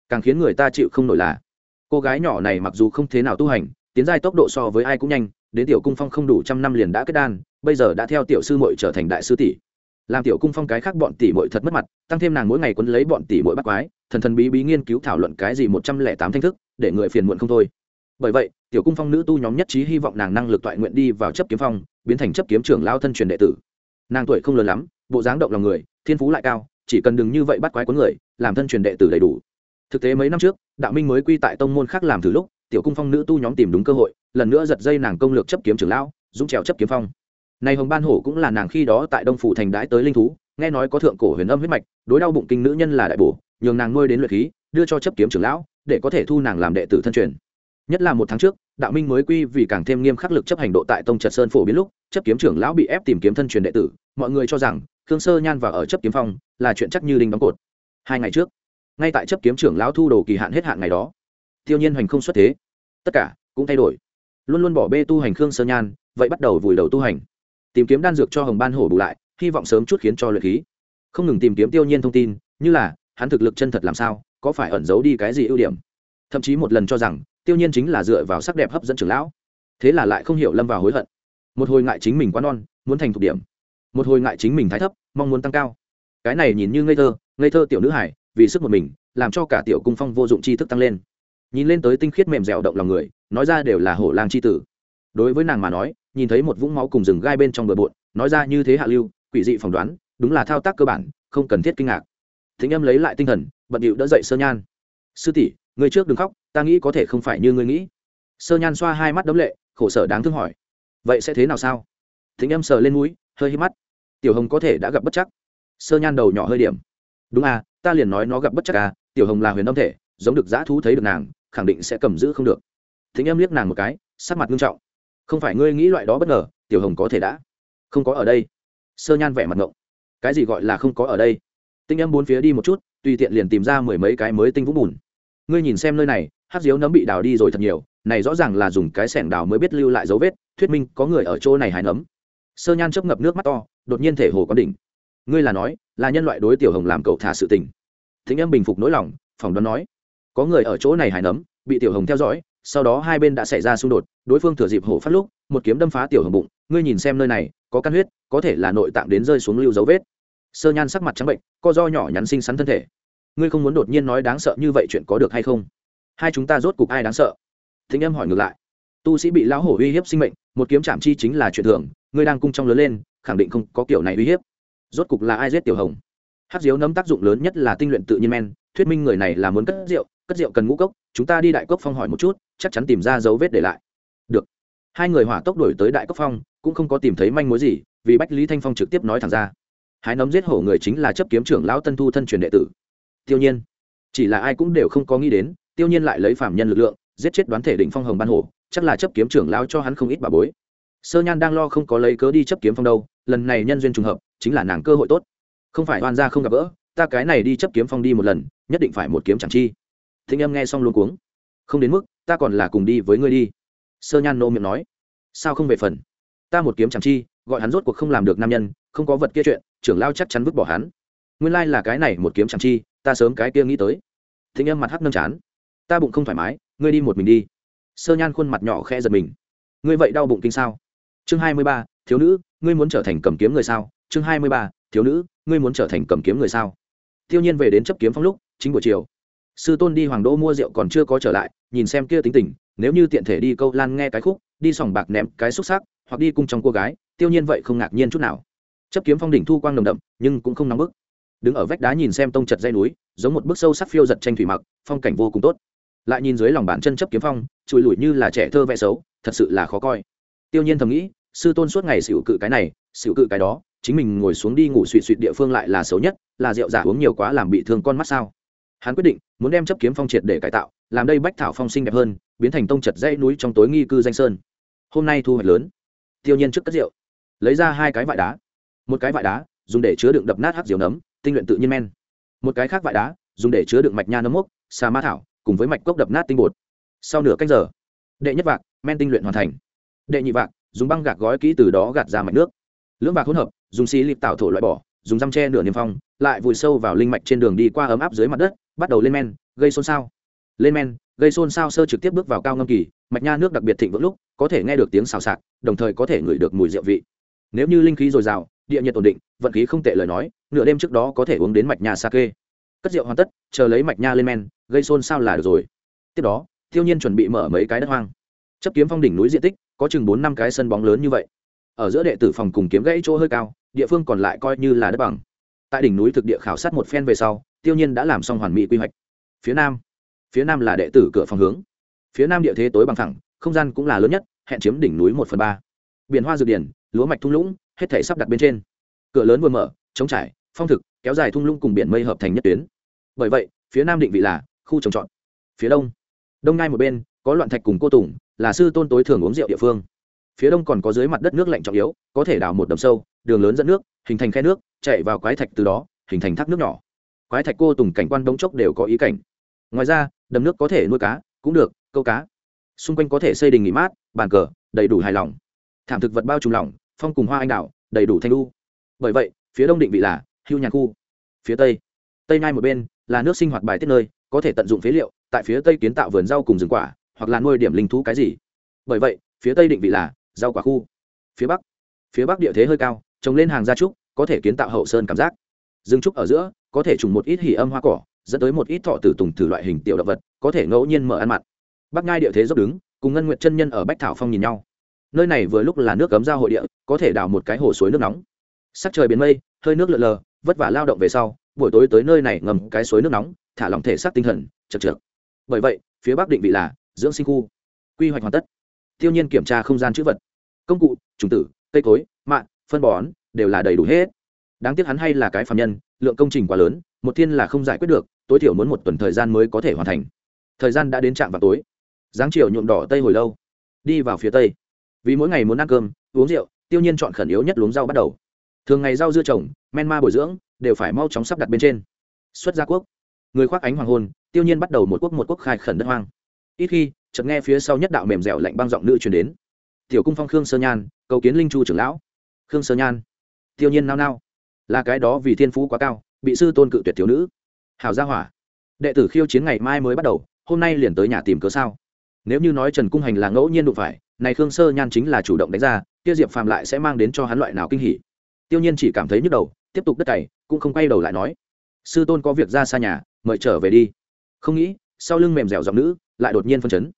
Speaker 1: Càng khiến người ta chịu không nổi là, cô gái nhỏ này mặc dù không thế nào tu hành, tiến giai tốc độ so với ai cũng nhanh, đến tiểu cung phong không đủ trăm năm liền đã kết đan, bây giờ đã theo tiểu sư muội trở thành đại sư tỷ. Làm tiểu cung phong cái khác bọn tỷ muội thật mất mặt, tăng thêm nàng mỗi ngày quấn lấy bọn tỷ muội bắt quái, thần thần bí bí nghiên cứu thảo luận cái gì một trăm lẻ tám thanh thức, để người phiền muộn không thôi. Bởi vậy, tiểu cung phong nữ tu nhóm nhất trí hy vọng nàng năng lực toại nguyện đi vào chấp kiếm phong, biến thành chấp kiếm trưởng lao thân truyền đệ tử. Nàng tuổi không lớn lắm, bộ dáng động lòng người thiên phú lại cao, chỉ cần đừng như vậy bắt quái quấn người, làm thân truyền đệ tử đầy đủ. Thực tế mấy năm trước, đạo minh mới quy tại tông môn khác làm thử lúc, tiểu cung phong nữ tu nhóm tìm đúng cơ hội, lần nữa giật dây nàng công lược chấp kiếm trưởng lão, dũng trèo chấp kiếm phong. Này hồng ban hổ cũng là nàng khi đó tại đông phủ thành Đãi tới linh thú, nghe nói có thượng cổ huyền âm huyết mạch, đối đau bụng kinh nữ nhân là đại bổ, nhường nàng nuôi đến luyện khí, đưa cho chấp kiếm trưởng lão, để có thể thu nàng làm đệ tử thân truyền. Nhất là một tháng trước, đạo minh mới quy vì càng thêm nghiêm khắc lực chấp hành độ tại tông trật sơn phổ biến lúc, chấp kiếm trưởng lão bị ép tìm kiếm thân truyền đệ tử, mọi người cho rằng khương sơ nhan và ở chấp kiếm phong là chuyện chắc như đinh đóng cột. Hai ngày trước, ngay tại chấp kiếm trưởng lão thu đồ kỳ hạn hết hạn ngày đó, tiêu nhiên hoành không xuất thế. Tất cả cũng thay đổi. Luôn luôn bỏ bê tu hành khương sơ nhan, vậy bắt đầu vùi đầu tu hành. Tìm kiếm đan dược cho hồng ban hổ bù lại, hy vọng sớm chút khiến cho luyện khí. Không ngừng tìm kiếm tiêu nhiên thông tin, như là, hắn thực lực chân thật làm sao, có phải ẩn giấu đi cái gì ưu điểm? Thậm chí một lần cho rằng, tiêu nhiên chính là dựa vào sắc đẹp hấp dẫn trưởng lão. Thế là lại không hiểu lâm vào hối hận. Một hồi ngại chính mình quá non, muốn thành thục điểm một hồi ngại chính mình thái thấp, mong muốn tăng cao. Cái này nhìn như ngây thơ ngây thơ tiểu nữ hải vì sức một mình, làm cho cả tiểu cung phong vô dụng tri thức tăng lên. Nhìn lên tới tinh khiết mềm dẻo động lòng người, nói ra đều là hổ lang c h i tử. Đối với nàng mà nói, nhìn thấy một vũng máu cùng rừng gai bên trong bờ bộn, nói ra như thế hạ lưu, quỷ dị phỏng đoán, đúng là thao tác cơ bản, không cần thiết kinh ngạc. Thính âm lấy lại tinh thần, bận điệu đỡ dậy sơ nhan. Sư tỷ, người trước đừng khóc, ta nghĩ có thể không phải như người nghĩ. Sơ nhan xoa hai mắt đấm lệ, khổ sở đáng thương hỏi. Vậy sẽ thế nào sao? Thính âm sờ lên mũi, hơi hít mắt tiểu hồng có thể đã gặp bất chắc. Sơ nhan đầu nhỏ hơi điểm. Đúng à ta liền nói nó gặp bất chắc à tiểu hồng là huyền âm thể, giống được dã thú thấy được nàng, khẳng định sẽ cầm giữ không được. Thính em liếc nàng một cái, sắc mặt nghiêm trọng. Không phải ngươi nghĩ loại đó bất ngờ, tiểu hồng có thể đã không có ở đây. Sơ nhan vẻ mặt ngộng. Cái gì gọi là không có ở đây? Tinh em bốn phía đi một chút, tùy tiện liền tìm ra mười mấy cái mới tinh vũng bùn. Ngươi nhìn xem nơi này hát diếu nấm bị đào đi rồi thật nhiều, này rõ ràng là dùng cái sẻng đào mới biết lưu lại dấu vết, thuyết minh có người ở chỗ này hài nấm. Sơ nhan chấp ngập nước mắt to đột nhiên thể hồ có đỉnh. Ngươi là nói, là nhân loại đối tiểu hồng làm cậu thả sự tình. Thính em bình phục nỗi lòng, phỏng đoán nói. Có người ở chỗ này hài nấm, bị tiểu hồng theo dõi, sau đó hai bên đã xảy ra xung đột, đối phương thừa dịp hổ phát lúc, một kiếm đâm phá tiểu hồng bụng. Ngươi nhìn xem nơi này, có căn huyết, có thể là nội tạng đến rơi xuống lưu dấu vết. Sơ nhan sắc mặt trắng bệnh, co do nhỏ nhắn xinh xắn thân thể. Ngươi không muốn đột nhiên nói đáng sợ như vậy chuyện có được hay không? Hai chúng ta rốt cục ai đáng sợ? Thính em hỏi ngược lại. Tu sĩ bị lão hổ uy hiếp sinh mệnh, một kiếm chạm chi chính là chuyện thường, ngươi đang cung trong lớn lên khẳng định không có kiểu này uy hiếp. Rốt cục là ai giết tiểu hồng? Hát diếu nấm tác dụng lớn nhất là tinh luyện tự nhiên men, thuyết minh người này là muốn cất rượu cất rượu cần ngũ cốc, chúng ta đi đại cốc phong hỏi một chút, chắc chắn tìm ra dấu vết để lại. Được. Hai người hỏa tốc đổi tới đại cốc phong, cũng không có tìm thấy manh mối gì, vì bách lý thanh phong trực tiếp nói thẳng ra. Hái nấm giết hổ người chính là chấp kiếm trưởng lão tân thu thân truyền đệ tử. Tiêu nhiên. Chỉ là ai cũng đều không có nghĩ đến, tiêu nhiên lại lấy phạm nhân lực lượng, giết chết đoán thể định phong hồng ban hổ, chắc là chấp kiếm trưởng lão cho hắn không ít bà bối. Sơ nhan đang lo không có lấy cớ đi chấp kiếm phong đâu lần này nhân duyên trùng hợp, chính là nàng cơ hội tốt. Không phải oan gia không gặp gỡ, ta cái này đi chấp kiếm phong đi một lần, nhất định phải một kiếm chẳng chi. Thính em nghe xong luôn cuống. Không đến mức, ta còn là cùng đi với ngươi đi. Sơ nhan nô miệng nói. Sao không về phần? Ta một kiếm chẳng chi, gọi hắn rốt cuộc không làm được nam nhân, không có vật kia chuyện, trưởng lao chắc chắn vứt bỏ hắn. Nguyên lai là cái này một kiếm chẳng chi, ta sớm cái kia nghĩ tới. Thính em mặt hắc nâng chán. Ta bụng không thoải mái, ngươi đi một mình đi. Sơ nhan khuôn mặt nhỏ khe giật mình. Ngươi vậy đau bụng kinh sao? Chương hai mươi ba thiếu nữ, ngươi muốn trở thành cầm kiếm người sao? Chương hai mươi ba, thiếu nữ, ngươi muốn trở thành cầm kiếm người sao? Tiêu nhiên về đến chấp kiếm phong lúc, chính buổi chiều. Sư tôn đi hoàng đô mua rượu còn chưa có trở lại, nhìn xem kia tính tình, nếu như tiện thể đi câu lan nghe cái khúc, đi sòng bạc ném cái xúc xác hoặc đi cung trong cô gái, tiêu nhiên vậy không ngạc nhiên chút nào. Chấp kiếm phong đỉnh thu quang nồng đậm, nhưng cũng không nóng bức. Đứng ở vách đá nhìn xem tông chật dây núi, giống một bức sâu sắc phiêu giật tranh thủy mặc, phong cảnh vô cùng tốt. Lại nhìn dưới lòng bàn chân chấp kiếm phong, chùi lủi như là trẻ thơ vẽ xấu, thật sự là khó coi. Tiêu nhiên thầm nghĩ sư tôn suốt ngày xỉu cự cái này, xỉu cự cái đó, chính mình ngồi xuống đi ngủ suỵ suỵ địa phương lại là xấu nhất, là rượu giả uống nhiều quá làm bị thương con mắt sao? Hắn quyết định, muốn đem chấp kiếm phong triệt để cải tạo, làm đây bách thảo phong sinh đẹp hơn, biến thành tông chật dãy núi trong tối nghi cư danh sơn. Hôm nay thu hoạch lớn. Tiêu nhiên trước cất rượu, lấy ra hai cái vại đá. Một cái vại đá, dùng để chứa đựng đập nát hắc diều nấm, tinh luyện tự nhiên men. Một cái khác vại đá, dùng để chứa đựng mạch nha nấm mốc, xà ma thảo, cùng với mạch cốc đập nát tinh bột. Sau nửa canh giờ, đệ nhất vạc, men tinh luyện hoàn thành. Đệ nhị vạc dùng băng gạc gói kỹ từ đó gạt ra mạch nước. Lưỡng bạc hỗn hợp, dùng xí lịp tạo thổ loại bỏ, dùng răm tre nửa niêm phong, lại vùi sâu vào linh mạch trên đường đi qua ấm áp dưới mặt đất, bắt đầu lên men, gây xôn xao. Lên men, gây xôn xao sơ trực tiếp bước vào cao ngâm kỳ, mạch nha nước đặc biệt thịnh vững lúc, có thể nghe được tiếng xào xạc, đồng thời có thể ngửi được mùi rượu vị. Nếu như linh khí dồi dào, địa nhiệt ổn định, vận khí không tệ lời nói, nửa đêm trước đó có thể uống đến mạch nha sake. Cất rượu hoàn tất, chờ lấy mạch nha lên men, gây xôn xao là được rồi. Tiếp đó tiêu nhiên chuẩn bị mở mấy cái đất hoang. Chấp kiếm phong đỉnh núi diện tích có chừng bốn năm cái sân bóng lớn như vậy. Ở giữa đệ tử phòng cùng kiếm gãy chỗ hơi cao, địa phương còn lại coi như là đất bằng. Tại đỉnh núi thực địa khảo sát một phen về sau, tiêu nhiên đã làm xong hoàn mỹ quy hoạch. Phía nam phía nam là đệ tử cửa phòng hướng. Phía nam địa thế tối bằng thẳng, không gian cũng là lớn nhất, hẹn chiếm đỉnh núi một phần ba. Biển hoa dược điển, lúa mạch thung lũng, hết thể sắp đặt bên trên. Cửa lớn vừa mở chống trải, phong thực, kéo dài thung lũng cùng biển mây hợp thành nhất tuyến. Bởi vậy, phía nam định vị là khu trồng trọt, phía đông. Đông ngay một bên, có loạn thạch cùng cô tùng là sư tôn tối thường uống rượu địa phương. Phía đông còn có dưới mặt đất nước lạnh trọng yếu, có thể đào một đầm sâu, đường lớn dẫn nước, hình thành khe nước, chạy vào quái thạch từ đó, hình thành thác nước nhỏ. Quái thạch cô tùng cảnh quan đống chốc đều có ý cảnh. Ngoài ra, đầm nước có thể nuôi cá, cũng được, câu cá. Xung quanh có thể xây đình nghỉ mát, bàn cờ, đầy đủ hài lòng. Thảm thực vật bao trùm lỏng phong cùng hoa anh đào, đầy đủ thanh lu bởi vậy, phía đông định vị là hưu nhàn khu. Phía tây tây ngay một bên là nước sinh hoạt bài tiết nơi, có thể tận dụng phế liệu, tại phía tây kiến tạo vườn rau cùng rừng quả hoặc là nuôi điểm linh thú cái gì. Bởi vậy, phía tây định vị là rau quả khu. Phía bắc phía bắc địa thế hơi cao, trồng lên hàng gia trúc, có thể kiến tạo hậu sơn cảm giác. Rừng trúc ở giữa, có thể trùng một ít hỉ âm hoa cỏ, dẫn tới một ít thọ tử tùng thử loại hình tiểu động vật, có thể ngẫu nhiên mở ăn mặn. Bắc ngai địa thế dốc đứng, cùng ngân nguyện chân nhân ở bách thảo phong nhìn nhau. Nơi này vừa lúc là nước cấm giao hội địa, có thể đào một cái hồ suối nước nóng. Sắc trời biến mây, hơi nước lượn lờ, vất vả lao động về sau, buổi tối tới nơi này ngầm cái suối nước nóng, thả lỏng thể xác tinh thần, chật trượt bởi vậy, phía bắc định vị là dưỡng sinh khu. Quy hoạch hoàn tất. Tiêu nhiên kiểm tra không gian chữ vật. Công cụ trùng tử, cây cối mạng phân bón đều là đầy đủ hết. Đáng tiếc hắn hay là cái phạm nhân, lượng công trình quá lớn, một thiên là không giải quyết được, tối thiểu muốn một tuần thời gian mới có thể hoàn thành. Thời gian đã đến trạm vào tối. Giáng chiều nhuộm đỏ tây hồi lâu. Đi vào phía tây. Vì mỗi ngày muốn ăn cơm, uống rượu, tiêu nhiên chọn khẩn yếu nhất luống rau bắt đầu. Thường ngày rau dưa trồng, men ma bồi dưỡng, đều phải mau chóng sắp đặt bên trên. Xuất gia quốc. Người khoác ánh hoàng hôn, tiêu nhiên bắt đầu một quốc một quốc khai khẩn đất hoang ít khi, chợt nghe phía sau nhất đạo mềm dẻo lạnh băng giọng nữ truyền đến. Tiểu cung phong khương sơ nhan, cầu kiến linh chu trưởng lão. Khương sơ nhan. Tiêu nhiên nao nao. Là cái đó vì thiên phú quá cao, bị sư tôn cự tuyệt thiếu nữ. Hảo gia hỏa. Đệ tử khiêu chiến ngày mai mới bắt đầu, hôm nay liền tới nhà tìm cớ sao? Nếu như nói trần cung hành là ngẫu nhiên đụng phải, này khương sơ nhan chính là chủ động đánh ra, kia diệp phàm lại sẽ mang đến cho hắn loại nào kinh hỉ? Tiêu nhiên chỉ cảm thấy nhức đầu, tiếp tục đất cày, cũng không quay đầu lại nói. Sư tôn có việc ra xa nhà, mời trở về đi. Không nghĩ sau lưng mềm dẻo giọng nữ lại đột nhiên phân chấn.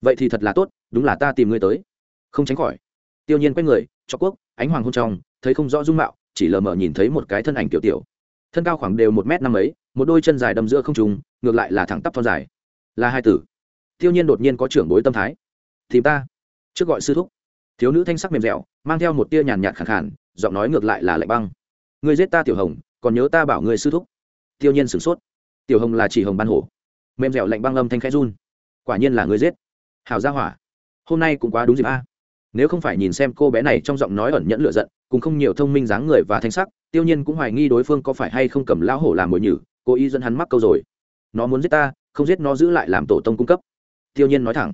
Speaker 1: Vậy thì thật là tốt, đúng là ta tìm ngươi tới. Không tránh khỏi. Tiêu nhiên quay người, cho quốc, ánh hoàng hôn trong, thấy không rõ dung mạo, chỉ lờ mờ nhìn thấy một cái thân ảnh tiểu tiểu. Thân cao khoảng đều một m năm ấy một đôi chân dài đầm giữa không trùng ngược lại là thẳng tắp thon dài. Là hai tử. Tiêu nhiên đột nhiên có trưởng bối tâm thái. Tìm ta. Trước gọi sư thúc. Thiếu nữ thanh sắc mềm dẻo, mang theo một tia nhàn nhạt khẳng khản giọng nói ngược lại là lạnh băng. Ngươi giết ta tiểu hồng, còn nhớ ta bảo ngươi sư thúc. Tiêu nhiên sửng sốt. Tiểu hồng là chỉ hồng ban hổ mềm dẻo lạnh băng âm thanh khẽ run. Quả nhiên là người giết. Hào gia hỏa. Hôm nay cũng quá đúng dịp a. Nếu không phải nhìn xem cô bé này trong giọng nói ẩn nhẫn lựa giận cũng không nhiều thông minh dáng người và thanh sắc, tiêu nhiên cũng hoài nghi đối phương có phải hay không cầm lão hổ làm mồi nhử, cố ý dẫn hắn mắc câu rồi. Nó muốn giết ta, không giết nó giữ lại làm tổ tông cung cấp. Tiêu nhiên nói thẳng.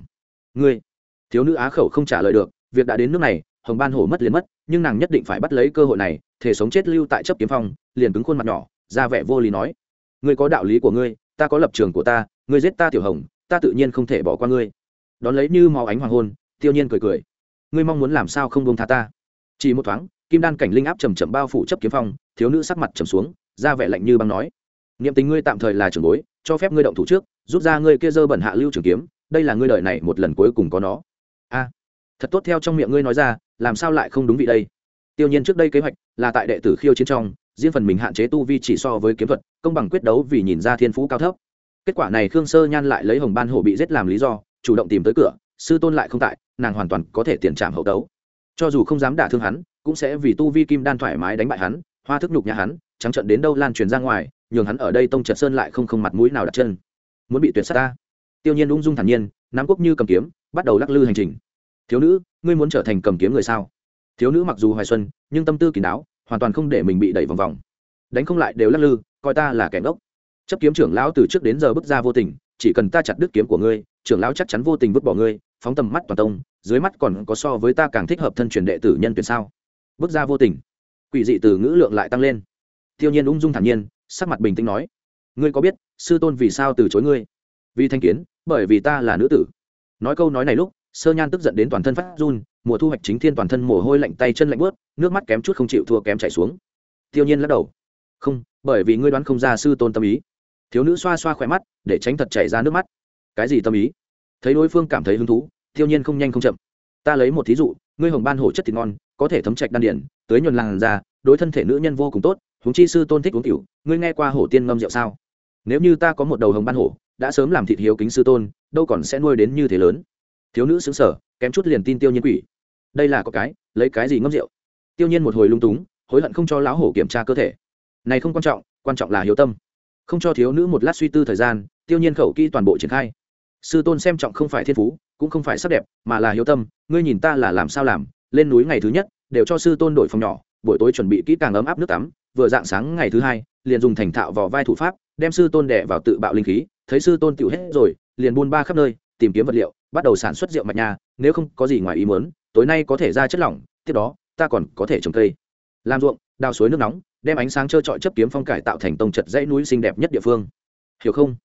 Speaker 1: Ngươi, thiếu nữ á khẩu không trả lời được, việc đã đến nước này, hồng ban hổ mất liền mất, nhưng nàng nhất định phải bắt lấy cơ hội này, thể sống chết lưu tại chấp kiếm phong, liền cứng khuôn mặt nhỏ, ra vẻ vô lý nói. Ngươi có đạo lý của ngươi, ta có lập trường của ta ngươi giết ta tiểu hồng, ta tự nhiên không thể bỏ qua ngươi. Đón lấy như máu ánh hoàng hôn, tiêu nhiên cười cười. Ngươi mong muốn làm sao không buông tha ta? Chỉ một thoáng, kim đan cảnh linh áp trầm trầm bao phủ chấp kiếm phong, thiếu nữ sắc mặt trầm xuống ra vẻ lạnh như băng nói. Niệm tình ngươi tạm thời là trưởng bối, cho phép ngươi động thủ trước, rút ra ngươi kia dơ bẩn hạ lưu trường kiếm, đây là ngươi đời này một lần cuối cùng có nó. A, thật tốt theo trong miệng ngươi nói ra, làm sao lại không đúng vị đây? Tiêu nhiên trước đây kế hoạch là tại đệ tử khiêu chiến trong, riêng phần mình hạn chế tu vi chỉ so với kiếm thuật, công bằng quyết đấu vì nhìn ra thiên phú cao thấp kết quả này khương sơ nhan lại lấy hồng ban hổ bị giết làm lý do chủ động tìm tới cửa sư tôn lại không tại nàng hoàn toàn có thể tiền trảm hậu tấu, cho dù không dám đả thương hắn cũng sẽ vì tu vi kim đan thoải mái đánh bại hắn hoa thức nhục nhà hắn trắng trận đến đâu lan truyền ra ngoài nhường hắn ở đây tông trật sơn lại không không mặt mũi nào đặt chân. Muốn bị tuyệt sát ta? Tiêu nhiên ung dung thản nhiên nắm quốc như cầm kiếm bắt đầu lắc lư hành trình. Thiếu nữ ngươi muốn trở thành cầm kiếm người sao? Thiếu nữ mặc dù hoài xuân nhưng tâm tư kỳ đáo hoàn toàn không để mình bị đẩy vòng vòng. Đánh không lại đều lắc lư coi ta là kẻ ngốc chấp kiếm trưởng lão từ trước đến giờ bước ra vô tình, chỉ cần ta chặt đứt kiếm của ngươi, trưởng lão chắc chắn vô tình vứt bỏ ngươi, phóng tầm mắt toàn tông, dưới mắt còn có so với ta càng thích hợp thân truyền đệ tử nhân tuyển sao? Bước ra vô tình. Quỷ dị từ ngữ lượng lại tăng lên. Tiêu nhiên ung dung thản nhiên, sắc mặt bình tĩnh nói, ngươi có biết, sư tôn vì sao từ chối ngươi? Vì thanh kiến, bởi vì ta là nữ tử. Nói câu nói này lúc, sơ nhan tức giận đến toàn thân phát run, mùa thu hoạch chính thiên toàn thân mồ hôi lạnh tay chân lạnh bớt nước mắt kém chút không chịu thua kém chảy xuống. Tiêu nhiên lắc đầu, không, bởi vì ngươi đoán không ra sư tôn tâm ý thiếu nữ xoa xoa khỏe mắt, để tránh thật chảy ra nước mắt. Cái gì tâm ý? Thấy đối phương cảm thấy hứng thú, tiêu nhiên không nhanh không chậm. Ta lấy một thí dụ, ngươi hồng ban hổ chất thịt ngon, có thể thấm trạch đan điển tới nhuần làn da, đối thân thể nữ nhân vô cùng tốt, huống chi sư tôn thích uống cửu ngươi nghe qua hổ tiên ngâm rượu sao? Nếu như ta có một đầu hồng ban hổ, đã sớm làm thịt hiếu kính sư tôn, đâu còn sẽ nuôi đến như thế lớn? Thiếu nữ xứng sở kém chút liền tin tiêu nhiên quỷ. Đây là có cái, lấy cái gì ngâm rượu? Tiêu nhiên một hồi lung túng, hối hận không cho lão hổ kiểm tra cơ thể. Này không quan trọng quan trọng là hiếu tâm không cho thiếu nữ một lát suy tư thời gian, tiêu nhiên khẩu kỹ toàn bộ triển khai. Sư tôn xem trọng không phải thiên phú, cũng không phải sắc đẹp, mà là hiếu tâm, ngươi nhìn ta là làm sao làm, lên núi ngày thứ nhất, đều cho sư tôn đổi phòng nhỏ, buổi tối chuẩn bị kỹ càng ấm áp nước tắm, vừa dạng sáng ngày thứ hai, liền dùng thành thạo vào vai thủ pháp, đem sư tôn đẻ vào tự bạo linh khí, thấy sư tôn tiểu hết rồi, liền buôn ba khắp nơi, tìm kiếm vật liệu, bắt đầu sản xuất rượu mạch nhà, nếu không có gì ngoài ý muốn, tối nay có thể ra chất lỏng, tiếp đó, ta còn có thể trồng cây. Làm ruộng đào suối nước nóng, đem ánh sáng trơ trọi chấp kiếm phong cải tạo thành tông trật dãy núi xinh đẹp nhất địa phương. Hiểu không?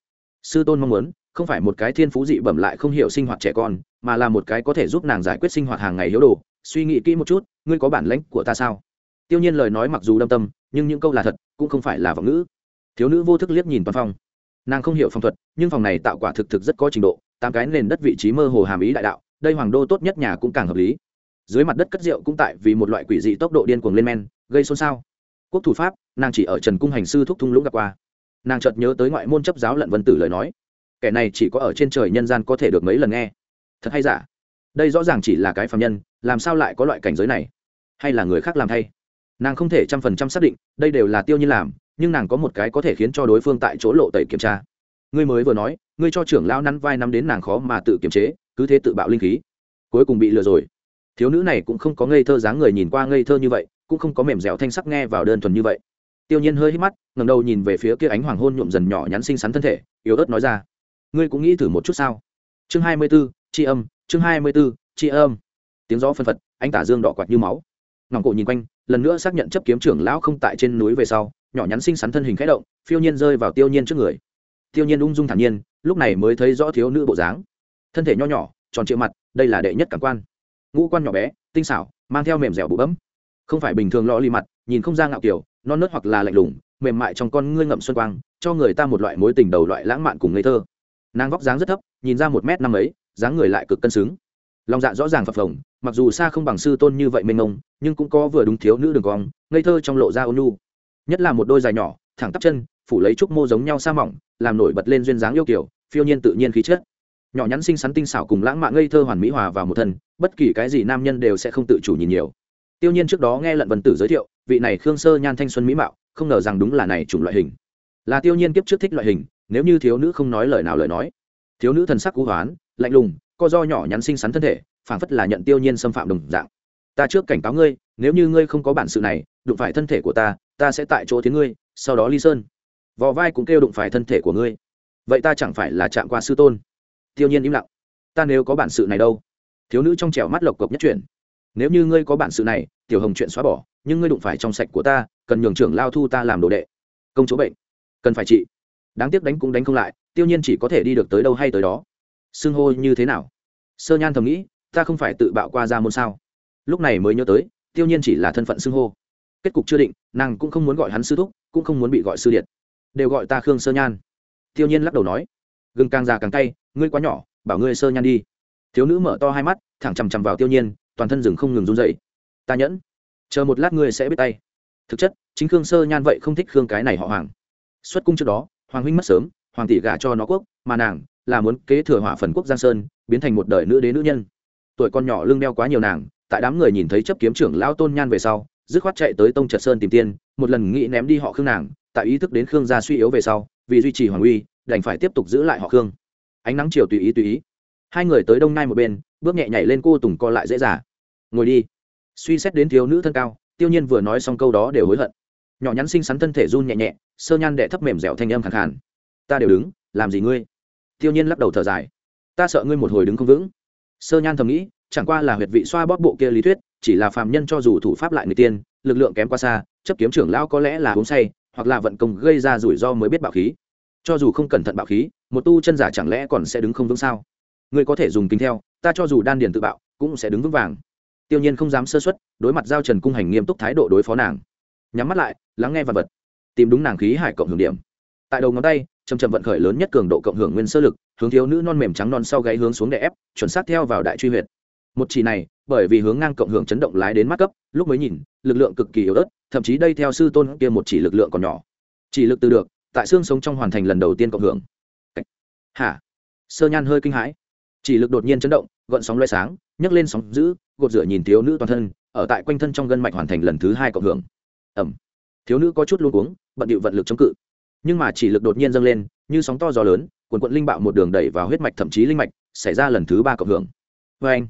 Speaker 1: Sư tôn mong muốn, không phải một cái thiên phú dị bẩm lại không hiểu sinh hoạt trẻ con, mà là một cái có thể giúp nàng giải quyết sinh hoạt hàng ngày hiếu đồ. Suy nghĩ kỹ một chút, ngươi có bản lãnh của ta sao? Tiêu nhiên lời nói mặc dù đâm tâm, nhưng những câu là thật cũng không phải là vọng ngữ. Thiếu nữ vô thức liếc nhìn toàn phong nàng không hiểu phong thuật, nhưng phòng này tạo quả thực thực rất có trình độ, tám cái nền đất vị trí mơ hồ hàm ý đại đạo, đây hoàng đô tốt nhất nhà cũng càng hợp lý. Dưới mặt đất cất rượu cũng tại vì một loại quỷ dị tốc độ điên cuồng lên men gây xôn xao. Quốc thủ pháp, nàng chỉ ở trần cung hành sư thúc thung lũng gặp qua. Nàng chợt nhớ tới ngoại môn chấp giáo lận vân tử lời nói. Kẻ này chỉ có ở trên trời nhân gian có thể được mấy lần nghe. Thật hay giả? Đây rõ ràng chỉ là cái phạm nhân, làm sao lại có loại cảnh giới này? Hay là người khác làm thay? Nàng không thể trăm phần trăm xác định, đây đều là tiêu nhiên làm, nhưng nàng có một cái có thể khiến cho đối phương tại chỗ lộ tẩy kiểm tra. Ngươi mới vừa nói, ngươi cho trưởng lão nắn vai nắm đến nàng khó mà tự kiểm chế, cứ thế tự bạo linh khí. Cuối cùng bị lừa rồi. Thiếu nữ này cũng không có ngây thơ dáng người nhìn qua ngây thơ như vậy cũng không có mềm dẻo thanh sắc nghe vào đơn thuần như vậy. Tiêu nhiên hơi hít mắt ngẩng đầu nhìn về phía kia ánh hoàng hôn nhuộm dần nhỏ nhắn xinh xắn thân thể yếu ớt nói ra ngươi cũng nghĩ thử một chút sao? Chương hai mươi 24, tri âm chương hai mươi 24, tri âm. Tiếng gió phân phật ánh tả dương đỏ quạt như máu. Ngọc cổ nhìn quanh lần nữa xác nhận chấp kiếm trưởng lão không tại trên núi về sau nhỏ nhắn xinh xắn thân hình khẽ động phiêu nhiên rơi vào tiêu nhiên trước người. Tiêu nhiên ung dung thản nhiên lúc này mới thấy rõ thiếu nữ bộ dáng. Thân thể nho nhỏ tròn trịa mặt đây là đệ nhất cảm quan. Ngũ quan nhỏ bé tinh xảo mang theo mềm dẻo bụ bấm không phải bình thường lò lì mặt, nhìn không ra ngạo kiểu, non nớt hoặc là lạnh lùng, mềm mại trong con ngươi ngậm xuân quang, cho người ta một loại mối tình đầu loại lãng mạn cùng ngây thơ. Nàng vóc dáng rất thấp, nhìn ra một m năm ấy, dáng người lại cực cân xứng. Lòng dạ rõ ràng phập phồng, mặc dù xa không bằng sư tôn như vậy mênh mông, nhưng cũng có vừa đúng thiếu nữ đường cong, ngây thơ trong lộ ra ônu nhất là một đôi dài nhỏ, thẳng tắp chân, phủ lấy trúc mô giống nhau sa mỏng, làm nổi bật lên duyên dáng yêu kiểu, phiêu nhiên tự nhiên khí chất. Nhỏ nhắn xinh xắn tinh xảo cùng lãng mạn ngây thơ hoàn mỹ hòa vào một thân, bất kỳ cái gì nam nhân đều sẽ không tự chủ nhìn nhiều tiêu nhiên trước đó nghe lận vân tử giới thiệu, vị này khương sơ nhan thanh xuân mỹ mạo, không ngờ rằng đúng là này chủng loại hình. Là tiêu nhiên kiếp trước thích loại hình, nếu như thiếu nữ không nói lời nào lời nói. Thiếu nữ thần sắc cú hoán, lạnh lùng, co do nhỏ nhắn xinh xắn thân thể, phảng phất là nhận tiêu nhiên xâm phạm đồng dạng. Ta trước cảnh cáo ngươi, nếu như ngươi không có bản sự này, đụng phải thân thể của ta ta sẽ tại chỗ tiếng ngươi, sau đó ly sơn. Vò vai cũng kêu đụng phải thân thể của ngươi. Vậy ta chẳng phải là chạm qua sư tôn? Tiêu nhiên im lặng. Ta nếu có bản sự này đâu? Thiếu nữ trong trẻo mắt lộc cộc nhất chuyển nếu như ngươi có bản sự này, tiểu hồng chuyện xóa bỏ, nhưng ngươi đụng phải trong sạch của ta, cần nhường trưởng lao thu ta làm đồ đệ. Công chỗ bệnh. Cần phải trị đáng tiếc đánh cũng đánh không lại, tiêu nhiên chỉ có thể đi được tới đâu hay tới đó. Xưng hô như thế nào? Sơ nhan thầm nghĩ, ta không phải tự bạo qua ra môn sao? Lúc này mới nhớ tới, tiêu nhiên chỉ là thân phận xưng hô. Kết cục chưa định, nàng cũng không muốn gọi hắn sư thúc, cũng không muốn bị gọi sư điện. Đều gọi ta khương sơ nhan. Tiêu nhiên lắc đầu nói, gừng càng già càng cay, ngươi quá nhỏ, bảo ngươi sơ nhan đi. Thiếu nữ mở to hai mắt, thẳng chằm chằm vào tiêu nhiên toàn thân rừng không ngừng run dậy ta nhẫn. Chờ một lát ngươi sẽ biết tay. Thực chất, chính khương sơ nhan vậy không thích khương cái này họ hoàng. Xuất cung trước đó, hoàng huynh mất sớm, hoàng tỷ gả cho nó quốc, mà nàng là muốn kế thừa hỏa phần quốc giang sơn, biến thành một đời nữ đế nữ nhân. Tuổi con nhỏ lưng đeo quá nhiều nàng, tại đám người nhìn thấy chấp kiếm trưởng lão tôn nhan về sau, dứt khoát chạy tới tông trật sơn tìm tiên, một lần nghĩ ném đi họ khương nàng, tại ý thức đến khương gia suy yếu về sau, vì duy trì hoàng uy, đành phải tiếp tục giữ lại họ khương. Ánh nắng chiều tùy ý tùy ý. Hai người tới đông nai một bên, bước nhẹ nhảy lên cô tùng co lại dễ dàng ngồi đi. Suy xét đến thiếu nữ thân cao, tiêu nhiên vừa nói xong câu đó đều hối hận. Nhỏ nhắn xinh xắn thân thể run nhẹ nhẹ, sơ nhan đệ thấp mềm dẻo thanh âm khẳng khàn. Ta đều đứng, làm gì ngươi? Tiêu nhiên lắc đầu thở dài. Ta sợ ngươi một hồi đứng không vững. Sơ nhan thầm nghĩ, chẳng qua là huyệt vị xoa bóp bộ kia lý thuyết, chỉ là phàm nhân cho dù thủ pháp lại người tiên, lực lượng kém quá xa, chấp kiếm trưởng lão có lẽ là uống say, hoặc là vận công gây ra rủi ro mới biết bạo khí. Cho dù không cẩn thận bạo khí, một tu chân giả chẳng lẽ còn sẽ đứng không vững sao? Ngươi có thể dùng kính theo, ta cho dù đan điền tự bạo, cũng sẽ đứng vững vàng tiêu nhiên không dám sơ xuất đối mặt giao trần cung hành nghiêm túc thái độ đối phó nàng. Nhắm mắt lại, lắng nghe vật vật, tìm đúng nàng khí hải cộng hưởng điểm. Tại đầu ngón tay chầm chậm vận khởi lớn nhất cường độ cộng hưởng nguyên sơ lực, hướng thiếu nữ non mềm trắng non sau gáy hướng xuống đè ép, chuẩn xác theo vào đại truy huyệt. Một chỉ này, bởi vì hướng ngang cộng hưởng chấn động lái đến mắt cấp, lúc mới nhìn, lực lượng cực kỳ yếu ớt, thậm chí đây theo sư tôn kia một chỉ lực lượng còn nhỏ. Chỉ lực từ được, tại xương sống trong hoàn thành lần đầu tiên cộng hưởng. Hả? Sơ nhan hơi kinh hãi. Chỉ lực đột nhiên chấn động gợn sóng loay sáng, nhấc lên sóng giữ gột rửa nhìn thiếu nữ toàn thân, ở tại quanh thân trong gân mạch hoàn thành lần thứ hai cộng hưởng. Ẩm. Thiếu nữ có chút luôn uống bận điệu vận lực chống cự. Nhưng mà chỉ lực đột nhiên dâng lên, như sóng to gió lớn, quần quận linh bạo một đường đẩy vào huyết mạch thậm chí linh mạch, xảy ra lần thứ ba cộng hưởng. Vê anh.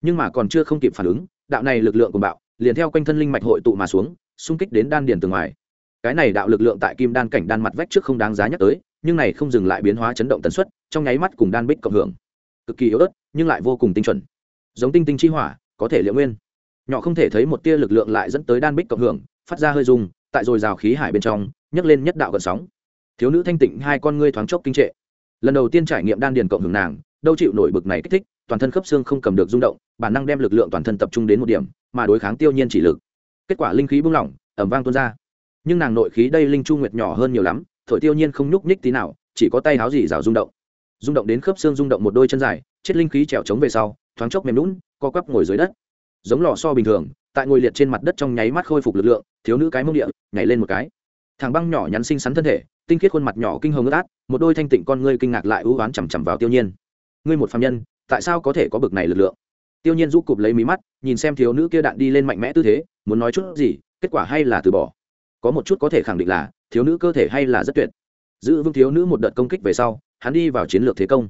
Speaker 1: Nhưng mà còn chưa không kịp phản ứng, đạo này lực lượng của bạo, liền theo quanh thân linh mạch hội tụ mà xuống, xung kích đến đan điền từ ngoài. Cái này đạo lực lượng tại kim đan cảnh đan mặt vách trước không đáng giá nhắc tới, nhưng này không dừng lại biến hóa chấn động tần suất, trong nháy mắt cùng đan bích cộng hưởng. Cực kỳ yếu ớt, nhưng lại vô cùng tinh chuẩn. Giống tinh tinh chi hỏa có thể liệu nguyên. Nhỏ không thể thấy một tia lực lượng lại dẫn tới đan bích cộng hưởng, phát ra hơi dùng tại dồi rào khí hải bên trong, nhấc lên nhất đạo gần sóng. Thiếu nữ thanh tịnh, hai con ngươi thoáng chốc kinh trệ. Lần đầu tiên trải nghiệm đan điền cộng hưởng nàng, đâu chịu nổi bực này kích thích, toàn thân khớp xương không cầm được rung động, bản năng đem lực lượng toàn thân tập trung đến một điểm, mà đối kháng tiêu nhiên chỉ lực. Kết quả linh khí buông lỏng ẩm vang tuôn ra. Nhưng nàng nội khí đây linh chu nguyệt nhỏ hơn nhiều lắm, thổi tiêu nhiên không nhúc nhích tí nào, chỉ có tay háo gì rào rung động. Rung động đến khớp xương rung động một đôi chân dài, chết linh khí trèo trống về sau, thoáng chốc mềm lún co quắp ngồi dưới đất. Giống lò so bình thường, tại ngồi liệt trên mặt đất trong nháy mắt khôi phục lực lượng, thiếu nữ cái mông địa, nhảy lên một cái. Thằng băng nhỏ nhắn xinh xắn thân thể, tinh khiết khuôn mặt nhỏ kinh hồng ướt át, một đôi thanh tịnh con ngươi kinh ngạc lại ưu oán chằm chằm vào tiêu nhiên. Ngươi một phạm nhân, tại sao có thể có bực này lực lượng? Tiêu nhiên rũ cụp lấy mí mắt, nhìn xem thiếu nữ kia đạn đi lên mạnh mẽ tư thế, muốn nói chút gì, kết quả hay là từ bỏ. Có một chút có thể khẳng định là, thiếu nữ cơ thể hay là rất tuyệt. Giữ vững thiếu nữ một đợt công kích về sau, hắn đi vào chiến lược thế công.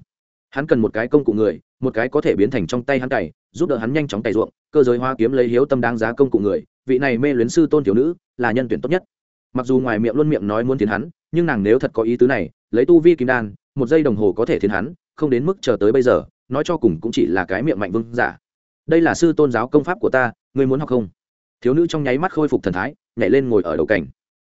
Speaker 1: Hắn cần một cái công cụ người, một cái có thể biến thành trong tay hắn cày giúp đỡ hắn nhanh chóng cày ruộng, cơ giới hoa kiếm lấy hiếu tâm đáng giá công cụ người, vị này mê luyến sư tôn thiếu nữ, là nhân tuyển tốt nhất. Mặc dù ngoài miệng luôn miệng nói muốn tiến hắn, nhưng nàng nếu thật có ý tứ này, lấy tu vi kim đan, một giây đồng hồ có thể tiến hắn, không đến mức chờ tới bây giờ, nói cho cùng cũng chỉ là cái miệng mạnh vương giả. Đây là sư tôn giáo công pháp của ta, ngươi muốn học không? Thiếu nữ trong nháy mắt khôi phục thần thái, nhảy lên ngồi ở đầu cảnh.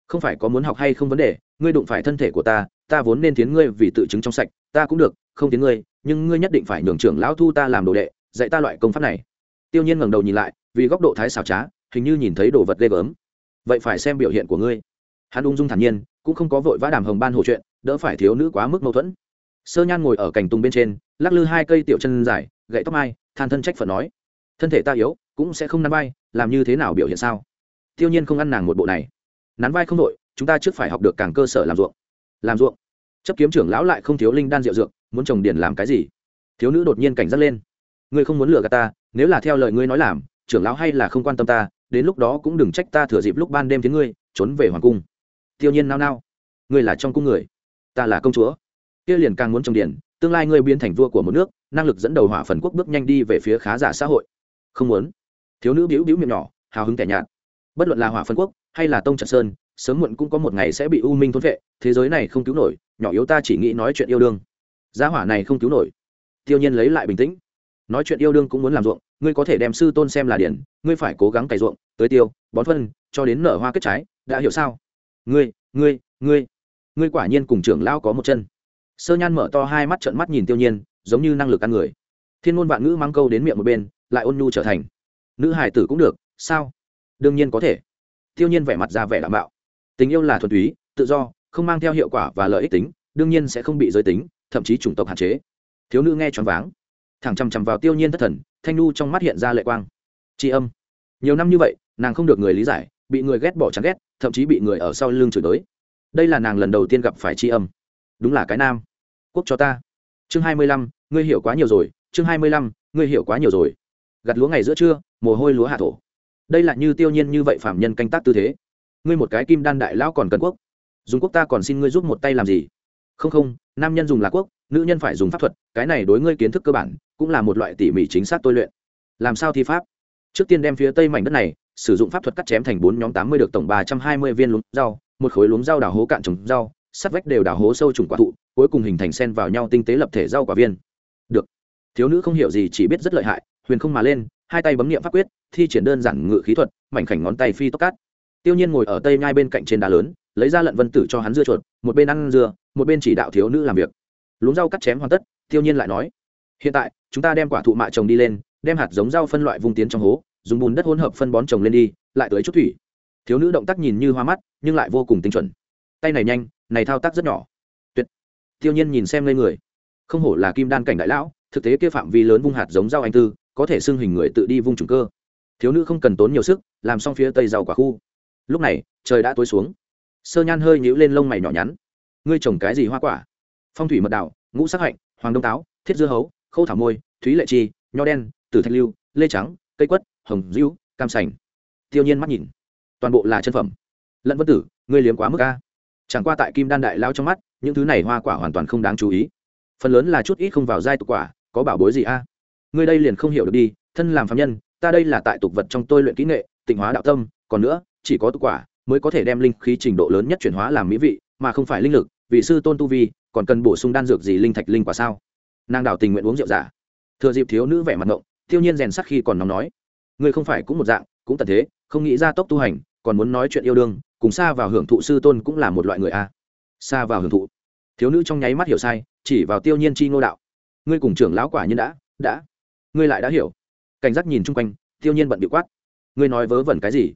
Speaker 1: Không phải có muốn học hay không vấn đề, ngươi đụng phải thân thể của ta ta vốn nên tiến ngươi vì tự chứng trong sạch, ta cũng được, không tiến ngươi, nhưng ngươi nhất định phải nhường trưởng lão thu ta làm đồ đệ dạy ta loại công pháp này. Tiêu nhiên ngẩng đầu nhìn lại, vì góc độ thái xảo trá, hình như nhìn thấy đồ vật ghê gớm. Vậy phải xem biểu hiện của ngươi. Hắn ung dung thản nhiên, cũng không có vội vã đàm hồng ban hồ chuyện, đỡ phải thiếu nữ quá mức mâu thuẫn. Sơ nhan ngồi ở cành tùng bên trên, lắc lư hai cây tiểu chân dài, gậy tóc mai, than thân trách phật nói, thân thể ta yếu, cũng sẽ không nắn vai, làm như thế nào biểu hiện sao? Tiêu nhiên không ăn nàng một bộ này. Nắn vai không đội, chúng ta trước phải học được càng cơ sở làm ruộng. Làm ruộng? Chấp kiếm trưởng lão lại không thiếu linh đan rượu dược, muốn trồng điền làm cái gì? Thiếu nữ đột nhiên cảnh giác lên ngươi không muốn lừa gạt ta nếu là theo lời ngươi nói làm trưởng lão hay là không quan tâm ta đến lúc đó cũng đừng trách ta thừa dịp lúc ban đêm tiếng ngươi trốn về hoàng cung. Tiêu nhiên nao nao ngươi là trong cung người ta là công chúa. Kia liền càng muốn trồng điện, tương lai ngươi biến thành vua của một nước năng lực dẫn đầu hỏa phần quốc bước nhanh đi về phía khá giả xã hội. Không muốn. Thiếu nữ biếu biếu miệng nhỏ hào hứng tẻ nhạt. Bất luận là hỏa phần quốc hay là tông trận sơn sớm muộn cũng có một ngày sẽ bị u minh thôn vệ thế giới này không cứu nổi nhỏ yếu ta chỉ nghĩ nói chuyện yêu đương. Gia hỏa này không cứu nổi. Tiêu nhiên lấy lại bình tĩnh nói chuyện yêu đương cũng muốn làm ruộng, ngươi có thể đem sư tôn xem là điển, ngươi phải cố gắng cày ruộng, tới tiêu, bón phân, cho đến nở hoa kết trái, đã hiểu sao? Ngươi ngươi ngươi ngươi quả nhiên cùng trưởng lão có một chân. Sơ nhan mở to hai mắt trợn mắt nhìn tiêu nhiên, giống như năng lực ăn người. Thiên ngôn vạn ngữ mang câu đến miệng một bên, lại ôn nhu trở thành. Nữ hải tử cũng được, sao? Đương nhiên có thể. Tiêu nhiên vẻ mặt ra vẻ đảm bảo. Tình yêu là thuần túy, tự do, không mang theo hiệu quả và lợi ích tính, đương nhiên sẽ không bị giới tính, thậm chí chủng tộc hạn chế. Thiếu nữ nghe choáng váng thẳng chằm chằm vào tiêu nhiên thất thần, thanh nu trong mắt hiện ra lệ quang. Tri âm. Nhiều năm như vậy, nàng không được người lý giải, bị người ghét bỏ chán ghét, thậm chí bị người ở sau lưng chửi tới đây là nàng lần đầu tiên gặp phải tri âm. Đúng là cái nam. Quốc cho ta. Chương hai mươi lăm, ngươi hiểu quá nhiều rồi, chương hai mươi lăm, ngươi hiểu quá nhiều rồi. Gặt lúa ngày giữa trưa, mồ hôi lúa hạ thổ. Đây là như tiêu nhiên như vậy phạm nhân canh tác tư thế. Ngươi một cái kim đan đại lão còn cần quốc. Dùng quốc ta còn xin ngươi giúp một tay làm gì? Không không, nam nhân dùng là quốc, nữ nhân phải dùng pháp thuật, cái này đối ngươi kiến thức cơ bản cũng là một loại tỉ mỉ chính xác tôi luyện. Làm sao thi pháp? Trước tiên đem phía tây mảnh đất này, sử dụng pháp thuật cắt chém thành bốn nhóm tám mươi được tổng ba trăm hai mươi viên luống rau, một khối luống rau đào hố cạn trồng rau, sắt vách đều đào hố sâu trùng quả thụ, cuối cùng hình thành sen vào nhau tinh tế lập thể rau quả viên. Được. Thiếu nữ không hiểu gì chỉ biết rất lợi hại, huyền không mà lên, hai tay bấm nghiệm pháp quyết, thi triển đơn giản ngự khí thuật, mảnh khảnh ngón tay phi tốc cát tiêu nhiên ngồi ở tây nhai bên cạnh trên đá lớn, lấy ra lận vân tử cho hắn dưa chuột, một bên ăn dưa, một bên chỉ đạo thiếu nữ làm việc. Luống rau cắt chém hoàn tất, tiêu nhiên lại nói hiện tại, chúng ta đem quả thụ mạ trồng đi lên, đem hạt giống rau phân loại vung tiến trong hố, dùng bùn đất hỗn hợp phân bón trồng lên đi, lại tới chút thủy. Thiếu nữ động tác nhìn như hoa mắt, nhưng lại vô cùng tinh chuẩn. Tay này nhanh, này thao tác rất nhỏ. Tuyệt. Tiêu nhiên nhìn xem lên người. Không hổ là kim đan cảnh đại lão, thực tế kia phạm vi lớn vung hạt giống rau anh tư, có thể xưng hình người tự đi vung trùng cơ. Thiếu nữ không cần tốn nhiều sức, làm xong phía tây rau quả khu. Lúc này, trời đã tối xuống. Sơ nhan hơi nhíu lên lông mày nhỏ nhắn. Ngươi trồng cái gì hoa quả? Phong thủy mật đảo ngũ sắc hạnh, hoàng đông táo, thiết dưa hấu khâu thảo môi, thúy lệ chi, nho đen, tử thạch lưu, lê trắng, cây quất, hồng dữ cam sành. Tiêu nhiên mắt nhìn. Toàn bộ là chân phẩm. Lẫn vân tử, ngươi liếm quá mức ca. chẳng qua tại kim đan đại lao trong mắt, những thứ này hoa quả hoàn toàn không đáng chú ý. Phần lớn là chút ít không vào giai tục quả, có bảo bối gì a? Ngươi đây liền không hiểu được đi, thân làm phạm nhân, ta đây là tại tục vật trong tôi luyện kỹ nghệ, tịnh hóa đạo tâm, còn nữa, chỉ có tục quả mới có thể đem linh khí trình độ lớn nhất chuyển hóa làm mỹ vị, mà không phải linh lực, vị sư tôn tu vi, còn cần bổ sung đan dược gì linh thạch linh quả sao? Nàng đảo tình nguyện uống rượu giả. Thừa dịp thiếu nữ vẻ mặt ngộng, tiêu nhiên rèn sắc khi còn nóng nói, ngươi không phải cũng một dạng, cũng tận thế, không nghĩ ra tốc tu hành, còn muốn nói chuyện yêu đương, cùng xa vào hưởng thụ sư tôn cũng là một loại người a. Xa vào hưởng thụ. Thiếu nữ trong nháy mắt hiểu sai, chỉ vào tiêu nhiên chi ngô đạo, ngươi cùng trưởng lão quả nhiên đã đã, ngươi lại đã hiểu. Cảnh giác nhìn chung quanh, tiêu nhiên bận bị quát, ngươi nói vớ vẩn cái gì?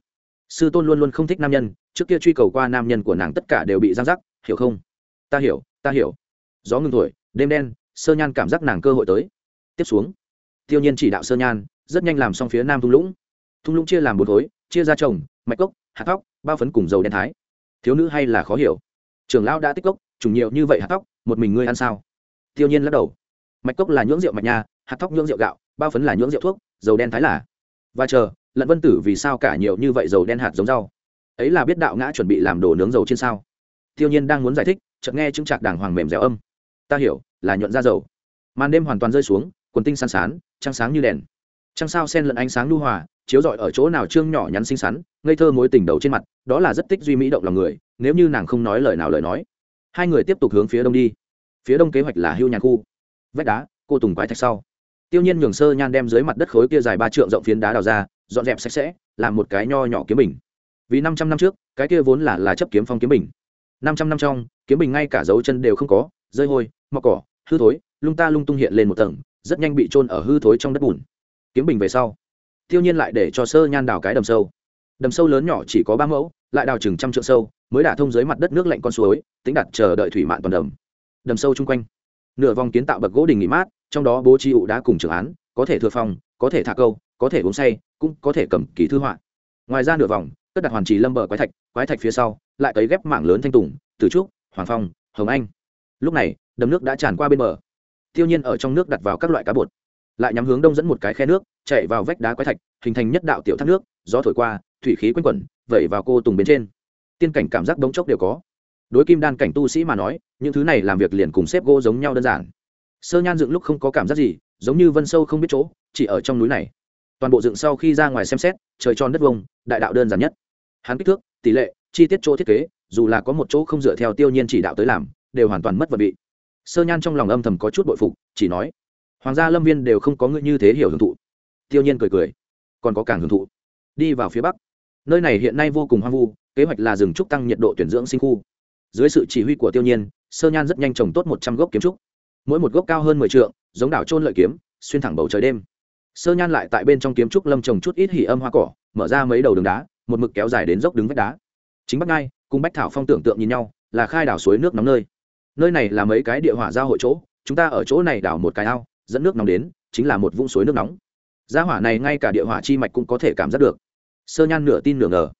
Speaker 1: Sư tôn luôn luôn không thích nam nhân, trước kia truy cầu qua nam nhân của nàng tất cả đều bị giang giác, hiểu không? Ta hiểu ta hiểu. Gió ngưng thổi, đêm đen sơ nhan cảm giác nàng cơ hội tới. Tiếp xuống, tiêu nhiên chỉ đạo sơ nhan, rất nhanh làm xong phía nam thung lũng. Thung lũng chia làm bốn khối, chia ra trồng, mạch cốc hạt tóc bao phấn cùng dầu đen thái. Thiếu nữ hay là khó hiểu. Trưởng lão đã tích cốc trùng nhiều như vậy hạt tóc một mình ngươi ăn sao? Tiêu nhiên lắc đầu. Mạch cốc là nhưỡng rượu mạch nha, hạt tóc nhưỡng rượu gạo, bao phấn là nhưỡng rượu thuốc, dầu đen thái là. Và chờ, lận vân tử vì sao cả nhiều như vậy dầu đen hạt giống rau? Ấy là biết đạo ngã chuẩn bị làm đồ nướng dầu trên sao. Tiêu nhiên đang muốn giải thích, chợt nghe chứng trạc đàng hoàng mềm dẻo âm ta hiểu, là nhuận ra dầu. Màn đêm hoàn toàn rơi xuống, quần tinh san sán, trăng sáng như đèn. Trăng sao sen lẫn ánh sáng lưu hòa, chiếu rọi ở chỗ nào trương nhỏ nhắn xinh xắn, ngây thơ mối tình đầu trên mặt, đó là rất tích duy mỹ động lòng người, nếu như nàng không nói lời nào lời nói. Hai người tiếp tục hướng phía đông đi. Phía đông kế hoạch là hưu nhà khu. Vách đá, cô tùng quái thạch sau. Tiêu nhiên nhường sơ nhan đem dưới mặt đất khối kia dài ba trượng rộng phiến đá đào ra, dọn dẹp sạch sẽ, làm một cái nho nhỏ kiếm bình. Vì năm trăm năm trước, cái kia vốn là là chấp kiếm phong kiếm bình. Năm trăm năm trong, kiếm bình ngay cả dấu chân đều không có, rơi hôi mọc cỏ, hư thối, lung ta lung tung hiện lên một tầng, rất nhanh bị trôn ở hư thối trong đất bùn. Kiếm bình về sau, tiêu nhiên lại để cho sơ nhan đào cái đầm sâu. Đầm sâu lớn nhỏ chỉ có ba mẫu, lại đào chừng trăm trượng sâu, mới đả thông dưới mặt đất nước lạnh con suối, tính đặt chờ đợi thủy mạn toàn đầm. Đầm sâu chung quanh, nửa vòng kiến tạo bậc gỗ đình nghỉ mát, trong đó bố trí ụ đá cùng trường án, có thể thừa phòng, có thể thả câu, có thể uống say, cũng có thể cầm ký thư họa. Ngoài ra nửa vòng, cất đặt hoàn trì lâm bờ quái thạch quái thạch phía sau, lại cấy ghép mảng lớn thanh tùng từ trúc, hoàng phong, hồng anh. Lúc này đầm nước đã tràn qua bên bờ. Tiêu nhiên ở trong nước đặt vào các loại cá bột. Lại nhắm hướng đông dẫn một cái khe nước, chạy vào vách đá quái thạch, hình thành nhất đạo tiểu thác nước, gió thổi qua, thủy khí quanh quẩn, vẩy vào cô tùng bên trên. Tiên cảnh cảm giác đống chốc đều có. Đối kim đan cảnh tu sĩ mà nói, những thứ này làm việc liền cùng xếp gỗ giống nhau đơn giản. Sơ nhan dựng lúc không có cảm giác gì, giống như vân sâu không biết chỗ, chỉ ở trong núi này. Toàn bộ dựng sau khi ra ngoài xem xét, trời tròn đất vông đại đạo đơn giản nhất. Hắn kích thước, tỷ lệ, chi tiết chỗ thiết kế, dù là có một chỗ không dựa theo tiêu nhiên chỉ đạo tới làm, đều hoàn toàn mất vật vị sơ nhan trong lòng âm thầm có chút bội phục, chỉ nói, hoàng gia lâm viên đều không có người như thế hiểu hưởng thụ. Tiêu nhiên cười cười, còn có càng hưởng thụ. Đi vào phía bắc. Nơi này hiện nay vô cùng hoang vu, kế hoạch là dừng trúc tăng nhiệt độ tuyển dưỡng sinh khu. Dưới sự chỉ huy của tiêu nhiên, sơ nhan rất nhanh trồng tốt một trăm gốc kiếm trúc. Mỗi một gốc cao hơn mười trượng, giống đảo trôn lợi kiếm, xuyên thẳng bầu trời đêm. Sơ nhan lại tại bên trong kiếm trúc lâm trồng chút ít hỉ âm hoa cỏ, mở ra mấy đầu đường đá, một mực kéo dài đến dốc đứng vách đá. Chính bắc ngai cùng bách thảo phong tưởng tượng nhìn nhau, là khai đảo suối nước nóng nơi nơi này là mấy cái địa hỏa giao hội chỗ, chúng ta ở chỗ này đào một cái ao, dẫn nước nóng đến, chính là một vũng suối nước nóng. Gia hỏa này ngay cả địa hỏa chi mạch cũng có thể cảm giác được. Sơ nhan nửa tin nửa ngờ.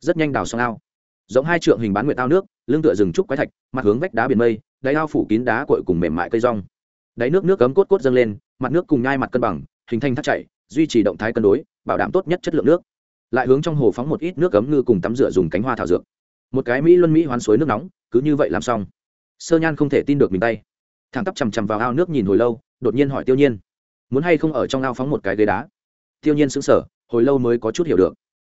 Speaker 1: Rất nhanh đào xong ao. Giống hai trượng hình bán nguyệt ao nước, lưng tựa rừng trúc quái thạch, mặt hướng vách đá biển mây, đáy ao phủ kín đá cội cùng mềm mại cây rong. Đáy nước nước cấm cốt cốt dâng lên, mặt nước cùng nhai mặt cân bằng, hình thành thác chảy, duy trì động thái cân đối, bảo đảm tốt nhất chất lượng nước. Lại hướng trong hồ phóng một ít nước cấm ngư cùng tắm rửa dùng cánh hoa thảo dược. Một cái mỹ luân mỹ hoán suối nước nóng, cứ như vậy làm xong sơ nhan không thể tin được mình tay. Thằng tắp chằm chằm vào ao nước nhìn hồi lâu, đột nhiên hỏi tiêu nhiên, muốn hay không ở trong ao phóng một cái ghế đá? Tiêu nhiên sững sờ, hồi lâu mới có chút hiểu được.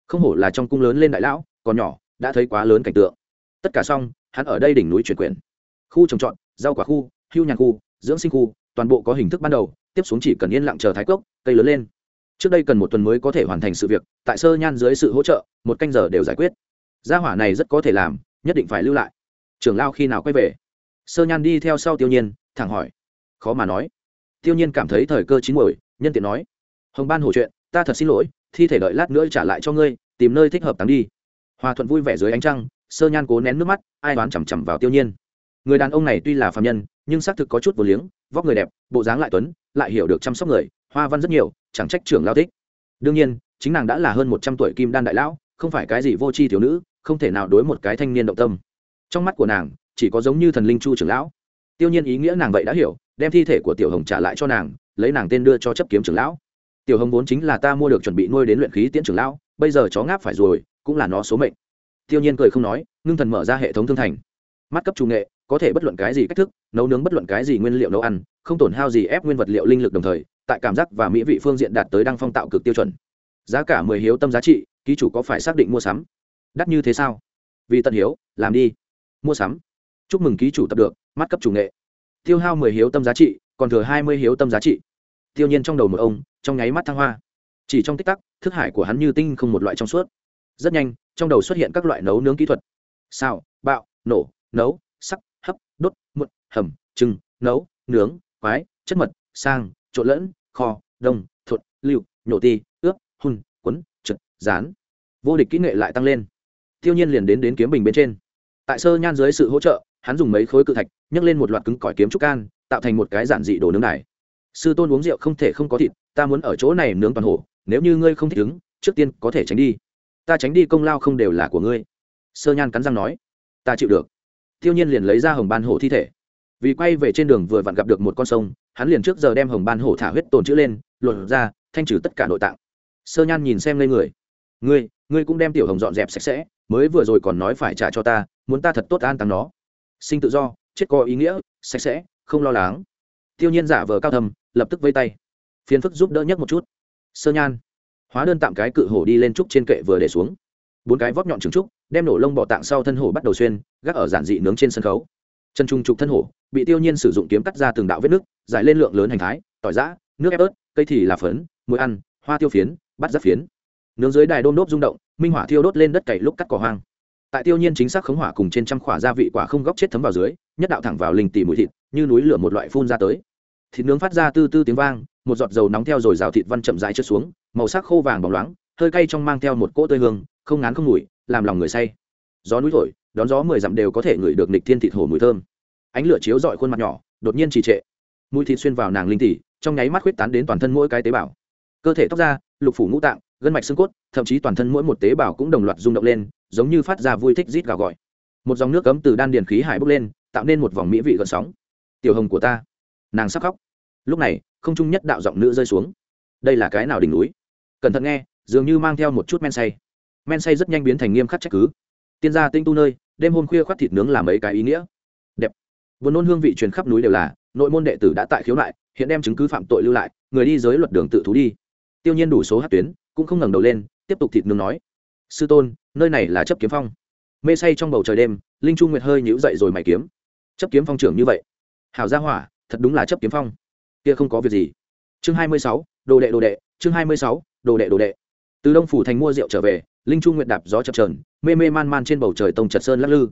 Speaker 1: Không hổ là trong cung lớn lên đại lão, còn nhỏ, đã thấy quá lớn cảnh tượng. Tất cả xong, hắn ở đây đỉnh núi chuyển quyền khu trồng trọt, rau quả khu, hưu nhàn khu, dưỡng sinh khu, toàn bộ có hình thức ban đầu, tiếp xuống chỉ cần yên lặng chờ thái cốc, cây lớn lên. Trước đây cần một tuần mới có thể hoàn thành sự việc, tại sơ nhan dưới sự hỗ trợ, một canh giờ đều giải quyết. Gia hỏa này rất có thể làm, nhất định phải lưu lại. Trưởng lao khi nào quay về? Sơ nhan đi theo sau tiêu nhiên, thẳng hỏi. Khó mà nói. Tiêu nhiên cảm thấy thời cơ chín muồi, nhân tiện nói. Hồng ban hổ chuyện, ta thật xin lỗi, thi thể đợi lát nữa trả lại cho ngươi, tìm nơi thích hợp tắm đi. Hòa thuận vui vẻ dưới ánh trăng, sơ nhan cố nén nước mắt, ai đoán chằm chằm vào tiêu nhiên. Người đàn ông này tuy là phạm nhân, nhưng xác thực có chút vô liếng, vóc người đẹp, bộ dáng lại tuấn, lại hiểu được chăm sóc người, hoa văn rất nhiều, chẳng trách trưởng lao thích. Đương nhiên, chính nàng đã là hơn một trăm tuổi kim đan đại lão, không phải cái gì vô tri thiếu nữ, không thể nào đối một cái thanh niên động tâm. Trong mắt của nàng chỉ có giống như thần linh chu trưởng lão. Tiêu nhiên ý nghĩa nàng vậy đã hiểu, đem thi thể của tiểu hồng trả lại cho nàng, lấy nàng tên đưa cho chấp kiếm trưởng lão. Tiểu hồng vốn chính là ta mua được chuẩn bị nuôi đến luyện khí tiễn trưởng lão, bây giờ chó ngáp phải rồi, cũng là nó số mệnh. Tiêu nhiên cười không nói, ngưng thần mở ra hệ thống thương thành. Mắt cấp chủ nghệ, có thể bất luận cái gì cách thức, nấu nướng bất luận cái gì nguyên liệu nấu ăn, không tổn hao gì ép nguyên vật liệu linh lực đồng thời, tại cảm giác và mỹ vị phương diện đạt tới đăng phong tạo cực tiêu chuẩn. Giá cả mười hiếu tâm giá trị, ký chủ có phải xác định mua sắm? Đắt như thế sao? Vì tận hiếu, làm đi. Mua sắm chúc mừng ký chủ tập được, mắt cấp chủ nghệ. Tiêu hao mười hiếu tâm giá trị, còn thừa hai mươi hiếu tâm giá trị. Tiêu nhiên trong đầu một ông, trong nháy mắt thăng hoa. Chỉ trong tích tắc, thức hải của hắn như tinh không một loại trong suốt. Rất nhanh, trong đầu xuất hiện các loại nấu nướng kỹ thuật. Xào, bạo, nổ, nấu, sắc, hấp, đốt, muộn, hầm trưng nấu, nướng, quái, chất mật, sang, trộn lẫn, kho, đông thuận lưu, nhổ ti, ướp, hun, quấn, trượt, rán. Vô địch kỹ nghệ lại tăng lên. Tiêu nhiên liền đến đến kiếm bình bên trên. Tại sơ nhan dưới sự hỗ trợ hắn dùng mấy khối cự thạch, nhấc lên một loạt cứng cỏi kiếm trúc can, tạo thành một cái giản dị đồ nướng này sư tôn uống rượu không thể không có thịt, ta muốn ở chỗ này nướng toàn hổ, nếu như ngươi không thích ứng, trước tiên có thể tránh đi. Ta tránh đi công lao không đều là của ngươi. Sơ nhan cắn răng nói. Ta chịu được. Tiêu nhiên liền lấy ra hồng ban hổ thi thể. Vì quay về trên đường vừa vặn gặp được một con sông, hắn liền trước giờ đem hồng ban hổ thả huyết tồn chữ lên, luồn ra, thanh trừ tất cả nội tạng. Sơ nhan nhìn xem lên người. Ngươi ngươi cũng đem tiểu hồng dọn dẹp sạch sẽ, mới vừa rồi còn nói phải trả cho ta, muốn ta thật tốt an táng nó sinh tự do, chết có ý nghĩa, sạch sẽ, không lo lắng. Tiêu nhiên giả vờ cao thầm, lập tức vây tay. Phiền phức giúp đỡ nhất một chút. Sơ nhan. Hóa đơn tạm cái cự hổ đi lên trúc trên kệ vừa để xuống. Bốn cái vóp nhọn trứng trúc, đem nổ lông bọ tạng sau thân hổ bắt đầu xuyên, gác ở giản dị nướng trên sân khấu. Chân trung trục thân hổ, bị tiêu nhiên sử dụng kiếm cắt ra từng đạo vết nước giải lên lượng lớn hành thái, tỏi giã, nước ép ớt, cây thì là phấn, muối ăn, hoa tiêu phiến bắt giáp phiến. Nướng dưới đài đôn đốp rung động, minh hỏa thiêu đốt lên đất cày lúc cắt cỏ hoang tại tiêu nhiên chính xác khống hỏa cùng trên trăm khỏa gia vị quả không góc chết thấm vào dưới, nhất đạo thẳng vào linh tỉ mũi thịt, như núi lửa một loại phun ra tới. Thịt nướng phát ra tư tư tiếng vang, một giọt dầu nóng theo rồi rào thịt văn chậm rãi trượt xuống, màu sắc khô vàng bóng loáng, hơi cay trong mang theo một cỗ tươi hương, không ngán không mùi làm lòng người say. Gió núi thổi, đón gió mười dặm đều có thể ngửi được nịch thiên thịt hổ mùi thơm. Ánh lửa chiếu dọi khuôn mặt nhỏ, đột nhiên trì trệ. Mùi thịt xuyên vào nàng linh tỉ trong nháy mắt huyết tán đến toàn thân mỗi cái tế bào. Cơ thể tóc da lục phủ ngũ tạng, gân mạch xương cốt, thậm chí toàn thân mỗi một tế bào cũng đồng loạt rung động lên giống như phát ra vui thích rít gào gọi. Một dòng nước cấm từ đan điền khí hải bốc lên, tạo nên một vòng mỹ vị gợn sóng. Tiểu hồng của ta. Nàng sắc khóc. Lúc này, không trung nhất đạo giọng nữ rơi xuống. Đây là cái nào đỉnh núi? Cẩn thận nghe, dường như mang theo một chút men say. Men say rất nhanh biến thành nghiêm khắc trách cứ. Tiên gia tinh tu nơi, đêm hôm khuya khoát thịt nướng làm mấy cái ý nghĩa. Đẹp. Vốn nôn hương vị truyền khắp núi đều là, nội môn đệ tử đã tại khiếu nại, hiện đem chứng cứ phạm tội lưu lại, người đi giới luật đường tự thú đi. Tiêu nhiên đủ số hát tuyến, cũng không ngẩng đầu lên, tiếp tục thịt nướng nói sư tôn, nơi này là chấp kiếm phong. Mê say trong bầu trời đêm, linh trung nguyệt hơi nhíu dậy rồi mày kiếm. Chấp kiếm phong trưởng như vậy? Hảo gia hỏa, thật đúng là chấp kiếm phong. Kia không có việc gì. Chương hai mươi sáu, đồ đệ đồ đệ, chương hai mươi sáu, đồ đệ đồ đệ. Từ đông phủ thành mua rượu trở về, linh trung nguyệt đạp gió chập trờn mê mê man man trên bầu trời tông trật sơn lắc lư.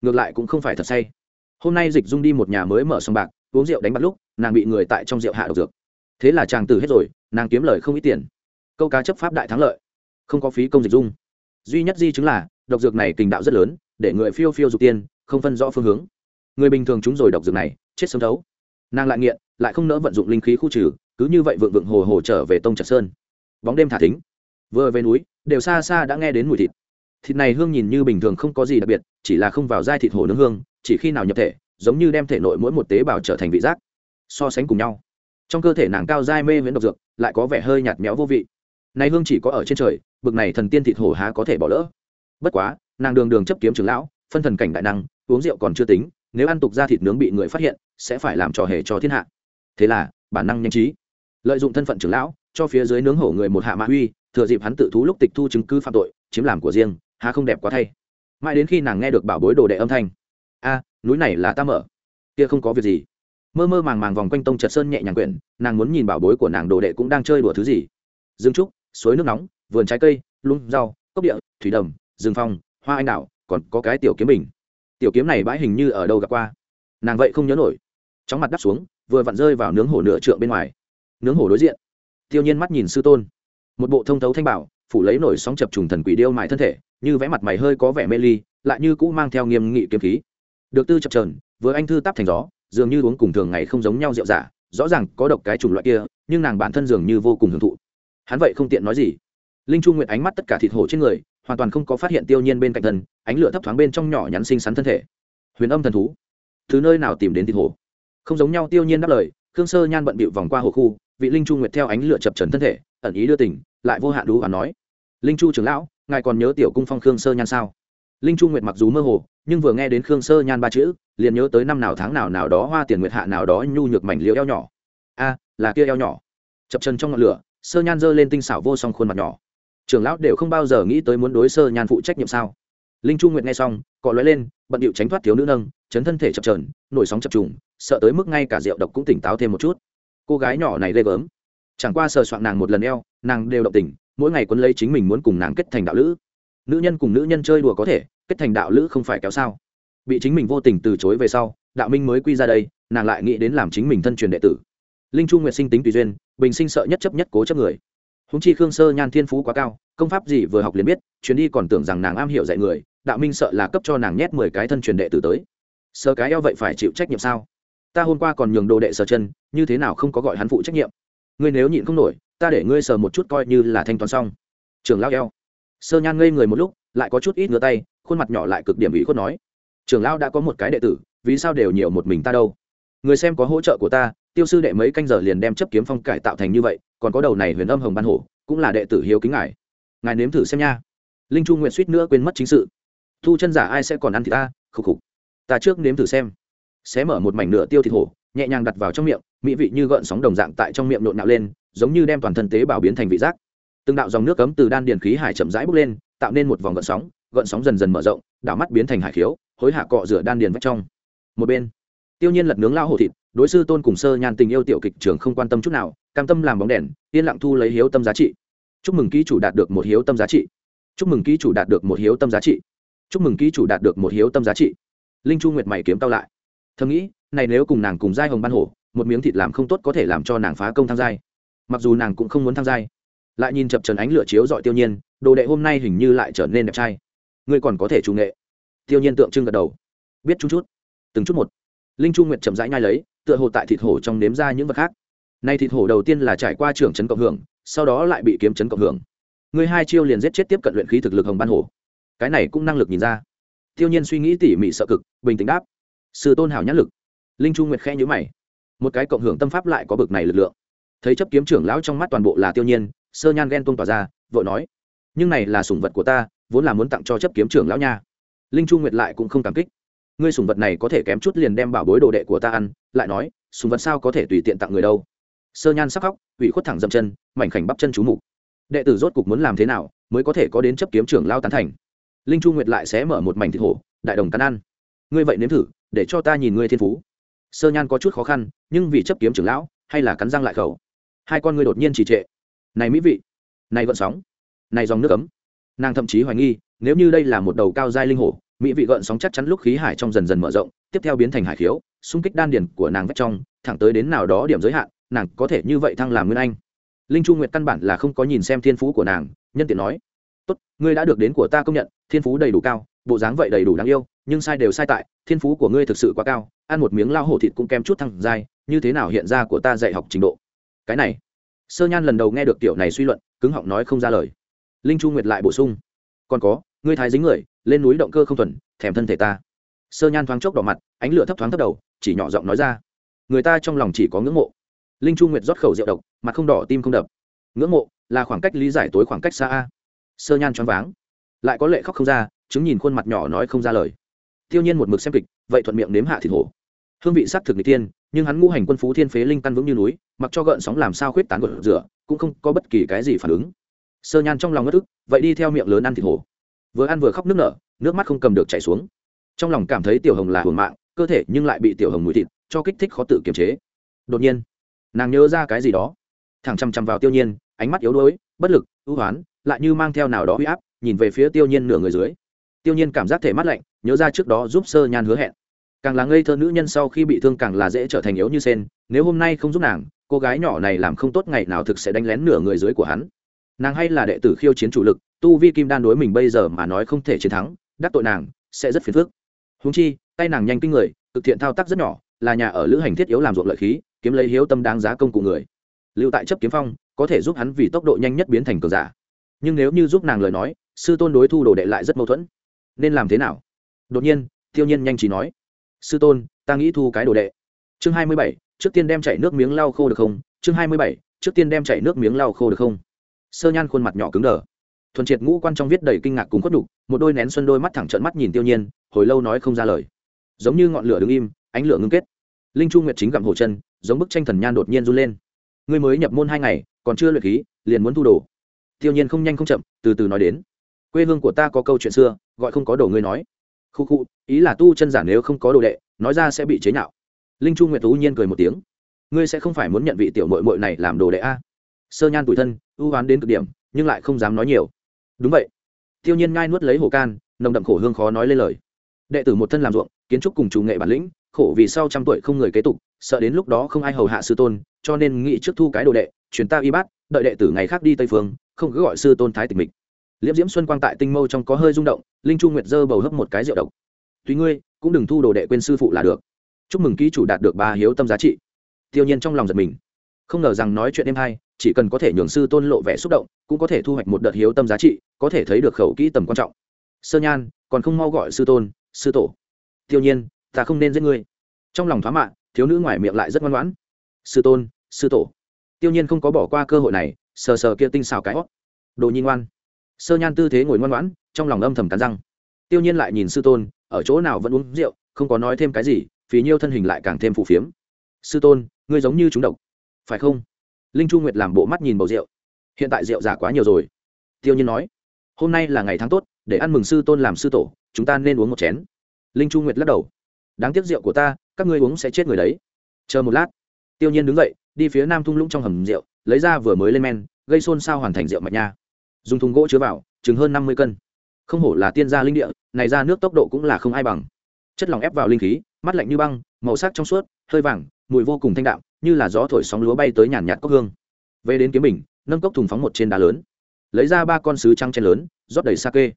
Speaker 1: Ngược lại cũng không phải thật say. Hôm nay dịch dung đi một nhà mới mở sông bạc, uống rượu đánh bắt lúc, nàng bị người tại trong rượu hạ độc dược. Thế là chàng tử hết rồi, nàng kiếm lời không ít tiền. Câu cá chấp pháp đại thắng lợi. Không có phí công dịch dung duy nhất di chứng là, độc dược này kình đạo rất lớn, để người phiêu phiêu dục tiên, không phân rõ phương hướng. Người bình thường chúng rồi độc dược này, chết sớm thấu. Nàng lại nghiện, lại không nỡ vận dụng linh khí khu trừ, cứ như vậy vượng vượng hồ hồ trở về tông trạch sơn. Bóng đêm thả thính. Vừa về núi, đều xa xa đã nghe đến mùi thịt. Thịt này hương nhìn như bình thường không có gì đặc biệt, chỉ là không vào dai thịt hồ nướng hương, chỉ khi nào nhập thể, giống như đem thể nội mỗi một tế bào trở thành vị giác. So sánh cùng nhau. Trong cơ thể nàng cao dai mê miễn độc dược, lại có vẻ hơi nhạt méo vô vị nay hương chỉ có ở trên trời, bực này thần tiên thịt hổ há có thể bỏ lỡ. Bất quá, nàng đường đường chấp kiếm trưởng lão, phân thần cảnh đại năng, uống rượu còn chưa tính, nếu ăn tục ra thịt nướng bị người phát hiện, sẽ phải làm trò hề cho thiên hạ. Thế là, bản năng nhanh trí, lợi dụng thân phận trưởng lão, cho phía dưới nướng hổ người một hạ mã uy, thừa dịp hắn tự thú lúc tịch thu chứng cứ phạm tội, chiếm làm của riêng, há không đẹp quá thay. Mãi đến khi nàng nghe được bảo bối đồ đệ âm thanh, a, núi này là ta mở, kia không có việc gì. Mơ mơ màng màng vòng quanh tông trật sơn nhẹ nhàng quyển nàng muốn nhìn bảo bối của nàng đồ đệ cũng đang chơi đùa thứ gì. Dương trúc suối nước nóng, vườn trái cây, lung rau, cốc địa, thủy đầm, rừng phong, hoa anh đào còn có cái tiểu kiếm bình. Tiểu kiếm này bãi hình như ở đâu gặp qua? Nàng vậy không nhớ nổi. Chóng mặt đắp xuống, vừa vặn rơi vào nướng hổ nửa trượng bên ngoài. Nướng hổ đối diện. Tiêu nhiên mắt nhìn sư tôn. Một bộ thông thấu thanh bảo, phủ lấy nổi sóng chập trùng thần quỷ điêu mại thân thể, như vẽ mặt mày hơi có vẻ mê ly, lại như cũ mang theo nghiêm nghị kiếm khí. Được tư chập trờn vừa anh thư tắp thành gió, dường như uống cùng thường ngày không giống nhau rượu giả, rõ ràng có độc cái chủng loại kia, nhưng nàng bản thân dường như vô cùng hưởng thụ hắn vậy không tiện nói gì. Linh chu nguyện ánh mắt tất cả thịt hổ trên người, hoàn toàn không có phát hiện tiêu nhiên bên cạnh thân ánh lửa thấp thoáng bên trong nhỏ nhắn xinh xắn thân thể. Huyền âm thần thú. Thứ nơi nào tìm đến thịt hổ? Không giống nhau, tiêu nhiên đáp lời, khương sơ nhan bận bịu vòng qua hồ khu, vị linh chu nguyệt theo ánh lửa chập trần thân thể, ẩn ý đưa tỉnh, lại vô hạn đủ và nói. Linh chu trưởng lão, ngài còn nhớ tiểu cung phong khương sơ nhan sao? Linh chu nguyệt mặc dù mơ hồ, nhưng vừa nghe đến khương sơ nhan ba chữ, liền nhớ tới năm nào tháng nào nào đó hoa tiền nguyệt hạ nào đó nhu nhược mảnh liễu eo nhỏ. A, là kia eo nhỏ. Chập chân trong ngọn lửa sơ nhan giơ lên tinh xảo vô song khuôn mặt nhỏ. Trưởng lão đều không bao giờ nghĩ tới muốn đối sơ nhan phụ trách nhiệm sao? Linh chu nguyệt nghe xong, cọ lóe lên, bận điệu tránh thoát thiếu nữ nâng, chấn thân thể chập trờn nổi sóng chập trùng, sợ tới mức ngay cả rượu độc cũng tỉnh táo thêm một chút. Cô gái nhỏ này ghê gớm. Chẳng qua sờ soạn nàng một lần eo, nàng đều động tình, mỗi ngày quấn lấy chính mình muốn cùng nàng kết thành đạo lữ. Nữ nhân cùng nữ nhân chơi đùa có thể, kết thành đạo lữ không phải kéo sao? Bị chính mình vô tình từ chối về sau, đạo minh mới quy ra đây, nàng lại nghĩ đến làm chính mình thân truyền đệ tử linh chu nguyệt sinh tính tùy duyên, bình sinh sợ nhất chấp nhất cố chấp người. Húng chi khương sơ nhan thiên phú quá cao, công pháp gì vừa học liền biết, chuyến đi còn tưởng rằng nàng am hiểu dạy người, đạo minh sợ là cấp cho nàng nhét mười cái thân truyền đệ tử tới. Sơ cái eo vậy phải chịu trách nhiệm sao? Ta hôm qua còn nhường đồ đệ sờ chân, như thế nào không có gọi hắn phụ trách nhiệm? Ngươi nếu nhịn không nổi, ta để ngươi sờ một chút coi như là thanh toán xong. Trường lao eo. Sơ nhan ngây người một lúc, lại có chút ít ngửa tay, khuôn mặt nhỏ lại cực điểm ý khuất nói. Trường lao đã có một cái đệ tử, vì sao đều nhiều một mình ta đâu? Người xem có hỗ trợ của ta, tiêu sư đệ mấy canh giờ liền đem chấp kiếm phong cải tạo thành như vậy, còn có đầu này huyền âm hồng ban hổ, cũng là đệ tử hiếu kính ngài. Ngài nếm thử xem nha. Linh chu nguyện suýt nữa quên mất chính sự. Thu chân giả ai sẽ còn ăn thì ta? Khục khục. Ta trước nếm thử xem. Xé mở một mảnh nửa tiêu thịt hổ, nhẹ nhàng đặt vào trong miệng, mỹ vị như gợn sóng đồng dạng tại trong miệng nộn nạo lên, giống như đem toàn thân tế bào biến thành vị giác. Từng đạo dòng nước cấm từ đan điền khí hải chậm rãi bốc lên, tạo nên một vòng gợn sóng gợn sóng dần dần mở rộng, đảo mắt biến thành hải khiếu, hối hạ cọ rửa đan điền vách trong. Một bên tiêu nhiên lật nướng lao hổ thịt, đối sư tôn cùng sơ nhan tình yêu tiểu kịch trường không quan tâm chút nào, cam tâm làm bóng đèn, yên lặng thu lấy hiếu tâm giá trị. Chúc mừng ký chủ đạt được một hiếu tâm giá trị. Chúc mừng ký chủ đạt được một hiếu tâm giá trị. Chúc mừng ký chủ đạt được một hiếu tâm giá trị. Linh chu nguyệt mày kiếm tao lại. Thầm nghĩ, này nếu cùng nàng cùng giai hồng ban hổ, một miếng thịt làm không tốt có thể làm cho nàng phá công tham giai. Mặc dù nàng cũng không muốn tham giai, lại nhìn chập trần ánh lửa chiếu dọi tiêu nhiên, đồ đệ hôm nay hình như lại trở nên đẹp trai. Ngươi còn có thể chủ nghệ. Tiêu nhiên tượng trưng gật đầu. Biết chút chút. Từng chút một linh chu nguyệt chậm rãi nhai lấy, tựa hồ tại thịt hổ trong nếm ra những vật khác. Nay thịt hổ đầu tiên là trải qua trưởng trấn cộng hưởng, sau đó lại bị kiếm trấn cộng hưởng. Người hai chiêu liền giết chết tiếp cận luyện khí thực lực hồng ban hổ. Cái này cũng năng lực nhìn ra. Tiêu nhiên suy nghĩ tỉ mỉ sợ cực, bình tĩnh đáp. Sư tôn hảo nhãn lực. Linh chu nguyệt khẽ nhữ mày. Một cái cộng hưởng tâm pháp lại có bực này lực lượng. Thấy chấp kiếm trưởng lão trong mắt toàn bộ là tiêu nhiên, sơ nhan ghen tuông tỏa ra, vội nói, nhưng này là sủng vật của ta, vốn là muốn tặng cho chấp kiếm trưởng lão nha. Linh chu nguyệt lại cũng không cảm kích ngươi sùng vật này có thể kém chút liền đem bảo bối đồ đệ của ta ăn, lại nói, sùng vật sao có thể tùy tiện tặng người đâu? Sơ nhan sắc khóc, ủy khuất thẳng dậm chân, mảnh khảnh bắp chân chú mục. Đệ tử rốt cục muốn làm thế nào mới có thể có đến chấp kiếm trưởng lao tán thành? Linh chu nguyệt lại sẽ mở một mảnh thịt hổ, đại đồng cắn ăn. Ngươi vậy nếm thử, để cho ta nhìn ngươi thiên phú. Sơ nhan có chút khó khăn, nhưng vì chấp kiếm trưởng lão, hay là cắn răng lại khẩu. Hai con ngươi đột nhiên trì trệ. Này mỹ vị, này vận sóng, này dòng nước ấm. Nàng thậm chí hoài nghi, nếu như đây là một đầu cao giai linh hổ mỹ vị gợn sóng chắc chắn lúc khí hải trong dần dần mở rộng, tiếp theo biến thành hải khiếu, xung kích đan điền của nàng vách trong, thẳng tới đến nào đó điểm giới hạn, nàng có thể như vậy thăng làm nguyên anh. Linh chu nguyệt căn bản là không có nhìn xem thiên phú của nàng, nhân tiện nói, tốt, ngươi đã được đến của ta công nhận, thiên phú đầy đủ cao, bộ dáng vậy đầy đủ đáng yêu, nhưng sai đều sai tại, thiên phú của ngươi thực sự quá cao, ăn một miếng lao hổ thịt cũng kém chút thăng dai như thế nào hiện ra của ta dạy học trình độ? Cái này, sơ nhan lần đầu nghe được tiểu này suy luận, cứng họng nói không ra lời. Linh chu nguyệt lại bổ sung, còn có, ngươi thái dính người lên núi động cơ không thuần, thèm thân thể ta. Sơ nhan thoáng chốc đỏ mặt, ánh lửa thấp thoáng thấp đầu, chỉ nhỏ giọng nói ra. Người ta trong lòng chỉ có ngưỡng mộ. Linh chu nguyệt rót khẩu rượu độc, mặt không đỏ tim không đập. Ngưỡng mộ là khoảng cách lý giải tối khoảng cách xa a. Sơ nhan choáng váng. Lại có lệ khóc không ra, chứng nhìn khuôn mặt nhỏ nói không ra lời. Tiêu nhiên một mực xem kịch, vậy thuận miệng nếm hạ thịt hổ. Hương vị sắc thực n tiên nhưng hắn ngũ hành quân phú thiên phế linh căn vững như núi, mặc cho gợn sóng làm sao khuyết tán gột rửa, cũng không có bất kỳ cái gì phản ứng. Sơ nhan trong lòng ngất ức, vậy đi theo miệng lớn ăn thịt hổ vừa ăn vừa khóc nước nở, nước mắt không cầm được chảy xuống. Trong lòng cảm thấy tiểu hồng là hưởng mạng, cơ thể nhưng lại bị tiểu hồng mùi thịt, cho kích thích khó tự kiềm chế. Đột nhiên, nàng nhớ ra cái gì đó. Thẳng chằm chằm vào tiêu nhiên, ánh mắt yếu đuối, bất lực, ưu hoán, lại như mang theo nào đó huy áp, nhìn về phía tiêu nhiên nửa người dưới. Tiêu nhiên cảm giác thể mắt lạnh, nhớ ra trước đó giúp sơ nhan hứa hẹn. Càng là ngây thơ nữ nhân sau khi bị thương càng là dễ trở thành yếu như sen, nếu hôm nay không giúp nàng, cô gái nhỏ này làm không tốt ngày nào thực sẽ đánh lén nửa người dưới của hắn nàng hay là đệ tử khiêu chiến chủ lực, tu vi kim đan đối mình bây giờ mà nói không thể chiến thắng, đắc tội nàng, sẽ rất phiền phức. Húng chi, tay nàng nhanh kinh người thực thiện thao tác rất nhỏ, là nhà ở lữ hành thiết yếu làm ruộng lợi khí, kiếm lấy hiếu tâm đáng giá công cụ người. Lưu tại chấp kiếm phong, có thể giúp hắn vì tốc độ nhanh nhất biến thành cường giả. Nhưng nếu như giúp nàng lời nói, sư tôn đối thu đồ đệ lại rất mâu thuẫn. Nên làm thế nào? Đột nhiên, tiêu nhiên nhanh chỉ nói. Sư tôn, ta nghĩ thu cái đồ đệ. Chương hai mươi bảy, trước tiên đem chảy nước miếng lau khô được không? Chương hai mươi bảy, trước tiên đem chảy nước miếng lau khô được không? Sơ nhan khuôn mặt nhỏ cứng đờ. Thuần triệt ngũ quan trong viết đầy kinh ngạc cùng khuất đục một đôi nén xuân đôi mắt thẳng trận mắt nhìn tiêu nhiên, hồi lâu nói không ra lời. Giống như ngọn lửa đứng im, ánh lửa ngưng kết. Linh chu nguyệt chính gặm hổ chân, giống bức tranh thần nhan đột nhiên run lên. Ngươi mới nhập môn hai ngày, còn chưa luyện khí, liền muốn thu đồ. Tiêu nhiên không nhanh không chậm, từ từ nói đến. Quê hương của ta có câu chuyện xưa, gọi không có đồ ngươi nói. Khu khu, ý là tu chân giả nếu không có đồ đệ, nói ra sẽ bị chế nhạo. Linh chu nguyệt tú nhiên cười một tiếng. Ngươi sẽ không phải muốn nhận vị tiểu mội mội này làm đồ đệ a? Sơ nhan tủi thân, ưu oán đến cực điểm, nhưng lại không dám nói nhiều. Đúng vậy. Tiêu nhiên ngai nuốt lấy hồ can, nồng đậm khổ hương khó nói lên lời. Đệ tử một thân làm ruộng, kiến trúc cùng chủ nghệ bản lĩnh, khổ vì sau trăm tuổi không người kế tục, sợ đến lúc đó không ai hầu hạ sư tôn, cho nên nghĩ trước thu cái đồ đệ, chuyển ta y bát, đợi đệ tử ngày khác đi tây phương, không cứ gọi sư tôn thái tịch mịch. Liễm diễm xuân quang tại tinh mâu trong có hơi rung động, linh chu nguyệt dơ bầu hấp một cái rượu độc. Tùy ngươi, cũng đừng thu đồ đệ quên sư phụ là được. Chúc mừng ký chủ đạt được ba hiếu tâm giá trị. Tiêu nhiên trong lòng giật mình. Không ngờ rằng nói chuyện em hay chỉ cần có thể nhường sư tôn lộ vẻ xúc động, cũng có thể thu hoạch một đợt hiếu tâm giá trị, có thể thấy được khẩu kỹ tầm quan trọng. Sơ nhan, còn không mau gọi sư tôn, sư tổ. Tiêu nhiên, ta không nên giết ngươi. Trong lòng thoá mạ thiếu nữ ngoài miệng lại rất ngoan ngoãn. Sư tôn, sư tổ. Tiêu nhiên không có bỏ qua cơ hội này, sờ sờ kia tinh xào cái hót. Đồ nhi ngoan. Sơ nhan tư thế ngồi ngoan ngoãn, trong lòng âm thầm cắn răng. Tiêu nhiên lại nhìn sư tôn, ở chỗ nào vẫn uống rượu, không có nói thêm cái gì, phí nhiêu thân hình lại càng thêm phù phiếm. Sư tôn, ngươi giống như chúng độc. Phải không? Linh chu nguyệt làm bộ mắt nhìn bầu rượu. Hiện tại rượu giả quá nhiều rồi. Tiêu nhiên nói, hôm nay là ngày tháng tốt, để ăn mừng sư tôn làm sư tổ, chúng ta nên uống một chén. Linh chu nguyệt lắc đầu, đáng tiếc rượu của ta, các ngươi uống sẽ chết người đấy. Chờ một lát, tiêu nhiên đứng dậy, đi phía nam thung lũng trong hầm rượu, lấy ra vừa mới lên men, gây xôn xao hoàn thành rượu mạch nha. Dùng thùng gỗ chứa vào chứng hơn năm mươi cân. Không hổ là tiên gia linh địa, này ra nước tốc độ cũng là không ai bằng. Chất lỏng ép vào linh khí, mắt lạnh như băng, màu sắc trong suốt, hơi vàng, mùi vô cùng thanh đạm như là gió thổi sóng lúa bay tới nhàn nhạt cốc hương. Về đến kiếm bình, nâng cốc thùng phóng một trên đá lớn. Lấy ra ba con sứ trăng chen lớn, rót đầy sake.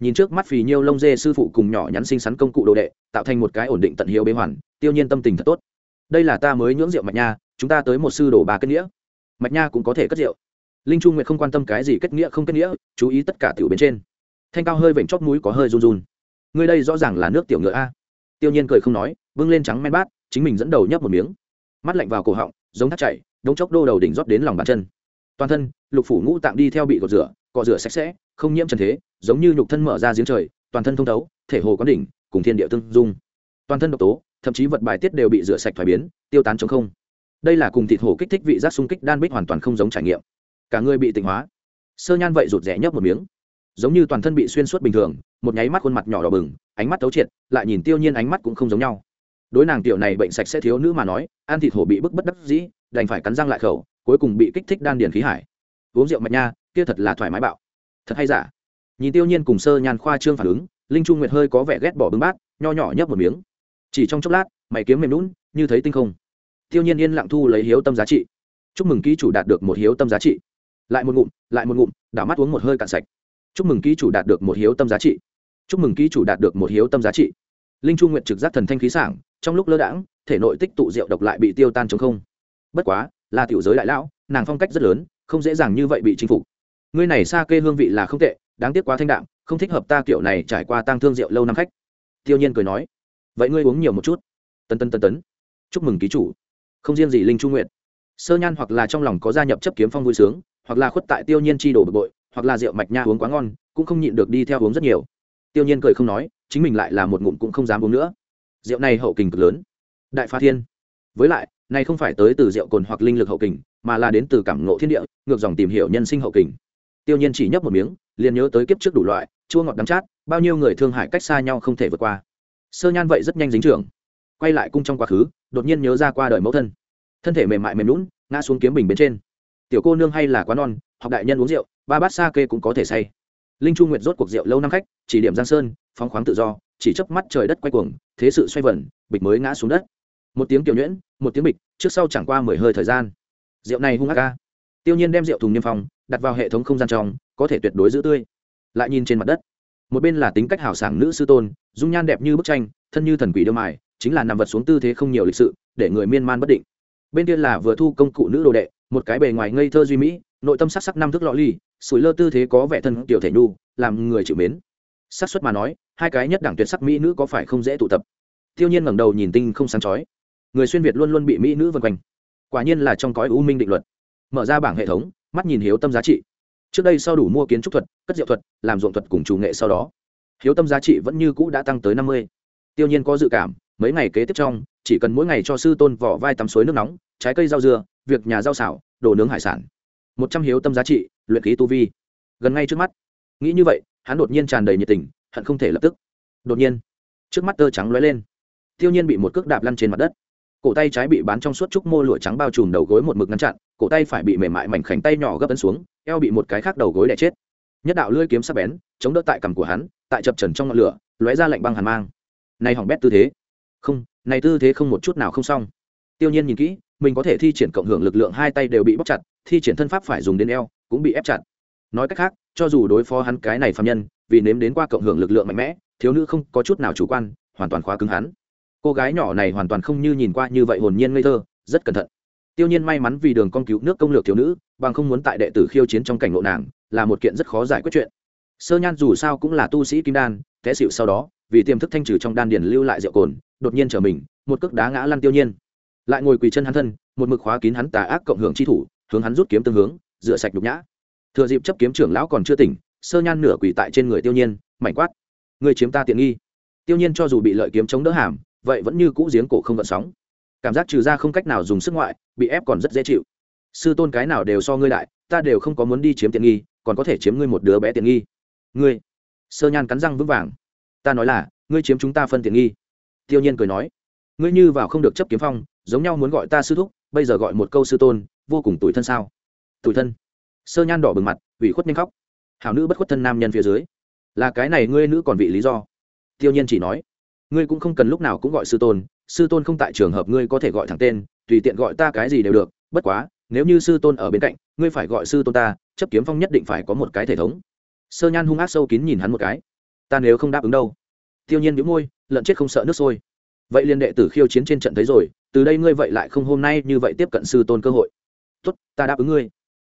Speaker 1: Nhìn trước mắt phì nhiêu lông dê sư phụ cùng nhỏ nhắn xinh xắn công cụ đồ đệ, tạo thành một cái ổn định tận hiếu bế hoàn, tiêu nhiên tâm tình thật tốt. Đây là ta mới nhưỡng rượu mạch nha, chúng ta tới một sư đồ ba kết nghĩa. Mạch nha cũng có thể cất rượu. Linh trung nguyệt không quan tâm cái gì kết nghĩa không kết nghĩa, chú ý tất cả tiểu bên trên. Thanh cao hơi vểnh chót mũi có hơi run run. Người đây rõ ràng là nước tiểu ngựa a. Tiêu nhiên cười không nói, bưng lên trắng men bát, chính mình dẫn đầu nhấp một miếng mắt lạnh vào cổ họng, giống thắt chảy, đống chốc đô đầu đỉnh rót đến lòng bàn chân. Toàn thân, lục phủ ngũ tạng đi theo bị gột rửa, cọ rửa sạch sẽ, không nhiễm trần thế, giống như nhục thân mở ra giếng trời, toàn thân thông thấu, thể hồ có đỉnh, cùng thiên địa tương dung. Toàn thân độc tố, thậm chí vật bài tiết đều bị rửa sạch thoái biến, tiêu tán chống không. Đây là cùng thịt hổ kích thích vị giác xung kích đan bích hoàn toàn không giống trải nghiệm. Cả người bị tịnh hóa. Sơ nhan vậy rụt rẻ nhấp một miếng. Giống như toàn thân bị xuyên suốt bình thường, một nháy mắt khuôn mặt nhỏ đỏ bừng, ánh mắt tấu triệt, lại nhìn tiêu nhiên ánh mắt cũng không giống nhau đối nàng tiểu này bệnh sạch sẽ thiếu nữ mà nói, ăn thịt hổ bị bức bất đắc dĩ, đành phải cắn răng lại khẩu, cuối cùng bị kích thích đan điền khí hải. Uống rượu mạch nha, kia thật là thoải mái bạo. Thật hay giả? Nhìn tiêu nhiên cùng sơ nhàn khoa trương phản ứng, linh trung nguyệt hơi có vẻ ghét bỏ bưng bát, nho nhỏ nhấp một miếng. Chỉ trong chốc lát, mày kiếm mềm lún như thấy tinh không. Tiêu nhiên yên lặng thu lấy hiếu tâm giá trị. Chúc mừng ký chủ đạt được một hiếu tâm giá trị. Lại một ngụm, lại một ngụm, đảo mắt uống một hơi cạn sạch. Chúc mừng ký chủ đạt được một hiếu tâm giá trị. Chúc mừng ký chủ đạt được một hiếu tâm giá trị. Linh trung nguyện trực giác thần thanh khí sảng trong lúc lơ đãng, thể nội tích tụ rượu độc lại bị tiêu tan chống không. Bất quá, là tiểu giới đại lão, nàng phong cách rất lớn, không dễ dàng như vậy bị chinh phục. Ngươi này xa kê hương vị là không tệ, đáng tiếc quá thanh đạm, không thích hợp ta kiểu này trải qua tăng thương rượu lâu năm khách. Tiêu nhiên cười nói, vậy ngươi uống nhiều một chút. Tân tân tân tấn. Chúc mừng ký chủ. Không riêng gì linh trung nguyện sơ nhan hoặc là trong lòng có gia nhập chấp kiếm phong vui sướng, hoặc là khuất tại tiêu nhiên chi đổ bực bội, hoặc là rượu mạch nha uống quá ngon, cũng không nhịn được đi theo uống rất nhiều. Tiêu nhiên cười không nói, chính mình lại là một ngụm cũng không dám uống nữa rượu này hậu kình cực lớn. Đại phá thiên. Với lại, này không phải tới từ rượu cồn hoặc linh lực hậu kình, mà là đến từ cảm ngộ thiên địa, ngược dòng tìm hiểu nhân sinh hậu kình. Tiêu nhiên chỉ nhấp một miếng, liền nhớ tới kiếp trước đủ loại, chua ngọt đắng chát, bao nhiêu người thương hại cách xa nhau không thể vượt qua. Sơ nhan vậy rất nhanh dính trưởng. Quay lại cung trong quá khứ, đột nhiên nhớ ra qua đời mẫu thân. Thân thể mềm mại mềm lún ngã xuống kiếm bình bên trên. Tiểu cô nương hay là quá non, học đại nhân uống rượu, ba bát sa kê cũng có thể say linh chu nguyệt rốt cuộc rượu lâu năm khách, chỉ điểm giang sơn, phóng khoáng tự do, chỉ chớp mắt trời đất quay cuồng, thế sự xoay vẩn bịch mới ngã xuống đất. Một tiếng kiều nhuyễn, một tiếng bịch, trước sau chẳng qua mười hơi thời gian. Rượu này hung ác ca tiêu nhiên đem rượu thùng niêm phong, đặt vào hệ thống không gian trong, có thể tuyệt đối giữ tươi. Lại nhìn trên mặt đất, một bên là tính cách hảo sảng nữ sư tôn, dung nhan đẹp như bức tranh, thân như thần quỷ điêu mài, chính là nằm vật xuống tư thế không nhiều lịch sự, để người miên man bất định. Bên kia là vừa thu công cụ nữ đồ đệ, một cái bề ngoài ngây thơ duy mỹ nội tâm sắc sắc năm thước lọ ly, sủi lơ tư thế có vẻ thân tiểu thể nhu, làm người chịu mến. Xác suất mà nói, hai cái nhất đẳng tuyệt sắc mỹ nữ có phải không dễ tụ tập? Tiêu nhiên ngẩng đầu nhìn tinh không sáng chói. Người xuyên việt luôn luôn bị mỹ nữ vân quanh. Quả nhiên là trong cõi u minh định luật. Mở ra bảng hệ thống, mắt nhìn hiếu tâm giá trị. Trước đây sau đủ mua kiến trúc thuật, cất diệu thuật, làm ruộng thuật cùng chủ nghệ sau đó, hiếu tâm giá trị vẫn như cũ đã tăng tới năm mươi. Tiêu nhiên có dự cảm, mấy ngày kế tiếp trong, chỉ cần mỗi ngày cho sư tôn vỏ vai tắm suối nước nóng, trái cây rau dưa, việc nhà rau xảo đồ nướng hải sản một trăm hiếu tâm giá trị, luyện khí tu vi. Gần ngay trước mắt. Nghĩ như vậy, hắn đột nhiên tràn đầy nhiệt tình, hận không thể lập tức. Đột nhiên, trước mắt tơ trắng lóe lên. Tiêu nhiên bị một cước đạp lăn trên mặt đất. Cổ tay trái bị bán trong suốt trúc mô lụa trắng bao trùm đầu gối một mực ngăn chặn, cổ tay phải bị mềm mại mảnh khảnh tay nhỏ gấp ấn xuống, eo bị một cái khác đầu gối đẻ chết. Nhất đạo lưỡi kiếm sắc bén, chống đỡ tại cằm của hắn, tại chập trần trong ngọn lửa, lóe ra lạnh băng hàn mang. Này hỏng bét tư thế. Không, này tư thế không một chút nào không xong. Tiêu nhiên nhìn kỹ mình có thể thi triển cộng hưởng lực lượng hai tay đều bị bóc chặt, thi triển thân pháp phải dùng đến eo, cũng bị ép chặt. Nói cách khác, cho dù đối phó hắn cái này phạm nhân, vì nếm đến qua cộng hưởng lực lượng mạnh mẽ, thiếu nữ không có chút nào chủ quan, hoàn toàn khóa cứng hắn. Cô gái nhỏ này hoàn toàn không như nhìn qua như vậy hồn nhiên ngây thơ, rất cẩn thận. Tiêu nhiên may mắn vì đường con cứu nước công lược thiếu nữ, bằng không muốn tại đệ tử khiêu chiến trong cảnh ngộ nàng, là một kiện rất khó giải quyết chuyện. Sơ nhan dù sao cũng là tu sĩ kim đan, té xịu sau đó, vì tiềm thức thanh trừ trong đan điền lưu lại rượu cồn, đột nhiên trở mình, một cước đá ngã lăn tiêu nhiên lại ngồi quỳ chân hắn thân, một mực khóa kín hắn tà ác cộng hưởng chi thủ, hướng hắn rút kiếm tương hướng, rửa sạch nhục nhã. Thừa dịp chấp kiếm trưởng lão còn chưa tỉnh, sơ nhan nửa quỳ tại trên người tiêu nhiên, mảnh quát người chiếm ta tiện nghi. Tiêu nhiên cho dù bị lợi kiếm chống đỡ hàm, vậy vẫn như cũ giếng cổ không gợn sóng. Cảm giác trừ ra không cách nào dùng sức ngoại, bị ép còn rất dễ chịu. Sư tôn cái nào đều so ngươi đại, ta đều không có muốn đi chiếm tiện nghi, còn có thể chiếm ngươi một đứa bé tiện nghi. Ngươi? Sơ nhan cắn răng vững vàng. Ta nói là, ngươi chiếm chúng ta phân tiện nghi. Tiêu nhiên cười nói, ngươi như vào không được chấp kiếm phong giống nhau muốn gọi ta sư thúc, bây giờ gọi một câu sư tôn, vô cùng tủi thân sao? Tủi thân? Sơ nhan đỏ bừng mặt, ủy khuất nhanh khóc. Hảo nữ bất khuất thân nam nhân phía dưới. Là cái này ngươi nữ còn vị lý do? Tiêu nhiên chỉ nói. Ngươi cũng không cần lúc nào cũng gọi sư tôn sư tôn không tại trường hợp ngươi có thể gọi thẳng tên, tùy tiện gọi ta cái gì đều được, bất quá, nếu như sư tôn ở bên cạnh, ngươi phải gọi sư tôn ta, chấp kiếm phong nhất định phải có một cái thể thống. Sơ nhan hung ác sâu kín nhìn hắn một cái. Ta nếu không đáp ứng đâu? Tiêu nhiên đĩu môi, lợn chết không sợ nước sôi. Vậy liên đệ tử khiêu chiến trên trận thấy rồi từ đây ngươi vậy lại không hôm nay như vậy tiếp cận sư tôn cơ hội. Tốt, ta đáp ứng ngươi.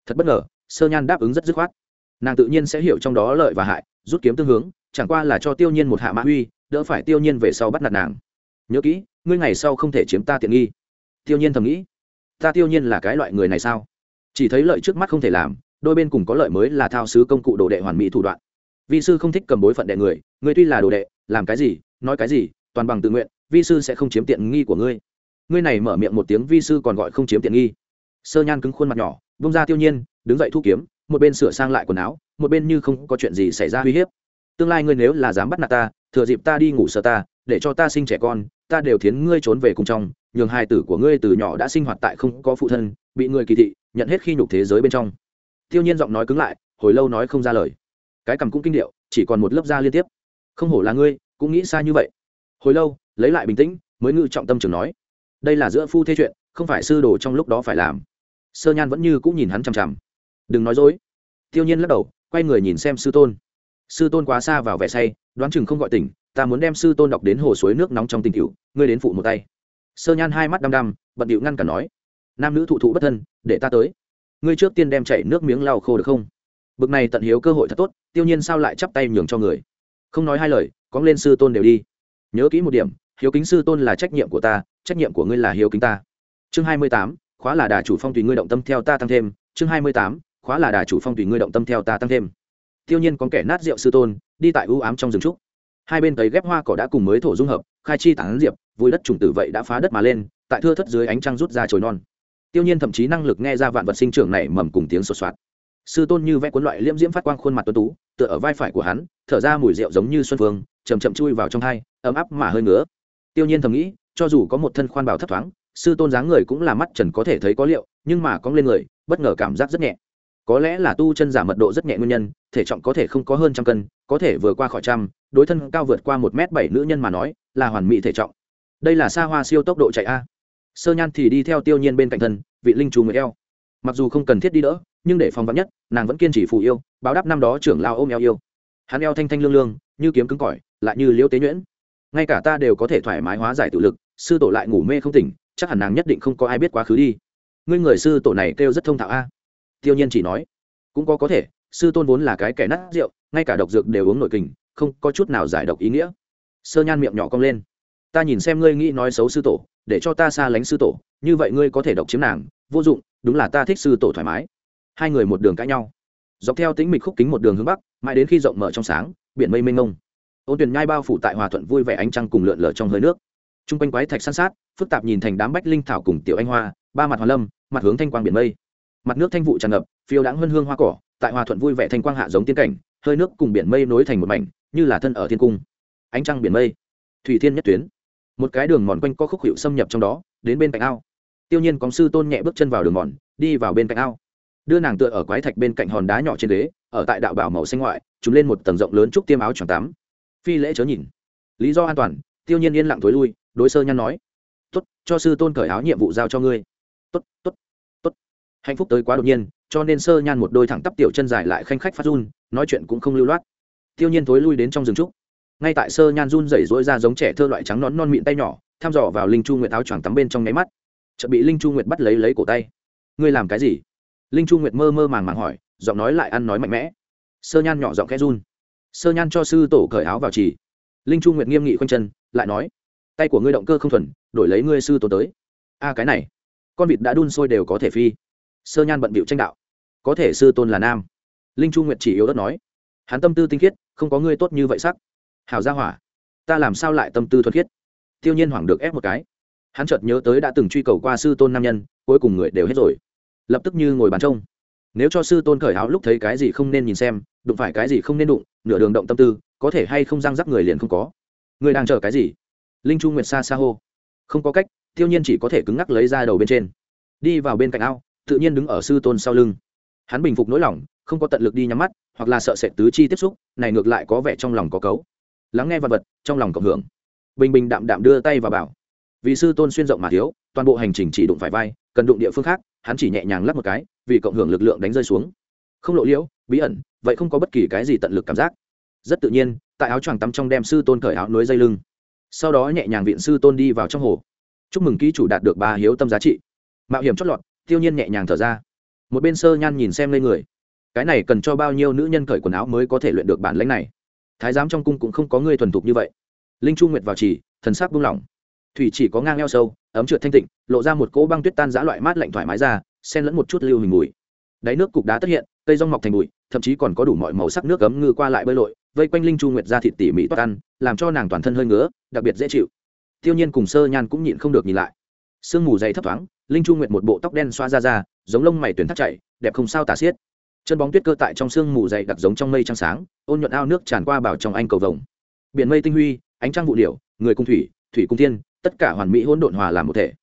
Speaker 1: Thật bất ngờ, sơ nhan đáp ứng rất dứt khoát. Nàng tự nhiên sẽ hiểu trong đó lợi và hại, rút kiếm tương hướng, chẳng qua là cho tiêu nhiên một hạ mã uy, đỡ phải tiêu nhiên về sau bắt nạt nàng. Nhớ kỹ, ngươi ngày sau không thể chiếm ta tiện nghi. Tiêu nhiên thầm nghĩ. Ta tiêu nhiên là cái loại người này sao? Chỉ thấy lợi trước mắt không thể làm, đôi bên cùng có lợi mới là thao sứ công cụ đồ đệ hoàn mỹ thủ đoạn. Vi sư không thích cầm bối phận đệ người, ngươi tuy là đồ đệ, làm cái gì, nói cái gì, toàn bằng tự nguyện, vi sư sẽ không chiếm tiện nghi của ngươi ngươi này mở miệng một tiếng vi sư còn gọi không chiếm tiện nghi. Sơ nhan cứng khuôn mặt nhỏ bông ra tiêu nhiên, đứng dậy thu kiếm, một bên sửa sang lại quần áo, một bên như không có chuyện gì xảy ra uy hiếp. Tương lai ngươi nếu là dám bắt nạt ta, thừa dịp ta đi ngủ sợ ta, để cho ta sinh trẻ con, ta đều thiến ngươi trốn về cùng trong, nhường hai tử của ngươi từ nhỏ đã sinh hoạt tại không có phụ thân, bị người kỳ thị, nhận hết khi nhục thế giới bên trong. Tiêu nhiên giọng nói cứng lại, hồi lâu nói không ra lời. Cái cầm cũng kinh điệu, chỉ còn một lớp da liên tiếp. Không hổ là ngươi, cũng nghĩ xa như vậy. Hồi lâu, lấy lại bình tĩnh, mới ngự trọng tâm trường nói đây là giữa phu thế chuyện, không phải sư đồ trong lúc đó phải làm. Sơ nhan vẫn như cũng nhìn hắn chằm chằm. Đừng nói dối. Tiêu nhiên lắc đầu, quay người nhìn xem sư tôn. Sư tôn quá xa vào vẻ say, đoán chừng không gọi tỉnh, ta muốn đem sư tôn đọc đến hồ suối nước nóng trong tình cựu ngươi đến phụ một tay. Sơ nhan hai mắt đăm đăm, bận điệu ngăn cả nói, nam nữ thụ thụ bất thân, để ta tới. Ngươi trước tiên đem chảy nước miếng lau khô được không? Bực này tận hiếu cơ hội thật tốt, tiêu nhiên sao lại chắp tay nhường cho người? Không nói hai lời, cóng lên sư tôn đều đi. Nhớ kỹ một điểm hiếu kính sư tôn là trách nhiệm của ta, trách nhiệm của ngươi là hiếu kính ta. Chương hai mươi tám, khóa là đà chủ phong tùy ngươi động tâm theo ta tăng thêm. Chương hai mươi tám, khóa là đà chủ phong tùy ngươi động tâm theo ta tăng thêm. Tiêu nhiên có kẻ nát rượu sư tôn, đi tại ưu ám trong rừng trúc. Hai bên tấy ghép hoa cỏ đã cùng mới thổ dung hợp, khai chi tán diệp vui đất trùng tử vậy đã phá đất mà lên, tại thưa thất dưới ánh trăng rút ra chồi non. Tiêu nhiên thậm chí năng lực nghe ra vạn vật sinh trưởng này mầm cùng tiếng sột soạt. Sư tôn như vẽ cuốn loại liễm diễm phát quang khuôn mặt tuấn tú, tựa ở vai phải của hắn, thở ra mùi rượu giống như xuân phương chầm chậm chui vào trong hai, ấm áp mà hơi ngứa tiêu nhiên thầm nghĩ, cho dù có một thân khoan bảo thấp thoáng, sư tôn dáng người cũng là mắt trần có thể thấy có liệu, nhưng mà cong lên người, bất ngờ cảm giác rất nhẹ. Có lẽ là tu chân giả mật độ rất nhẹ nguyên nhân, thể trọng có thể không có hơn trăm cân, có thể vừa qua khỏi trăm, đối thân cao vượt qua một m bảy nữ nhân mà nói, là hoàn mỹ thể trọng. Đây là xa hoa siêu tốc độ chạy a. Sơ nhan thì đi theo tiêu nhiên bên cạnh thân, vị linh trù người eo. Mặc dù không cần thiết đi đỡ, nhưng để phòng vắn nhất, nàng vẫn kiên trì phù yêu, báo đáp năm đó trưởng lao ôm eo yêu. Hắn eo thanh thanh lương lương, như kiếm cứng cỏi, lại như liễu tế nhuyễn ngay cả ta đều có thể thoải mái hóa giải tự lực, sư tổ lại ngủ mê không tỉnh, chắc hẳn nàng nhất định không có ai biết quá khứ đi. Ngươi người sư tổ này kêu rất thông thạo a. Tiêu nhiên chỉ nói, cũng có có thể, sư tôn vốn là cái kẻ nát rượu, ngay cả độc dược đều uống nội kình, không có chút nào giải độc ý nghĩa. Sơ nhan miệng nhỏ cong lên. Ta nhìn xem ngươi nghĩ nói xấu sư tổ, để cho ta xa lánh sư tổ, như vậy ngươi có thể độc chiếm nàng, vô dụng, đúng là ta thích sư tổ thoải mái. Hai người một đường cãi nhau. Dọc theo tính mịch khúc kính một đường hướng bắc, mãi đến khi rộng mở trong sáng, biển mây mênh mông ôn tuyền nhai bao phủ tại hòa thuận vui vẻ ánh trăng cùng lượn lờ trong hơi nước. T r u n g quanh quái thạch san sát, phức tạp nhìn thành đám bách linh thảo cùng tiểu anh hoa, ba mặt hòa lâm, mặt hướng thanh quang biển mây. Mặt nước thanh vụ tràn ngập, phiêu đáng hơn hương hoa cỏ, tại hòa thuận vui vẻ thanh quang hạ giống tiên cảnh, hơi nước cùng biển mây nối thành một mảnh, như là thân ở thiên cung. Ánh trăng biển mây, thủy thiên nhất tuyến. Một cái đường mòn quanh có khúc hiệu xâm nhập trong đó, đến bên cạnh ao. Tiêu nhiên có sư tôn nhẹ bước chân vào đường mòn, đi vào bên cạnh ao. Đưa nàng tựa ở quái thạch bên cạnh hòn đá nhỏ trên ghế, ở tại đạo bảo màu xanh ngoại chúng lên một tầng rộng lớn trúc tiêm áo choàng tắm phi lễ chớ nhìn. Lý do an toàn, tiêu nhiên yên lặng thối lui, đối sơ nhăn nói, tốt, cho sư tôn cởi áo nhiệm vụ giao cho ngươi. Tốt tốt tốt. Hạnh phúc tới quá đột nhiên, cho nên sơ nhan một đôi thẳng tắp tiểu chân dài lại khanh khách phát run, nói chuyện cũng không lưu loát. Tiêu nhiên thối lui đến trong rừng trúc. Ngay tại sơ nhan run rẩy rỗi ra giống trẻ thơ loại trắng nón non mịn tay nhỏ, thăm dò vào linh chu nguyệt áo choàng tắm bên trong nháy mắt. Chợt bị linh chu nguyệt bắt lấy lấy cổ tay. Ngươi làm cái gì? Linh chu nguyệt mơ mơ màng màng hỏi, giọng nói lại ăn nói mạnh mẽ. Sơ nhan nhỏ giọng khẽ run sơ nhan cho sư tổ cởi áo vào trì linh chu nguyệt nghiêm nghị khoanh chân, lại nói, tay của ngươi động cơ không thuần, đổi lấy ngươi sư tổ tới. A, cái này, con vịt đã đun sôi đều có thể phi. Sơ nhan bận bịu tranh đạo, có thể sư tôn là nam. Linh chu nguyệt chỉ yếu đất nói, hắn tâm tư tinh khiết, không có ngươi tốt như vậy sắc. Hào gia hỏa, ta làm sao lại tâm tư thuần khiết? Tiêu nhiên hoảng được ép một cái. Hắn chợt nhớ tới đã từng truy cầu qua sư tôn nam nhân, cuối cùng người đều hết rồi. Lập tức như ngồi bàn trông nếu cho sư tôn khởi áo lúc thấy cái gì không nên nhìn xem, đụng phải cái gì không nên đụng, nửa đường động tâm tư, có thể hay không răng rắc người liền không có. Người đang chờ cái gì? Linh trung nguyệt xa xa hô. Không có cách, tiêu nhiên chỉ có thể cứng ngắc lấy ra đầu bên trên. Đi vào bên cạnh ao, tự nhiên đứng ở sư tôn sau lưng. Hắn bình phục nỗi lòng, không có tận lực đi nhắm mắt, hoặc là sợ sệt tứ chi tiếp xúc, này ngược lại có vẻ trong lòng có cấu. Lắng nghe vật vật, trong lòng cộng hưởng. Bình bình đạm đạm đưa tay vào bảo. Vì sư tôn xuyên rộng mà thiếu, toàn bộ hành trình chỉ đụng phải vai, cần đụng địa phương khác hắn chỉ nhẹ nhàng lắp một cái, vì cộng hưởng lực lượng đánh rơi xuống. Không lộ liễu, bí ẩn, vậy không có bất kỳ cái gì tận lực cảm giác. Rất tự nhiên, tại áo choàng tắm trong đem sư tôn cởi áo nối dây lưng. Sau đó nhẹ nhàng viện sư tôn đi vào trong hồ. Chúc mừng ký chủ đạt được ba hiếu tâm giá trị. Mạo hiểm chót lọt, tiêu nhiên nhẹ nhàng thở ra. Một bên sơ nhan nhìn xem lên người. Cái này cần cho bao nhiêu nữ nhân cởi quần áo mới có thể luyện được bản lãnh này? Thái giám trong cung cũng không có người thuần thục như vậy. Linh chu nguyệt vào chỉ thần sắc buông lỏng thủy chỉ có ngang eo sâu ấm trượt thanh tịnh lộ ra một cỗ băng tuyết tan giã loại mát lạnh thoải mái ra xen lẫn một chút lưu hình mùi. Đáy nước cục đá tất hiện cây rong mọc thành bụi thậm chí còn có đủ mọi màu sắc nước cấm ngư qua lại bơi lội vây quanh linh chu nguyệt ra thịt tỉ mỉ toát ăn làm cho nàng toàn thân hơi ngứa đặc biệt dễ chịu. Tiêu nhiên cùng sơ nhan cũng nhịn không được nhìn lại. Sương mù dày thấp thoáng linh chu nguyệt một bộ tóc đen xoa ra ra giống lông mày tuyển thắt chảy, đẹp không sao tả xiết. Chân bóng tuyết cơ tại trong sương mù dày đặc giống trong mây trăng sáng ôn nhuận ao nước tràn qua bảo trong anh cầu vồng. Biển mây tinh huy ánh trăng vụ điệu người cung thủy thủy cung thiên tất cả hoàn mỹ hỗn độn hòa làm một thể.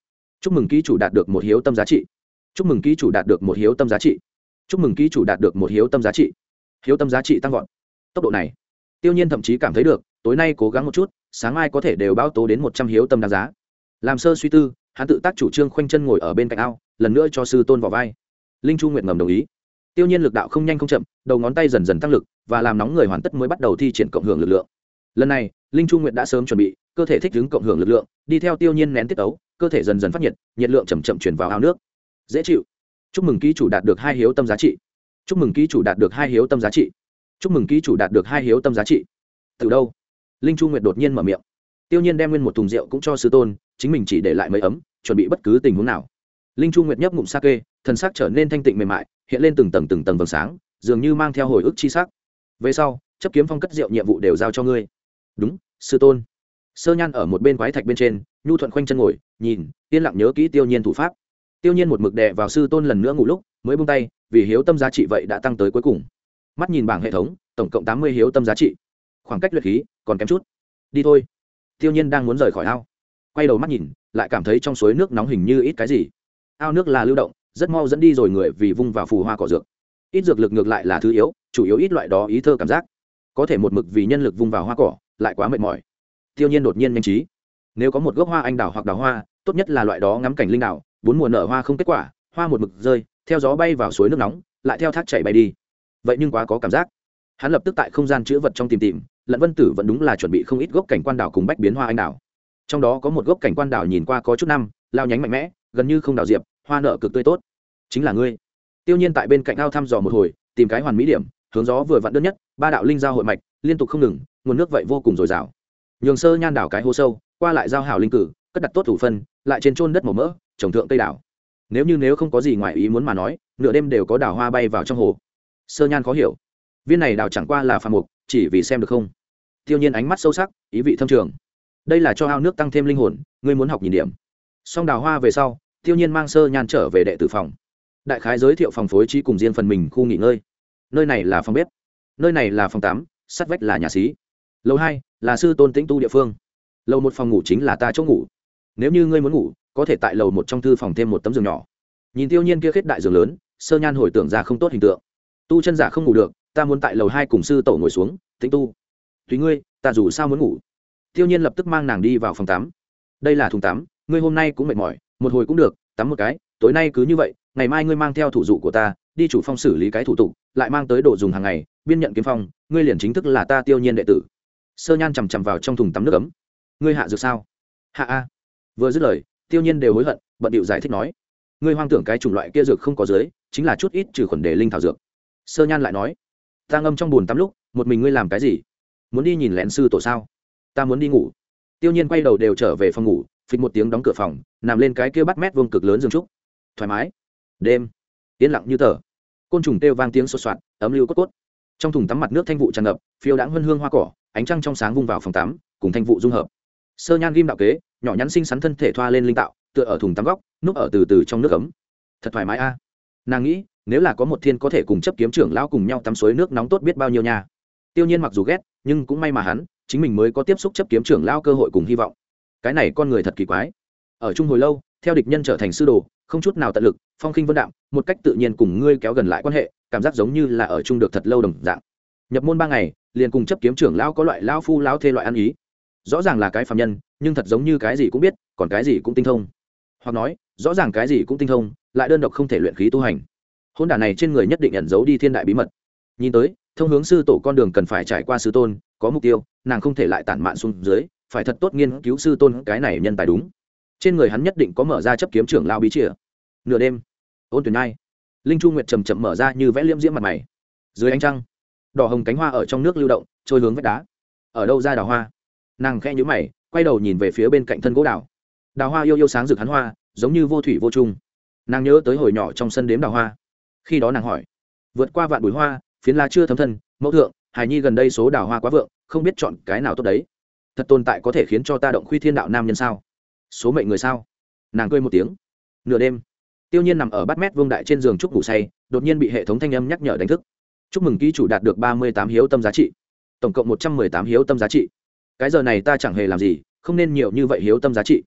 Speaker 1: Chúc mừng ký chủ đạt được một hiếu tâm giá trị. Chúc mừng ký chủ đạt được một hiếu tâm giá trị. Chúc mừng ký chủ đạt được một hiếu tâm giá trị. Hiếu tâm giá trị tăng vọt. Tốc độ này, tiêu nhiên thậm chí cảm thấy được, tối nay cố gắng một chút, sáng mai có thể đều bao tố đến một trăm hiếu tâm đáng giá. Làm sơ suy tư, hắn tự tác chủ trương khoanh chân ngồi ở bên cạnh ao, lần nữa cho sư tôn vào vai. Linh chu nguyệt ngầm đồng ý. Tiêu nhiên lực đạo không nhanh không chậm, đầu ngón tay dần dần tăng lực, và làm nóng người hoàn tất mới bắt đầu thi triển cộng hưởng lực lượng. Lần này linh chu nguyệt đã sớm chuẩn bị, cơ thể thích ứng cộng hưởng lực lượng, đi theo tiêu nhiên nén tiết ấu cơ thể dần dần phát nhiệt nhiệt lượng chầm chậm chuyển vào ao nước. Dễ chịu. Chúc mừng ký chủ đạt được hai hiếu tâm giá trị. Chúc mừng ký chủ đạt được hai hiếu tâm giá trị. Chúc mừng ký chủ đạt được hai hiếu tâm giá trị. Từ đâu? Linh chu nguyệt đột nhiên mở miệng. Tiêu nhiên đem nguyên một thùng rượu cũng cho sư tôn, chính mình chỉ để lại mấy ấm, chuẩn bị bất cứ tình huống nào. Linh chu nguyệt nhấp ngụm sake, thần sắc trở nên thanh tịnh mềm mại, hiện lên từng tầng từng tầng vầng sáng, dường như mang theo hồi ức chi sắc. Về sau, chấp kiếm phong cất rượu nhiệm vụ đều giao cho ngươi đúng, sư tôn. Sơ nhan ở một bên quái thạch bên trên, nhu thuận khoanh chân ngồi, nhìn, yên lặng nhớ kỹ tiêu nhiên thủ pháp. Tiêu nhiên một mực đè vào sư tôn lần nữa ngủ lúc, mới buông tay, vì hiếu tâm giá trị vậy đã tăng tới cuối cùng. Mắt nhìn bảng hệ thống, tổng cộng tám mươi hiếu tâm giá trị. Khoảng cách luyện khí còn kém chút. Đi thôi. Tiêu nhiên đang muốn rời khỏi ao. Quay đầu mắt nhìn, lại cảm thấy trong suối nước nóng hình như ít cái gì. Ao nước là lưu động, rất mau dẫn đi rồi người vì vung vào phù hoa cỏ dược. Ít dược lực ngược lại là thứ yếu, chủ yếu ít loại đó ý thơ cảm giác. Có thể một mực vì nhân lực vung vào hoa cỏ lại quá mệt mỏi. Tiêu nhiên đột nhiên nhanh trí. Nếu có một gốc hoa anh đào hoặc đào hoa, tốt nhất là loại đó ngắm cảnh linh đào, bốn mùa nở hoa không kết quả, hoa một mực rơi, theo gió bay vào suối nước nóng, lại theo thác chảy bay đi. Vậy nhưng quá có cảm giác. Hắn lập tức tại không gian chữ vật trong tìm tìm, lận vân tử vẫn đúng là chuẩn bị không ít gốc cảnh quan đảo cùng bách biến hoa anh đào. Trong đó có một gốc cảnh quan đảo nhìn qua có chút năm, lao nhánh mạnh mẽ, gần như không đào diệp, hoa nợ cực tươi tốt. Chính là ngươi. Tiêu nhiên tại bên cạnh ao thăm dò một hồi, tìm cái hoàn mỹ điểm, hướng gió vừa vặn đơn nhất, ba đạo linh giao hội mạch, liên tục không ngừng nguồn nước vậy vô cùng dồi dào. Nhường sơ nhan đảo cái hô sâu, qua lại giao hảo linh cử, cất đặt tốt thủ phân, lại trên trôn đất màu mỡ, trồng thượng cây đảo. Nếu như nếu không có gì ngoài ý muốn mà nói, nửa đêm đều có đảo hoa bay vào trong hồ. Sơ nhan khó hiểu. Viên này đảo chẳng qua là phạm mục, chỉ vì xem được không. Tiêu nhiên ánh mắt sâu sắc, ý vị thâm trường. Đây là cho ao nước tăng thêm linh hồn, ngươi muốn học nhìn điểm. Xong đào hoa về sau, tiêu nhiên mang sơ nhan trở về đệ tử phòng. Đại khái giới thiệu phòng phối trí cùng riêng phần mình khu nghỉ ngơi. Nơi này là phòng bếp. Nơi này là phòng tắm, sắt vách là nhà xí lầu hai là sư tôn tĩnh tu địa phương. Lầu một phòng ngủ chính là ta chỗ ngủ. Nếu như ngươi muốn ngủ, có thể tại lầu một trong thư phòng thêm một tấm giường nhỏ. Nhìn tiêu nhiên kia khết đại giường lớn, sơ nhan hồi tưởng ra không tốt hình tượng. Tu chân giả không ngủ được, ta muốn tại lầu hai cùng sư tổ ngồi xuống, tĩnh tu. Tùy ngươi, ta dù sao muốn ngủ. Tiêu nhiên lập tức mang nàng đi vào phòng tắm. Đây là thùng tắm, ngươi hôm nay cũng mệt mỏi, một hồi cũng được, tắm một cái, tối nay cứ như vậy, ngày mai ngươi mang theo thủ dụ của ta, đi chủ phong xử lý cái thủ tục, lại mang tới đồ dùng hàng ngày, biên nhận kiếm phong, ngươi liền chính thức là ta tiêu nhiên đệ tử sơ nhan chằm chằm vào trong thùng tắm nước ấm. Ngươi hạ dược sao? Hạ a. Vừa dứt lời, tiêu nhiên đều hối hận, bận điệu giải thích nói. Ngươi hoang tưởng cái chủng loại kia dược không có dưới, chính là chút ít trừ khuẩn đề linh thảo dược. Sơ nhan lại nói. Ta ngâm trong bùn tắm lúc, một mình ngươi làm cái gì? Muốn đi nhìn lén sư tổ sao? Ta muốn đi ngủ. Tiêu nhiên quay đầu đều trở về phòng ngủ, phịch một tiếng đóng cửa phòng, nằm lên cái kia bắt mét vuông cực lớn giường trúc. Thoải mái. Đêm. Yên lặng như tờ. Côn trùng kêu vang tiếng sột soạt, ấm lưu cốt cốt. Trong thùng tắm mặt nước thanh vụ tràn ngập, phiêu đãng hân hương hoa cỏ ánh trăng trong sáng vung vào phòng tắm, cùng thanh vụ dung hợp. Sơ nhan ghim đạo kế, nhỏ nhắn xinh xắn thân thể thoa lên linh tạo, tựa ở thùng tắm góc, núp ở từ từ trong nước ấm. Thật thoải mái a. Nàng nghĩ, nếu là có một thiên có thể cùng chấp kiếm trưởng lão cùng nhau tắm suối nước nóng tốt biết bao nhiêu nha. Tiêu nhiên mặc dù ghét, nhưng cũng may mà hắn, chính mình mới có tiếp xúc chấp kiếm trưởng lão cơ hội cùng hy vọng. Cái này con người thật kỳ quái. Ở chung hồi lâu, theo địch nhân trở thành sư đồ, không chút nào tận lực, phong khinh vân đạm, một cách tự nhiên cùng ngươi kéo gần lại quan hệ, cảm giác giống như là ở chung được thật lâu đồng dạng. Nhập môn ba ngày liền cùng chấp kiếm trưởng lão có loại lão phu lão thê loại ăn ý. Rõ ràng là cái phạm nhân, nhưng thật giống như cái gì cũng biết, còn cái gì cũng tinh thông. Hoặc nói, rõ ràng cái gì cũng tinh thông, lại đơn độc không thể luyện khí tu hành. Hôn đản này trên người nhất định ẩn giấu đi thiên đại bí mật. Nhìn tới, thông hướng sư tổ con đường cần phải trải qua sư tôn, có mục tiêu, nàng không thể lại tản mạn xuống dưới, phải thật tốt nghiên cứu sư tôn cái này nhân tài đúng. Trên người hắn nhất định có mở ra chấp kiếm trưởng lao bí chìa. Nửa đêm, ôn tuyển nai linh chu nguyệt chầm chậm mở ra như vẽ liễm diễm mặt mày. Dưới ánh trăng đỏ hồng cánh hoa ở trong nước lưu động, trôi hướng vách đá. Ở đâu ra đào hoa? Nàng khẽ nhũ mày, quay đầu nhìn về phía bên cạnh thân gỗ đào. Đào hoa yêu yêu sáng rực hắn hoa, giống như vô thủy vô trung nàng nhớ tới hồi nhỏ trong sân đếm đào hoa. Khi đó nàng hỏi, vượt qua vạn bụi hoa, phiến lá chưa thấm thân, mẫu thượng, hài nhi gần đây số đào hoa quá vượng, không biết chọn cái nào tốt đấy. Thật tồn tại có thể khiến cho ta động khuy thiên đạo nam nhân sao? Số mệnh người sao? Nàng cười một tiếng. Nửa đêm, tiêu nhiên nằm ở bát mét vương đại trên giường trúc ngủ say, đột nhiên bị hệ thống thanh âm nhắc nhở đánh thức chúc mừng ký chủ đạt được ba mươi tám hiếu tâm giá trị. Tổng cộng một trăm mười tám hiếu tâm giá trị. Cái giờ này ta chẳng hề làm gì, không nên nhiều như vậy hiếu tâm giá trị.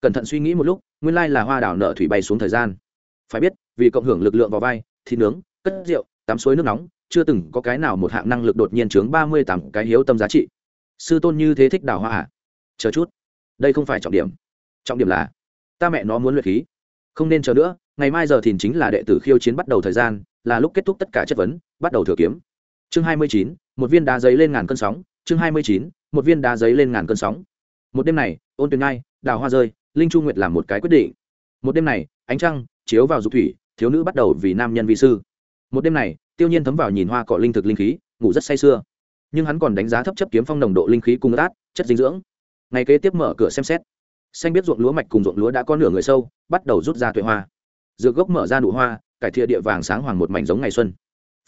Speaker 1: Cẩn thận suy nghĩ một lúc, nguyên lai là hoa đảo nợ thủy bay xuống thời gian. Phải biết, vì cộng hưởng lực lượng vào vai, thịt nướng, cất rượu, tắm suối nước nóng, chưa từng có cái nào một hạng năng lực đột nhiên chướng ba mươi tám cái hiếu tâm giá trị. Sư tôn như thế thích đào hoa à? Chờ chút. Đây không phải trọng điểm. Trọng điểm là, ta mẹ nó muốn luyện khí. Không nên chờ nữa, ngày mai giờ thìn chính là đệ tử khiêu chiến bắt đầu thời gian là lúc kết thúc tất cả chất vấn bắt đầu thừa kiếm. Chương hai mươi chín một viên đá giấy lên ngàn cơn sóng. Chương hai mươi chín một viên đá giấy lên ngàn cơn sóng. Một đêm này ôn tuyền ngai đào hoa rơi linh chu nguyệt làm một cái quyết định. Một đêm này ánh trăng chiếu vào dục thủy thiếu nữ bắt đầu vì nam nhân vi sư. Một đêm này tiêu nhiên thấm vào nhìn hoa cỏ linh thực linh khí ngủ rất say sưa. Nhưng hắn còn đánh giá thấp chấp kiếm phong nồng độ linh khí cung đát, chất dinh dưỡng. Ngày kế tiếp mở cửa xem xét. Xanh biết ruộng lúa mạch cùng ruộng lúa đã có nửa người sâu bắt đầu rút ra tuệ hoa. Dược gốc mở ra nụ hoa cải thiện địa vàng sáng hoàng một mảnh giống ngày xuân.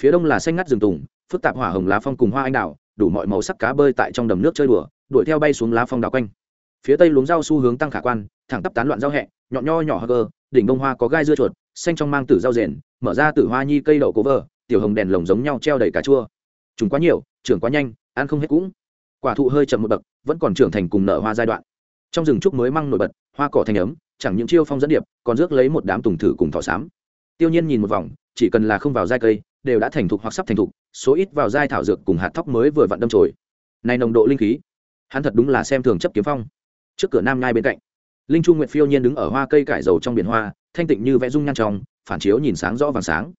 Speaker 1: Phía đông là xanh ngắt rừng tùng, phức tạp hỏa hồng lá phong cùng hoa anh đào, đủ mọi màu sắc cá bơi tại trong đầm nước chơi đùa, đuổi theo bay xuống lá phong đào quanh. Phía tây luống rau xu hướng tăng khả quan, thẳng tắp tán loạn rau hẹ, nhọn nho nhỏ hơ cơ đỉnh bông hoa có gai dưa chuột, xanh trong mang tử rau rền, mở ra tử hoa nhi cây đậu cố vờ tiểu hồng đèn lồng giống nhau treo đầy cà chua. Chúng quá nhiều, trưởng quá nhanh, ăn không hết cũng. Quả thụ hơi chậm một bậc, vẫn còn trưởng thành cùng nở hoa giai đoạn. Trong rừng trúc mới măng nổi bật, hoa cỏ thành ấm, chẳng những chiêu phong dẫn điệp, còn rước lấy một đám tùng thử cùng thỏ xám tiêu nhiên nhìn một vòng, chỉ cần là không vào giai cây, đều đã thành thục hoặc sắp thành thục, số ít vào giai thảo dược cùng hạt thóc mới vừa vặn đâm trồi này nồng độ linh khí, hắn thật đúng là xem thường chấp kiếm phong. Trước cửa nam nhai bên cạnh, linh chu nguyệt phiêu nhiên đứng ở hoa cây cải dầu trong biển hoa, thanh tịnh như vẽ dung nhan trong, phản chiếu nhìn sáng rõ vàng sáng.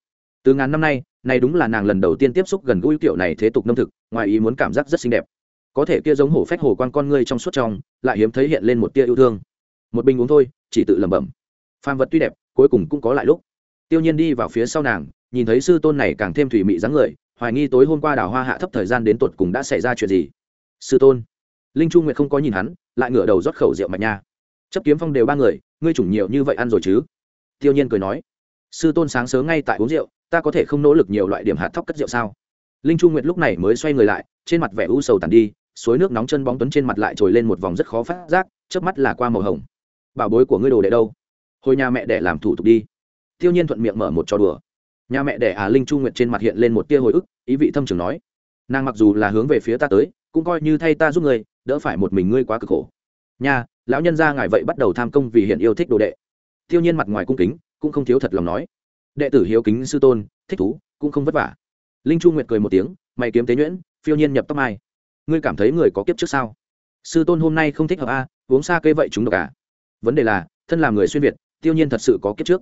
Speaker 1: Từ ngàn năm nay, này đúng là nàng lần đầu tiên tiếp xúc gần gũi kiểu này thế tục nông thực, ngoài ý muốn cảm giác rất xinh đẹp. Có thể kia giống hổ phách hồ quan con ngươi trong suốt trong, lại hiếm thấy hiện lên một tia yêu thương. Một bình uống thôi, chỉ tự lẩm bẩm. Phàm vật tuy đẹp, cuối cùng cũng có lại lúc tiêu nhiên đi vào phía sau nàng, nhìn thấy sư tôn này càng thêm thủy mị dáng người, hoài nghi tối hôm qua đào hoa hạ thấp thời gian đến tột cùng đã xảy ra chuyện gì. Sư tôn, linh chu nguyệt không có nhìn hắn, lại ngửa đầu rót khẩu rượu mạch nha. Chấp kiếm phong đều ba người, ngươi chủng nhiều như vậy ăn rồi chứ? Tiêu nhiên cười nói, sư tôn sáng sớm ngay tại uống rượu, ta có thể không nỗ lực nhiều loại điểm hạt thóc cất rượu sao? Linh chu nguyệt lúc này mới xoay người lại, trên mặt vẻ u sầu tàn đi, suối nước nóng chân bóng tuấn trên mặt lại trồi lên một vòng rất khó phát giác trước mắt là qua màu hồng. Bảo bối của ngươi đồ đệ đâu? Hồi nhà mẹ để làm thủ tục đi tiêu nhiên thuận miệng mở một trò đùa. Nhà mẹ đẻ à linh chu nguyệt trên mặt hiện lên một tia hồi ức ý vị thâm trường nói. Nàng mặc dù là hướng về phía ta tới cũng coi như thay ta giúp người, đỡ phải một mình ngươi quá cực khổ. Nha lão nhân gia ngài vậy bắt đầu tham công vì hiện yêu thích đồ đệ. Tiêu nhiên mặt ngoài cung kính cũng không thiếu thật lòng nói. Đệ tử hiếu kính sư tôn thích thú cũng không vất vả. Linh chu nguyệt cười một tiếng mày kiếm tế nhuyễn phiêu nhiên nhập tóc mai. Ngươi cảm thấy người có kiếp trước sao? Sư tôn hôm nay không thích hợp a à, uống xa cây vậy chúng độc à? Vấn đề là thân làm người xuyên việt tiêu nhiên thật sự có kiếp trước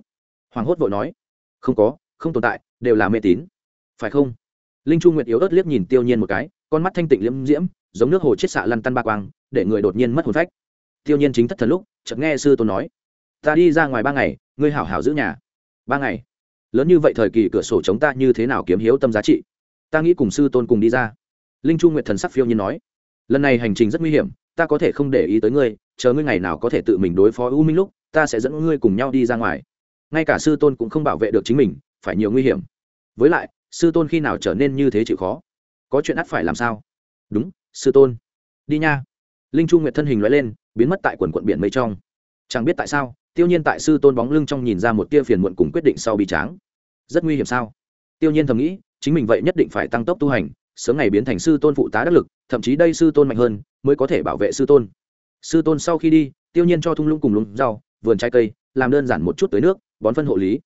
Speaker 1: hoàng hốt vội nói, không có, không tồn tại, đều là mê tín. Phải không? Linh chu nguyệt yếu ớt liếc nhìn tiêu nhiên một cái, con mắt thanh tịnh liễm diễm, giống nước hồ chết xạ lăn tăn ba quang, để người đột nhiên mất hồn phách. Tiêu nhiên chính thất thần lúc, chợt nghe sư tôn nói, ta đi ra ngoài ba ngày, ngươi hảo hảo giữ nhà. Ba ngày? Lớn như vậy thời kỳ cửa sổ chống ta như thế nào kiếm hiếu tâm giá trị? Ta nghĩ cùng sư tôn cùng đi ra. Linh chu nguyệt thần sắc phiêu nhiên nói, lần này hành trình rất nguy hiểm, ta có thể không để ý tới ngươi, chờ ngươi ngày nào có thể tự mình đối phó u minh lúc, ta sẽ dẫn ngươi cùng nhau đi ra ngoài ngay cả sư tôn cũng không bảo vệ được chính mình, phải nhiều nguy hiểm. Với lại, sư tôn khi nào trở nên như thế chịu khó? Có chuyện ắt phải làm sao? Đúng, sư tôn. Đi nha. Linh chu nguyệt thân hình loại lên, biến mất tại quần quận biển mây trong. Chẳng biết tại sao, tiêu nhiên tại sư tôn bóng lưng trong nhìn ra một tia phiền muộn cùng quyết định sau bị tráng. Rất nguy hiểm sao? Tiêu nhiên thầm nghĩ, chính mình vậy nhất định phải tăng tốc tu hành, sớm ngày biến thành sư tôn phụ tá đắc lực, thậm chí đây sư tôn mạnh hơn, mới có thể bảo vệ sư tôn. Sư tôn sau khi đi, tiêu nhiên cho thung lũng cùng lúng rau, vườn trái cây, làm đơn giản một chút tới nước bón phân hộ lý.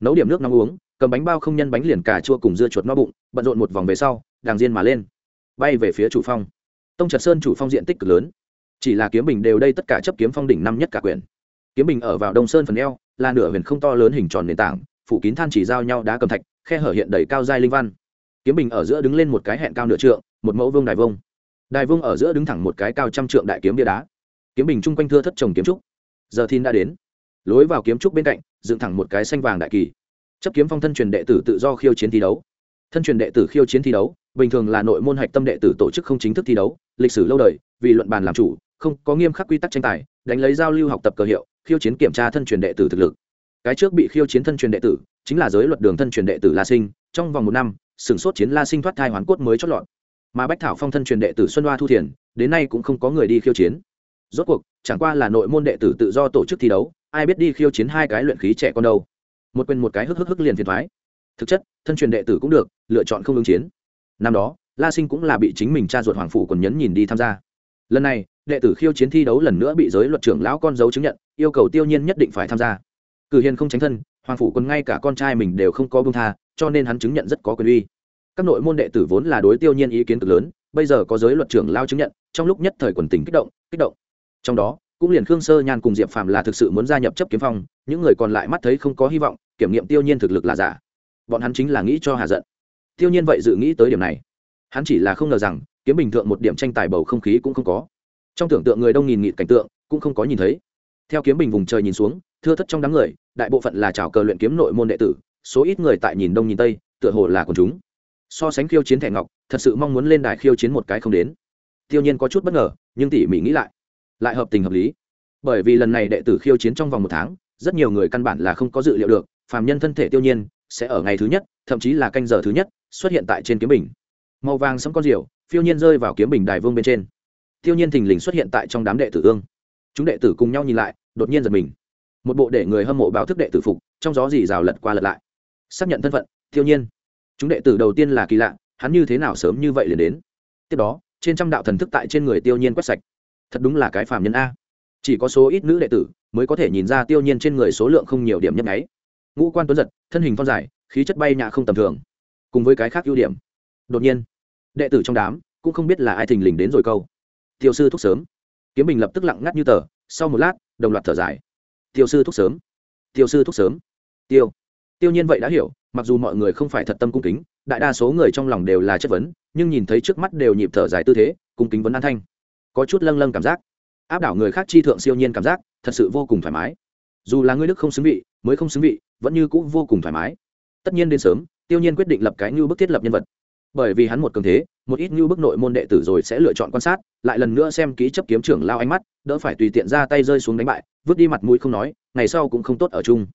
Speaker 1: Nấu điểm nước nóng uống, cầm bánh bao không nhân bánh liền cà chua cùng dưa chuột no bụng, bận rộn một vòng về sau, đàng diên mà lên. Bay về phía chủ phong. Tông trật sơn chủ phong diện tích cực lớn. Chỉ là kiếm bình đều đây tất cả chấp kiếm phong đỉnh năm nhất cả quyển. Kiếm bình ở vào đông sơn phần eo, là nửa huyền không to lớn hình tròn nền tảng, phủ kín than chỉ giao nhau đá cầm thạch, khe hở hiện đầy cao giai linh văn. Kiếm bình ở giữa đứng lên một cái hẹn cao nửa trượng, một mẫu vương đài vông. Đài vông ở giữa đứng thẳng một cái cao trăm trượng đại kiếm bia đá. Kiếm bình chung quanh thưa thất trồng kiếm trúc. Giờ thiên đã đến. Lối vào kiếm trúc bên cạnh dựng thẳng một cái xanh vàng đại kỳ. Chấp kiếm phong thân truyền đệ tử tự do khiêu chiến thi đấu. Thân truyền đệ tử khiêu chiến thi đấu, bình thường là nội môn hạch tâm đệ tử tổ chức không chính thức thi đấu, lịch sử lâu đời, vì luận bàn làm chủ, không có nghiêm khắc quy tắc tranh tài, đánh lấy giao lưu học tập cơ hiệu, khiêu chiến kiểm tra thân truyền đệ tử thực lực. Cái trước bị khiêu chiến thân truyền đệ tử, chính là giới luật đường thân truyền đệ tử la sinh, trong vòng một năm, sửng sốt chiến la sinh thoát thai hoàn cốt mới chót lọt. Mà bách thảo phong thân truyền đệ tử xuân hoa thu thiền, đến nay cũng không có người đi khiêu chiến. Rốt cuộc, chẳng qua là nội môn đệ tử tự do tổ chức thi đấu ai biết đi khiêu chiến hai cái luyện khí trẻ con đâu. Một quên một cái hức hức hức liền phiền thoái. Thực chất, thân truyền đệ tử cũng được, lựa chọn không ứng chiến. Năm đó, la sinh cũng là bị chính mình cha ruột hoàng phủ còn nhấn nhìn đi tham gia. Lần này, đệ tử khiêu chiến thi đấu lần nữa bị giới luật trưởng lão con dấu chứng nhận, yêu cầu tiêu nhiên nhất định phải tham gia. Cử hiền không tránh thân, hoàng phủ còn ngay cả con trai mình đều không có bông tha, cho nên hắn chứng nhận rất có quyền uy. Các nội môn đệ tử vốn là đối tiêu nhiên ý kiến cực lớn, bây giờ có giới luật trưởng lao chứng nhận, trong lúc nhất thời quần tình kích động kích động. Trong đó cũng liền khương sơ nhan cùng diệp phàm là thực sự muốn gia nhập chấp kiếm phong, những người còn lại mắt thấy không có hy vọng, kiểm nghiệm tiêu nhiên thực lực là giả. Bọn hắn chính là nghĩ cho hà giận. Tiêu nhiên vậy dự nghĩ tới điểm này. Hắn chỉ là không ngờ rằng, kiếm bình thượng một điểm tranh tài bầu không khí cũng không có. Trong tưởng tượng người đông nghìn nghịt cảnh tượng, cũng không có nhìn thấy. Theo kiếm bình vùng trời nhìn xuống, thưa thất trong đám người, đại bộ phận là trào cờ luyện kiếm nội môn đệ tử, số ít người tại nhìn đông nhìn tây, tựa hồ là quần chúng. So sánh khiêu chiến thẻ ngọc, thật sự mong muốn lên đài khiêu chiến một cái không đến. Tiêu nhiên có chút bất ngờ, nhưng tỉ mỉ nghĩ lại lại hợp tình hợp lý. Bởi vì lần này đệ tử khiêu chiến trong vòng một tháng, rất nhiều người căn bản là không có dự liệu được, phàm nhân thân thể tiêu nhiên, sẽ ở ngày thứ nhất, thậm chí là canh giờ thứ nhất, xuất hiện tại trên kiếm bình. Màu vàng sẫm con diều, phiêu nhiên rơi vào kiếm bình đài vương bên trên. Tiêu nhiên thình lình xuất hiện tại trong đám đệ tử ương. Chúng đệ tử cùng nhau nhìn lại, đột nhiên giật mình. Một bộ để người hâm mộ báo thức đệ tử phục, trong gió dì rào lật qua lật lại. Xác nhận thân phận, tiêu nhiên. Chúng đệ tử đầu tiên là kỳ lạ, hắn như thế nào sớm như vậy liền đến? Tiếp đó, trên trăm đạo thần thức tại trên người tiêu nhiên quét sạch thật đúng là cái phàm nhân a. Chỉ có số ít nữ đệ tử mới có thể nhìn ra tiêu nhiên trên người số lượng không nhiều điểm nhấp nháy. Ngũ quan tuấn giật, thân hình phong dài, khí chất bay nhạ không tầm thường. Cùng với cái khác ưu điểm. Đột nhiên, đệ tử trong đám cũng không biết là ai thình lình đến rồi câu. Tiêu sư thúc sớm. Kiếm bình lập tức lặng ngắt như tờ, sau một lát, đồng loạt thở dài. Tiêu sư thúc sớm. Tiêu sư thúc sớm. Tiêu. Tiêu nhiên vậy đã hiểu, mặc dù mọi người không phải thật tâm cung kính, đại đa số người trong lòng đều là chất vấn, nhưng nhìn thấy trước mắt đều nhịp thở dài tư thế, cung kính vấn an thanh có chút lâng lâng cảm giác. Áp đảo người khác chi thượng siêu nhiên cảm giác, thật sự vô cùng thoải mái. Dù là ngươi đức không xứng vị, mới không xứng vị, vẫn như cũng vô cùng thoải mái. Tất nhiên đến sớm, tiêu nhiên quyết định lập cái như bức thiết lập nhân vật. Bởi vì hắn một cường thế, một ít như bức nội môn đệ tử rồi sẽ lựa chọn quan sát, lại lần nữa xem ký chấp kiếm trưởng lao ánh mắt, đỡ phải tùy tiện ra tay rơi xuống đánh bại, vứt đi mặt mũi không nói, ngày sau cũng không tốt ở chung.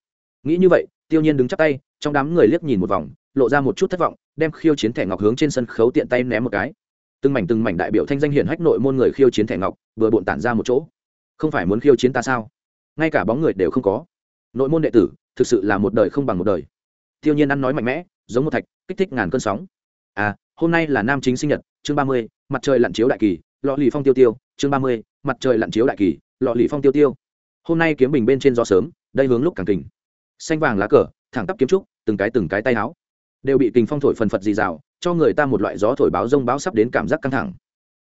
Speaker 1: Nghĩ như vậy, tiêu nhiên đứng chắp tay, trong đám người liếc nhìn một vòng, lộ ra một chút thất vọng, đem khiêu chiến thẻ ngọc hướng trên sân khấu tiện tay ném một cái từng mảnh từng mảnh đại biểu thanh danh hiển hách nội môn người khiêu chiến thẻ ngọc, vừa bộn tản ra một chỗ. Không phải muốn khiêu chiến ta sao? Ngay cả bóng người đều không có. Nội môn đệ tử, thực sự là một đời không bằng một đời. Tiêu nhiên ăn nói mạnh mẽ, giống một thạch, kích thích ngàn cơn sóng. À hôm nay là nam chính sinh nhật, chương ba mươi, mặt trời lặn chiếu đại kỳ, lọ lì phong tiêu tiêu, chương ba mươi, mặt trời lặn chiếu đại kỳ, lọ lì phong tiêu tiêu. Hôm nay kiếm bình bên trên gió sớm, đây hướng lúc càng kình. Xanh vàng lá cờ, thẳng tắp kiếm trúc, từng cái từng cái tay áo. Đều bị kình phong thổi phần phật dì dào cho người ta một loại gió thổi báo rông báo sắp đến cảm giác căng thẳng.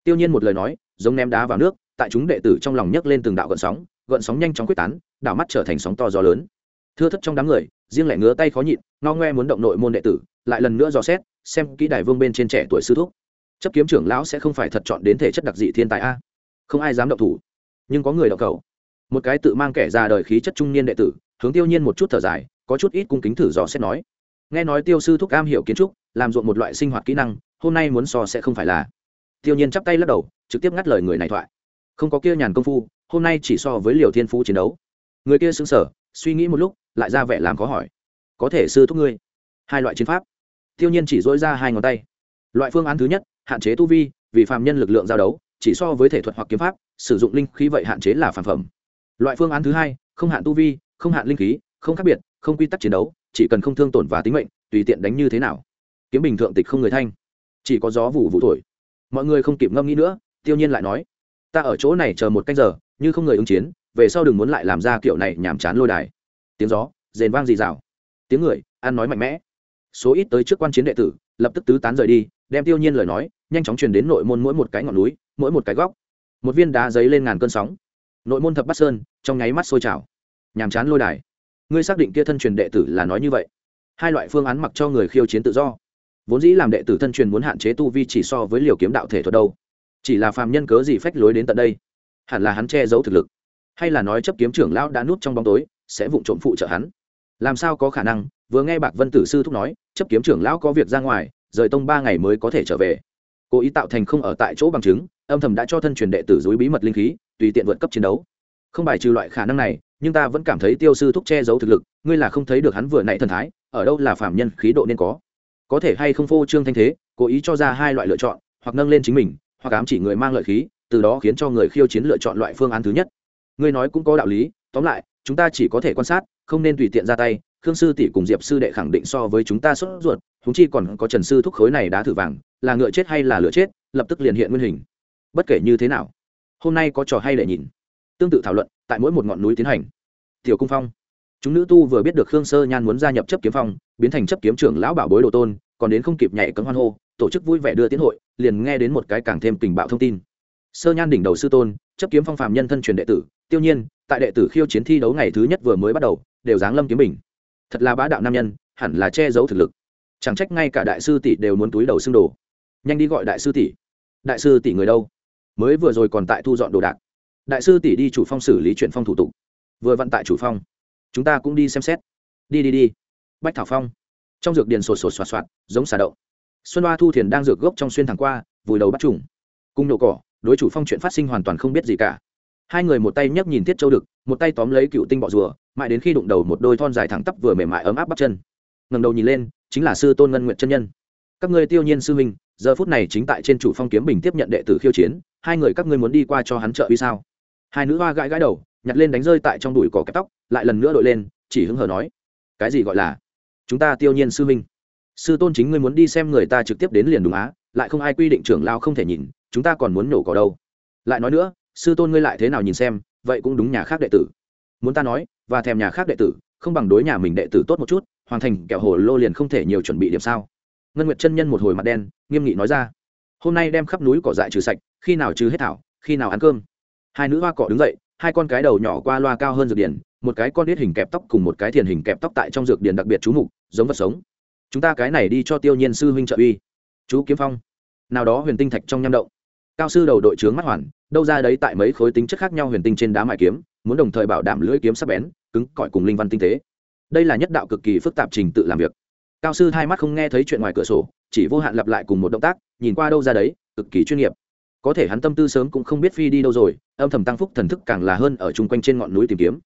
Speaker 1: Tiêu nhiên một lời nói, giống ném đá vào nước, tại chúng đệ tử trong lòng nhấc lên từng đạo gợn sóng gợn sóng nhanh chóng quyết tán, đảo mắt trở thành sóng to gió lớn. Thưa thất trong đám người, riêng lại ngứa tay khó nhịn, no ngoe muốn động nội môn đệ tử, lại lần nữa dò xét, xem kỹ đài vương bên trên trẻ tuổi sư thúc. Chấp kiếm trưởng lão sẽ không phải thật chọn đến thể chất đặc dị thiên tài a. Không ai dám động thủ. Nhưng có người động cầu một cái tự mang kẻ ra đời khí chất trung niên đệ tử, hướng tiêu nhiên một chút thở dài, có chút ít cung kính thử dò xét nói. Nghe nói tiêu sư thúc am hiểu kiến trúc làm ruộng một loại sinh hoạt kỹ năng, hôm nay muốn so sẽ không phải là. Tiêu nhiên chắp tay lắc đầu, trực tiếp ngắt lời người này thoại. Không có kia nhàn công phu, hôm nay chỉ so với liều thiên phú chiến đấu. Người kia xứng sở suy nghĩ một lúc, lại ra vẻ làm khó hỏi. Có thể sư thúc ngươi. Hai loại chiến pháp. Tiêu nhiên chỉ dỗi ra hai ngón tay. Loại phương án thứ nhất, hạn chế tu vi, vì phạm nhân lực lượng giao đấu, chỉ so với thể thuật hoặc kiếm pháp, sử dụng linh khí vậy hạn chế là phản phẩm. Loại phương án thứ hai, không hạn tu vi, không hạn linh khí, không khác biệt, không quy tắc chiến đấu, chỉ cần không thương tổn và tính mệnh, tùy tiện đánh như thế nào kiếm bình thượng tịch không người thanh. Chỉ có gió vụ vụ thổi. Mọi người không kịp ngâm nghĩ nữa, tiêu nhiên lại nói, ta ở chỗ này chờ một canh giờ, như không người ứng chiến, về sau đừng muốn lại làm ra kiểu này nhảm chán lôi đài. Tiếng gió, rền vang rì rào. Tiếng người, ăn nói mạnh mẽ. Số ít tới trước quan chiến đệ tử, lập tức tứ tán rời đi, đem tiêu nhiên lời nói, nhanh chóng truyền đến nội môn mỗi một cái ngọn núi, mỗi một cái góc. Một viên đá giấy lên ngàn cơn sóng. Nội môn thập bát sơn, trong nháy mắt sôi trào. Nhàm chán lôi đài. Ngươi xác định kia thân truyền đệ tử là nói như vậy. Hai loại phương án mặc cho người khiêu chiến tự do vốn dĩ làm đệ tử thân truyền muốn hạn chế tu vi chỉ so với liều kiếm đạo thể thuật đâu. Chỉ là phàm nhân cớ gì phách lối đến tận đây? Hẳn là hắn che giấu thực lực. Hay là nói chấp kiếm trưởng lão đã núp trong bóng tối, sẽ vụng trộm phụ trợ hắn? Làm sao có khả năng? Vừa nghe bạc vân tử sư thúc nói, chấp kiếm trưởng lão có việc ra ngoài, rời tông ba ngày mới có thể trở về. Cố ý tạo thành không ở tại chỗ bằng chứng, âm thầm đã cho thân truyền đệ tử dối bí mật linh khí, tùy tiện vượt cấp chiến đấu. Không bài trừ loại khả năng này, nhưng ta vẫn cảm thấy tiêu sư thúc che giấu thực lực, ngươi là không thấy được hắn vừa nãy thần thái, ở đâu là phạm nhân khí độ nên có có thể hay không phô trương thanh thế, cố ý cho ra hai loại lựa chọn, hoặc nâng lên chính mình, hoặc ám chỉ người mang lợi khí, từ đó khiến cho người khiêu chiến lựa chọn loại phương án thứ nhất. Ngươi nói cũng có đạo lý, tóm lại, chúng ta chỉ có thể quan sát, không nên tùy tiện ra tay, khương sư tỷ cùng diệp sư đệ khẳng định so với chúng ta sốt ruột thúng chi còn có trần sư thúc khối này đã thử vàng, là ngựa chết hay là lửa chết, lập tức liền hiện nguyên hình. Bất kể như thế nào, hôm nay có trò hay để nhìn. Tương tự thảo luận, tại mỗi một ngọn núi tiến hành. Tiểu cung phong chúng nữ tu vừa biết được khương sơ nhan muốn gia nhập chấp kiếm phong, biến thành chấp kiếm trưởng lão bảo bối đồ tôn, còn đến không kịp nhảy cấm hoan hô, tổ chức vui vẻ đưa tiến hội, liền nghe đến một cái càng thêm tình bạo thông tin. Sơ nhan đỉnh đầu sư tôn, chấp kiếm phong phạm nhân thân truyền đệ tử, tiêu nhiên, tại đệ tử khiêu chiến thi đấu ngày thứ nhất vừa mới bắt đầu, đều giáng lâm kiếm bình. Thật là bá đạo nam nhân, hẳn là che giấu thực lực. Chẳng trách ngay cả đại sư tỷ đều muốn túi đầu xưng đồ. Nhanh đi gọi đại sư tỷ. Đại sư tỷ người đâu? Mới vừa rồi còn tại thu dọn đồ đạc. Đại sư tỷ đi chủ phong xử lý chuyển phong thủ tục. Vừa vận tại chủ phong chúng ta cũng đi xem xét. Đi đi đi. Bách thảo phong. Trong dược điền sột sột soạt soạt, giống xà đậu. Xuân hoa thu thiền đang dược gốc trong xuyên thẳng qua, vùi đầu bắt trùng. Cung nổ cỏ, đối chủ phong chuyện phát sinh hoàn toàn không biết gì cả. Hai người một tay nhấc nhìn thiết châu đực, một tay tóm lấy cựu tinh bọ rùa, mãi đến khi đụng đầu một đôi thon dài thẳng tắp vừa mềm mại ấm áp bắt chân. Ngầm đầu nhìn lên, chính là sư tôn ngân nguyện chân nhân. Các ngươi tiêu nhiên sư huynh, giờ phút này chính tại trên chủ phong kiếm bình tiếp nhận đệ tử khiêu chiến, hai người các ngươi muốn đi qua cho hắn trợ uy sao? Hai nữ hoa gãi gãi đầu nhặt lên đánh rơi tại trong đùi cỏ kẹp tóc lại lần nữa đội lên chỉ hứng hờ nói cái gì gọi là? Chúng ta tiêu nhiên sư minh, sư tôn chính ngươi muốn đi xem người ta trực tiếp đến liền đúng á lại không ai quy định trưởng lao không thể nhìn chúng ta còn muốn nổ cỏ đâu. Lại nói nữa sư tôn ngươi lại thế nào nhìn xem vậy cũng đúng nhà khác đệ tử. Muốn ta nói và thèm nhà khác đệ tử không bằng đối nhà mình đệ tử tốt một chút hoàn thành kẹo hồ lô liền không thể nhiều chuẩn bị điểm sao. Ngân nguyệt chân nhân một hồi mặt đen nghiêm nghị nói ra hôm nay đem khắp núi cỏ dại trừ sạch khi nào trừ hết thảo khi nào ăn cơm. Hai nữ hoa cỏ đứng dậy hai con cái đầu nhỏ qua loa cao hơn dược điển, một cái con đít hình kẹp tóc cùng một cái thiền hình kẹp tóc tại trong dược điển đặc biệt chú mục, giống vật sống. Chúng ta cái này đi cho tiêu nhiên sư huynh trợ uy. Chú kiếm phong. Nào đó huyền tinh thạch trong nham động. Cao sư đầu đội trướng mắt hoàn, đâu ra đấy tại mấy khối tính chất khác nhau huyền tinh trên đá mại kiếm, muốn đồng thời bảo đảm lưỡi kiếm sắc bén, cứng, cỏi cùng linh văn tinh tế. Đây là nhất đạo cực kỳ phức tạp trình tự làm việc. Cao sư hai mắt không nghe thấy chuyện ngoài cửa sổ, chỉ vô hạn lặp lại cùng một động tác, nhìn qua đâu ra đấy, cực kỳ chuyên nghiệp có thể hắn tâm tư sớm cũng không biết phi đi đâu rồi, âm thầm tăng phúc thần thức càng là hơn ở chung quanh trên ngọn núi tìm kiếm.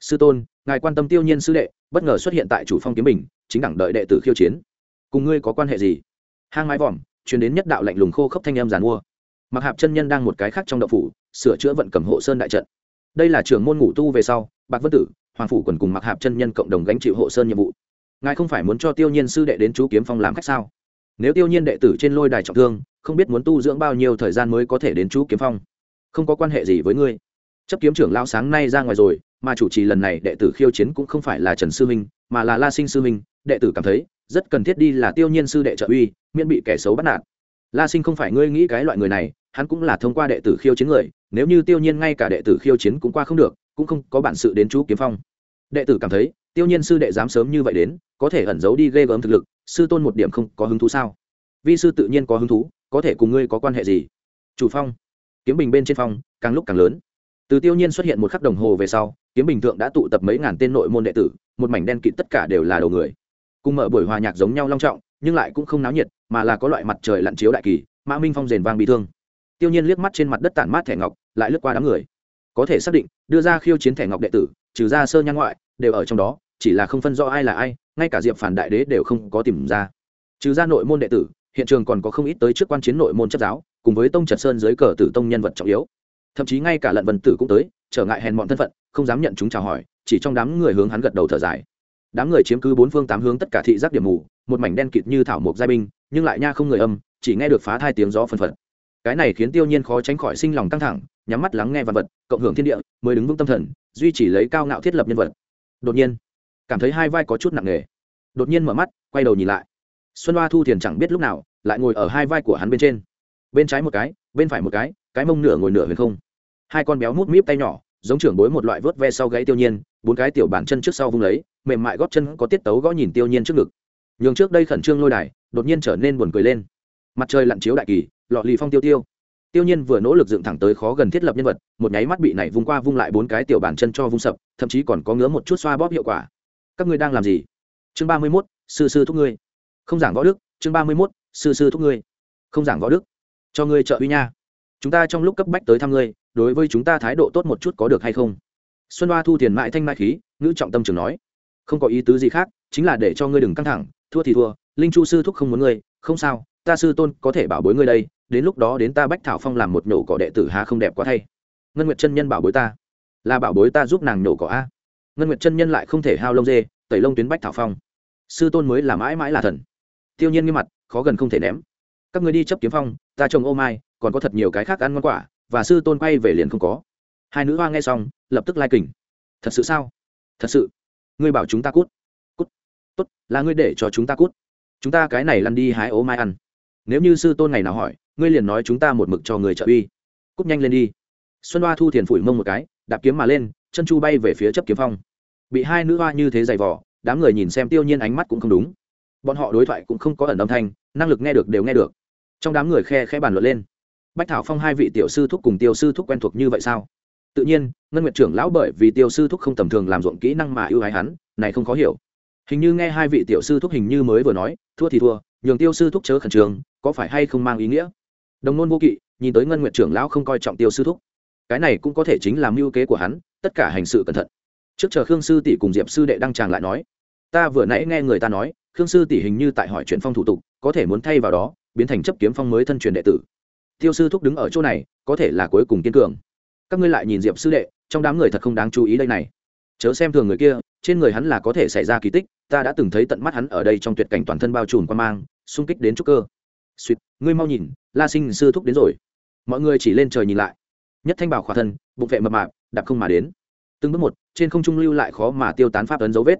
Speaker 1: Sư tôn, ngài quan tâm tiêu nhiên sư đệ, bất ngờ xuất hiện tại chủ phong kiếm bình, chính đẳng đợi đệ tử khiêu chiến. Cùng ngươi có quan hệ gì? Hang mái vòm chuyển đến nhất đạo lạnh lùng khô khốc thanh em giàn mua. Mặc hạp chân nhân đang một cái khác trong đậu phủ, sửa chữa vận cầm hộ sơn đại trận. Đây là trưởng môn ngủ tu về sau, bạc vân tử, hoàng phủ quần cùng mặc hạp chân nhân cộng đồng gánh chịu hộ sơn nhiệm vụ. Ngài không phải muốn cho tiêu nhiên sư đệ đến chú kiếm phong làm khách sao? Nếu tiêu nhiên đệ tử trên lôi đài trọng thương không biết muốn tu dưỡng bao nhiêu thời gian mới có thể đến chú kiếm phong. Không có quan hệ gì với ngươi. Chấp kiếm trưởng lao sáng nay ra ngoài rồi, mà chủ trì lần này đệ tử khiêu chiến cũng không phải là trần sư minh, mà là la sinh sư minh. Đệ tử cảm thấy, rất cần thiết đi là tiêu nhiên sư đệ trợ uy, miễn bị kẻ xấu bắt nạt. La sinh không phải ngươi nghĩ cái loại người này, hắn cũng là thông qua đệ tử khiêu chiến người, nếu như tiêu nhiên ngay cả đệ tử khiêu chiến cũng qua không được, cũng không có bản sự đến chú kiếm phong. Đệ tử cảm thấy, tiêu nhiên sư đệ dám sớm như vậy đến, có thể ẩn giấu đi ghê gớm thực lực, sư tôn một điểm không có hứng thú sao? Vi sư tự nhiên có hứng thú, có thể cùng ngươi có quan hệ gì? Chủ phong. Kiếm bình bên trên phong, càng lúc càng lớn. Từ tiêu nhiên xuất hiện một khắc đồng hồ về sau, kiếm bình thượng đã tụ tập mấy ngàn tên nội môn đệ tử, một mảnh đen kịt tất cả đều là đầu người. Cùng mở buổi hòa nhạc giống nhau long trọng, nhưng lại cũng không náo nhiệt, mà là có loại mặt trời lặn chiếu đại kỳ, mã minh phong rền vang bị thương. Tiêu nhiên liếc mắt trên mặt đất tản mát thẻ ngọc, lại lướt qua đám người. Có thể xác định, đưa ra khiêu chiến thẻ ngọc đệ tử, trừ ra sơ nhang ngoại, đều ở trong đó, chỉ là không phân rõ ai là ai, ngay cả diệp phản đại đế đều không có tìm ra. Trừ ra nội môn đệ tử hiện trường còn có không ít tới trước quan chiến nội môn chấp giáo, cùng với tông trật sơn dưới cờ tử tông nhân vật trọng yếu. Thậm chí ngay cả lận vân tử cũng tới, trở ngại hèn mọn thân phận, không dám nhận chúng chào hỏi, chỉ trong đám người hướng hắn gật đầu thở dài. Đám người chiếm cứ bốn phương tám hướng tất cả thị giác điểm mù, một mảnh đen kịt như thảo mộc giai binh, nhưng lại nha không người âm, chỉ nghe được phá thai tiếng gió phân phật. Cái này khiến tiêu nhiên khó tránh khỏi sinh lòng căng thẳng, nhắm mắt lắng nghe vật vật, cộng hưởng thiên địa, mới đứng vững tâm thần, duy trì lấy cao ngạo thiết lập nhân vật. Đột nhiên, cảm thấy hai vai có chút nặng nề. Đột nhiên mở mắt, quay đầu nhìn lại xuân hoa thu thiền chẳng biết lúc nào, lại ngồi ở hai vai của hắn bên trên. Bên trái một cái, bên phải một cái cái mông nửa ngồi nửa huyền không. Hai con béo mút míp tay nhỏ, giống trưởng bối một loại vớt ve sau gãy tiêu nhiên, bốn cái tiểu bản chân trước sau vung lấy, mềm mại góp chân có tiết tấu gõ nhìn tiêu nhiên trước ngực. Nhường trước đây khẩn trương lôi đài, đột nhiên trở nên buồn cười lên. Mặt trời lặn chiếu đại kỳ, lọ lì phong tiêu tiêu. Tiêu nhiên vừa nỗ lực dựng thẳng tới khó gần thiết lập nhân vật, một nháy mắt bị này vung qua vung lại bốn cái tiểu bản chân cho vung sập, thậm chí còn có ngứa một chút xoa bóp hiệu quả. Các ngươi đang làm gì? Chương ba mươi mốt, sư sư thúc ngươi không giảng võ đức, chương ba mươi mốt, sư sư thúc ngươi. Không giảng võ đức. Cho ngươi trợ uy nha. Chúng ta trong lúc cấp bách tới thăm ngươi, đối với chúng ta thái độ tốt một chút có được hay không? Xuân hoa thu tiền mại thanh mai khí, ngữ trọng tâm trường nói. Không có ý tứ gì khác, chính là để cho ngươi đừng căng thẳng, thua thì thua, linh chu sư thúc không muốn ngươi, không sao, ta sư tôn có thể bảo bối ngươi đây, đến lúc đó đến ta bách thảo phong làm một nhổ cỏ đệ tử hà không đẹp quá thay. Ngân nguyệt chân nhân bảo bối ta. Là bảo bối ta giúp nàng nhổ cỏ a. Ngân nguyệt chân nhân lại không thể hao lông dê, tẩy lông tuyến bách thảo phong. Sư tôn mới là mãi mãi là thần tiêu nhiên nghiêm mặt, khó gần không thể ném. Các người đi chấp kiếm phong, ta trồng ô mai, còn có thật nhiều cái khác ăn ngon quả, và sư tôn quay về liền không có. Hai nữ hoa nghe xong, lập tức lai kình. Thật sự sao? Thật sự. Ngươi bảo chúng ta cút. Cút. Tốt, là ngươi để cho chúng ta cút. Chúng ta cái này lăn đi hái ố mai ăn. Nếu như sư tôn ngày nào hỏi, ngươi liền nói chúng ta một mực cho người trợ uy. Cút nhanh lên đi. Xuân hoa thu thiền phủi mông một cái, đạp kiếm mà lên, chân chu bay về phía chấp kiếm phong. Bị hai nữ hoa như thế giày vỏ đám người nhìn xem tiêu nhiên ánh mắt cũng không đúng bọn họ đối thoại cũng không có ẩn âm thanh, năng lực nghe được đều nghe được. Trong đám người khe khẽ bàn luận lên. Bách thảo phong hai vị tiểu sư thúc cùng tiêu sư thúc quen thuộc như vậy sao? Tự nhiên, ngân nguyệt trưởng lão bởi vì tiêu sư thúc không tầm thường làm ruộng kỹ năng mà ưu ái hắn, này không khó hiểu. Hình như nghe hai vị tiểu sư thúc hình như mới vừa nói, thua thì thua, nhường tiêu sư thúc chớ khẩn trương, có phải hay không mang ý nghĩa? Đồng nôn vô kỵ, nhìn tới ngân nguyệt trưởng lão không coi trọng tiêu sư thúc. Cái này cũng có thể chính là mưu kế của hắn, tất cả hành sự cẩn thận. Trước chờ khương sư tỷ cùng diệp sư đệ đăng tràng lại nói ta vừa nãy nghe người ta nói, khương sư tỷ hình như tại hỏi chuyện phong thủ tục, có thể muốn thay vào đó, biến thành chấp kiếm phong mới thân truyền đệ tử. Tiêu sư thúc đứng ở chỗ này, có thể là cuối cùng kiên cường. Các ngươi lại nhìn diệp sư đệ, trong đám người thật không đáng chú ý đây này. Chớ xem thường người kia, trên người hắn là có thể xảy ra kỳ tích, ta đã từng thấy tận mắt hắn ở đây trong tuyệt cảnh toàn thân bao trùm quan mang, xung kích đến trúc cơ. Suýt, ngươi mau nhìn, la sinh sư thúc đến rồi. Mọi người chỉ lên trời nhìn lại. Nhất thanh bảo khỏa thân, bụng vệ mập mạp, đạp không mà đến. Từng bước một, trên không trung lưu lại khó mà tiêu tán pháp ấn dấu vết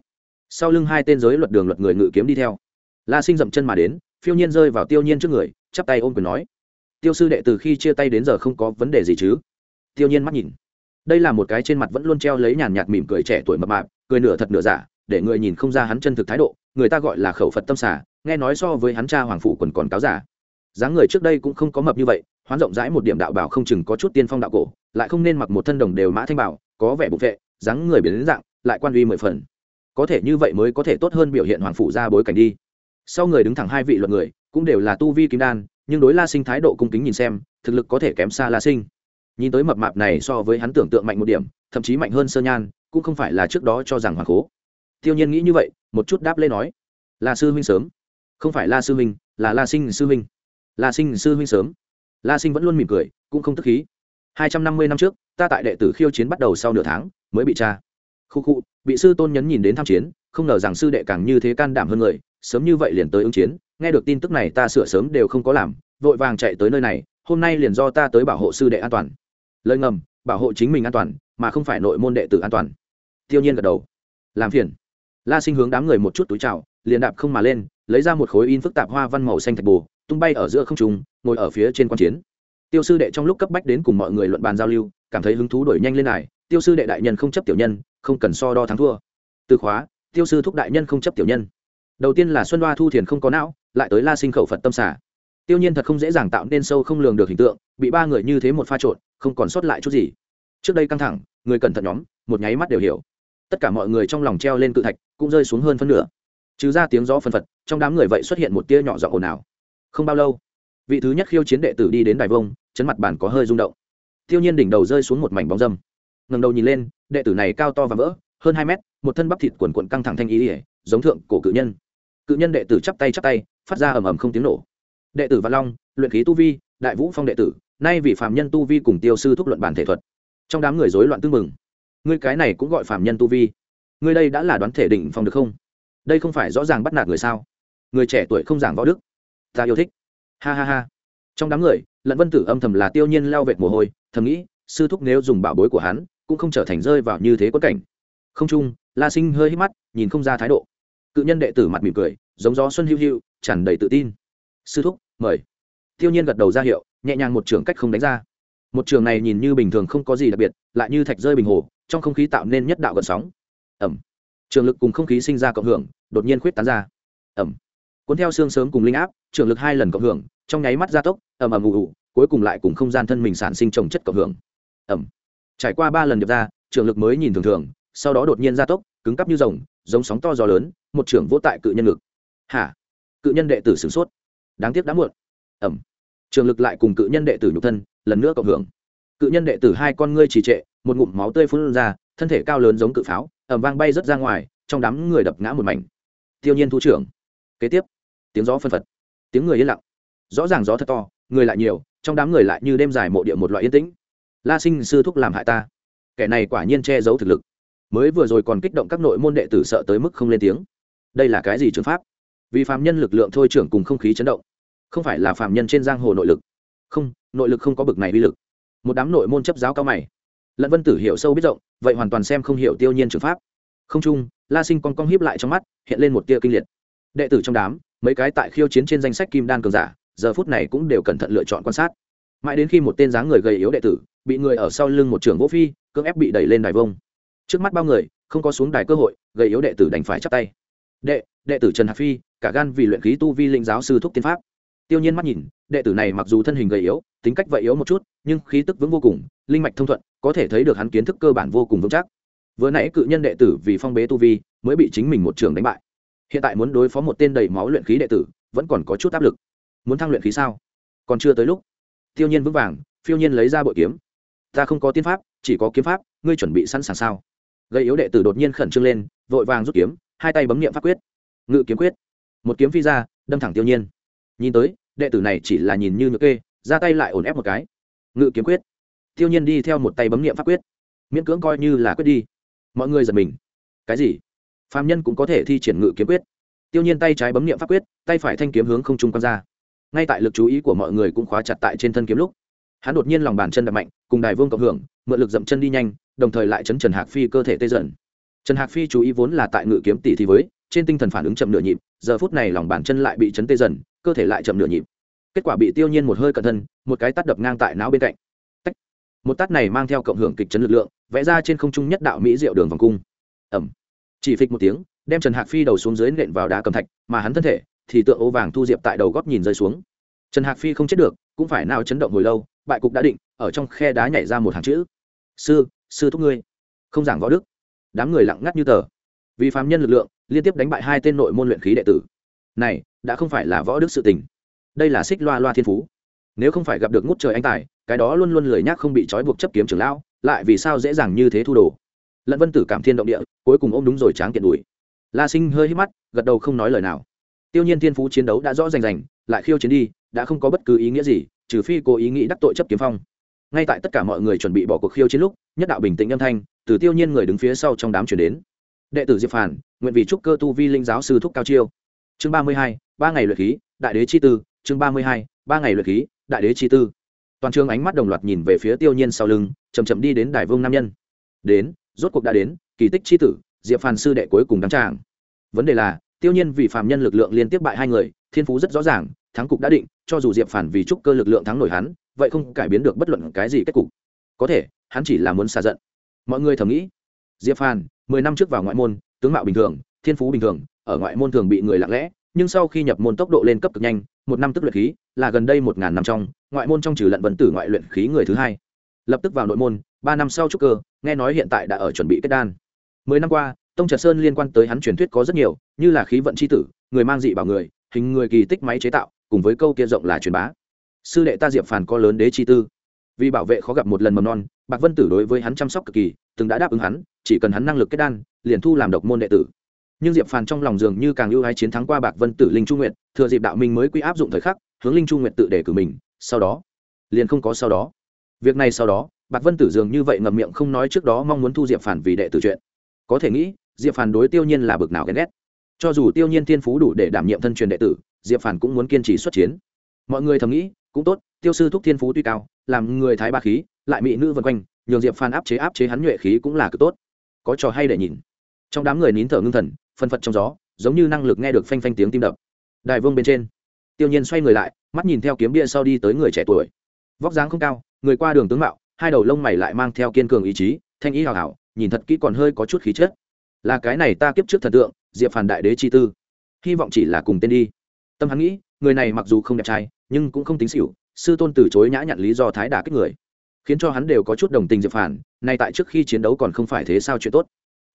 Speaker 1: sau lưng hai tên giới luật đường luật người ngự kiếm đi theo. La sinh dậm chân mà đến, phiêu nhiên rơi vào tiêu nhiên trước người, chắp tay ôm quyền nói, tiêu sư đệ từ khi chia tay đến giờ không có vấn đề gì chứ? Tiêu nhiên mắt nhìn, đây là một cái trên mặt vẫn luôn treo lấy nhàn nhạt mỉm cười trẻ tuổi mập mạp, cười nửa thật nửa giả, để người nhìn không ra hắn chân thực thái độ, người ta gọi là khẩu phật tâm xả nghe nói so với hắn cha hoàng phủ quần còn cáo giả. Dáng người trước đây cũng không có mập như vậy, hoán rộng rãi một điểm đạo bảo không chừng có chút tiên phong đạo cổ, lại không nên mặc một thân đồng đều mã thanh bảo, có vẻ bục vệ, dáng người biến dạng, lại quan uy mười phần có thể như vậy mới có thể tốt hơn biểu hiện hoàng phủ ra bối cảnh đi. Sau người đứng thẳng hai vị luận người, cũng đều là tu vi kim đan, nhưng đối la sinh thái độ cung kính nhìn xem, thực lực có thể kém xa la sinh. Nhìn tới mập mạp này so với hắn tưởng tượng mạnh một điểm, thậm chí mạnh hơn sơ nhan, cũng không phải là trước đó cho rằng hoàng cố. Tiêu nhiên nghĩ như vậy, một chút đáp lễ nói la sư huynh sớm. Không phải la sư huynh, là la sinh sư huynh. La sinh sư huynh sớm. La sinh vẫn luôn mỉm cười, cũng không tức khí. Hai trăm năm mươi năm trước, ta tại đệ tử khiêu chiến bắt đầu sau nửa tháng, mới bị cha khu khu bị sư tôn nhấn nhìn đến tham chiến, không ngờ rằng sư đệ càng như thế can đảm hơn người, sớm như vậy liền tới ứng chiến, nghe được tin tức này ta sửa sớm đều không có làm, vội vàng chạy tới nơi này, hôm nay liền do ta tới bảo hộ sư đệ an toàn. Lời ngầm, bảo hộ chính mình an toàn, mà không phải nội môn đệ tử an toàn. Tiêu nhiên gật đầu. Làm phiền. La sinh hướng đám người một chút túi trào liền đạp không mà lên, lấy ra một khối in phức tạp hoa văn màu xanh thạch bù tung bay ở giữa không trung, ngồi ở phía trên quan chiến. Tiêu sư đệ trong lúc cấp bách đến cùng mọi người luận bàn giao lưu, cảm thấy hứng thú đổi nhanh lên này. Tiêu sư đệ đại nhân không chấp tiểu nhân không cần so đo thắng thua. Từ khóa, tiêu sư thúc đại nhân không chấp tiểu nhân. Đầu tiên là xuân đoa thu thiền không có não, lại tới la sinh khẩu phật tâm xả. Tiêu nhiên thật không dễ dàng tạo nên sâu không lường được hình tượng, bị ba người như thế một pha trộn, không còn sót lại chút gì. Trước đây căng thẳng, người cẩn thận nhóm, một nháy mắt đều hiểu. Tất cả mọi người trong lòng treo lên cự thạch, cũng rơi xuống hơn phân nửa. Trừ ra tiếng gió phân phật, trong đám người vậy xuất hiện một tia nhỏ giọng ồn ào. Không bao lâu, vị thứ nhất khiêu chiến đệ tử đi đến đài vông, chấn mặt bàn có hơi rung động. Tiêu nhiên đỉnh đầu rơi xuống một mảnh bóng dâm. Ngầm đầu nhìn lên đệ tử này cao to và vỡ, hơn hai mét, một thân bắp thịt quần quận căng thẳng thanh ý ỉa, giống thượng cổ cự nhân. Cự nhân đệ tử chắp tay chắp tay, phát ra ầm ầm không tiếng nổ. Đệ tử văn long, luyện khí tu vi, đại vũ phong đệ tử, nay vì phạm nhân tu vi cùng tiêu sư thúc luận bản thể thuật. Trong đám người rối loạn tương mừng ngươi cái này cũng gọi phạm nhân tu vi. Ngươi đây đã là đoán thể đỉnh phong được không? Đây không phải rõ ràng bắt nạt người sao? Người trẻ tuổi không giảng võ đức. Ta yêu thích. Ha ha ha. Trong đám người, lận vân tử âm thầm là tiêu nhiên leo vệt mồ hôi, thầm nghĩ, sư thúc nếu dùng bảo bối của hắn cũng không trở thành rơi vào như thế quất cảnh. Không chung, la sinh hơi hít mắt, nhìn không ra thái độ. Cự nhân đệ tử mặt mỉm cười, giống gió xuân hữu hữu tràn đầy tự tin. Sư thúc, mời. Tiêu nhiên gật đầu ra hiệu, nhẹ nhàng một trường cách không đánh ra. Một trường này nhìn như bình thường không có gì đặc biệt, lại như thạch rơi bình hồ, trong không khí tạo nên nhất đạo gợn sóng. Ẩm. Trường lực cùng không khí sinh ra cộng hưởng, đột nhiên khuyết tán ra. Ẩm. Cuốn theo xương sớm cùng linh áp, trường lực hai lần cộng hưởng, trong nháy mắt gia tốc, ầm ầm ù ù, cuối cùng lại cùng không gian thân mình sản sinh trồng chất cộng hưởng. Ẩm trải qua ba lần điệp ra trường lực mới nhìn thường thường, sau đó đột nhiên gia tốc, cứng cắp như rồng, giống sóng to gió lớn, một trưởng vô tại cự nhân ngực. Hả? Cự nhân đệ tử sửng sốt. Đáng tiếc đã muộn. Ẩm trường lực lại cùng cự nhân đệ tử nhục thân, lần nữa cộng hưởng. Cự nhân đệ tử hai con ngươi trì trệ, một ngụm máu tươi phun ra, thân thể cao lớn giống cự pháo ẩm vang bay rớt ra ngoài, trong đám người đập ngã một mảnh. Tiêu nhiên thu trưởng. Kế tiếp. Tiếng gió phân phật. Tiếng người yên lặng. Rõ ràng gió thật to, người lại nhiều, trong đám người lại như đêm dài mộ địa một loại yên tĩnh la sinh sư thúc làm hại ta. Kẻ này quả nhiên che giấu thực lực. Mới vừa rồi còn kích động các nội môn đệ tử sợ tới mức không lên tiếng. Đây là cái gì trường pháp? Vì phạm nhân lực lượng thôi trưởng cùng không khí chấn động. Không phải là phạm nhân trên giang hồ nội lực. Không, nội lực không có bực này uy lực. Một đám nội môn chấp giáo cao mày. Lận vân tử hiểu sâu biết rộng, vậy hoàn toàn xem không hiểu tiêu nhiên trường pháp. Không chung, la sinh con con hiếp lại trong mắt, hiện lên một tia kinh liệt. Đệ tử trong đám, mấy cái tại khiêu chiến trên danh sách kim đan cường giả, giờ phút này cũng đều cẩn thận lựa chọn quan sát. Mãi đến khi một tên dáng người gầy yếu đệ tử bị người ở sau lưng một trường vỗ phi, cưỡng ép bị đẩy lên đài vông. Trước mắt bao người, không có xuống đài cơ hội gây yếu đệ tử đành phải chắp tay. Đệ đệ tử trần hạc phi, cả gan vì luyện khí tu vi linh giáo sư thúc tiên pháp. Tiêu nhiên mắt nhìn, đệ tử này mặc dù thân hình gầy yếu, tính cách vậy yếu một chút, nhưng khí tức vững vô cùng, linh mạch thông thuận, có thể thấy được hắn kiến thức cơ bản vô cùng vững chắc. Vừa nãy cự nhân đệ tử vì phong bế tu vi, mới bị chính mình một trường đánh bại. Hiện tại muốn đối phó một tên đầy máu luyện khí đệ tử, vẫn còn có chút áp lực. Muốn thăng luyện khí sao? Còn chưa tới lúc. Tiêu nhiên vững vàng, phiêu nhiên lấy ra bội kiếm ta không có tiên pháp, chỉ có kiếm pháp, ngươi chuẩn bị sẵn sàng sao? Gây yếu đệ tử đột nhiên khẩn trương lên, vội vàng rút kiếm, hai tay bấm nghiệm pháp quyết. Ngự kiếm quyết. Một kiếm phi ra, đâm thẳng tiêu nhiên. Nhìn tới, đệ tử này chỉ là nhìn như nhược kê, ra tay lại ổn ép một cái. Ngự kiếm quyết. Tiêu nhiên đi theo một tay bấm nghiệm pháp quyết. Miễn cưỡng coi như là quyết đi. Mọi người giật mình. Cái gì? Phạm nhân cũng có thể thi triển ngự kiếm quyết. Tiêu nhiên tay trái bấm nghiệm pháp quyết, tay phải thanh kiếm hướng không trung quan ra. Ngay tại lực chú ý của mọi người cũng khóa chặt tại trên thân kiếm lúc hắn đột nhiên lòng bàn chân đập mạnh, cùng đài vương cộng hưởng, mượn lực dậm chân đi nhanh, đồng thời lại chấn trần hạc phi cơ thể tê dần. Trần hạc phi chú ý vốn là tại ngự kiếm tỷ thì với, trên tinh thần phản ứng chậm nửa nhịp, giờ phút này lòng bàn chân lại bị chấn tê dần, cơ thể lại chậm nửa nhịp. Kết quả bị tiêu nhiên một hơi cẩn thân, một cái tắt đập ngang tại não bên cạnh. Tách. một tắt này mang theo cộng hưởng kịch chấn lực lượng, vẽ ra trên không trung nhất đạo mỹ diệu đường vòng cung. Ẩm chỉ phịch một tiếng, đem trần hạc phi đầu xuống dưới nện vào đá cầm thạch, mà hắn thân thể thì tượng ô vàng thu diệp tại đầu góp nhìn rơi xuống. Trần hạc phi không chết được, cũng phải nào chấn động hồi lâu bại cục đã định, ở trong khe đá nhảy ra một hàng chữ. Sư sư thúc ngươi. Không giảng võ đức. Đám người lặng ngắt như tờ. Vì phạm nhân lực lượng, liên tiếp đánh bại hai tên nội môn luyện khí đệ tử. Này, đã không phải là võ đức sự tình. Đây là xích loa loa thiên phú. Nếu không phải gặp được ngút trời anh tài, cái đó luôn luôn lười nhác không bị trói buộc chấp kiếm trưởng lão, lại vì sao dễ dàng như thế thu đồ? Lận vân tử cảm thiên động địa, cuối cùng ôm đúng rồi tráng kiện đùi la sinh hơi hít mắt, gật đầu không nói lời nào. Tiêu nhiên thiên phú chiến đấu đã rõ rành rành, lại khiêu chiến đi, đã không có bất cứ ý nghĩa gì trừ phi cố ý nghĩ đắc tội chấp kiếm phong. Ngay tại tất cả mọi người chuẩn bị bỏ cuộc khiêu chiến lúc, nhất đạo bình tĩnh âm thanh từ tiêu nhiên người đứng phía sau trong đám chuyển đến. Đệ tử diệp phản, nguyện vì trúc cơ tu vi linh giáo sư thúc cao chiêu. Chương ba mươi hai, ba ngày luyện khí, đại đế chi tư. Chương ba mươi hai, ba ngày luyện khí, đại đế chi tư. Toàn trường ánh mắt đồng loạt nhìn về phía tiêu nhiên sau lưng chầm chậm đi đến đài vương nam nhân. Đến, rốt cuộc đã đến, kỳ tích chi tử, diệp phàn sư đệ cuối cùng đăng tràng. Vấn đề là, tiêu nhiên vì phạm nhân lực lượng liên tiếp bại hai người, thiên phú rất rõ ràng thắng cục đã định cho dù diệp phản vì trúc cơ lực lượng thắng nổi hắn vậy không cải biến được bất luận cái gì kết cục. Có thể hắn chỉ là muốn xả giận. Mọi người thầm nghĩ diệp Phản, mười năm trước vào ngoại môn tướng mạo bình thường thiên phú bình thường ở ngoại môn thường bị người lặng lẽ nhưng sau khi nhập môn tốc độ lên cấp cực nhanh một năm tức luyện khí là gần đây một ngàn năm trong ngoại môn trong trừ lận vận tử ngoại luyện khí người thứ hai. Lập tức vào nội môn ba năm sau trúc cơ nghe nói hiện tại đã ở chuẩn bị kết đan. Mười năm qua tông trật sơn liên quan tới hắn truyền thuyết có rất nhiều như là khí vận c h i tử người mang dị bảo người hình người kỳ tích máy chế tạo cùng với câu kia rộng là truyền bá. Sư đệ ta diệp phàn có lớn đế chi tư. Vì bảo vệ khó gặp một lần mầm non, bạc vân tử đối với hắn chăm sóc cực kỳ, từng đã đáp ứng hắn, chỉ cần hắn năng lực kết đan, liền thu làm độc môn đệ tử. Nhưng diệp phàn trong lòng dường như càng ưu ái chiến thắng qua bạc vân tử linh trung nguyện thừa dịp đạo minh mới quy áp dụng thời khắc, hướng linh trung nguyện tự để cử mình, sau đó, liền không có sau đó. Việc này sau đó, bạc vân tử dường như vậy ngậm miệng không nói trước đó mong muốn thu diệp phản vì đệ tử chuyện. Có thể nghĩ, diệp phản đối tiêu nhiên là bực nào ghen ghét. Cho dù tiêu nhiên thiên phú đủ để đảm nhiệm thân truyền đệ tử diệp phản cũng muốn kiên trì xuất chiến. Mọi người thầm nghĩ, cũng tốt, tiêu sư thúc thiên phú tuy cao, làm người thái ba khí, lại mỹ nữ vân quanh, nhường diệp phản áp chế áp chế hắn nhuệ khí cũng là cực tốt. Có trò hay để nhìn. Trong đám người nín thở ngưng thần, phân phật trong gió, giống như năng lực nghe được phanh phanh tiếng tim đập. Đài vương bên trên, tiêu nhiên xoay người lại, mắt nhìn theo kiếm bia sau đi tới người trẻ tuổi. Vóc dáng không cao, người qua đường tướng mạo, hai đầu lông mày lại mang theo kiên cường ý chí, thanh ý hào hảo, nhìn thật kỹ còn hơi có chút khí chất. Là cái này ta kiếp trước thần tượng, diệp phản đại đế chi tư. Hy vọng chỉ là cùng tên đi tâm hắn nghĩ, người này mặc dù không đẹp trai, nhưng cũng không tính xỉu, sư tôn từ chối nhã nhặn lý do thái đả kích người. Khiến cho hắn đều có chút đồng tình diệp phản, nay tại trước khi chiến đấu còn không phải thế sao chuyện tốt.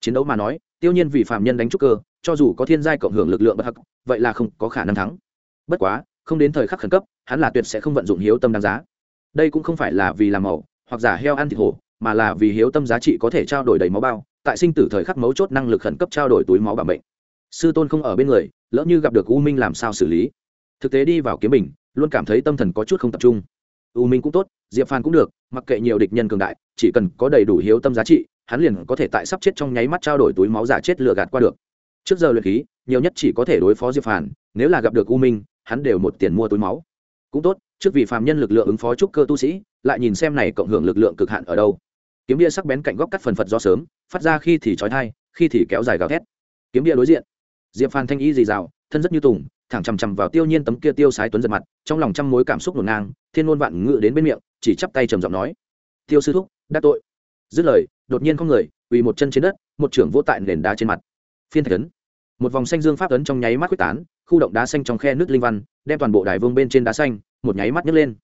Speaker 1: Chiến đấu mà nói, tiêu nhiên vì phạm nhân đánh trúc cơ, cho dù có thiên giai cộng hưởng lực lượng bất hắc, vậy là không có khả năng thắng. Bất quá, không đến thời khắc khẩn cấp, hắn là tuyệt sẽ không vận dụng hiếu tâm đáng giá. Đây cũng không phải là vì làm màu, hoặc giả heo ăn thịt hổ, mà là vì hiếu tâm giá trị có thể trao đổi đầy máu bao, tại sinh tử thời khắc mấu chốt năng lực khẩn cấp trao đổi túi máu bảo mệnh. Sư tôn không ở bên người lỡ như gặp được u minh làm sao xử lý. Thực tế đi vào kiếm mình luôn cảm thấy tâm thần có chút không tập trung. U minh cũng tốt, diệp phan cũng được, mặc kệ nhiều địch nhân cường đại, chỉ cần có đầy đủ hiếu tâm giá trị, hắn liền có thể tại sắp chết trong nháy mắt trao đổi túi máu giả chết lừa gạt qua được. Trước giờ luyện khí, nhiều nhất chỉ có thể đối phó diệp phản nếu là gặp được u minh, hắn đều một tiền mua túi máu. Cũng tốt, trước vì phàm nhân lực lượng ứng phó trúc cơ tu sĩ, lại nhìn xem này cộng hưởng lực lượng cực hạn ở đâu. Kiếm bia sắc bén cạnh góc cắt phần phật do sớm, phát ra khi thì trói thai, khi thì kéo dài gào thét. Kiếm bia đối diện diệp phan thanh y dì dào, thân rất như tùng, thẳng chằm chằm vào tiêu nhiên tấm kia tiêu sái tuấn giật mặt, trong lòng trăm mối cảm xúc ngổn ngang, thiên ngôn vạn ngự đến bên miệng, chỉ chắp tay trầm giọng nói, tiêu sư thúc đắc tội. Dứt lời, đột nhiên không người, quỳ một chân trên đất, một trưởng vô tại nền đá trên mặt. Phiên thạch ấn. Một vòng xanh dương pháp ấn trong nháy mắt quyết tán, khu động đá xanh trong khe nước linh văn, đem toàn bộ đài vương bên trên đá xanh, một nháy mắt nhấc lên.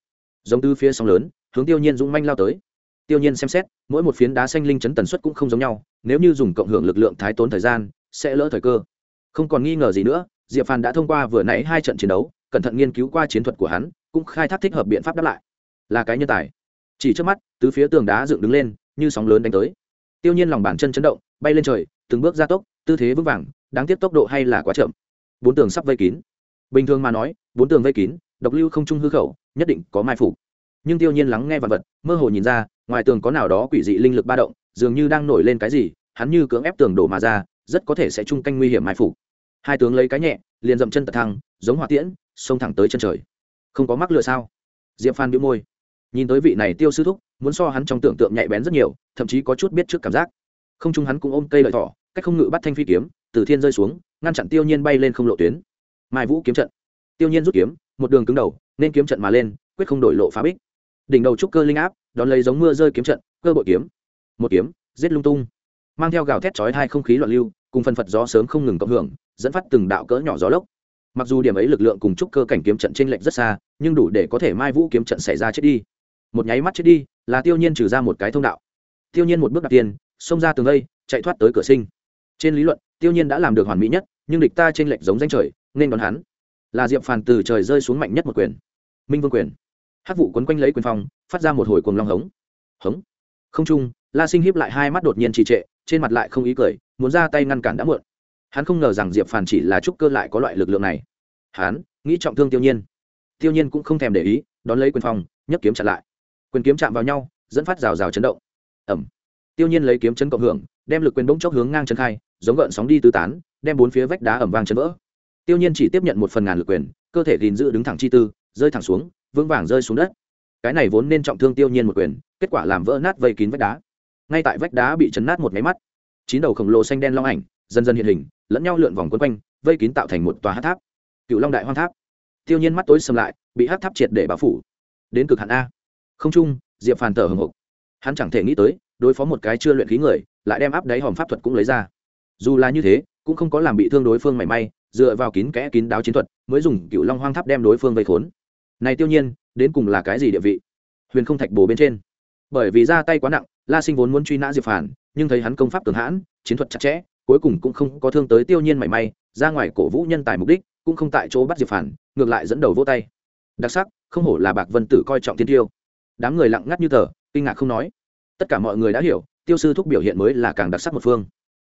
Speaker 1: Giống tư phía sóng lớn, hướng tiêu nhiên dũng manh lao tới. Tiêu nhiên xem xét, mỗi một phiến đá xanh linh chấn tần suất cũng không giống nhau, nếu như dùng cộng hưởng lực lượng thái tốn thời gian, sẽ lỡ thời cơ không còn nghi ngờ gì nữa, diệp phàn đã thông qua vừa nãy hai trận chiến đấu, cẩn thận nghiên cứu qua chiến thuật của hắn, cũng khai thác thích hợp biện pháp đáp lại. Là cái nhân tài. Chỉ trước mắt từ phía tường đá dựng đứng lên, như sóng lớn đánh tới. Tiêu nhiên lòng bàn chân chấn động, bay lên trời, từng bước gia tốc, tư thế vững vàng, đáng tiếc tốc độ hay là quá chậm. Bốn tường sắp vây kín. Bình thường mà nói, bốn tường vây kín, độc lưu không trung hư khẩu, nhất định có mai phục. Nhưng tiêu nhiên lắng nghe vật vật, mơ hồ nhìn ra, ngoài tường có nào đó quỷ dị linh lực ba động, dường như đang nổi lên cái gì, hắn như cưỡng ép tường đổ mà ra rất có thể sẽ chung canh nguy hiểm mai phục. Hai tướng lấy cái nhẹ, liền dậm chân tật thăng giống hỏa tiễn, xông thẳng tới chân trời. Không có mắc lựa sao? Diệp phan bĩu môi. Nhìn tới vị này tiêu sư thúc, muốn so hắn trong tưởng tượng nhạy bén rất nhiều, thậm chí có chút biết trước cảm giác. Không chung hắn cũng ôm cây lợi thỏ, cách không ngự bắt thanh phi kiếm, từ thiên rơi xuống, ngăn chặn tiêu nhiên bay lên không lộ tuyến. Mai vũ kiếm trận. Tiêu nhiên rút kiếm, một đường cứng đầu, nên kiếm trận mà lên, quyết không đổi lộ phá bích. Đỉnh đầu trúc cơ linh áp, đón lấy giống mưa rơi kiếm trận, cơ bội kiếm. Một kiếm, giết lung tung. Mang theo gào thét chói hai không khí loạn lưu cùng phần phật gió sớm không ngừng cộng hưởng dẫn phát từng đạo cỡ nhỏ gió lốc. Mặc dù điểm ấy lực lượng cùng trúc cơ cảnh kiếm trận trên lệnh rất xa nhưng đủ để có thể mai vũ kiếm trận xảy ra chết đi. Một nháy mắt chết đi là tiêu nhiên trừ ra một cái thông đạo. Tiêu nhiên một bước đặt tiền xông ra tường đây, chạy thoát tới cửa sinh. Trên lý luận tiêu nhiên đã làm được hoàn mỹ nhất nhưng địch ta trên lệnh giống danh trời nên đón hắn. Là diệp phàn từ trời rơi xuống mạnh nhất một quyền. Minh vương quyền. Hát vụ quấn quanh lấy quyền phong phát ra một hồi cuồng long hống. Hống. Không trung la sinh hiếp lại hai mắt đột nhiên trì trệ trên mặt lại không ý cười muốn ra tay ngăn cản đã muộn. Hắn không ngờ rằng diệp Phản chỉ là trúc cơ lại có loại lực lượng này. Hắn, nghĩ trọng thương tiêu nhiên. Tiêu nhiên cũng không thèm để ý, đón lấy quyền phong, nhấc kiếm chặn lại. Quyền kiếm chạm vào nhau, dẫn phát rào rào chấn động. Ẩm. Tiêu nhiên lấy kiếm chấn cộng hưởng, đem lực quyền bỗng chốc hướng ngang chân khai, giống gợn sóng đi tứ tán, đem bốn phía vách đá ẩm vang chấn vỡ. Tiêu nhiên chỉ tiếp nhận một phần ngàn lực quyền, cơ thể gìn giữ đứng thẳng chi tư, rơi thẳng xuống, vững vàng rơi xuống đất. Cái này vốn nên trọng thương tiêu nhiên một quyền, kết quả làm vỡ nát vây kín vách đá. Ngay tại vách đá bị chấn nát một máy mắt chín đầu khổng lồ xanh đen long ảnh, dần dần hiện hình, lẫn nhau lượn vòng quấn quanh, vây kín tạo thành một tòa hát tháp. Cựu long đại hoang tháp. Tiêu nhiên mắt tối sầm lại, bị hát tháp triệt để bao phủ. Đến cực hạn a. Không trung, diệp phàn thở hồng hộc. Hắn chẳng thể nghĩ tới, đối phó một cái chưa luyện khí người, lại đem áp đáy hòm pháp thuật cũng lấy ra. Dù là như thế, cũng không có làm bị thương đối phương mảy may, dựa vào kín kẽ kín đáo chiến thuật, mới dùng cựu long hoang tháp đem đối phương vây khốn. Này tiêu nhiên, đến cùng là cái gì địa vị? Huyền không thạch bồ bên trên. Bởi vì ra tay quá nặng la sinh vốn muốn truy nã diệp phản nhưng thấy hắn công pháp cường hãn, chiến thuật chặt chẽ, cuối cùng cũng không có thương tới tiêu nhiên mảy may, ra ngoài cổ vũ nhân tài mục đích, cũng không tại chỗ bắt diệp phản ngược lại dẫn đầu vô tay. Đặc sắc, không hổ là bạc vân tử coi trọng tiên tiêu. Đám người lặng ngắt như tờ, kinh ngạc không nói. Tất cả mọi người đã hiểu, tiêu sư thúc biểu hiện mới là càng đặc sắc một phương.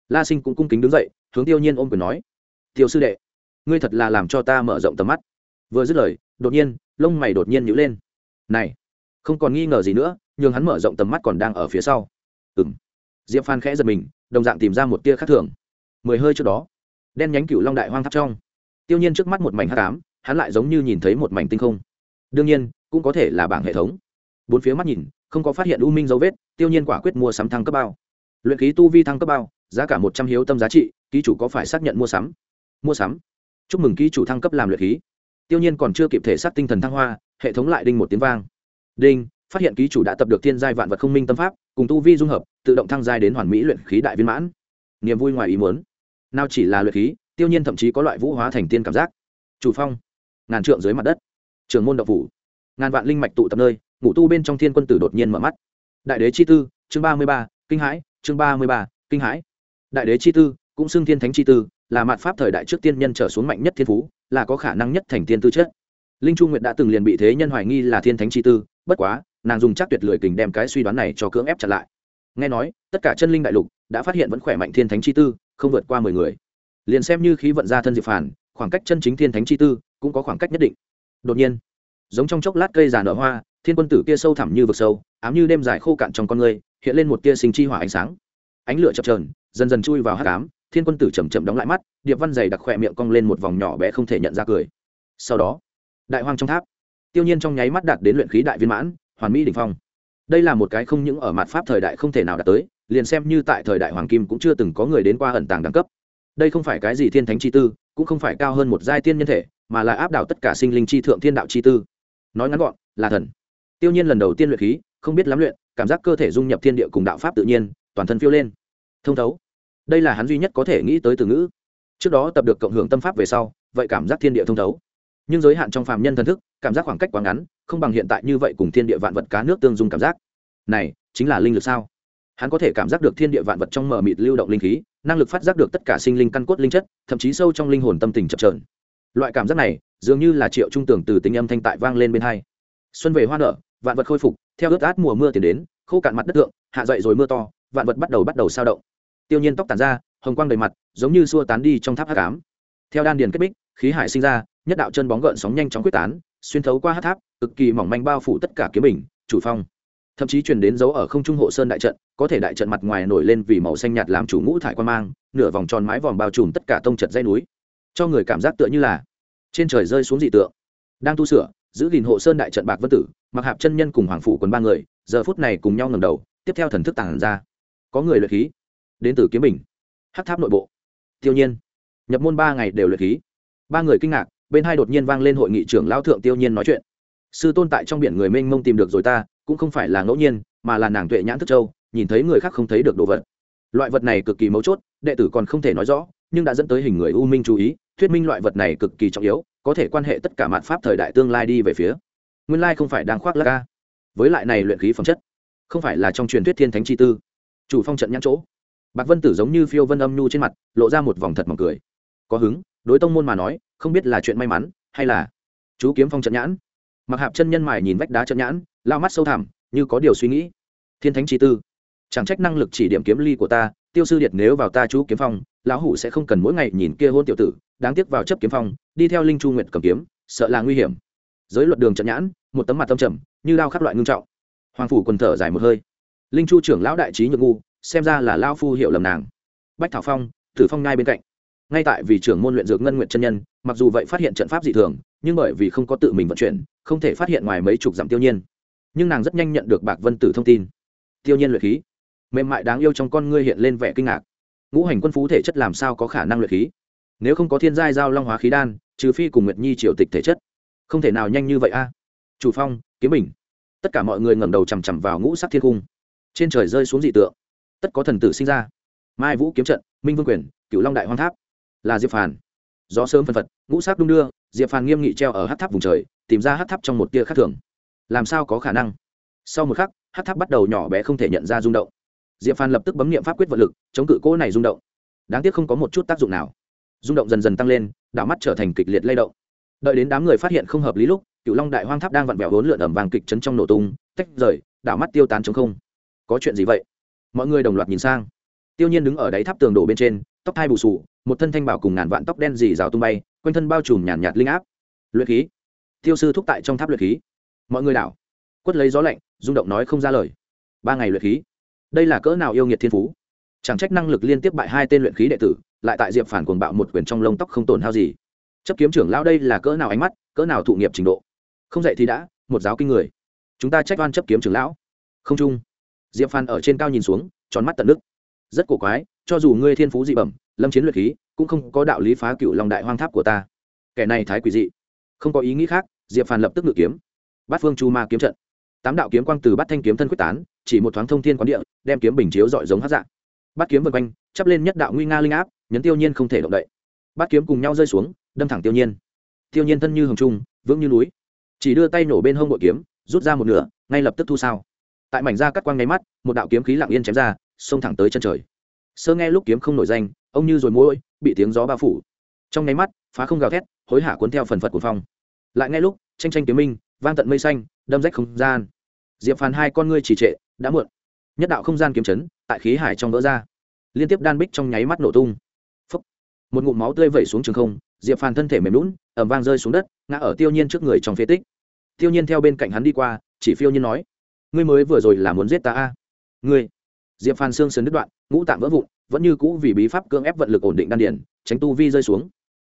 Speaker 1: La sinh cũng cung kính đứng dậy, hướng tiêu nhiên ôm quyền nói, tiêu sư đệ, ngươi thật là làm cho ta mở rộng tầm mắt. Vừa dứt lời, đột nhiên, lông mày đột nhiên nhữ lên. Này không còn nghi ngờ gì nữa nhưng hắn mở rộng tầm mắt còn đang ở phía sau. Ừ m diệp phan khẽ giật mình, đồng dạng tìm ra một tia khác thường. Mười hơi trước đó, đen nhánh cựu long đại hoang tháp trong. Tiêu nhiên trước mắt một mảnh h tám hắn lại giống như nhìn thấy một mảnh tinh không. Đương nhiên, cũng có thể là bảng hệ thống. Bốn phía mắt nhìn, không có phát hiện u minh dấu vết, tiêu nhiên quả quyết mua sắm thăng cấp bao. Luyện ký tu vi thăng cấp bao, giá cả một trăm hiếu tâm giá trị, ký chủ có phải xác nhận mua sắm? Mua sắm. Chúc mừng ký chủ thăng cấp làm luyện khí. Tiêu nhiên còn chưa kịp thể xác tinh thần thăng hoa, hệ thống lại đinh một tiếng vang đinh, phát hiện ký chủ đã tập được thiên giai vạn vật không minh tâm pháp, cùng tu vi dung hợp, tự động thăng giai đến hoàn mỹ luyện khí đại viên mãn. Niềm vui ngoài ý muốn. Nào chỉ là luyện khí, tiêu nhiên thậm chí có loại vũ hóa thành tiên cảm giác. Chủ phong, ngàn trượng dưới mặt đất. Trường môn đậu phủ. Ngàn vạn linh mạch tụ tập nơi, ngủ tu bên trong thiên quân tử đột nhiên mở mắt. Đại đế chi tư, chương ba mươi ba, kinh hãi, chương ba mươi ba, kinh hãi. Đại đế chi tư, cũng xưng thiên thánh chi tư, là mạt pháp thời đại trước tiên nhân trở xuống mạnh nhất thiên phú, là có khả năng nhất thành tiên tư chất. Linh chu nguyệt đã từng liền bị thế nhân hoài nghi là thiên thánh chi tư bất quá, nàng dùng chắc tuyệt lười kình đem cái suy đoán này cho cưỡng ép chặt lại. Nghe nói, tất cả chân linh đại lục đã phát hiện vẫn khỏe mạnh thiên thánh chi tư, không vượt qua mười người. Liền xem như khí vận ra thân diệp phản, khoảng cách chân chính thiên thánh chi tư cũng có khoảng cách nhất định. Đột nhiên, giống trong chốc lát cây già nở hoa, thiên quân tử kia sâu thẳm như vực sâu, ám như đêm dài khô cạn trong con người, hiện lên một tia sinh chi hỏa ánh sáng. Ánh lửa chập trờn dần dần chui vào hát cám thiên quân tử chầm chậm đóng lại mắt, điệp văn dày đặc khỏe miệng cong lên một vòng nhỏ bé không thể nhận ra cười. Sau đó, đại hoang trong tháp tiêu nhiên trong nháy mắt đạt đến luyện khí đại viên mãn, hoàn mỹ đỉnh phong. Đây là một cái không những ở mặt pháp thời đại không thể nào đạt tới, liền xem như tại thời đại hoàng kim cũng chưa từng có người đến qua ẩn tàng đẳng cấp. Đây không phải cái gì thiên thánh chi tư, cũng không phải cao hơn một giai tiên nhân thể, mà là áp đảo tất cả sinh linh chi thượng thiên đạo chi tư. Nói ngắn gọn, là thần. Tiêu nhiên lần đầu tiên luyện khí, không biết lắm luyện, cảm giác cơ thể dung nhập thiên địa cùng đạo pháp tự nhiên, toàn thân phiêu lên. Thông thấu. Đây là hắn duy nhất có thể nghĩ tới từ ngữ. Trước đó tập được cộng hưởng tâm pháp về sau, vậy cảm giác thiên địa thông thấu nhưng giới hạn trong phàm nhân thần thức, cảm giác khoảng cách quá ngắn, không bằng hiện tại như vậy cùng thiên địa vạn vật cá nước tương dung cảm giác. Này, chính là linh lực sao? Hắn có thể cảm giác được thiên địa vạn vật trong mờ mịt lưu động linh khí, năng lực phát giác được tất cả sinh linh căn cốt linh chất, thậm chí sâu trong linh hồn tâm tình chập trờn loại cảm giác này, dường như là triệu trung tưởng từ tính âm thanh tại vang lên bên hai. Xuân về hoa nở, vạn vật khôi phục, theo ướt át mùa mưa tiền đến, khô cạn mặt đất tượng hạ dậy rồi mưa to, vạn vật bắt đầu bắt đầu sao động. Tiêu nhiên tóc tàn ra, hồng quang đầy mặt, giống như xua tán đi trong tháp hắc ám. Theo đan điền kết bích, khí hải sinh ra nhất đạo chân bóng gợn sóng nhanh chóng quyết tán, xuyên thấu qua hát tháp, cực kỳ mỏng manh bao phủ tất cả kiếm bình, chủ phong. Thậm chí truyền đến dấu ở không trung hộ sơn đại trận, có thể đại trận mặt ngoài nổi lên vì màu xanh nhạt làm chủ ngũ thải quan mang, nửa vòng tròn mái vòm bao trùm tất cả tông trận dây núi. Cho người cảm giác tựa như là trên trời rơi xuống dị tượng. Đang tu sửa, giữ gìn hộ sơn đại trận bạc vân tử, mặc hạp chân nhân cùng hoàng phủ quần ba người, giờ phút này cùng nhau ngầm đầu, tiếp theo thần thức tàng ra. Có người luyện khí, đến từ kiếm bình, hát tháp nội bộ. Tiêu nhiên, nhập môn ba ngày đều luyện khí. Ba người kinh ngạc bên hai đột nhiên vang lên hội nghị trưởng lão thượng tiêu nhiên nói chuyện. Sư tôn tại trong biển người mênh mông tìm được rồi ta, cũng không phải là ngẫu nhiên, mà là nàng tuệ nhãn thức châu, nhìn thấy người khác không thấy được đồ vật. Loại vật này cực kỳ mấu chốt, đệ tử còn không thể nói rõ, nhưng đã dẫn tới hình người u minh chú ý, thuyết minh loại vật này cực kỳ trọng yếu, có thể quan hệ tất cả mạn pháp thời đại tương lai đi về phía. Nguyên lai không phải đang khoác lắc ca với lại này luyện khí phẩm chất, không phải là trong truyền thuyết thiên thánh chi tư. Chủ phong trận nhãn chỗ. Bạc vân tử giống như phiêu vân âm nhu trên mặt, lộ ra một vòng thật mỏng cười. Có hứng? Đối tông môn mà nói, không biết là chuyện may mắn hay là chú kiếm phong trận nhãn. Mặc hạp chân nhân mài nhìn vách đá trận nhãn, lao mắt sâu thẳm, như có điều suy nghĩ. Thiên thánh chi tư, chẳng trách năng lực chỉ điểm kiếm ly của ta, tiêu sư điệt nếu vào ta chú kiếm phong, lão hủ sẽ không cần mỗi ngày nhìn kia hôn tiểu tử, đáng tiếc vào chấp kiếm phong, đi theo linh chu nguyệt cầm kiếm, sợ là nguy hiểm. Giới luật đường trận nhãn, một tấm mặt tâm trầm, như lao khắc loại ngưng trọng. Hoàng phủ quần thở dài một hơi. Linh chu trưởng lão đại trí nhược ngu, xem ra là lao phu hiệu lầm nàng. Bách thảo phong, tử phong ngay bên cạnh ngay tại vì trưởng môn luyện dược ngân nguyện chân nhân, mặc dù vậy phát hiện trận pháp dị thường, nhưng bởi vì không có tự mình vận chuyển, không thể phát hiện ngoài mấy chục dặm tiêu nhiên. Nhưng nàng rất nhanh nhận được bạc vân tử thông tin. Tiêu nhiên luyện khí. Mềm mại đáng yêu trong con ngươi hiện lên vẻ kinh ngạc. Ngũ hành quân phú thể chất làm sao có khả năng luyện khí? Nếu không có thiên giai giao long hóa khí đan, trừ phi cùng nguyệt nhi triều tịch thể chất. Không thể nào nhanh như vậy a. Chủ phong, kiếm bình. Tất cả mọi người ngẩng đầu chằm chằm vào ngũ sắc thiên cung. Trên trời rơi xuống dị tượng. Tất có thần tử sinh ra. Mai vũ kiếm trận, minh vương quyền cựu long đại hoang tháp là diệp phàn. Gió sớm phân phật, ngũ sắc đung đưa, diệp phàn nghiêm nghị treo ở hát tháp vùng trời, tìm ra hát tháp trong một tia khác thường. Làm sao có khả năng? Sau một khắc, hát tháp bắt đầu nhỏ bé không thể nhận ra rung động. Diệp phàn lập tức bấm nghiệm pháp quyết vật lực, chống cự cỗ này rung động. Đáng tiếc không có một chút tác dụng nào. Rung động dần dần tăng lên, đảo mắt trở thành kịch liệt lay động. Đợi đến đám người phát hiện không hợp lý lúc cựu long đại hoang tháp đang vặn vẹo hốn lượn ẩm vàng kịch chấn trong nổ tung, tách rời, đảo mắt tiêu tán chống không. Có chuyện gì vậy? Mọi người đồng loạt nhìn sang. Tiêu nhiên đứng ở đáy tháp tường đổ bên trên tóc thai bù sù một thân thanh bảo cùng ngàn vạn tóc đen dì rào tung bay quanh thân bao trùm nhàn nhạt linh áp. Luyện khí. Tiêu sư thúc tại trong tháp luyện khí. Mọi người đảo. Quất lấy gió lạnh rung động nói không ra lời. Ba ngày luyện khí. Đây là cỡ nào yêu nghiệt thiên phú? Chẳng trách năng lực liên tiếp bại hai tên luyện khí đệ tử lại tại diệp phản cuồng bạo một quyền trong lông tóc không tổn hao gì. Chấp kiếm trưởng lão đây là cỡ nào ánh mắt cỡ nào thụ nghiệp trình độ? Không dạy thì đã một giáo kinh người. Chúng ta trách oan chấp kiếm trưởng lão. Không chung. Diệp phan ở trên cao nhìn xuống tròn mắt tận nước, rất cổ quái cho dù ngươi thiên phú dị bẩm, lâm chiến luyện khí, cũng không có đạo lý phá cựu lòng đại hoang tháp của ta. Kẻ này thái quỷ dị. Không có ý nghĩ khác, diệp phàn lập tức ngự kiếm. Bát phương chu ma kiếm trận. Tám đạo kiếm quang từ bát thanh kiếm thân quyết tán, chỉ một thoáng thông thiên quán địa, đem kiếm bình chiếu dọi giống hát dạng. Bát kiếm vân quanh, chắp lên nhất đạo nguy nga linh áp, nhấn tiêu nhiên không thể động đậy. Bát kiếm cùng nhau rơi xuống, đâm thẳng tiêu nhiên. Tiêu nhiên thân như hồng trung, vững như núi. Chỉ đưa tay nổ bên hông bội kiếm, rút ra một nửa, ngay lập tức thu sao. Tại mảnh da cắt quang nháy mắt, một đạo kiếm khí lặng yên chém ra, xông thẳng tới chân trời sơ nghe lúc kiếm không nổi danh, ông như rồi mũi bị tiếng gió bao phủ. Trong nháy mắt, phá không gào thét, hối hả cuốn theo phần phật của phong. Lại ngay lúc, tranh tranh kiếm minh, vang tận mây xanh, đâm rách không gian. Diệp phàn hai con ngươi trì trệ, đã muộn. Nhất đạo không gian kiếm chấn, tại khí hải trong vỡ ra. Liên tiếp đan bích trong nháy mắt nổ tung. Phúc. một ngụm máu tươi vẩy xuống trường không, diệp phàn thân thể mềm lún ẩm vang rơi xuống đất, ngã ở tiêu nhiên trước người trong phế tích. Tiêu nhiên theo bên cạnh hắn đi qua, chỉ phiêu nhiên nói, ngươi mới vừa rồi là muốn giết ta a? Ngươi? Diệp Phan xương sườn đứt đoạn, ngũ tạm vỡ vụn, vẫn như cũ vì bí pháp cưỡng ép vận lực ổn định đan điển tránh tu vi rơi xuống.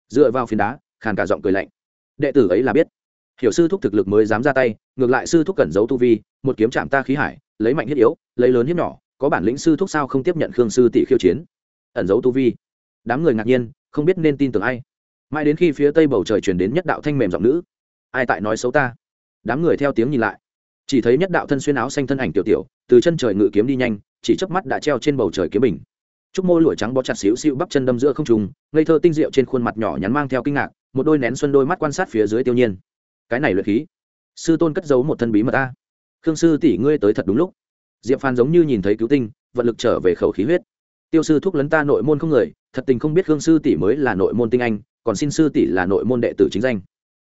Speaker 1: Dựa vào phiến đá, khàn cả giọng cười lạnh. Đệ tử ấy là biết. Hiểu sư thúc thực lực mới dám ra tay, ngược lại sư thúc cẩn giấu tu vi, một kiếm chạm ta khí hải, lấy mạnh hiếp yếu, lấy lớn hiếp nhỏ, có bản lĩnh sư thúc sao không tiếp nhận khương sư tỷ khiêu chiến? Ẩn giấu tu vi. Đám người ngạc nhiên, không biết nên tin tưởng ai. Mãi đến khi phía tây bầu trời chuyển đến nhất đạo thanh mềm giọng nữ. Ai tại nói xấu ta? Đám người theo tiếng nhìn lại chỉ thấy nhất đạo thân xuyên áo xanh thân ảnh tiểu tiểu, từ chân trời ngự kiếm đi nhanh, chỉ chớp mắt đã treo trên bầu trời kiếm bình. Trúc môi lụa trắng bó chặt xíu xíu bắp chân đâm giữa không trùng ngây thơ tinh diệu trên khuôn mặt nhỏ nhắn mang theo kinh ngạc, một đôi nén xuân đôi mắt quan sát phía dưới tiêu nhiên. Cái này luyện khí, sư tôn cất giấu một thân bí mật ta. Khương sư tỷ ngươi tới thật đúng lúc. Diệp phan giống như nhìn thấy cứu tinh, vận lực trở về khẩu khí huyết. Tiêu sư thúc lấn ta nội môn không người, thật tình không biết khương sư tỷ mới là nội môn tinh anh, còn xin sư tỷ là nội môn đệ tử chính danh.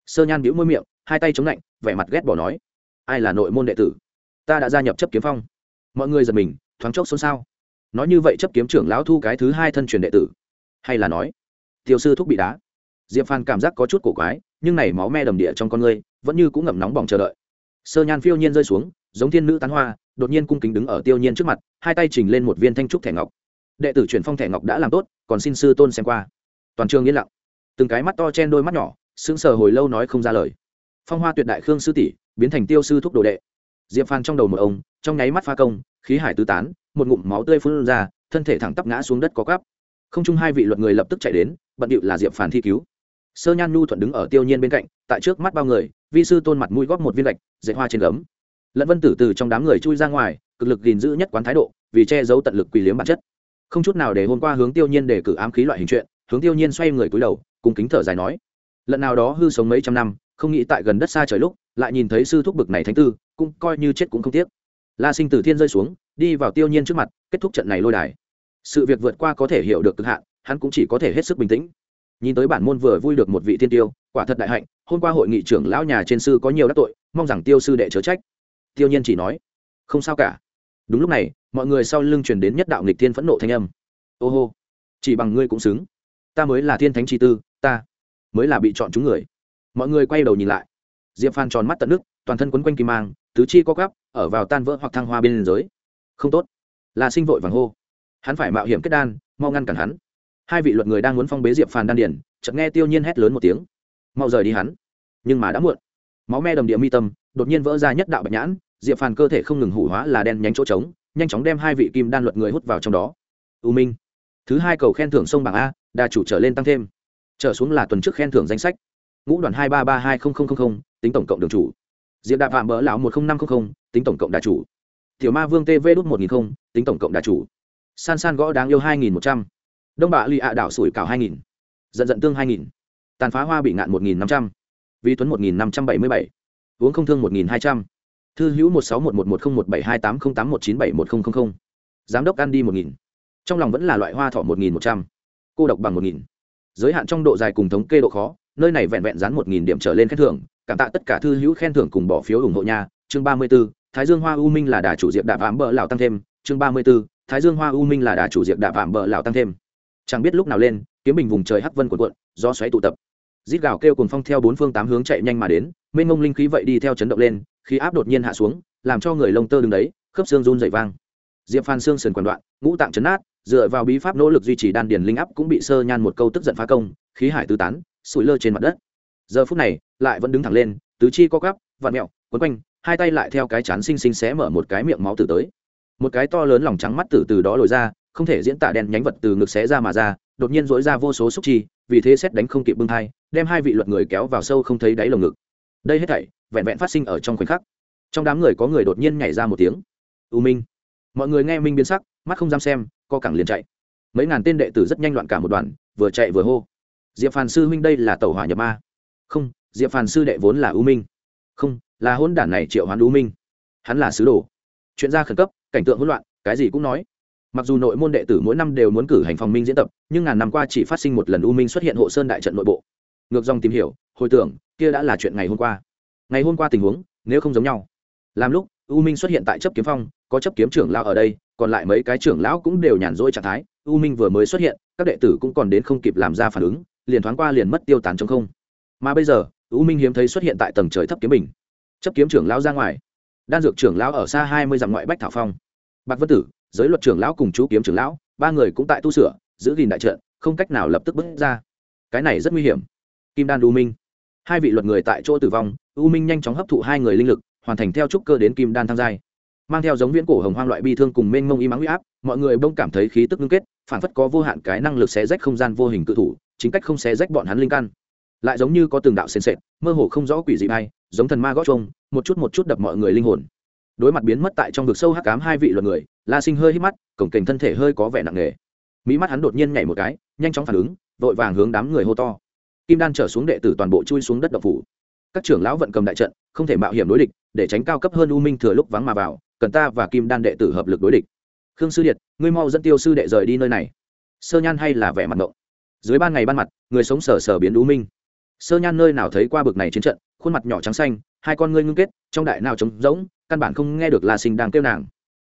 Speaker 1: Sơ nhan bĩu môi miệng, hai tay chống lạnh, vẻ mặt ghét bỏ nói ai là nội môn đệ tử? Ta đã gia nhập chấp kiếm phong. Mọi người giật mình, thoáng chốc xôn xao. Nói như vậy chấp kiếm trưởng lão thu cái thứ hai thân truyền đệ tử. Hay là nói tiêu sư thúc bị đá. Diệp phan cảm giác có chút cổ quái, nhưng này máu me đầm địa trong con người vẫn như cũng ngậm nóng bỏng chờ đợi. Sơ nhan phiêu nhiên rơi xuống, giống thiên nữ tán hoa, đột nhiên cung kính đứng ở tiêu nhiên trước mặt, hai tay chỉnh lên một viên thanh trúc thẻ ngọc. Đệ tử chuyển phong thẻ ngọc đã làm tốt, còn xin sư tôn xem qua. Toàn trường yên lặng. Từng cái mắt to chen đôi mắt nhỏ, sững sờ hồi lâu nói không ra lời. Phong hoa tuyệt đại khương sư tỷ biến thành tiêu sư thúc đồ đệ. Diệp phan trong đầu một ông, trong nháy mắt pha công, khí hải tứ tán, một ngụm máu tươi phun ra, thân thể thẳng tắp ngã xuống đất có cắp. Không chung hai vị luật người lập tức chạy đến, bận điệu là diệp phản thi cứu. Sơ nhan nhu thuận đứng ở tiêu nhiên bên cạnh, tại trước mắt bao người, vi sư tôn mặt mũi góp một viên gạch dạy hoa trên gấm. Lẫn vân tử từ trong đám người chui ra ngoài, cực lực gìn giữ nhất quán thái độ, vì che giấu tận lực quỳ liếm bản chất. Không chút nào để hôm qua hướng tiêu nhiên để cử ám khí loại hình chuyện, hướng tiêu nhiên xoay người cúi đầu cùng kính thở dài nói. Lần nào đó hư sống mấy trăm năm, không nghĩ tại gần đất xa trời lúc lại nhìn thấy sư thúc bực này thánh tư, cũng coi như chết cũng không tiếc. La sinh từ thiên rơi xuống, đi vào tiêu nhiên trước mặt, kết thúc trận này lôi đài. Sự việc vượt qua có thể hiểu được cực hạn, hắn cũng chỉ có thể hết sức bình tĩnh. Nhìn tới bản môn vừa vui được một vị thiên tiêu, quả thật đại hạnh, hôm qua hội nghị trưởng lão nhà trên sư có nhiều đắc tội, mong rằng tiêu sư đệ chớ trách. Tiêu nhiên chỉ nói, không sao cả. Đúng lúc này, mọi người sau lưng truyền đến nhất đạo nghịch thiên phẫn nộ thanh âm. Ô hô, chỉ bằng ngươi cũng xứng. Ta mới là thiên thánh chi tư, ta mới là bị chọn chúng người. Mọi người quay đầu nhìn lại diệp phan tròn mắt tận nước, toàn thân quấn quanh kim mang, tứ chi co gắp ở vào tan vỡ hoặc thăng hoa bên giới không tốt. Là sinh vội vàng hô. Hắn phải mạo hiểm kết đan, mau ngăn cản hắn. Hai vị luật người đang muốn phong bế diệp phàn đan điển chợt nghe tiêu nhiên hét lớn một tiếng. Mau rời đi hắn. Nhưng mà đã muộn. Máu me đầm địa mi tâm, đột nhiên vỡ ra nhất đạo bạch nhãn, diệp phàn cơ thể không ngừng hủ hóa là đen nhánh chỗ trống, nhanh chóng đem hai vị kim đan luật người hút vào trong đó. U minh. Thứ hai cầu khen thưởng sông bảng a đà chủ trở lên tăng thêm. Trở xuống là tuần trước khen thưởng danh sách. Ngũ đoàn hai ba ba hai không không không tính tổng cộng đường chủ. Diệp đạp vạm bỡ lão một nghìn năm trăm linh tính tổng cộng đà chủ. Tiểu ma vương tv đút một nghìn không, tính tổng cộng đà chủ. San san gõ đáng yêu hai nghìn một trăm. Đông bạ lụy ạ đảo sủi cảo hai nghìn. Giận dận tương hai nghìn. Tàn phá hoa bị ngạn một nghìn năm trăm. Vi tuấn một nghìn năm trăm bảy mươi bảy. Uống không thương một nghìn hai trăm. Thư hữu một sáu một một một không một bảy hai tám không tám một chín bảy một không không không. Giám đốc ăn đi một nghìn. Trong lòng vẫn là loại hoa thọ một nghìn một trăm. Cô độc bằng một nghìn. Giới hạn trong độ dài cùng thống kê độ khó, nơi này vẹn vẹn dán một nghìn điểm trở lên khen thưởng cảm tạ tất cả thư hữu khen thưởng cùng bỏ phiếu ủng hộ nhà chương ba mươi b ố thái dương hoa u minh là đà chủ diệp đạp ám bờ lão tăng thêm. Chương ba mươi b ố thái dương hoa u minh là đà chủ diệp đạp ám bờ lão tăng thêm. Chẳng biết lúc nào lên, kiếm bình vùng trời hắc vân cuộn cuộn do xoáy tụ tập. Rít gào kêu cùng phong theo bốn phương tám hướng chạy nhanh mà đến, mênh mông linh khí vậy đi theo chấn động lên, khí áp đột nhiên hạ xuống, làm cho người lông tơ đứng đấy, khớp xương run dày vang. Diệp phan xương sườn quần đoạn, ngũ tạng chấn nát, dựa vào bí pháp nỗ lực duy trì đan điền linh áp cũng bị sơ nhan một câu tức giận phá công, khí hải tứ tán, sủi lơ trên mặt đất giờ phút này, lại vẫn đứng thẳng lên, tứ chi co gắp vặn mẹo, quấn quanh, hai tay lại theo cái chán xinh xinh xé mở một cái miệng máu tử tới. Một cái to lớn lòng trắng mắt tử từ đó lồi ra, không thể diễn tả đen nhánh vật từ ngực xé ra mà ra, đột nhiên dỗi ra vô số xúc chi, vì thế xét đánh không kịp bưng thai, đem hai vị luật người kéo vào sâu không thấy đáy lồng ngực. Đây hết thảy, vẹn vẹn phát sinh ở trong khoảnh khắc. Trong đám người có người đột nhiên nhảy ra một tiếng. U minh. Mọi người nghe minh biến sắc, mắt không dám xem, co cẳng liền chạy. Mấy ngàn tên đệ tử rất nhanh loạn cả một đoàn, vừa chạy vừa hô. Diệp phàn sư huynh đây là tàu hỏa nhập ma không, diệp phàn sư đệ vốn là u minh. Không, là hôn đản này triệu hoán u minh. Hắn là sứ đồ. Chuyện ra khẩn cấp, cảnh tượng hỗn loạn, cái gì cũng nói. Mặc dù nội môn đệ tử mỗi năm đều muốn cử hành phòng minh diễn tập, nhưng ngàn năm qua chỉ phát sinh một lần u minh xuất hiện hộ sơn đại trận nội bộ. Ngược dòng tìm hiểu, hồi tưởng, kia đã là chuyện ngày hôm qua. Ngày hôm qua tình huống, nếu không giống nhau. Làm lúc, u minh xuất hiện tại chấp kiếm phong, có chấp kiếm trưởng lão ở đây, còn lại mấy cái trưởng lão cũng đều nhàn rỗi trạng thái. U minh vừa mới xuất hiện, các đệ tử cũng còn đến không kịp làm ra phản ứng, liền thoáng qua liền mất tiêu tán trong không mà bây giờ, u minh hiếm thấy xuất hiện tại tầng trời thấp kiếm bình. Chấp kiếm trưởng lão ra ngoài. Đan dược trưởng lão ở xa hai mươi dặm ngoại bách thảo phong. Bạc vân tử, giới luật trưởng lão cùng chú kiếm trưởng lão, ba người cũng tại tu sửa, giữ gìn đại trận, không cách nào lập tức bước ra. Cái này rất nguy hiểm. Kim đan u minh. Hai vị luật người tại chỗ tử vong, u minh nhanh chóng hấp thụ hai người linh lực, hoàn thành theo trúc cơ đến kim đan tham giai. Mang theo giống viễn cổ hồng hoang loại bi thương cùng mênh mông y mắng huy áp, mọi người bông cảm thấy khí tức ngưng kết phản phất có vô hạn cái năng lực xé rách không gian vô hình cự thủ, chính cách không xé rách bọn hắn linh căn lại giống như có từng đạo sền sệt, mơ hồ không rõ quỷ dị bay giống thần ma gót trông một chút một chút đập mọi người linh hồn. Đối mặt biến mất tại trong vực sâu hắc cám hai vị luật người, la sinh hơi hít mắt, cổng kềnh thân thể hơi có vẻ nặng nề. Mỹ mắt hắn đột nhiên nhảy một cái, nhanh chóng phản ứng, vội vàng hướng đám người hô to. Kim đan trở xuống đệ tử toàn bộ chui xuống đất độc phủ. Các trưởng lão vận cầm đại trận, không thể mạo hiểm đối địch, để tránh cao cấp hơn u minh thừa lúc vắng mà vào, cần ta và kim đan đệ tử hợp lực đối địch. Khương sư điệt, ngươi mau dẫn tiêu sư đệ rời đi nơi này. Sơ nhan hay là vẻ mặt ngộng. Dưới ban ngày ban mặt, người sống sờ sờ biến u minh sơ nhan nơi nào thấy qua bực này chiến trận, khuôn mặt nhỏ trắng xanh, hai con ngươi ngưng kết, trong đại nào trống rỗng, căn bản không nghe được la sinh đang kêu nàng.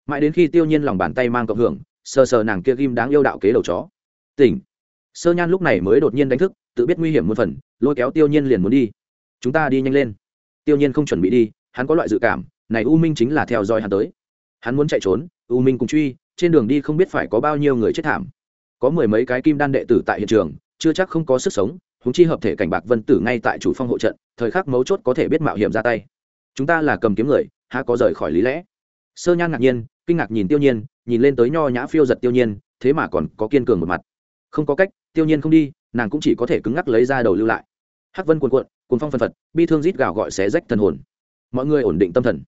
Speaker 1: Mãi đến khi tiêu nhiên lòng bàn tay mang cộng hưởng, sờ sờ nàng kia ghim đáng yêu đạo kế đầu chó. Tỉnh. Sơ nhan lúc này mới đột nhiên đánh thức, tự biết nguy hiểm một phần, lôi kéo tiêu nhiên liền muốn đi. Chúng ta đi nhanh lên. Tiêu nhiên không chuẩn bị đi, hắn có loại dự cảm, này u minh chính là theo dõi hắn tới. Hắn muốn chạy trốn, u minh cùng truy, trên đường đi không biết phải có bao nhiêu người chết thảm. Có mười mấy cái kim đan đệ tử tại hiện trường, chưa chắc không có sức sống húng chi hợp thể cảnh bạc vân tử ngay tại chủ phong hộ trận, thời khắc mấu chốt có thể biết mạo hiểm ra tay. Chúng ta là cầm kiếm người, há có rời khỏi lý lẽ? Sơ nhan ngạc nhiên, kinh ngạc nhìn tiêu nhiên, nhìn lên tới nho nhã phiêu giật tiêu nhiên, thế mà còn có kiên cường một mặt. Không có cách, tiêu nhiên không đi, nàng cũng chỉ có thể cứng ngắc lấy ra đầu lưu lại. Hắc vân cuồn cuộn cuồn phong phân phật, bi thương rít gào gọi xé rách thần hồn. Mọi người ổn định tâm thần.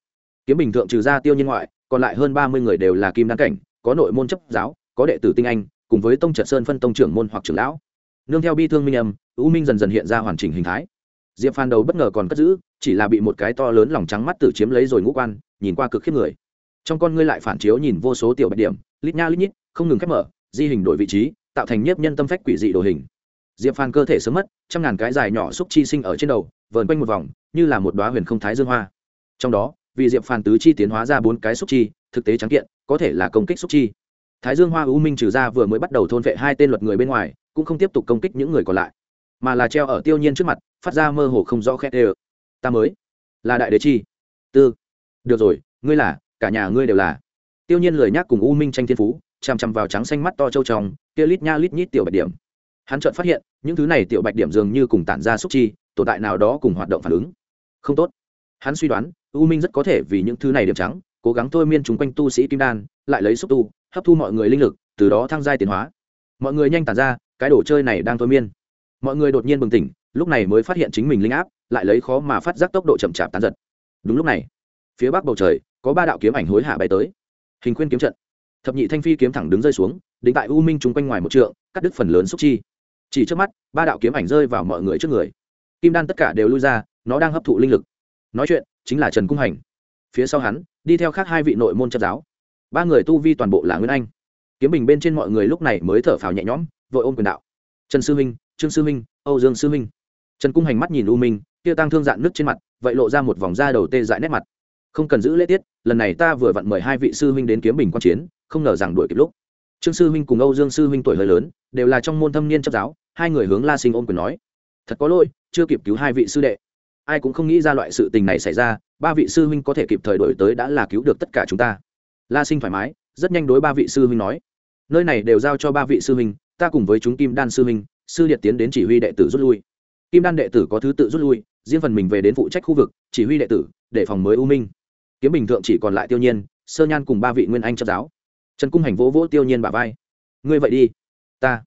Speaker 1: Kiếm bình thượng trừ ra tiêu nhiên ngoại, còn lại hơn ba mươi người đều là kim đan cảnh, có nội môn chấp giáo, có đệ tử tinh anh, cùng với tông trật sơn phân tông trưởng môn hoặc trưởng lão nương theo bi thương minh âm, u minh dần dần hiện ra hoàn chỉnh hình thái. Diệp phan đầu bất ngờ còn cất giữ, chỉ là bị một cái to lớn lòng trắng mắt tử chiếm lấy rồi ngũ quan, nhìn qua cực khiếp người. Trong con ngươi lại phản chiếu nhìn vô số tiểu bạch điểm, lít nha lít nhít, không ngừng khép mở, di hình đổi vị trí, tạo thành nhiếp nhân tâm phách quỷ dị đồ hình. Diệp phan cơ thể sớm mất, trăm ngàn cái dài nhỏ xúc chi sinh ở trên đầu, vờn quanh một vòng, như là một đoá huyền không thái dương hoa. Trong đó, vì diệp phan tứ chi tiến hóa ra bốn cái xúc chi, thực tế trắng kiện, có thể là công kích xúc chi. Thái dương hoa u minh trừ ra vừa mới bắt đầu thôn vệ hai tên luật người bên ngoài cũng không tiếp tục công kích những người còn lại, mà là treo ở tiêu nhiên trước mặt, phát ra mơ hồ không rõ khét ê ta mới là đại đế chi. Tư. Được rồi, ngươi là, cả nhà ngươi đều là. Tiêu nhiên lười nhác cùng u minh tranh thiên phú, chằm chằm vào trắng xanh mắt to trâu tròng kia lít nha lít nhít tiểu bạch điểm. Hắn chợt phát hiện, những thứ này tiểu bạch điểm dường như cùng tản ra xúc chi, tồn tại nào đó cùng hoạt động phản ứng. Không tốt. Hắn suy đoán, u minh rất có thể vì những thứ này điểm trắng, cố gắng thôi miên chúng quanh tu sĩ kim đan, lại lấy xúc tu, hấp thu mọi người linh lực, từ đó thăng giai tiến hóa. Mọi người nhanh tản ra cái đồ chơi này đang thôi miên. Mọi người đột nhiên bừng tỉnh, lúc này mới phát hiện chính mình linh áp, lại lấy khó mà phát giác tốc độ chậm chạp tán giật. Đúng lúc này, phía bắc bầu trời, có ba đạo kiếm ảnh hối hạ bay tới. Hình khuyên kiếm trận. Thập nhị thanh phi kiếm thẳng đứng rơi xuống, đính tại u minh chung quanh ngoài một trượng, cắt đứt phần lớn xúc chi. Chỉ trước mắt, ba đạo kiếm ảnh rơi vào mọi người trước người. Kim đan tất cả đều lui ra, nó đang hấp thụ linh lực. Nói chuyện, chính là trần cung hành. Phía sau hắn, đi theo khác hai vị nội môn chấp giáo. Ba người tu vi toàn bộ là nguyên anh. Kiếm bình bên trên mọi người lúc này mới thở phào nhẹ nhõm vội ôm quyền đạo. Trần sư minh, trương sư minh, âu dương sư minh. Trần cung hành mắt nhìn u minh, kia tăng thương dạn nước trên mặt, vậy lộ ra một vòng da đầu tê dại nét mặt. Không cần giữ lễ tiết, lần này ta vừa vặn mời hai vị sư huynh đến kiếm bình quan chiến, không ngờ rằng đuổi kịp lúc. Trương sư huynh cùng âu dương sư huynh tuổi hơi lớn, đều là trong môn thâm niên chấp giáo, hai người hướng la sinh ôm quyền nói. Thật có lỗi, chưa kịp cứu hai vị sư đệ. Ai cũng không nghĩ ra loại sự tình này xảy ra, ba vị sư huynh có thể kịp thời đổi tới đã là cứu được tất cả chúng ta. La sinh thoải mái, rất nhanh đối ba vị sư huynh nói. Nơi này đều giao cho ba vị sư huynh ta cùng với chúng kim đan sư minh sư điện tiến đến chỉ huy đệ tử rút lui. Kim đan đệ tử có thứ tự rút lui, riêng phần mình về đến phụ trách khu vực, chỉ huy đệ tử, để phòng mới u minh. Kiếm bình thượng chỉ còn lại tiêu nhiên, sơ nhan cùng ba vị nguyên anh chấp giáo. Trần cung hành vỗ vỗ tiêu nhiên bả vai. Ngươi vậy đi. Ta.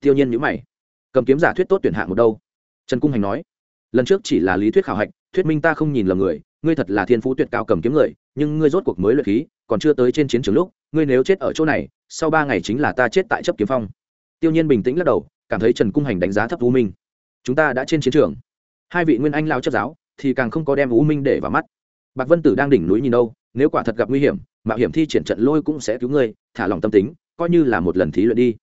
Speaker 1: Tiêu nhiên nhữ mày. Cầm kiếm giả thuyết tốt tuyển hạng một đâu? Trần cung hành nói. Lần trước chỉ là lý thuyết khảo hạch, thuyết minh ta không nhìn lầm người, ngươi thật là thiên phú tuyệt cao cầm kiếm người, nhưng ngươi rốt cuộc mới luyện khí, còn chưa tới trên chiến trường lúc, ngươi nếu chết ở chỗ này, sau ba ngày chính là ta chết tại chấp kiếm phong tiêu nhiên bình tĩnh lắc đầu, cảm thấy trần cung hành đánh giá thấp u minh. Chúng ta đã trên chiến trường. Hai vị nguyên anh lao chấp giáo, thì càng không có đem u minh để vào mắt. Bạc vân tử đang đỉnh núi nhìn đâu, nếu quả thật gặp nguy hiểm, mạo hiểm thi triển trận lôi cũng sẽ cứu ngươi, thả lòng tâm tính, coi như là một lần thí luyện đi.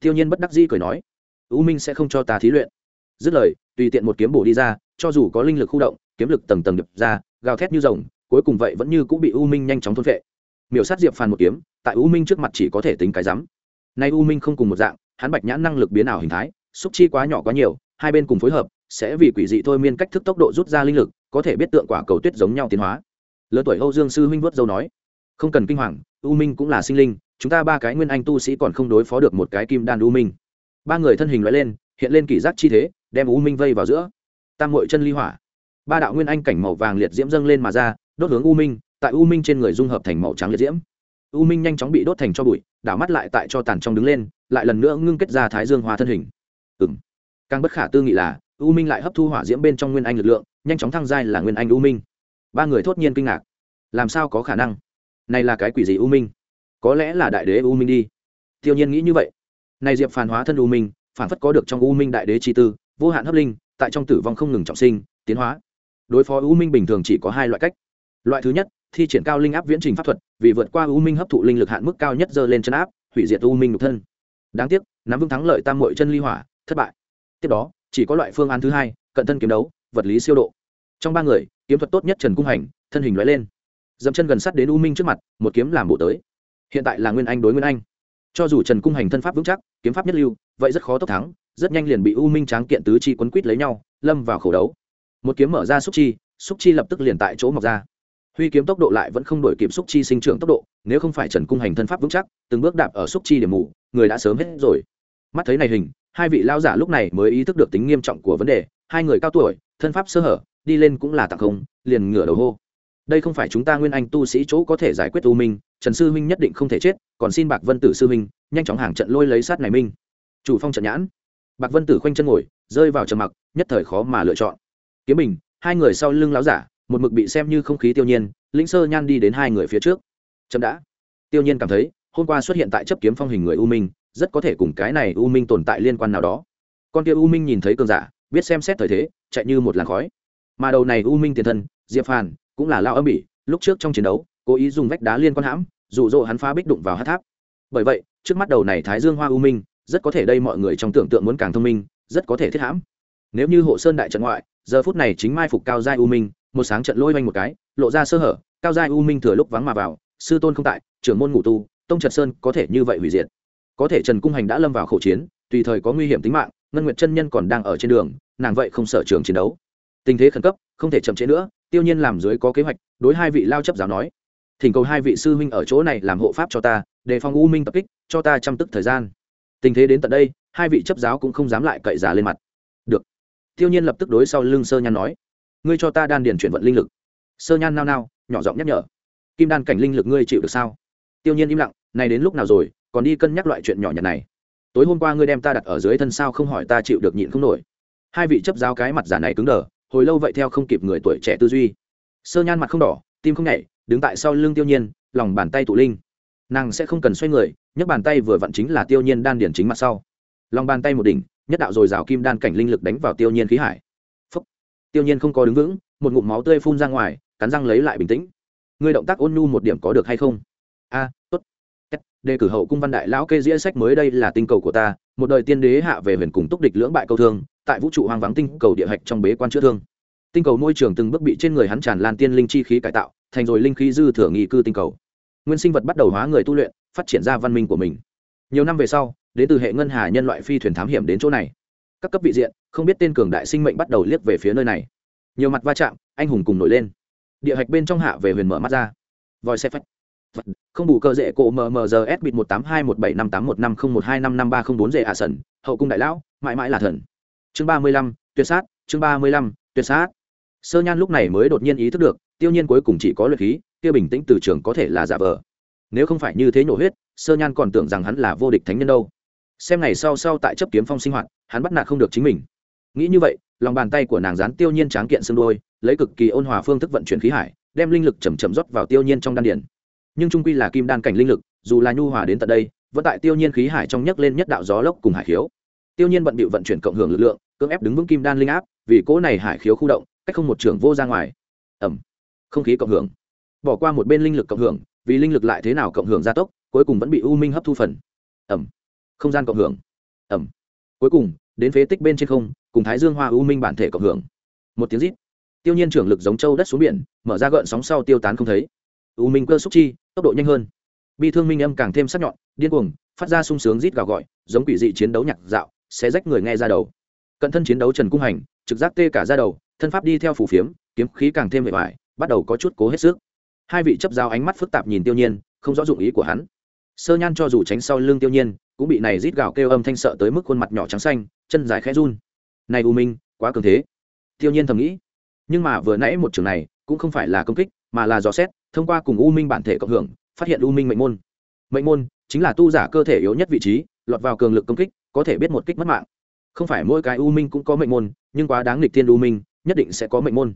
Speaker 1: Tiêu nhiên bất đắc dĩ cười nói, u minh sẽ không cho ta thí luyện. Dứt lời, tùy tiện một kiếm bổ đi ra, cho dù có linh lực khu động, kiếm lực tầng tầng đập ra, gào thét như rồng, cuối cùng vậy vẫn như cũng bị u minh nhanh chóng thôn vệ miểu sát diệp phàn một kiếm, tại u minh trước mặt chỉ có thể tính cái rắm. Nay u minh không cùng một dạng hắn bạch nhãn năng lực biến ảo hình thái, xúc chi quá nhỏ quá nhiều, hai bên cùng phối hợp, sẽ vì quỷ dị thôi miên cách thức tốc độ rút ra linh lực, có thể biết tượng quả cầu tuyết giống nhau tiến hóa. Lớn tuổi âu dương sư huynh vớt dâu nói, không cần kinh hoàng, u minh cũng là sinh linh, chúng ta ba cái nguyên anh tu sĩ còn không đối phó được một cái kim đan u minh. Ba người thân hình loại lên, hiện lên kỷ giác chi thế, đem u minh vây vào giữa. Tam mội chân ly hỏa. Ba đạo nguyên anh cảnh màu vàng liệt diễm dâng lên mà ra, đốt hướng u minh, tại u minh trên người dung hợp thành màu trắng liệt diễm. U minh nhanh chóng bị đốt thành cho bụi, đảo mắt lại tại cho tàn trong đứng lên lại lần nữa ngưng kết ra thái dương hòa thân hình. Ừ m càng bất khả tư nghị là, u minh lại hấp thu hỏa diễm bên trong nguyên anh lực lượng, nhanh chóng thăng giai là nguyên anh u minh. Ba người thốt nhiên kinh ngạc. Làm sao có khả năng? Này là cái quỷ gì u minh? Có lẽ là đại đế u minh đi. Tiêu nhiên nghĩ như vậy. Này diệp phản hóa thân u minh, phản phất có được trong u minh đại đế chi tư, vô hạn hấp linh, tại trong tử vong không ngừng trọng sinh, tiến hóa. Đối phó u minh bình thường chỉ có hai loại cách. Loại thứ nhất, thi triển cao linh áp viễn trình pháp thuật, vì vượt qua u minh hấp thụ linh lực hạn mức cao nhất dơ lên chân áp, hủy diệt u minh nhục thân đáng tiếc, nắm vững thắng lợi tam mội chân ly hỏa, thất bại. Tiếp đó, chỉ có loại phương án thứ hai, cận thân kiếm đấu, vật lý siêu độ. Trong ba người, kiếm thuật tốt nhất trần cung hành, thân hình nói lên. Dẫm chân gần sát đến u minh trước mặt, một kiếm làm bộ tới. Hiện tại là nguyên anh đối nguyên anh. Cho dù trần cung hành thân pháp vững chắc, kiếm pháp nhất lưu, vậy rất khó tốc thắng, rất nhanh liền bị u minh tráng kiện tứ chi quấn quít lấy nhau, lâm vào khẩu đấu. Một kiếm mở ra xúc chi xúc chi lập tức liền tại chỗ mọc ra. Huy kiếm tốc độ lại vẫn không đổi kịp xúc chi sinh trưởng tốc độ, nếu không phải trần cung hành thân pháp vững chắc, từng bước đạp ở xúc chi điểm mù người đã sớm hết rồi. Mắt thấy này hình, hai vị lao giả lúc này mới ý thức được tính nghiêm trọng của vấn đề. Hai người cao tuổi, thân pháp sơ hở, đi lên cũng là tặng không, liền ngửa đầu hô. Đây không phải chúng ta nguyên anh tu sĩ chỗ có thể giải quyết u minh, trần sư minh nhất định không thể chết, còn xin bạc vân tử sư minh nhanh chóng hàng trận lôi lấy sát này minh. Chủ phong trận nhãn. Bạc vân tử khoanh chân ngồi, rơi vào trầm mặc, nhất thời khó mà lựa chọn. Kiếm bình, hai người sau lưng láo giả, một mực bị xem như không khí tiêu nhiên, lĩnh sơ nhan đi đến hai người phía trước. Chậm đã. Tiêu nhiên cảm thấy hôm qua xuất hiện tại chấp kiếm phong hình người u minh, rất có thể cùng cái này u minh tồn tại liên quan nào đó. Con kia u minh nhìn thấy cường giả, biết xem xét thời thế, chạy như một làn khói. Mà đầu này u minh tiền thân, diệp phàn, cũng là lao âm bỉ, lúc trước trong chiến đấu, cố ý dùng vách đá liên quan hãm, dụ dỗ hắn phá bích đụng vào hát tháp. Bởi vậy, trước mắt đầu này thái dương hoa u minh, rất có thể đây mọi người trong tưởng tượng muốn càng thông minh, rất có thể thiết hãm. Nếu như hộ sơn đại trận ngoại, giờ phút này chính mai phục cao giai u minh, một sáng trận lôi oanh một cái, lộ ra sơ hở, cao giai u minh thừa lúc vắng mà vào, sư tôn không tại, trưởng môn ngủ tu tông trật sơn có thể như vậy hủy diệt. Có thể trần cung hành đã lâm vào khẩu chiến, tùy thời có nguy hiểm tính mạng, ngân nguyệt chân nhân còn đang ở trên đường, nàng vậy không sợ trường chiến đấu. Tình thế khẩn cấp, không thể chậm trễ nữa, tiêu nhiên làm dưới có kế hoạch, đối hai vị lao chấp giáo nói, thỉnh cầu hai vị sư huynh ở chỗ này làm hộ pháp cho ta, đề phòng u minh tập kích, cho ta chăm tức thời gian. Tình thế đến tận đây, hai vị chấp giáo cũng không dám lại cậy giả lên mặt. Được. Tiêu nhiên lập tức đối sau lưng sơ nhan nói, ngươi cho ta đan điền chuyển vận linh lực. Sơ nhan nao nao, nhỏ giọng nhắc nhở, kim đan cảnh linh lực ngươi chịu được sao? Tiêu nhiên im lặng, này đến lúc nào rồi, còn đi cân nhắc loại chuyện nhỏ nhặt này? Tối hôm qua ngươi đem ta đặt ở dưới thân sao không hỏi ta chịu được nhịn không nổi? Hai vị chấp giáo cái mặt giả này cứng đờ, hồi lâu vậy theo không kịp người tuổi trẻ tư duy. Sơ nhan mặt không đỏ, tim không nhảy, đứng tại sau lưng tiêu nhiên, lòng bàn tay tụ linh. Nàng sẽ không cần xoay người, nhấc bàn tay vừa vặn chính là tiêu nhiên đan điển chính mặt sau. Lòng bàn tay một đỉnh, nhất đạo rồi rào kim đan cảnh linh lực đánh vào tiêu nhiên khí hải. Phúc. tiêu nhiên không có đứng vững, một ngụm máu tươi phun ra ngoài, cắn răng lấy lại bình tĩnh. Ngươi động tác ôn nhu một điểm có được hay không? A tốt. Đề cử hậu cung văn đại lão kê diễn sách mới đây là tinh cầu của ta, một đời tiên đế hạ về huyền cùng túc địch lưỡng bại câu thương, tại vũ trụ hoang vắng tinh cầu địa hạch trong bế quan chữa thương. Tinh cầu môi trường từng bước bị trên người hắn tràn lan tiên linh chi khí cải tạo, thành rồi linh khí dư thừa nghị cư tinh cầu. Nguyên sinh vật bắt đầu hóa người tu luyện, phát triển ra văn minh của mình. Nhiều năm về sau đến từ hệ ngân hà nhân loại phi thuyền thám hiểm đến chỗ này. Các cấp vị diện, không biết tên cường đại sinh mệnh bắt đầu liếc về phía nơi này. Nhiều mặt va chạm, anh hùng cùng nổi lên. Địa hạch bên trong hạ về huyền mở mắt ra. Voi xe phách không bù cơ dễ cổ mmrs bịt một tám hai một bảy năm tám một năm không một hai năm năm ba không bốn dễ hạ sần, hậu cung đại lão, mãi mãi là thần. Chương ba mươi lăm, tuyệt sát, chương ba mươi lăm, tuyệt sát. Sơ nhan lúc này mới đột nhiên ý thức được, tiêu nhiên cuối cùng chỉ có luyện khí, kia bình tĩnh từ trường có thể là giả vờ. Nếu không phải như thế nhổ huyết, sơ nhan còn tưởng rằng hắn là vô địch thánh nhân đâu. Xem ngày sau sau tại chấp kiếm phong sinh hoạt, hắn bắt nạt không được chính mình. Nghĩ như vậy, lòng bàn tay của nàng dán tiêu nhiên tráng kiện xương đôi, lấy cực kỳ ôn hòa phương thức vận chuyển khí hải, đem linh lực chầm chậm rót vào tiêu nhiên trong đan điển nhưng trung quy là kim đan cảnh linh lực, dù là nhu hòa đến tận đây, vẫn tại tiêu nhiên khí hải trong nhấc lên nhất đạo gió lốc cùng hải khiếu. Tiêu nhiên bận bịu vận chuyển cộng hưởng lực lượng, cưỡng ép đứng vững kim đan linh áp, vì cỗ này hải khiếu khu động, cách không một trường vô ra ngoài. Ẩm không khí cộng hưởng. Bỏ qua một bên linh lực cộng hưởng, vì linh lực lại thế nào cộng hưởng gia tốc, cuối cùng vẫn bị u minh hấp thu phần. Ẩm không gian cộng hưởng. Ẩm cuối cùng, đến phế tích bên trên không, cùng thái dương hoa u minh bản thể cộng hưởng. Một tiếng rít. Tiêu nhiên trưởng lực giống châu đất xuống biển, mở ra gợn sóng sau tiêu tán không thấy u minh cơ xúc chi, tốc độ nhanh hơn. Bi thương minh âm càng thêm sắc nhọn, điên cuồng, phát ra sung sướng rít gào gọi, giống quỷ dị chiến đấu nhạc dạo sẽ rách người nghe ra đầu. Cận thân chiến đấu trần cung hành, trực giác tê cả ra đầu, thân pháp đi theo phủ phiếm, kiếm khí càng thêm hệ hoại bắt đầu có chút cố hết sức. Hai vị chấp giao ánh mắt phức tạp nhìn tiêu nhiên, không rõ dụng ý của hắn. Sơ nhan cho dù tránh sau lưng tiêu nhiên, cũng bị này rít gào kêu âm thanh sợ tới mức khuôn mặt nhỏ trắng xanh, chân dài khẽ run. Này u minh, quá cường thế. Tiêu nhiên thầm nghĩ. Nhưng mà vừa nãy một trường này, cũng không phải là công kích mà là dò xét, thông qua cùng u minh bản thể cộng hưởng, phát hiện u minh mệnh môn. Mệnh môn chính là tu giả cơ thể yếu nhất vị trí, lọt vào cường lực công kích, có thể biết một kích mất mạng. Không phải mỗi cái u minh cũng có mệnh môn, nhưng quá đáng lịch thiên u minh, nhất định sẽ có mệnh môn.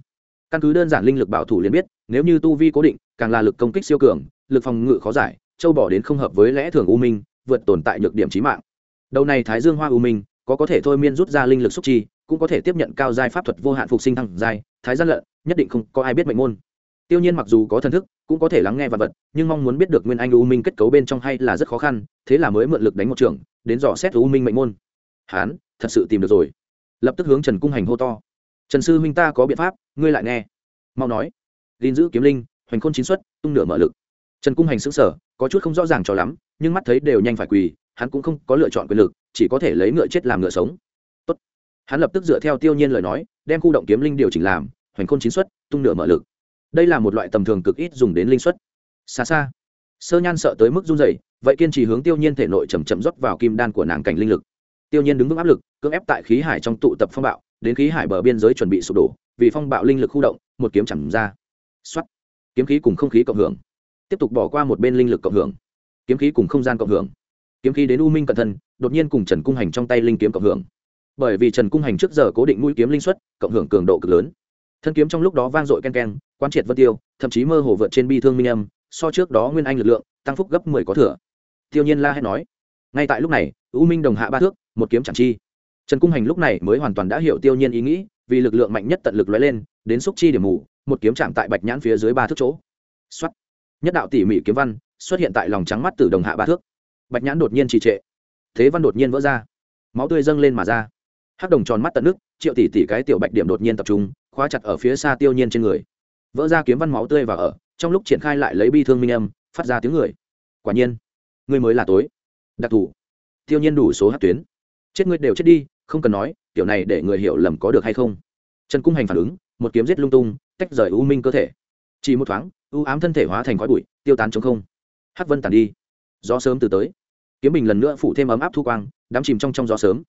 Speaker 1: Căn cứ đơn giản linh lực bảo thủ liền biết, nếu như tu vi cố định, càng là lực công kích siêu cường, lực phòng ngự khó giải, châu bỏ đến không hợp với lẽ thường u minh, vượt tồn tại nhược điểm trí mạng. Đầu này thái dương hoa u minh, có có thể thôi miên rút ra linh lực xúc chi, cũng có thể tiếp nhận cao giai pháp thuật vô hạn phục sinh thăng giai, thái gian lợn nhất định không có ai biết mệnh môn tiêu nhiên mặc dù có thần thức, cũng có thể lắng nghe vật vật, nhưng mong muốn biết được nguyên anh u minh kết cấu bên trong hay là rất khó khăn, thế là mới mượn lực đánh một trường đến dò xét u minh mệnh môn. Hán, thật sự tìm được rồi. Lập tức hướng trần cung hành hô to. Trần sư huynh ta có biện pháp, ngươi lại nghe. Mau nói. Gìn giữ kiếm linh, hoành khôn chín xuất, tung nửa mở lực. Trần cung hành xứng sở có chút không rõ ràng cho lắm, nhưng mắt thấy đều nhanh phải quỳ, hắn cũng không có lựa chọn quyền lực, chỉ có thể lấy ngựa chết làm ngựa sống. Tốt. hắn lập tức dựa theo tiêu nhiên lời nói, đem khu động kiếm linh điều chỉnh làm, hoành khôn chín xuất, tung nửa mở lực đây là một loại tầm thường cực ít dùng đến linh suất. xa xa. Sơ nhan sợ tới mức run dày vậy kiên trì hướng tiêu nhiên thể nội chầm chậm rót vào kim đan của nàng cảnh linh lực. Tiêu nhiên đứng vững áp lực, cưỡng ép tại khí hải trong tụ tập phong bạo, đến khí hải bờ biên giới chuẩn bị sụp đổ, vì phong bạo linh lực khu động, một kiếm chẳng ra. Xuất kiếm khí cùng không khí cộng hưởng. Tiếp tục bỏ qua một bên linh lực cộng hưởng. Kiếm khí cùng không gian cộng hưởng. Kiếm khí đến u minh cẩn thân, đột nhiên cùng trần cung hành trong tay linh kiếm cộng hưởng. Bởi vì trần cung hành trước giờ cố định mũi kiếm linh suất cộng hưởng cường độ cực lớn thân kiếm trong lúc đó vang dội ken ken quan triệt vân tiêu, thậm chí mơ hồ vượt trên bi thương minh âm, so trước đó nguyên anh lực lượng, tăng phúc gấp mười có thừa. Tiêu nhiên la hét nói, ngay tại lúc này, u minh đồng hạ ba thước, một kiếm chẳng chi. Trần cung hành lúc này mới hoàn toàn đã hiểu tiêu nhiên ý nghĩ, vì lực lượng mạnh nhất tận lực lóe lên, đến xúc chi điểm mù, một kiếm chạm tại bạch nhãn phía dưới ba thước chỗ. Xuất nhất đạo tỉ mỉ kiếm văn xuất hiện tại lòng trắng mắt từ đồng hạ ba thước. Bạch nhãn đột nhiên trì trệ. Thế văn đột nhiên vỡ ra. Máu tươi dâng lên mà ra. Hắc đồng tròn mắt tận nước, triệu tỷ tỷ cái tiểu bạch điểm đột nhiên tập trung khóa chặt ở phía xa tiêu nhiên trên người. Vỡ ra kiếm văn máu tươi và ở, trong lúc triển khai lại lấy bi thương minh âm, phát ra tiếng người. Quả nhiên, ngươi mới là tối. Đặc thù tiêu nhiên đủ số hát tuyến. Chết ngươi đều chết đi, không cần nói, tiểu này để người hiểu lầm có được hay không. Trần cung hành phản ứng, một kiếm giết lung tung, tách rời u minh cơ thể. Chỉ một thoáng, u ám thân thể hóa thành khói bụi, tiêu tán chống không. Hắc vân tàn đi. Gió sớm từ tới. Kiếm bình lần nữa phủ thêm ấm áp thu quang, đắm chìm trong trong gió sớm.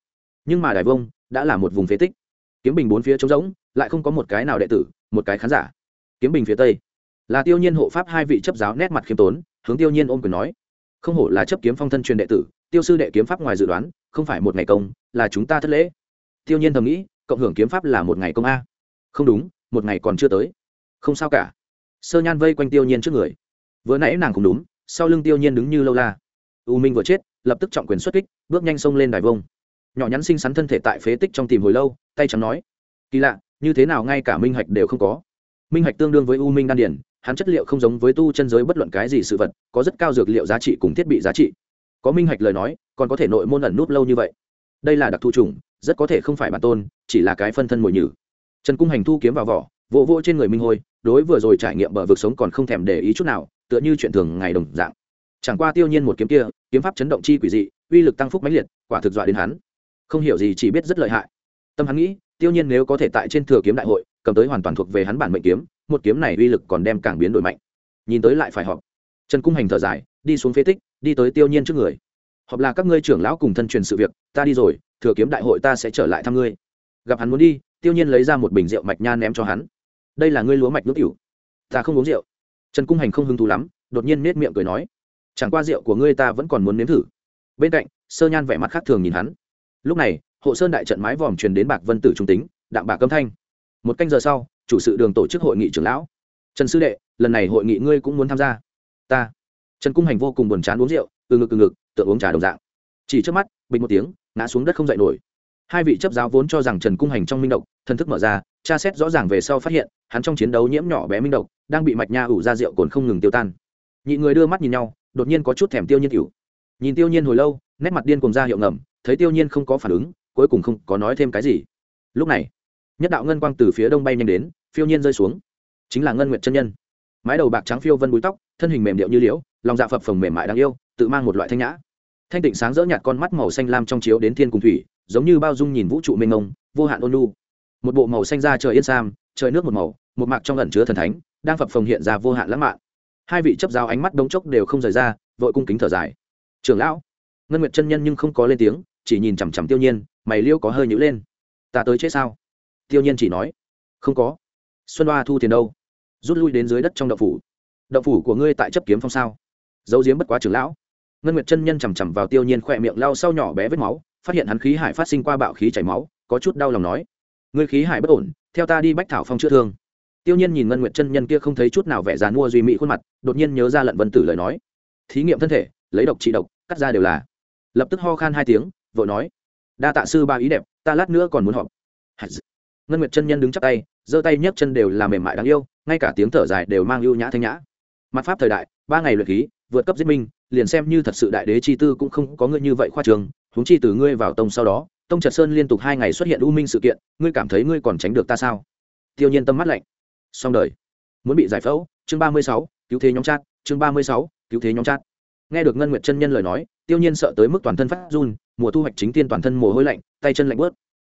Speaker 1: Nhưng mà đài vông, đã là một vùng phế tích kiếm bình bốn phía trống rỗng, lại không có một cái nào đệ tử, một cái khán giả. Kiếm bình phía tây, là tiêu nhiên hộ pháp hai vị chấp giáo nét mặt khiêm tốn, hướng tiêu nhiên ôm quyền nói, không hổ là chấp kiếm phong thân truyền đệ tử, tiêu sư đệ kiếm pháp ngoài dự đoán, không phải một ngày công, là chúng ta thất lễ. Tiêu nhiên thầm nghĩ, cộng hưởng kiếm pháp là một ngày công a. Không đúng, một ngày còn chưa tới. Không sao cả. Sơ nhan vây quanh tiêu nhiên trước người. Vừa nãy nàng cũng đúng, sau lưng tiêu nhiên đứng như lâu la. U minh vừa chết, lập tức trọng quyền xuất kích, bước nhanh xông lên đài vông nhỏ nhắn xinh xắn thân thể tại phế tích trong tìm hồi lâu, tay trắng nói, kỳ lạ, như thế nào ngay cả minh hạch đều không có. Minh hạch tương đương với u minh đan điển hắn chất liệu không giống với tu chân giới bất luận cái gì sự vật, có rất cao dược liệu giá trị cùng thiết bị giá trị. Có minh hạch lời nói, còn có thể nội môn ẩn núp lâu như vậy. Đây là đặc thù chủng, rất có thể không phải bản tôn, chỉ là cái phân thân mồi nhử. Trần cung hành thu kiếm vào vỏ, vỗ vỗ trên người minh hôi, đối vừa rồi trải nghiệm bờ vực sống còn không thèm để ý chút nào, tựa như chuyện thường ngày đồng dạng. Chẳng qua tiêu nhiên một kiếm kia, kiếm pháp chấn động chi quỷ dị, uy lực tăng phúc mãnh liệt, quả thực dọa đến hắn không hiểu gì, chỉ biết rất lợi hại. Tâm hắn nghĩ, tiêu nhiên nếu có thể tại trên thừa kiếm đại hội, cầm tới hoàn toàn thuộc về hắn bản mệnh kiếm, một kiếm này uy lực còn đem càng biến đổi mạnh. Nhìn tới lại phải họp. Trần cung hành thở dài, đi xuống phế tích, đi tới tiêu nhiên trước người. Họp là các ngươi trưởng lão cùng thân truyền sự việc, ta đi rồi, thừa kiếm đại hội ta sẽ trở lại thăm ngươi. Gặp hắn muốn đi, tiêu nhiên lấy ra một bình rượu mạch nha ném cho hắn. Đây là ngươi lúa mạch nước tiểu. Ta không uống rượu. Trần cung hành không hứng thú lắm, đột nhiên nết miệng cười nói. Chẳng qua rượu của ngươi ta vẫn còn muốn nếm thử. Bên cạnh, sơ nhan vẻ mặt khác thường nhìn hắn lúc này, hộ sơn đại trận mái vòm truyền đến bạc vân tử trung tính, đạm bạc âm thanh. Một canh giờ sau, chủ sự đường tổ chức hội nghị trưởng lão. Trần sư đệ, lần này hội nghị ngươi cũng muốn tham gia? Ta. Trần cung hành vô cùng buồn chán uống rượu, từ ngực từ ngực tự uống trà đồng dạng. Chỉ trước mắt, bình một tiếng, ngã xuống đất không dậy nổi. Hai vị chấp giáo vốn cho rằng trần cung hành trong minh độc, thân thức mở ra, tra xét rõ ràng về sau phát hiện, hắn trong chiến đấu nhiễm nhỏ bé minh độc, đang bị mạch nha ủ ra rượu cồn không ngừng tiêu tan. Nhị người đưa mắt nhìn nhau, đột nhiên có chút thèm tiêu nhiên cửu nhìn tiêu nhiên hồi lâu, nét mặt điên cùng ra hiệu ngầm thấy tiêu nhiên không có phản ứng, cuối cùng không có nói thêm cái gì. Lúc này, nhất đạo ngân quang từ phía đông bay nhanh đến, phiêu nhiên rơi xuống. Chính là ngân nguyệt chân nhân. Mái đầu bạc trắng phiêu vân búi tóc, thân hình mềm điệu như liễu, lòng dạ phập phồng mềm mại đáng yêu, tự mang một loại thanh nhã. Thanh tịnh sáng rỡ nhạt con mắt màu xanh lam trong chiếu đến thiên cùng thủy, giống như bao dung nhìn vũ trụ mênh mông, vô hạn ôn lu một bộ màu xanh da trời yên sam, trời nước một màu, một mạc trong ẩn chứa thần thánh, đang phập phồng hiện ra vô hạn lãng mạn. Hai vị chấp giáo ánh mắt đống chốc đều không rời ra, vội cung kính thở dài. Trưởng lão. Ngân nguyệt chân nhân nhưng không có lên tiếng chỉ nhìn chằm chằm tiêu nhiên, mày liêu có hơi nhữ lên. Ta tới chết sao? Tiêu nhiên chỉ nói, không có. Xuân đoa thu tiền đâu? Rút lui đến dưới đất trong đậu phủ. Đậu phủ của ngươi tại chấp kiếm phong sao? Dấu diếm bất quá trưởng lão. Ngân nguyệt chân nhân chằm chằm vào tiêu nhiên khỏe miệng lao sau nhỏ bé vết máu, phát hiện hắn khí hải phát sinh qua bạo khí chảy máu, có chút đau lòng nói, ngươi khí hải bất ổn, theo ta đi bách thảo phong chữa thương. Tiêu nhiên nhìn ngân nguyệt chân nhân kia không thấy chút nào vẻ dàn mua duy mỹ khuôn mặt, đột nhiên nhớ ra lận vân tử lời nói. Thí nghiệm thân thể, lấy độc trị độc, cắt ra đều là. Lập tức ho khan hai tiếng vội nói, đa tạ sư ba ý đẹp, ta lát nữa còn muốn họp. Ngân nguyệt chân nhân đứng chắc tay, giơ tay nhấc chân đều là mềm mại đáng yêu, ngay cả tiếng thở dài đều mang ưu nhã thanh nhã. Mặt pháp thời đại, ba ngày luyện khí, vượt cấp giết minh, liền xem như thật sự đại đế chi tư cũng không có ngươi như vậy khoa trường, huống chi từ ngươi vào tông sau đó, tông trật sơn liên tục hai ngày xuất hiện u minh sự kiện, ngươi cảm thấy ngươi còn tránh được ta sao? Tiêu nhiên tâm mắt lạnh. Xong đời. Muốn bị giải phẫu, chương ba mươi sáu, cứu thế nhóm chat chương ba mươi sáu, cứu thế nhóm chat nghe được ngân nguyệt chân nhân lời nói tiêu nhiên sợ tới mức toàn thân phát run, mùa thu hoạch chính tiên toàn thân mồ hôi lạnh, tay chân lạnh bớt.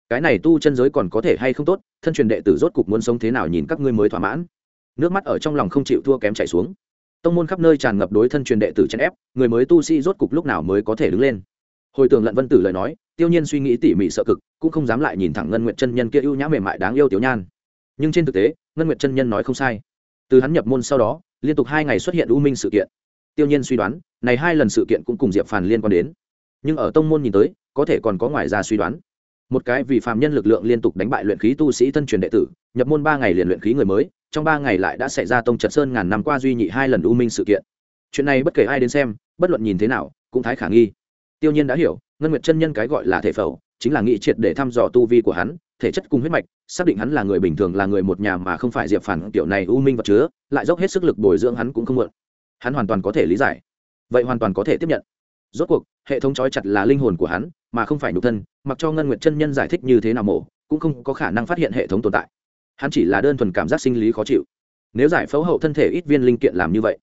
Speaker 1: Cái này tu chân giới còn có thể hay không tốt, thân truyền đệ tử rốt cục muốn sống thế nào nhìn các ngươi mới thỏa mãn. Nước mắt ở trong lòng không chịu thua kém chảy xuống. Tông môn khắp nơi tràn ngập đối thân truyền đệ tử chen ép, người mới tu sĩ rốt cục lúc nào mới có thể đứng lên. Hồi tưởng lận vân tử lời nói, tiêu nhiên suy nghĩ tỉ mỉ sợ cực, cũng không dám lại nhìn thẳng ngân Nguyệt chân nhân kia ưu nhã mềm mại đáng yêu tiểu nhan. Nhưng trên thực tế, ngân Nguyệt chân nhân nói không sai. Từ hắn nhập môn sau đó, liên tục hai ngày xuất hiện u minh sự kiện tiêu nhiên suy đoán, này hai lần sự kiện cũng cùng diệp phàn liên quan đến. Nhưng ở tông môn nhìn tới, có thể còn có ngoài ra suy đoán. Một cái vì phạm nhân lực lượng liên tục đánh bại luyện khí tu sĩ thân truyền đệ tử, nhập môn ba ngày liền luyện khí người mới, trong ba ngày lại đã xảy ra tông trật sơn ngàn năm qua duy nhị hai lần u minh sự kiện. Chuyện này bất kể ai đến xem, bất luận nhìn thế nào, cũng thái khả nghi. Tiêu nhiên đã hiểu, ngân nguyệt chân nhân cái gọi là thể phẫu chính là nghị triệt để thăm dò tu vi của hắn, thể chất cùng huyết mạch, xác định hắn là người bình thường, là người một nhà mà không phải diệp phản tiểu này u minh vật chứa, lại dốc hết sức lực bồi dưỡng hắn cũng không mượn hắn hoàn toàn có thể lý giải. Vậy hoàn toàn có thể tiếp nhận. Rốt cuộc, hệ thống trói chặt là linh hồn của hắn, mà không phải nhục thân, mặc cho ngân nguyệt chân nhân giải thích như thế nào mổ, cũng không có khả năng phát hiện hệ thống tồn tại. Hắn chỉ là đơn thuần cảm giác sinh lý khó chịu. Nếu giải phẫu hậu thân thể ít viên linh kiện làm như vậy,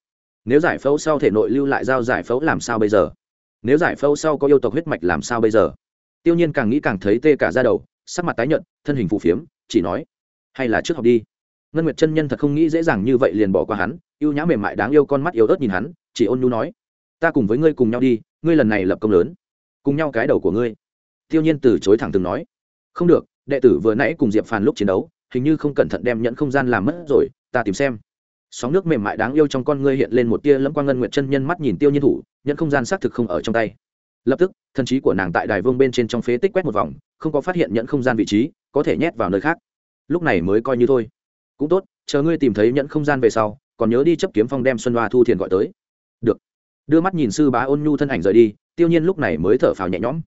Speaker 1: nếu giải phẫu sau thể nội lưu lại giao giải phẫu làm sao bây giờ? Nếu giải phẫu sau có yêu tộc huyết mạch làm sao bây giờ? Tiêu nhiên càng nghĩ càng thấy tê cả ra đầu, sắc mặt tái nhợt, thân hình phù phiếm, chỉ nói, hay là trước học đi. Ngân nguyệt chân nhân thật không nghĩ dễ dàng như vậy liền bỏ qua hắn yêu nhã mềm mại đáng yêu con mắt yếu ớt nhìn hắn, chỉ ôn nhu nói, ta cùng với ngươi cùng nhau đi, ngươi lần này lập công lớn, cùng nhau cái đầu của ngươi. Tiêu nhiên từ chối thẳng từng nói, không được, đệ tử vừa nãy cùng diệp phàn lúc chiến đấu, hình như không cẩn thận đem nhận không gian làm mất rồi, ta tìm xem. Sóng nước mềm mại đáng yêu trong con ngươi hiện lên một tia lẫm quang ngân nguyệt chân nhân mắt nhìn tiêu nhiên thủ nhận không gian xác thực không ở trong tay. Lập tức thần trí của nàng tại đài vương bên trên trong phế tích quét một vòng, không có phát hiện nhận không gian vị trí, có thể nhét vào nơi khác. Lúc này mới coi như thôi. Cũng tốt, chờ ngươi tìm thấy nhận không gian về sau còn nhớ đi chấp kiếm phong đem xuân hoa thu thiền gọi tới. Được. Đưa mắt nhìn sư bá ôn nhu thân ảnh rời đi, tiêu nhiên lúc này mới thở phào nhẹ nhõm.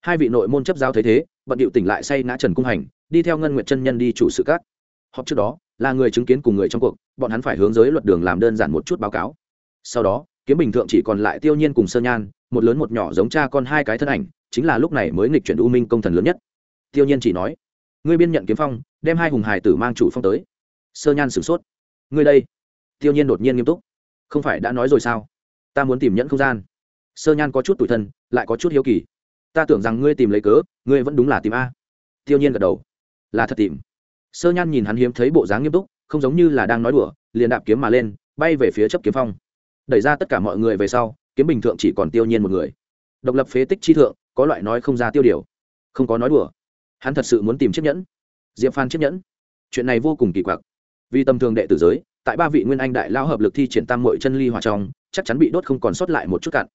Speaker 1: Hai vị nội môn chấp giao thấy thế, bận điệu tỉnh lại say ngã trần cung hành, đi theo ngân nguyệt chân nhân đi chủ sự các. Họp trước đó, là người chứng kiến cùng người trong cuộc, bọn hắn phải hướng giới luật đường làm đơn giản một chút báo cáo. Sau đó, kiếm bình thượng chỉ còn lại tiêu nhiên cùng sơ nhan, một lớn một nhỏ giống cha con hai cái thân ảnh, chính là lúc này mới nghịch chuyển u minh công thần lớn nhất. Tiêu nhiên chỉ nói, ngươi biên nhận kiếm phong, đem hai hùng hải tử mang chủ phong tới. Sơ nhan sửng sốt, ngươi đây tiêu nhiên đột nhiên nghiêm túc. Không phải đã nói rồi sao? Ta muốn tìm nhẫn không gian. Sơ nhan có chút tủi thân, lại có chút hiếu kỳ. Ta tưởng rằng ngươi tìm lấy cớ, ngươi vẫn đúng là tìm a. Tiêu nhiên gật đầu. Là thật tìm. Sơ nhan nhìn hắn hiếm thấy bộ dáng nghiêm túc, không giống như là đang nói đùa, liền đạp kiếm mà lên, bay về phía chấp kiếm phong. Đẩy ra tất cả mọi người về sau, kiếm bình thượng chỉ còn tiêu nhiên một người. Độc lập phế tích chi thượng, có loại nói không ra tiêu điều. Không có nói đùa. Hắn thật sự muốn tìm chiếc nhẫn. Diệp phan chiếc nhẫn. Chuyện này vô cùng kỳ quặc vì tầm thường đệ tử giới, tại ba vị nguyên anh đại lao hợp lực thi triển tam mội chân ly hòa trong, chắc chắn bị đốt không còn sót lại một chút cạn.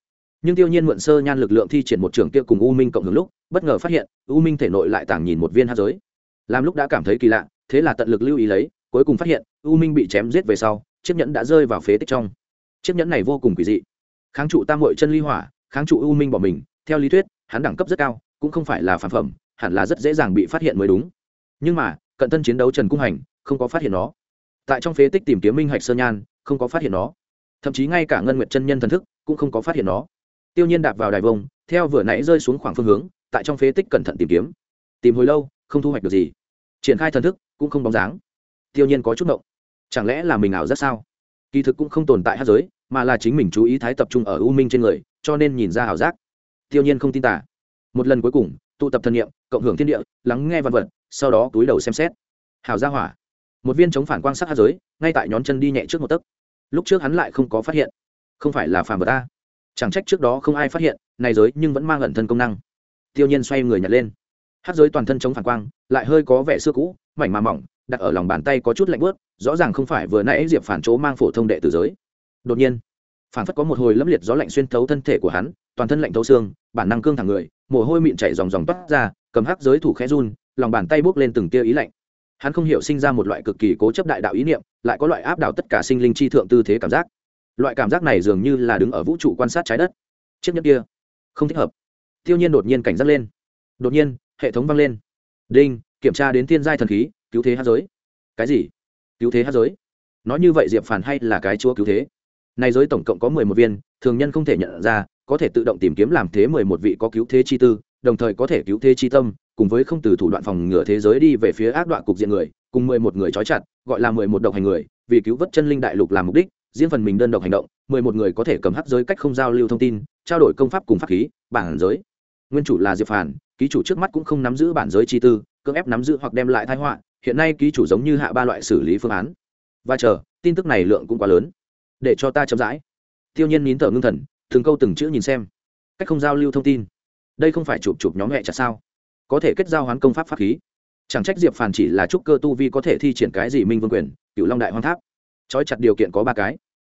Speaker 1: Nhưng tiêu nhiên mượn sơ nhan lực lượng thi triển một trường kia cùng u minh cộng hưởng lúc, bất ngờ phát hiện, u minh thể nội lại tàng nhìn một viên hát giới. Làm lúc đã cảm thấy kỳ lạ, thế là tận lực lưu ý lấy, cuối cùng phát hiện, u minh bị chém giết về sau, chiếc nhẫn đã rơi vào phế tích trong. Chiếc nhẫn này vô cùng quỷ dị. Kháng trụ tam mội chân ly hỏa, kháng trụ u minh bỏ mình, theo lý thuyết, hắn đẳng cấp rất cao, cũng không phải là phản phẩm, hẳn là rất dễ dàng bị phát hiện mới đúng. Nhưng mà, cận thân chiến đấu trần cung hành, không có phát hiện nó tại trong phế tích tìm kiếm minh hạch sơn nhan, không có phát hiện nó. Thậm chí ngay cả ngân nguyệt chân nhân thần thức cũng không có phát hiện nó. Tiêu nhiên đạp vào đài vông, theo vừa nãy rơi xuống khoảng phương hướng, tại trong phế tích cẩn thận tìm kiếm. Tìm hồi lâu, không thu hoạch được gì. Triển khai thần thức cũng không bóng dáng. Tiêu nhiên có chút ngộng. Chẳng lẽ là mình ảo rất sao? Kỳ thực cũng không tồn tại hát giới, mà là chính mình chú ý thái tập trung ở u minh trên người, cho nên nhìn ra ảo giác. Tiêu nhiên không tin tả một lần cuối cùng, tụ tập thần niệm, cộng hưởng thiên địa, lắng nghe văn vật, sau đó túi đầu xem xét. Hảo gia hỏa một viên chống phản quang sắc hát giới, ngay tại nhón chân đi nhẹ trước một tấc. Lúc trước hắn lại không có phát hiện. Không phải là phàm vật ta chẳng trách trước đó không ai phát hiện, này giới nhưng vẫn mang ẩn thân công năng. Tiêu nhiên xoay người nhặt lên. Hát giới toàn thân chống phản quang, lại hơi có vẻ xưa cũ, mảnh mà mỏng, đặt ở lòng bàn tay có chút lạnh bớt rõ ràng không phải vừa nãy diệp phản chỗ mang phổ thông đệ tử giới. Đột nhiên, phản phất có một hồi lâm liệt gió lạnh xuyên thấu thân thể của hắn, toàn thân lạnh thấu xương, bản năng cương thẳng người, mồ hôi mịn chảy dòng dòng toát ra, cầm hắc giới thủ khẽ run, lòng bàn tay bước lên từng tia ý lạnh hắn không hiểu sinh ra một loại cực kỳ cố chấp đại đạo ý niệm, lại có loại áp đảo tất cả sinh linh chi thượng tư thế cảm giác. Loại cảm giác này dường như là đứng ở vũ trụ quan sát trái đất. Chiếc nhất kia, không thích hợp. Tiêu nhiên đột nhiên cảnh giác lên. Đột nhiên, hệ thống vang lên. Đinh, kiểm tra đến thiên giai thần khí, cứu thế hát giới. Cái gì? Cứu thế hát giới? Nói như vậy diệp phản hay là cái chúa cứu thế? Này giới tổng cộng có mười một viên, thường nhân không thể nhận ra, có thể tự động tìm kiếm làm thế mười một vị có cứu thế chi tư, đồng thời có thể cứu thế chi tâm cùng với không từ thủ đoạn phòng ngừa thế giới đi về phía ác đoạn cục diện người, cùng mười một người trói chặt, gọi là mười một độc hành người, vì cứu vớt chân linh đại lục làm mục đích riêng phần mình đơn độc hành động, mười một người có thể cầm hắc giới cách không giao lưu thông tin, trao đổi công pháp cùng pháp khí, bản giới. Nguyên chủ là diệp phản ký chủ trước mắt cũng không nắm giữ bản giới chi tư, cưỡng ép nắm giữ hoặc đem lại thái họa, hiện nay ký chủ giống như hạ ba loại xử lý phương án. Và chờ, tin tức này lượng cũng quá lớn. Để cho ta chậm rãi. Tiêu nhiên nín thở ngưng thần, từng câu từng chữ nhìn xem. Cách không giao lưu thông tin. Đây không phải chụp chụp nhóm hẹ chặt sao? Có thể kết giao hoán công pháp pháp khí. Chẳng trách diệp Phàn chỉ là trúc cơ tu vi có thể thi triển cái gì minh vương quyền cựu long đại hoang tháp. Trói chặt điều kiện có ba cái.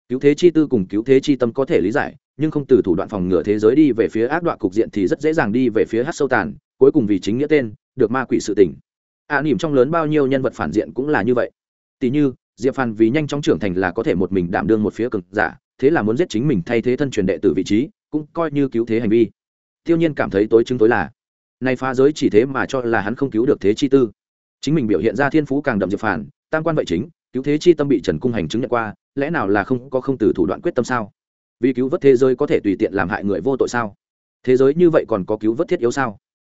Speaker 1: Cứu thế chi tư cùng cứu thế chi tâm có thể lý giải nhưng không từ thủ đoạn phòng ngừa thế giới đi về phía ác đoạn cục diện thì rất dễ dàng đi về phía hát sâu tàn cuối cùng vì chính nghĩa tên được ma quỷ sự tình. Ạ à, nỉm trong lớn bao nhiêu nhân vật phản diện cũng là như vậy. Tỷ như diệp phàn vì nhanh chóng trưởng thành là có thể một mình đảm đương một phía cực giả thế là muốn giết chính mình thay thế thân truyền đệ từ vị trí cũng coi như cứu thế hành vi. Tiêu nhiên cảm thấy tối chứng tối là nay phá giới chỉ thế mà cho là hắn không cứu được thế chi tư. Chính mình biểu hiện ra thiên phú càng đậm diệp phản, tam quan vậy chính, cứu thế chi tâm bị trần cung hành chứng nhận qua, lẽ nào là không có không từ thủ đoạn quyết tâm sao? Vì cứu vớt thế giới có thể tùy tiện làm hại người vô tội sao? Thế giới như vậy còn có cứu vớt thiết yếu sao?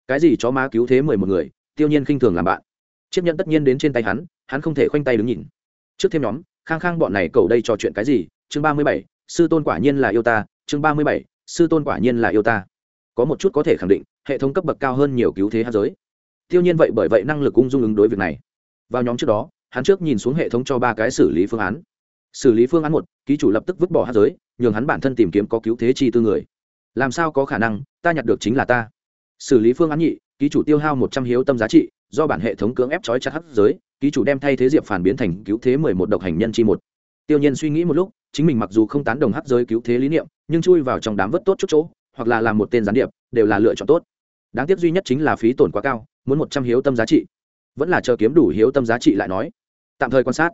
Speaker 1: Cái gì chó má cứu thế mười một người, tiêu nhiên khinh thường làm bạn. Chiếc nhẫn tất nhiên đến trên tay hắn hắn không thể khoanh tay đứng nhìn. Trước thêm nhóm, khang khang bọn này cầu đây trò chuyện cái gì? Chương ba mươi bảy, sư tôn quả nhiên là yêu ta, chương ba mươi bảy, sư tôn quả nhiên là yêu ta. Có một chút có thể khẳng định hệ thống cấp bậc cao hơn nhiều cứu thế hát giới. Tiêu nhiên vậy bởi vậy năng lực ung dung ứng đối việc này. Vào nhóm trước đó, hắn trước nhìn xuống hệ thống cho ba cái xử lý phương án. Xử lý phương án một, ký chủ lập tức vứt bỏ hát giới, nhường hắn bản thân tìm kiếm có cứu thế chi tư người. Làm sao có khả năng, ta nhặt được chính là ta. Xử lý phương án nhị, ký chủ tiêu hao một trăm hiếu tâm giá trị, do bản hệ thống cưỡng ép trói chặt hát giới, ký chủ đem thay thế diệp phản biến thành cứu thế mười một độc hành nhân chi một. Tiêu nhiên suy nghĩ một lúc, chính mình mặc dù không tán đồng hát giới cứu thế lý niệm, nhưng chui vào trong đám vất tốt chút chỗ, hoặc là làm một tên gián điệp đều là lựa chọn tốt. Đáng tiếc duy nhất chính là phí tổn quá cao, muốn một trăm hiếu tâm giá trị. Vẫn là chờ kiếm đủ hiếu tâm giá trị lại nói. Tạm thời quan sát.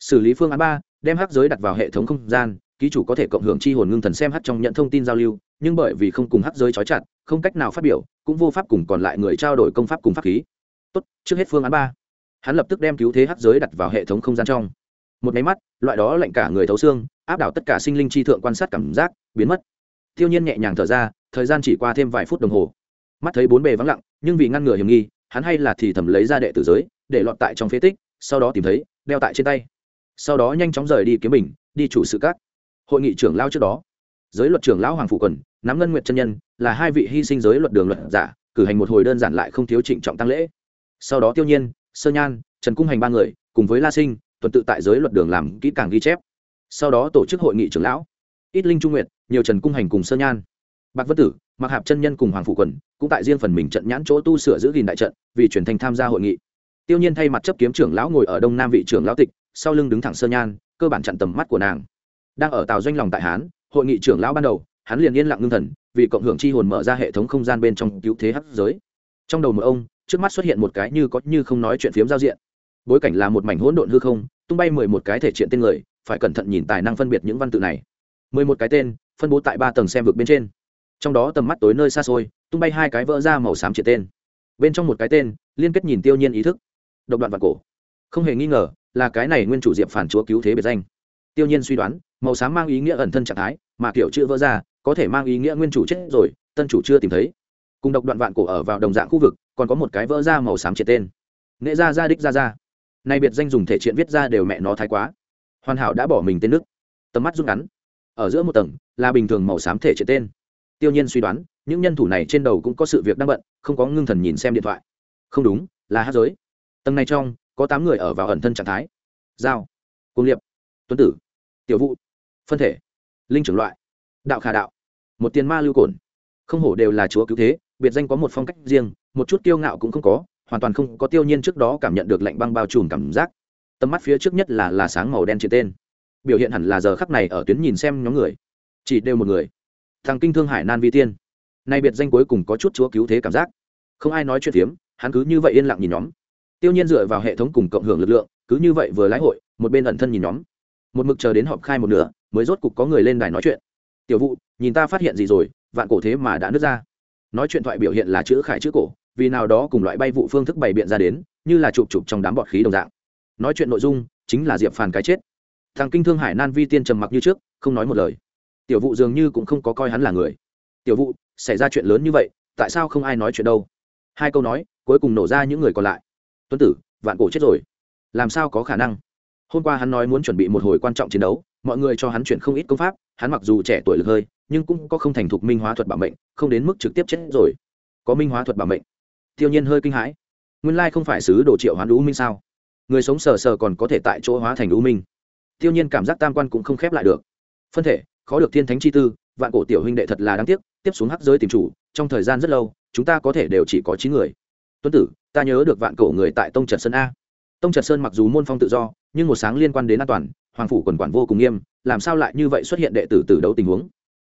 Speaker 1: Xử lý phương án ba, đem hắc giới đặt vào hệ thống không gian, ký chủ có thể cộng hưởng chi hồn ngưng thần xem hắc trong nhận thông tin giao lưu, nhưng bởi vì không cùng hắc giới trói chặt, không cách nào phát biểu, cũng vô pháp cùng còn lại người trao đổi công pháp cùng pháp khí. Tốt, trước hết phương án ba. Hắn lập tức đem cứu thế hắc giới đặt vào hệ thống không gian trong. Một máy mắt, loại đó lạnh cả người thấu xương, áp đảo tất cả sinh linh chi thượng quan sát cảm giác, biến mất. Tiêu nhiên nhẹ nhàng thở ra thời gian chỉ qua thêm vài phút đồng hồ. Mắt thấy bốn bề vắng lặng, nhưng vì ngăn ngừa hiểm nghi, hắn hay là thì thầm lấy ra đệ tử giới, để lọt tại trong phế tích, sau đó tìm thấy, đeo tại trên tay. Sau đó nhanh chóng rời đi kiếm mình đi chủ sự các. Hội nghị trưởng lao trước đó. Giới luật trưởng lão hoàng phụ quần, nắm ngân nguyệt chân nhân, là hai vị hy sinh giới luật đường luật giả, cử hành một hồi đơn giản lại không thiếu trịnh trọng tăng lễ. Sau đó tiêu nhiên, sơ nhan, trần cung hành ba người, cùng với la sinh, tuần tự tại giới luật đường làm kỹ càng ghi chép. Sau đó tổ chức hội nghị trưởng lão. Ít linh trung nguyệt, nhiều trần cung hành cùng sơ nhan bạc vân tử mặc hạp chân nhân cùng hoàng phụ quần cũng tại riêng phần mình trận nhãn chỗ tu sửa giữ gìn đại trận, vì truyền thành tham gia hội nghị. Tiêu nhiên thay mặt chấp kiếm trưởng lão ngồi ở đông nam vị trưởng lão tịch, sau lưng đứng thẳng sơ nhan, cơ bản chặn tầm mắt của nàng. Đang ở tàu doanh lòng tại hán, hội nghị trưởng lão ban đầu, hắn liền yên lặng ngưng thần, vì cộng hưởng chi hồn mở ra hệ thống không gian bên trong cứu thế hắc giới. Trong đầu một ông, trước mắt xuất hiện một cái như có như không nói chuyện phiếm giao diện. Bối cảnh là một mảnh hỗn độn hư không, tung bay mười một cái thể triện tên người, phải cẩn thận nhìn tài năng phân biệt những văn tự này. Mười một cái tên, phân bố tại ba tầng xem vực bên trên trong đó tầm mắt tối nơi xa xôi, tung bay hai cái vỡ ra màu xám triệt tên. Bên trong một cái tên, liên kết nhìn tiêu nhiên ý thức. Độc đoạn vạn cổ. Không hề nghi ngờ, là cái này nguyên chủ diệp phản chúa cứu thế biệt danh. Tiêu nhiên suy đoán, màu xám mang ý nghĩa ẩn thân trạng thái, mà kiểu chữ vỡ ra, có thể mang ý nghĩa nguyên chủ chết rồi, tân chủ chưa tìm thấy. Cùng độc đoạn vạn cổ ở vào đồng dạng khu vực, còn có một cái vỡ ra màu xám triệt tên. Nghệ ra ra đích ra ra nay biệt danh dùng thể triện viết ra đều mẹ nó thái quá. Hoàn hảo đã bỏ mình tên nước. Tầm mắt rút ngắn. Ở giữa một tầng, là bình thường màu xám thể triện tên tiêu nhiên suy đoán, những nhân thủ này trên đầu cũng có sự việc đang bận, không có ngưng thần nhìn xem điện thoại. Không đúng, là hát giới. Tầng này trong, có tám người ở vào ẩn thân trạng thái. Giao. Cung liệp tuấn tử. Tiểu vụ phân thể. Linh trưởng loại. Đạo khả đạo. Một tiền ma lưu cồn không hổ đều là chúa cứu thế, biệt danh có một phong cách riêng, một chút kiêu ngạo cũng không có, hoàn toàn không có tiêu nhiên trước đó cảm nhận được lạnh băng bao trùm cảm giác. Tầm mắt phía trước nhất là là sáng màu đen trên tên. Biểu hiện hẳn là giờ khắc này ở tuyến nhìn xem nhóm người. Chỉ đều một người thằng kinh thương hải nan vi tiên. Nay biệt danh cuối cùng có chút chúa cứu thế cảm giác. Không ai nói chuyện phiếm, hắn cứ như vậy yên lặng nhìn nhóm. Tiêu nhiên dựa vào hệ thống cùng cộng hưởng lực lượng, cứ như vậy vừa lái hội, một bên ẩn thân nhìn nhóm. Một mực chờ đến họp khai một nửa, mới rốt cục có người lên đài nói chuyện. Tiểu vụ nhìn ta phát hiện gì rồi, vạn cổ thế mà đã nứt ra. Nói chuyện thoại biểu hiện là chữ khải chữ cổ, vì nào đó cùng loại bay vụ phương thức bày biện ra đến, như là chụp chụp trong đám bọt khí đồng dạng. Nói chuyện nội dung chính là diệp phàn cái chết. Thằng kinh thương hải nan vi tiên trầm mặc như trước, không nói một lời tiểu vụ dường như cũng không có coi hắn là người. Tiểu vụ xảy ra chuyện lớn như vậy, tại sao không ai nói chuyện đâu? Hai câu nói, cuối cùng nổ ra những người còn lại. Tuấn tử, vạn cổ chết rồi. Làm sao có khả năng? Hôm qua hắn nói muốn chuẩn bị một hồi quan trọng chiến đấu, mọi người cho hắn chuyện không ít công pháp, hắn mặc dù trẻ tuổi lực hơi, nhưng cũng có không thành thục minh hóa thuật bảo mệnh, không đến mức trực tiếp chết rồi. Có minh hóa thuật bảo mệnh. Tiêu nhiên hơi kinh hãi. Nguyên lai không phải sứ đồ triệu hoán u minh sao? Người sống sờ sờ còn có thể tại chỗ hóa thành u minh. Tiêu nhiên cảm giác tam quan cũng không khép lại được. Phân thể khó được thiên thánh chi tư, vạn cổ tiểu huynh đệ thật là đáng tiếc, tiếp xuống hắc giới tìm chủ, trong thời gian rất lâu, chúng ta có thể đều chỉ có chín người. Tuấn tử, ta nhớ được vạn cổ người tại tông trật sơn a. Tông trật sơn mặc dù môn phong tự do, nhưng một sáng liên quan đến an toàn, hoàng phủ quần quản vô cùng nghiêm, làm sao lại như vậy xuất hiện đệ tử tử đấu tình huống?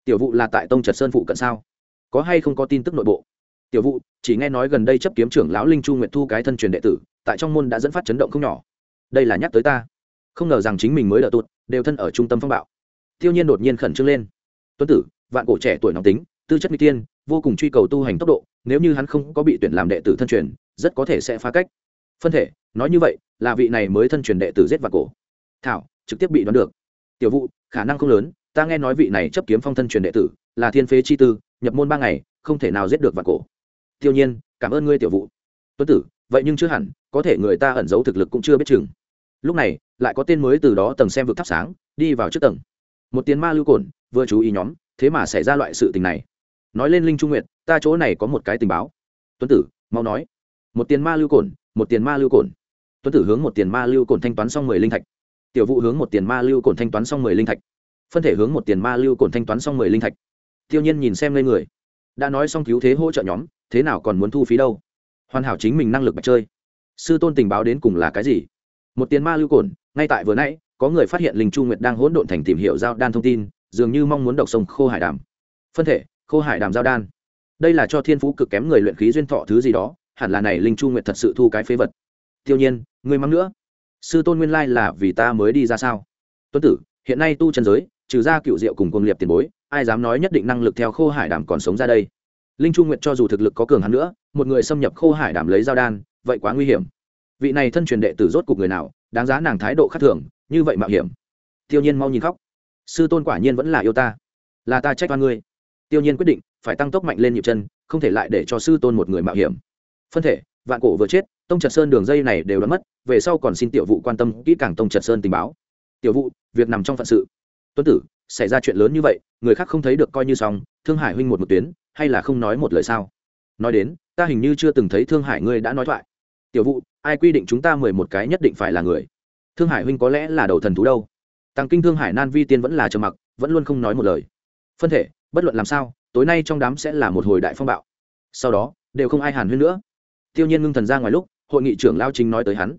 Speaker 1: Tiểu vụ là tại tông trật sơn phụ cận sao? Có hay không có tin tức nội bộ? Tiểu vụ chỉ nghe nói gần đây chấp kiếm trưởng lão linh chu nguyệt thu cái thân truyền đệ tử, tại trong môn đã dẫn phát chấn động không nhỏ. Đây là nhắc tới ta. Không ngờ rằng chính mình mới đỡ tụt đều thân ở trung tâm phong bạo tiêu nhiên đột nhiên khẩn trương lên. Tuấn tử, vạn cổ trẻ tuổi nóng tính, tư chất n tiên vô cùng truy cầu tu hành tốc độ, nếu như hắn không có bị tuyển làm đệ tử thân truyền, rất có thể sẽ phá cách. Phân thể, nói như vậy, là vị này mới thân truyền đệ tử giết vạn cổ. Thảo, trực tiếp bị đoán được. Tiểu vụ khả năng không lớn, ta nghe nói vị này chấp kiếm phong thân truyền đệ tử, là thiên phế chi tư, nhập môn ba ngày, không thể nào giết được vạn cổ. Tiêu nhiên, cảm ơn ngươi, tiểu vụ tuấn tử, vậy nhưng chưa hẳn, có thể người ta ẩn giấu thực lực cũng chưa biết chừng. Lúc này, lại có tên mới từ đó tầng xem vực thắp sáng, đi vào trước tầng một tiền ma lưu cồn vừa chú ý nhóm, thế mà xảy ra loại sự tình này. Nói lên linh trung nguyệt, ta chỗ này có một cái tình báo. Tuấn tử, mau nói. Một tiền ma lưu cồn một tiền ma lưu cồn tuấn tử hướng một tiền ma lưu cồn thanh toán xong mười linh thạch. Tiểu vụ hướng một tiền ma lưu cồn thanh toán xong mười linh thạch. Phân thể hướng một tiền ma lưu cồn thanh toán xong mười linh thạch. Tiêu nhiên nhìn xem lên người. Đã nói xong cứu thế hỗ trợ nhóm, thế nào còn muốn thu phí đâu? Hoàn hảo chính mình năng lực bạch chơi. Sư tôn tình báo đến cùng là cái gì? Một tiền ma lưu cồn ngay tại vừa nãy có người phát hiện linh chu nguyệt đang hỗn độn thành tìm hiểu giao đan thông tin, dường như mong muốn độc sông khô hải đàm. Phân thể, khô hải đàm giao đan. Đây là cho thiên phú cực kém người luyện khí duyên thọ thứ gì đó, hẳn là này linh chu nguyệt thật sự thu cái phế vật. Tiêu nhiên, ngươi mắng nữa. Sư tôn nguyên lai là vì ta mới đi ra sao? Tuấn tử, hiện nay tu chân giới, trừ ra cựu diệu cùng công liệp tiền bối, ai dám nói nhất định năng lực theo khô hải đàm còn sống ra đây? Linh chu nguyệt cho dù thực lực có cường hắn nữa, một người xâm nhập khô hải đàm lấy giao đan, vậy quá nguy hiểm. Vị này thân truyền đệ tử rốt cục người nào, đáng giá nàng thái độ khác thường như vậy mạo hiểm. Tiêu nhiên mau nhìn khóc. Sư tôn quả nhiên vẫn là yêu ta. Là ta trách oan ngươi. Tiêu nhiên quyết định, phải tăng tốc mạnh lên nhịp chân, không thể lại để cho sư tôn một người mạo hiểm. Phân thể, vạn cổ vừa chết, tông trật sơn đường dây này đều đã mất, về sau còn xin tiểu vụ quan tâm kỹ càng tông trật sơn tình báo. Tiểu vụ, việc nằm trong phận sự. Tuấn tử, xảy ra chuyện lớn như vậy, người khác không thấy được coi như xong, thương hải huynh một một tuyến, hay là không nói một lời sao? Nói đến, ta hình như chưa từng thấy thương hải ngươi đã nói thoại. Tiểu vụ, ai quy định chúng ta mười một cái nhất định phải là người? Thương hải huynh có lẽ là đầu thần thú đâu. Tăng kinh thương hải nan vi tiên vẫn là trầm mặc, vẫn luôn không nói một lời. Phân thể, bất luận làm sao, tối nay trong đám sẽ là một hồi đại phong bạo. Sau đó, đều không ai hàn huyên nữa. Tiêu nhiên ngưng thần ra ngoài lúc, hội nghị trưởng lao chính nói tới hắn.